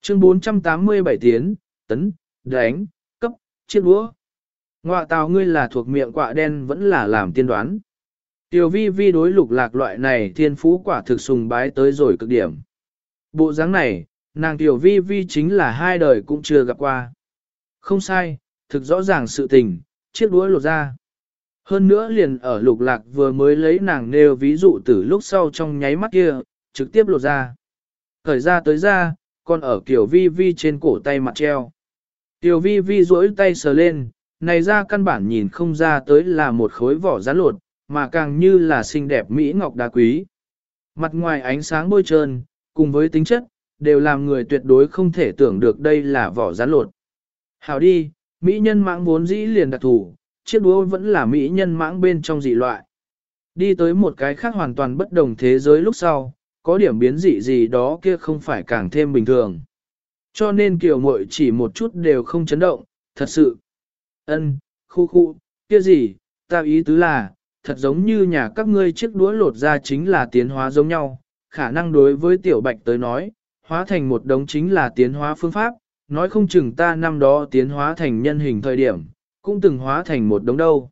Chương 487 tiến, tấn, đánh, cấp, chiếc đũa. Ngoạ tào ngươi là thuộc miệng quạ đen vẫn là làm tiên đoán. Tiểu vi vi đối lục lạc loại này thiên phú quả thực sùng bái tới rồi cực điểm. Bộ dáng này, nàng tiểu vi vi chính là hai đời cũng chưa gặp qua. Không sai, thực rõ ràng sự tình, chiếc đuối lột ra. Hơn nữa liền ở lục lạc vừa mới lấy nàng nêu ví dụ từ lúc sau trong nháy mắt kia, trực tiếp lột ra. Thời ra tới ra, còn ở kiểu vi vi trên cổ tay mặt treo. Tiểu vi vi duỗi tay sờ lên, này ra căn bản nhìn không ra tới là một khối vỏ rán lột, mà càng như là xinh đẹp mỹ ngọc đá quý. Mặt ngoài ánh sáng bôi trơn, cùng với tính chất, đều làm người tuyệt đối không thể tưởng được đây là vỏ rán lột. Hảo đi, mỹ nhân mãng vốn dĩ liền đặc thủ, chiếc đũa vẫn là mỹ nhân mãng bên trong dị loại. Đi tới một cái khác hoàn toàn bất đồng thế giới lúc sau, có điểm biến dị gì đó kia không phải càng thêm bình thường. Cho nên kiều muội chỉ một chút đều không chấn động, thật sự. ân khu khu, kia gì, ta ý tứ là, thật giống như nhà các ngươi chiếc đũa lột ra chính là tiến hóa giống nhau, khả năng đối với tiểu bạch tới nói, hóa thành một đống chính là tiến hóa phương pháp, nói không chừng ta năm đó tiến hóa thành nhân hình thời điểm, cũng từng hóa thành một đống đâu.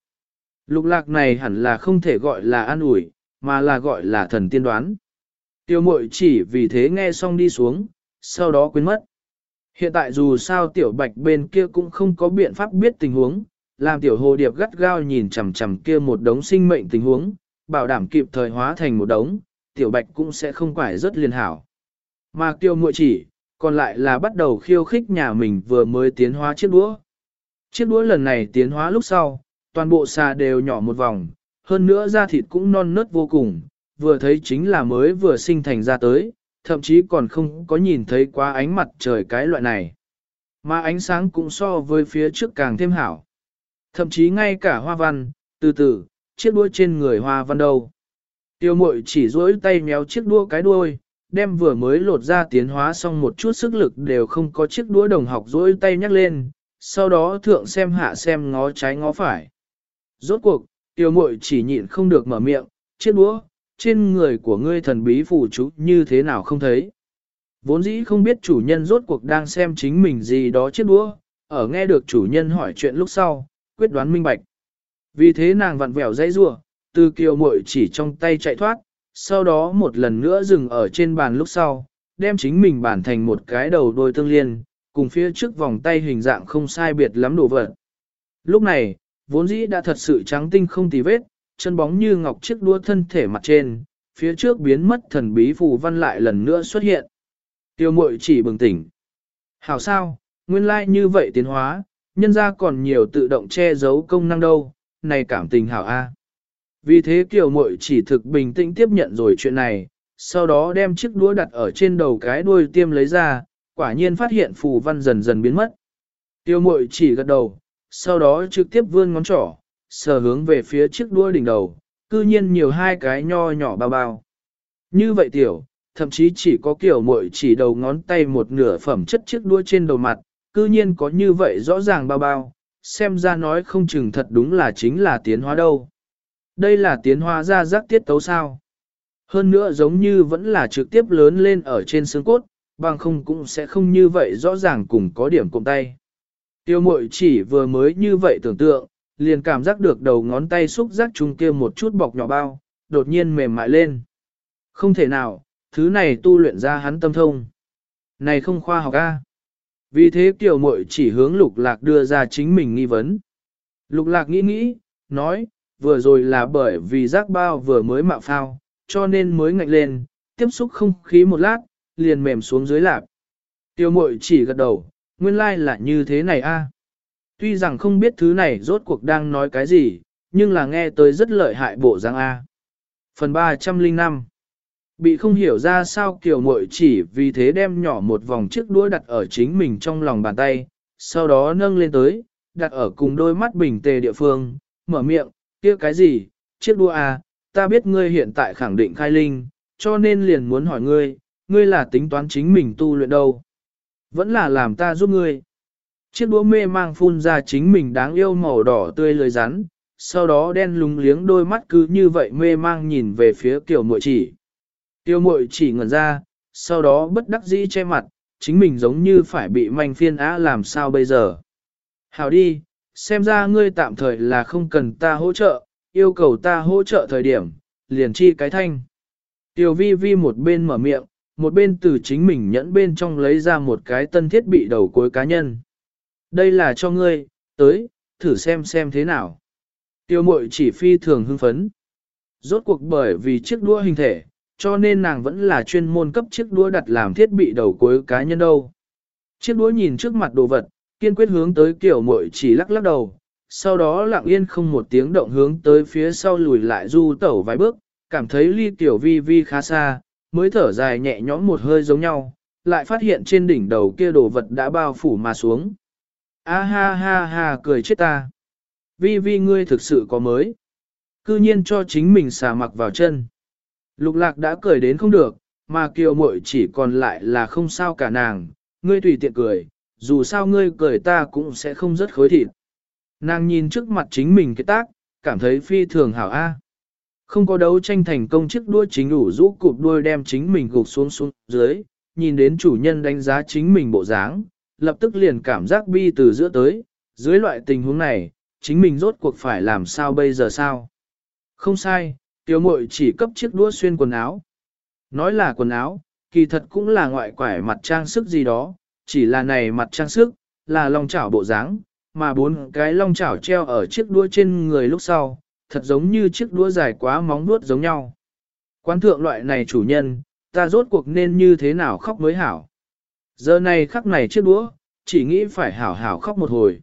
Lục lạc này hẳn là không thể gọi là an ủi, mà là gọi là thần tiên đoán. Tiêu mội chỉ vì thế nghe xong đi xuống, sau đó quên mất. Hiện tại dù sao tiểu bạch bên kia cũng không có biện pháp biết tình huống, làm tiểu hồ điệp gắt gao nhìn chằm chằm kia một đống sinh mệnh tình huống, bảo đảm kịp thời hóa thành một đống, tiểu bạch cũng sẽ không quải rất liên hảo. Mà kiều muội chỉ, còn lại là bắt đầu khiêu khích nhà mình vừa mới tiến hóa chiếc đũa. Chiếc đũa lần này tiến hóa lúc sau, toàn bộ xà đều nhỏ một vòng, hơn nữa da thịt cũng non nớt vô cùng, vừa thấy chính là mới vừa sinh thành ra tới, thậm chí còn không có nhìn thấy quá ánh mặt trời cái loại này. Mà ánh sáng cũng so với phía trước càng thêm hảo. Thậm chí ngay cả hoa văn, từ từ, chiếc đuôi trên người hoa văn đâu. Tiêu mội chỉ duỗi tay méo chiếc đua cái đuôi, đem vừa mới lột ra tiến hóa xong một chút sức lực đều không có chiếc đũa đồng học dỗi tay nhắc lên, sau đó thượng xem hạ xem ngó trái ngó phải. Rốt cuộc, tiêu muội chỉ nhịn không được mở miệng, chiếc đũa, trên người của ngươi thần bí phù chú như thế nào không thấy. Vốn dĩ không biết chủ nhân rốt cuộc đang xem chính mình gì đó chiếc đũa, ở nghe được chủ nhân hỏi chuyện lúc sau, quyết đoán minh bạch. Vì thế nàng vặn vẹo dây rua, từ kiều muội chỉ trong tay chạy thoát, sau đó một lần nữa dừng ở trên bàn lúc sau, đem chính mình bản thành một cái đầu đôi tương liên, cùng phía trước vòng tay hình dạng không sai biệt lắm đồ vật. Lúc này, vốn dĩ đã thật sự trắng tinh không tì vết, chân bóng như ngọc chiếc đua thân thể mặt trên, phía trước biến mất thần bí phù văn lại lần nữa xuất hiện. Tiêu mội chỉ bừng tỉnh. Hảo sao, nguyên lai like như vậy tiến hóa, nhân ra còn nhiều tự động che giấu công năng đâu, này cảm tình hảo A. Vì thế kiểu mội chỉ thực bình tĩnh tiếp nhận rồi chuyện này, sau đó đem chiếc đũa đặt ở trên đầu cái đuôi tiêm lấy ra, quả nhiên phát hiện phù văn dần dần biến mất. Tiêu mội chỉ gật đầu, sau đó trực tiếp vươn ngón trỏ, sờ hướng về phía chiếc đuôi đỉnh đầu, cư nhiên nhiều hai cái nho nhỏ bao bao. Như vậy tiểu, thậm chí chỉ có kiểu mội chỉ đầu ngón tay một nửa phẩm chất chiếc đuôi trên đầu mặt, cư nhiên có như vậy rõ ràng bao bao, xem ra nói không chừng thật đúng là chính là tiến hóa đâu. Đây là tiến hóa ra giác tiết tấu sao. Hơn nữa giống như vẫn là trực tiếp lớn lên ở trên xương cốt, bằng không cũng sẽ không như vậy rõ ràng cùng có điểm cộng tay. Tiêu mội chỉ vừa mới như vậy tưởng tượng, liền cảm giác được đầu ngón tay xúc giác chung kia một chút bọc nhỏ bao, đột nhiên mềm mại lên. Không thể nào, thứ này tu luyện ra hắn tâm thông. Này không khoa học a. À? Vì thế tiểu Mội chỉ hướng Lục Lạc đưa ra chính mình nghi vấn. Lục Lạc nghĩ nghĩ, nói, vừa rồi là bởi vì giác bao vừa mới mạo phao, cho nên mới ngạnh lên, tiếp xúc không khí một lát, liền mềm xuống dưới lạp. Tiêu mội chỉ gật đầu, nguyên lai like là như thế này a. Tuy rằng không biết thứ này rốt cuộc đang nói cái gì, nhưng là nghe tới rất lợi hại bộ dáng A. Phần 305 Bị không hiểu ra sao kiểu mội chỉ vì thế đem nhỏ một vòng chiếc đũa đặt ở chính mình trong lòng bàn tay, sau đó nâng lên tới, đặt ở cùng đôi mắt bình tề địa phương, mở miệng, kia cái gì, chiếc đua à, ta biết ngươi hiện tại khẳng định khai linh, cho nên liền muốn hỏi ngươi, ngươi là tính toán chính mình tu luyện đâu? Vẫn là làm ta giúp ngươi. Chiếc đũa mê mang phun ra chính mình đáng yêu màu đỏ tươi lười rắn, sau đó đen lúng liếng đôi mắt cứ như vậy mê mang nhìn về phía kiểu muội chỉ. tiểu muội chỉ ngẩn ra, sau đó bất đắc dĩ che mặt, chính mình giống như phải bị manh phiên á làm sao bây giờ. hào đi, xem ra ngươi tạm thời là không cần ta hỗ trợ, yêu cầu ta hỗ trợ thời điểm, liền chi cái thanh. Tiêu vi vi một bên mở miệng, một bên từ chính mình nhẫn bên trong lấy ra một cái tân thiết bị đầu cuối cá nhân. Đây là cho ngươi, tới, thử xem xem thế nào. Tiêu mội chỉ phi thường hưng phấn. Rốt cuộc bởi vì chiếc đua hình thể, cho nên nàng vẫn là chuyên môn cấp chiếc đua đặt làm thiết bị đầu cuối cá nhân đâu. Chiếc đũa nhìn trước mặt đồ vật, kiên quyết hướng tới kiểu muội chỉ lắc lắc đầu, sau đó lặng yên không một tiếng động hướng tới phía sau lùi lại du tẩu vài bước, cảm thấy ly tiểu vi vi khá xa, mới thở dài nhẹ nhõm một hơi giống nhau, lại phát hiện trên đỉnh đầu kia đồ vật đã bao phủ mà xuống. A ha ha ha cười chết ta. Vi vi ngươi thực sự có mới. Cư nhiên cho chính mình xà mặc vào chân. Lục lạc đã cười đến không được, mà kiều muội chỉ còn lại là không sao cả nàng, ngươi tùy tiện cười, dù sao ngươi cười ta cũng sẽ không rất khối thịt. Nàng nhìn trước mặt chính mình cái tác, cảm thấy phi thường hảo a. Không có đấu tranh thành công chiếc đuôi chính đủ rũ cụp đuôi đem chính mình gục xuống xuống dưới, nhìn đến chủ nhân đánh giá chính mình bộ dáng, lập tức liền cảm giác bi từ giữa tới, dưới loại tình huống này, chính mình rốt cuộc phải làm sao bây giờ sao? Không sai, Tiểu muội chỉ cấp chiếc đũa xuyên quần áo. Nói là quần áo, kỳ thật cũng là ngoại quải mặt trang sức gì đó, chỉ là này mặt trang sức, là long chảo bộ dáng, mà bốn cái long chảo treo ở chiếc đuôi trên người lúc sau, thật giống như chiếc đuôi dài quá móng vuốt giống nhau. Quan thượng loại này chủ nhân, ta rốt cuộc nên như thế nào khóc mới hảo. Giờ này khắc này chiếc đũa, chỉ nghĩ phải hảo hảo khóc một hồi.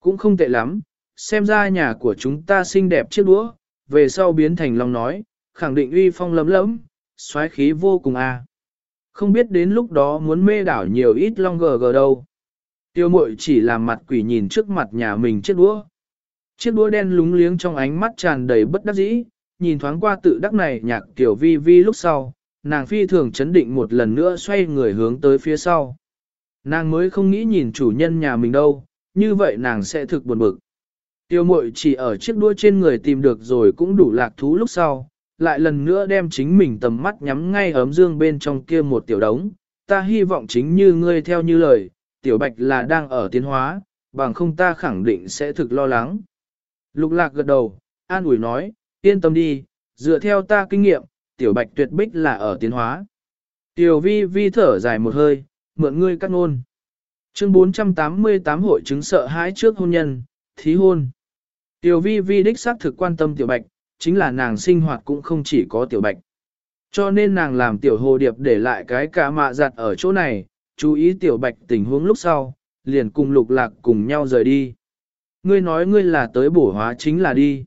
Cũng không tệ lắm, xem ra nhà của chúng ta xinh đẹp chiếc đũa, về sau biến thành long nói, khẳng định uy phong lấm lấm, xoáy khí vô cùng a. Không biết đến lúc đó muốn mê đảo nhiều ít long gờ gờ đâu. Tiêu mội chỉ làm mặt quỷ nhìn trước mặt nhà mình chiếc đũa. Chiếc đũa đen lúng liếng trong ánh mắt tràn đầy bất đắc dĩ, nhìn thoáng qua tự đắc này nhạc tiểu vi vi lúc sau, nàng phi thường chấn định một lần nữa xoay người hướng tới phía sau. Nàng mới không nghĩ nhìn chủ nhân nhà mình đâu, như vậy nàng sẽ thực buồn bực. Tiêu mội chỉ ở chiếc đua trên người tìm được rồi cũng đủ lạc thú lúc sau, lại lần nữa đem chính mình tầm mắt nhắm ngay ấm dương bên trong kia một tiểu đống. Ta hy vọng chính như ngươi theo như lời, tiểu bạch là đang ở tiến hóa, bằng không ta khẳng định sẽ thực lo lắng. Lục lạc gật đầu, an ủi nói, yên tâm đi, dựa theo ta kinh nghiệm, tiểu bạch tuyệt bích là ở tiến hóa. Tiểu vi vi thở dài một hơi, mượn ngươi cắt ngôn. Chương 488 hội chứng sợ hãi trước hôn nhân, thí hôn. Tiểu vi vi đích xác thực quan tâm tiểu bạch, chính là nàng sinh hoạt cũng không chỉ có tiểu bạch. Cho nên nàng làm tiểu hồ điệp để lại cái cả mạ giặt ở chỗ này, chú ý tiểu bạch tình huống lúc sau, liền cùng lục lạc cùng nhau rời đi. Ngươi nói ngươi là tới bổ hóa chính là đi.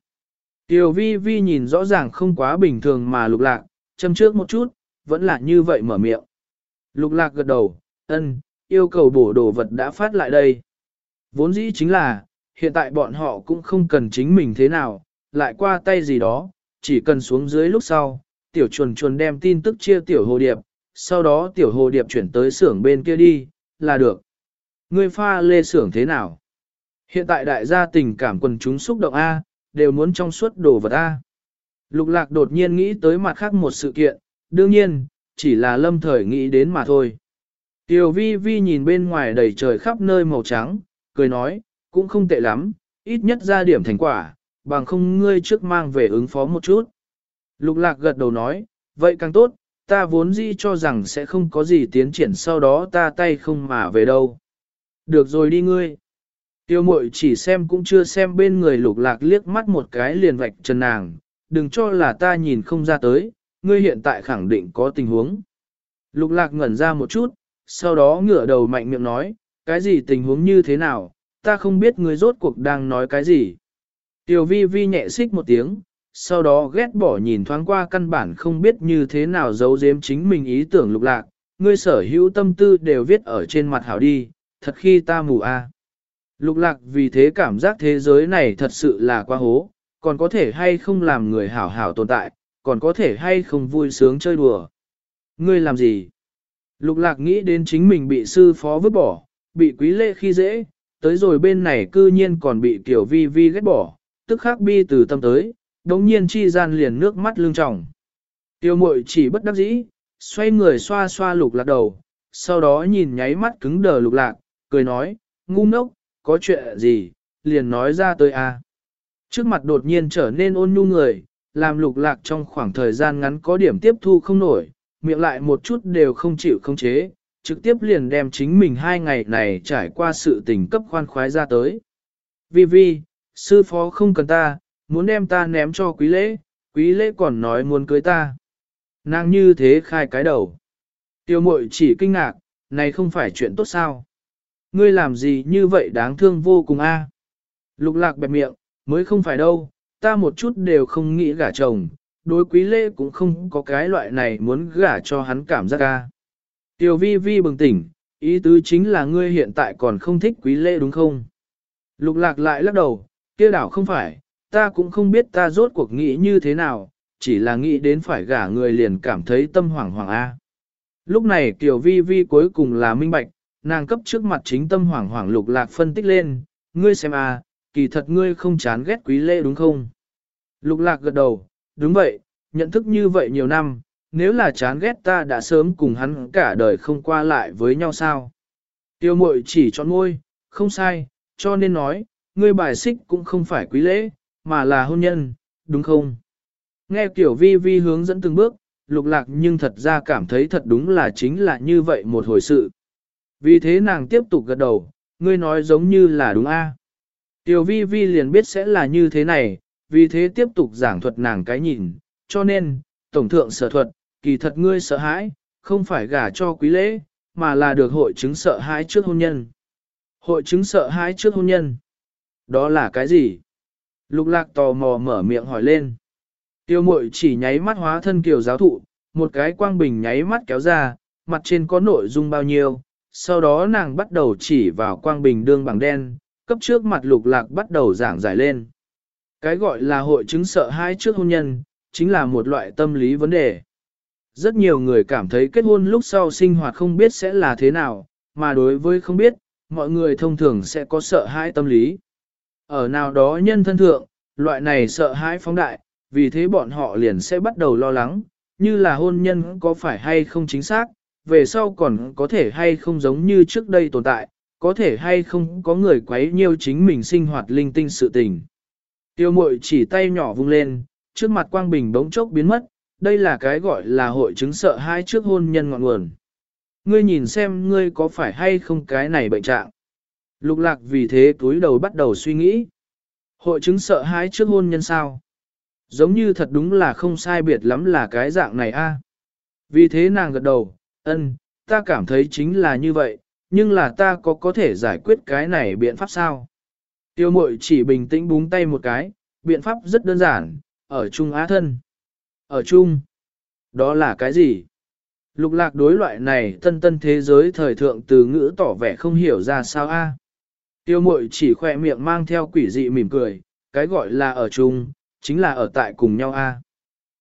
Tiểu vi vi nhìn rõ ràng không quá bình thường mà lục lạc, châm trước một chút, vẫn là như vậy mở miệng. Lục lạc gật đầu, ân, yêu cầu bổ đồ vật đã phát lại đây. Vốn dĩ chính là, hiện tại bọn họ cũng không cần chính mình thế nào, lại qua tay gì đó, chỉ cần xuống dưới lúc sau, tiểu chuồn chuồn đem tin tức chia tiểu hồ điệp, sau đó tiểu hồ điệp chuyển tới xưởng bên kia đi, là được. Ngươi pha lê xưởng thế nào? Hiện tại đại gia tình cảm quần chúng xúc động A, đều muốn trong suốt đồ vật A. Lục lạc đột nhiên nghĩ tới mặt khác một sự kiện, đương nhiên, chỉ là lâm thời nghĩ đến mà thôi. Tiểu vi vi nhìn bên ngoài đầy trời khắp nơi màu trắng, cười nói, cũng không tệ lắm, ít nhất ra điểm thành quả, bằng không ngươi trước mang về ứng phó một chút. Lục lạc gật đầu nói, vậy càng tốt, ta vốn dĩ cho rằng sẽ không có gì tiến triển sau đó ta tay không mà về đâu. Được rồi đi ngươi. Tiêu mội chỉ xem cũng chưa xem bên người lục lạc liếc mắt một cái liền vạch chân nàng, đừng cho là ta nhìn không ra tới, ngươi hiện tại khẳng định có tình huống. Lục lạc ngẩn ra một chút, sau đó ngửa đầu mạnh miệng nói, cái gì tình huống như thế nào, ta không biết ngươi rốt cuộc đang nói cái gì. Tiểu vi vi nhẹ xích một tiếng, sau đó ghét bỏ nhìn thoáng qua căn bản không biết như thế nào giấu giếm chính mình ý tưởng lục lạc, ngươi sở hữu tâm tư đều viết ở trên mặt hảo đi, thật khi ta mù a. Lục lạc vì thế cảm giác thế giới này thật sự là quá hố, còn có thể hay không làm người hảo hảo tồn tại, còn có thể hay không vui sướng chơi đùa. Ngươi làm gì? Lục lạc nghĩ đến chính mình bị sư phó vứt bỏ, bị quý lệ khi dễ, tới rồi bên này cư nhiên còn bị tiểu vi vi ghét bỏ, tức khắc bi từ tâm tới, đống nhiên chi gian liền nước mắt lưng tròng. Tiêu mội chỉ bất đắc dĩ, xoay người xoa xoa lục lạc đầu, sau đó nhìn nháy mắt cứng đờ lục lạc, cười nói, ngu ngốc, có chuyện gì, liền nói ra tôi à. Trước mặt đột nhiên trở nên ôn nhu người, làm lục lạc trong khoảng thời gian ngắn có điểm tiếp thu không nổi, miệng lại một chút đều không chịu không chế, trực tiếp liền đem chính mình hai ngày này trải qua sự tình cấp khoan khoái ra tới. Vi vi, sư phó không cần ta, muốn đem ta ném cho quý lễ, quý lễ còn nói muốn cưới ta. Nàng như thế khai cái đầu. Tiêu mội chỉ kinh ngạc, này không phải chuyện tốt sao. Ngươi làm gì như vậy đáng thương vô cùng a. Lục lạc bẹp miệng, mới không phải đâu, ta một chút đều không nghĩ gả chồng, đối quý lễ cũng không có cái loại này muốn gả cho hắn cảm giác ca. Tiểu vi vi bừng tỉnh, ý tứ chính là ngươi hiện tại còn không thích quý lễ đúng không? Lục lạc lại lắc đầu, kia đảo không phải, ta cũng không biết ta rốt cuộc nghĩ như thế nào, chỉ là nghĩ đến phải gả người liền cảm thấy tâm hoảng hoảng A. Lúc này Kiều vi vi cuối cùng là minh bạch, nàng cấp trước mặt chính tâm hoảng hoảng lục lạc phân tích lên, ngươi xem a, kỳ thật ngươi không chán ghét quý lễ đúng không? Lục lạc gật đầu, đúng vậy, nhận thức như vậy nhiều năm, nếu là chán ghét ta đã sớm cùng hắn cả đời không qua lại với nhau sao. Tiêu mội chỉ chọn ngôi, không sai, cho nên nói, ngươi bài xích cũng không phải quý lễ, mà là hôn nhân, đúng không? Nghe Tiểu vi vi hướng dẫn từng bước, lục lạc nhưng thật ra cảm thấy thật đúng là chính là như vậy một hồi sự. Vì thế nàng tiếp tục gật đầu, ngươi nói giống như là đúng a. Tiểu vi vi liền biết sẽ là như thế này, vì thế tiếp tục giảng thuật nàng cái nhìn, cho nên, tổng thượng sở thuật, kỳ thật ngươi sợ hãi, không phải gả cho quý lễ, mà là được hội chứng sợ hãi trước hôn nhân. Hội chứng sợ hãi trước hôn nhân. Đó là cái gì? Lục lạc tò mò mở miệng hỏi lên. Tiêu mội chỉ nháy mắt hóa thân kiều giáo thụ, một cái quang bình nháy mắt kéo ra, mặt trên có nội dung bao nhiêu, sau đó nàng bắt đầu chỉ vào quang bình đương bằng đen, cấp trước mặt lục lạc bắt đầu giảng giải lên. Cái gọi là hội chứng sợ hãi trước hôn nhân, chính là một loại tâm lý vấn đề. Rất nhiều người cảm thấy kết hôn lúc sau sinh hoạt không biết sẽ là thế nào, mà đối với không biết, mọi người thông thường sẽ có sợ hãi tâm lý. Ở nào đó nhân thân thượng, loại này sợ hãi phóng đại, vì thế bọn họ liền sẽ bắt đầu lo lắng, như là hôn nhân có phải hay không chính xác, về sau còn có thể hay không giống như trước đây tồn tại, có thể hay không có người quấy nhiêu chính mình sinh hoạt linh tinh sự tình. Tiêu mội chỉ tay nhỏ vung lên, trước mặt quang bình bỗng chốc biến mất, đây là cái gọi là hội chứng sợ hai trước hôn nhân ngọn nguồn. Ngươi nhìn xem ngươi có phải hay không cái này bệnh trạng. Lục lạc vì thế túi đầu bắt đầu suy nghĩ. Hội chứng sợ hãi trước hôn nhân sao? Giống như thật đúng là không sai biệt lắm là cái dạng này a. Vì thế nàng gật đầu, ân, ta cảm thấy chính là như vậy, nhưng là ta có có thể giải quyết cái này biện pháp sao? Tiêu mội chỉ bình tĩnh búng tay một cái, biện pháp rất đơn giản, ở chung á thân. Ở chung, đó là cái gì? Lục lạc đối loại này tân tân thế giới thời thượng từ ngữ tỏ vẻ không hiểu ra sao a. Tiêu mội chỉ khỏe miệng mang theo quỷ dị mỉm cười, cái gọi là ở chung, chính là ở tại cùng nhau a.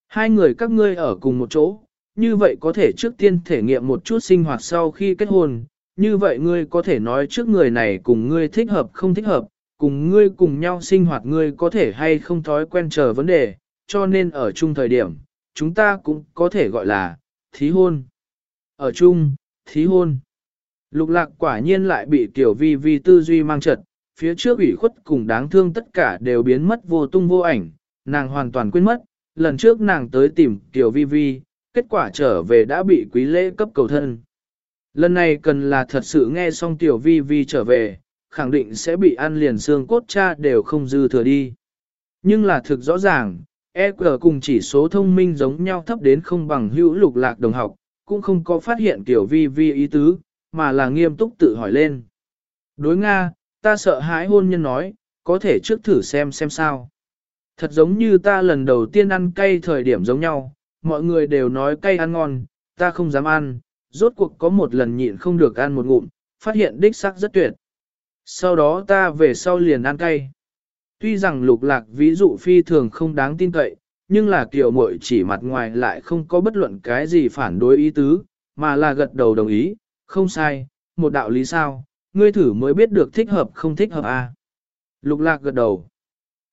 Hai người các ngươi ở cùng một chỗ, như vậy có thể trước tiên thể nghiệm một chút sinh hoạt sau khi kết hôn, như vậy ngươi có thể nói trước người này cùng ngươi thích hợp không thích hợp, cùng ngươi cùng nhau sinh hoạt ngươi có thể hay không thói quen chờ vấn đề, cho nên ở chung thời điểm, chúng ta cũng có thể gọi là thí hôn. Ở chung, thí hôn. Lục lạc quả nhiên lại bị tiểu vi vi tư duy mang trật, phía trước ủy khuất cùng đáng thương tất cả đều biến mất vô tung vô ảnh, nàng hoàn toàn quên mất, lần trước nàng tới tìm tiểu vi vi, kết quả trở về đã bị quý lễ cấp cầu thân. Lần này cần là thật sự nghe xong tiểu vi vi trở về, khẳng định sẽ bị ăn liền xương cốt cha đều không dư thừa đi. Nhưng là thực rõ ràng, EQ cùng chỉ số thông minh giống nhau thấp đến không bằng hữu lục lạc đồng học, cũng không có phát hiện tiểu vi vi ý tứ, mà là nghiêm túc tự hỏi lên. Đối Nga, ta sợ hãi hôn nhân nói, có thể trước thử xem xem sao. Thật giống như ta lần đầu tiên ăn cay thời điểm giống nhau, mọi người đều nói cay ăn ngon, ta không dám ăn, rốt cuộc có một lần nhịn không được ăn một ngụm, phát hiện đích sắc rất tuyệt. Sau đó ta về sau liền ăn cay. Tuy rằng lục lạc ví dụ phi thường không đáng tin cậy, nhưng là kiểu muội chỉ mặt ngoài lại không có bất luận cái gì phản đối ý tứ, mà là gật đầu đồng ý, không sai, một đạo lý sao, ngươi thử mới biết được thích hợp không thích hợp à. Lục lạc gật đầu.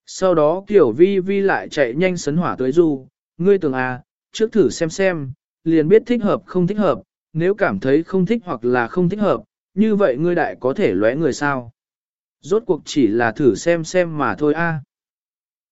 Sau đó kiểu vi vi lại chạy nhanh sấn hỏa tới du, ngươi tưởng à, trước thử xem xem, liền biết thích hợp không thích hợp, nếu cảm thấy không thích hoặc là không thích hợp, như vậy ngươi đại có thể lóe người sao. Rốt cuộc chỉ là thử xem xem mà thôi a.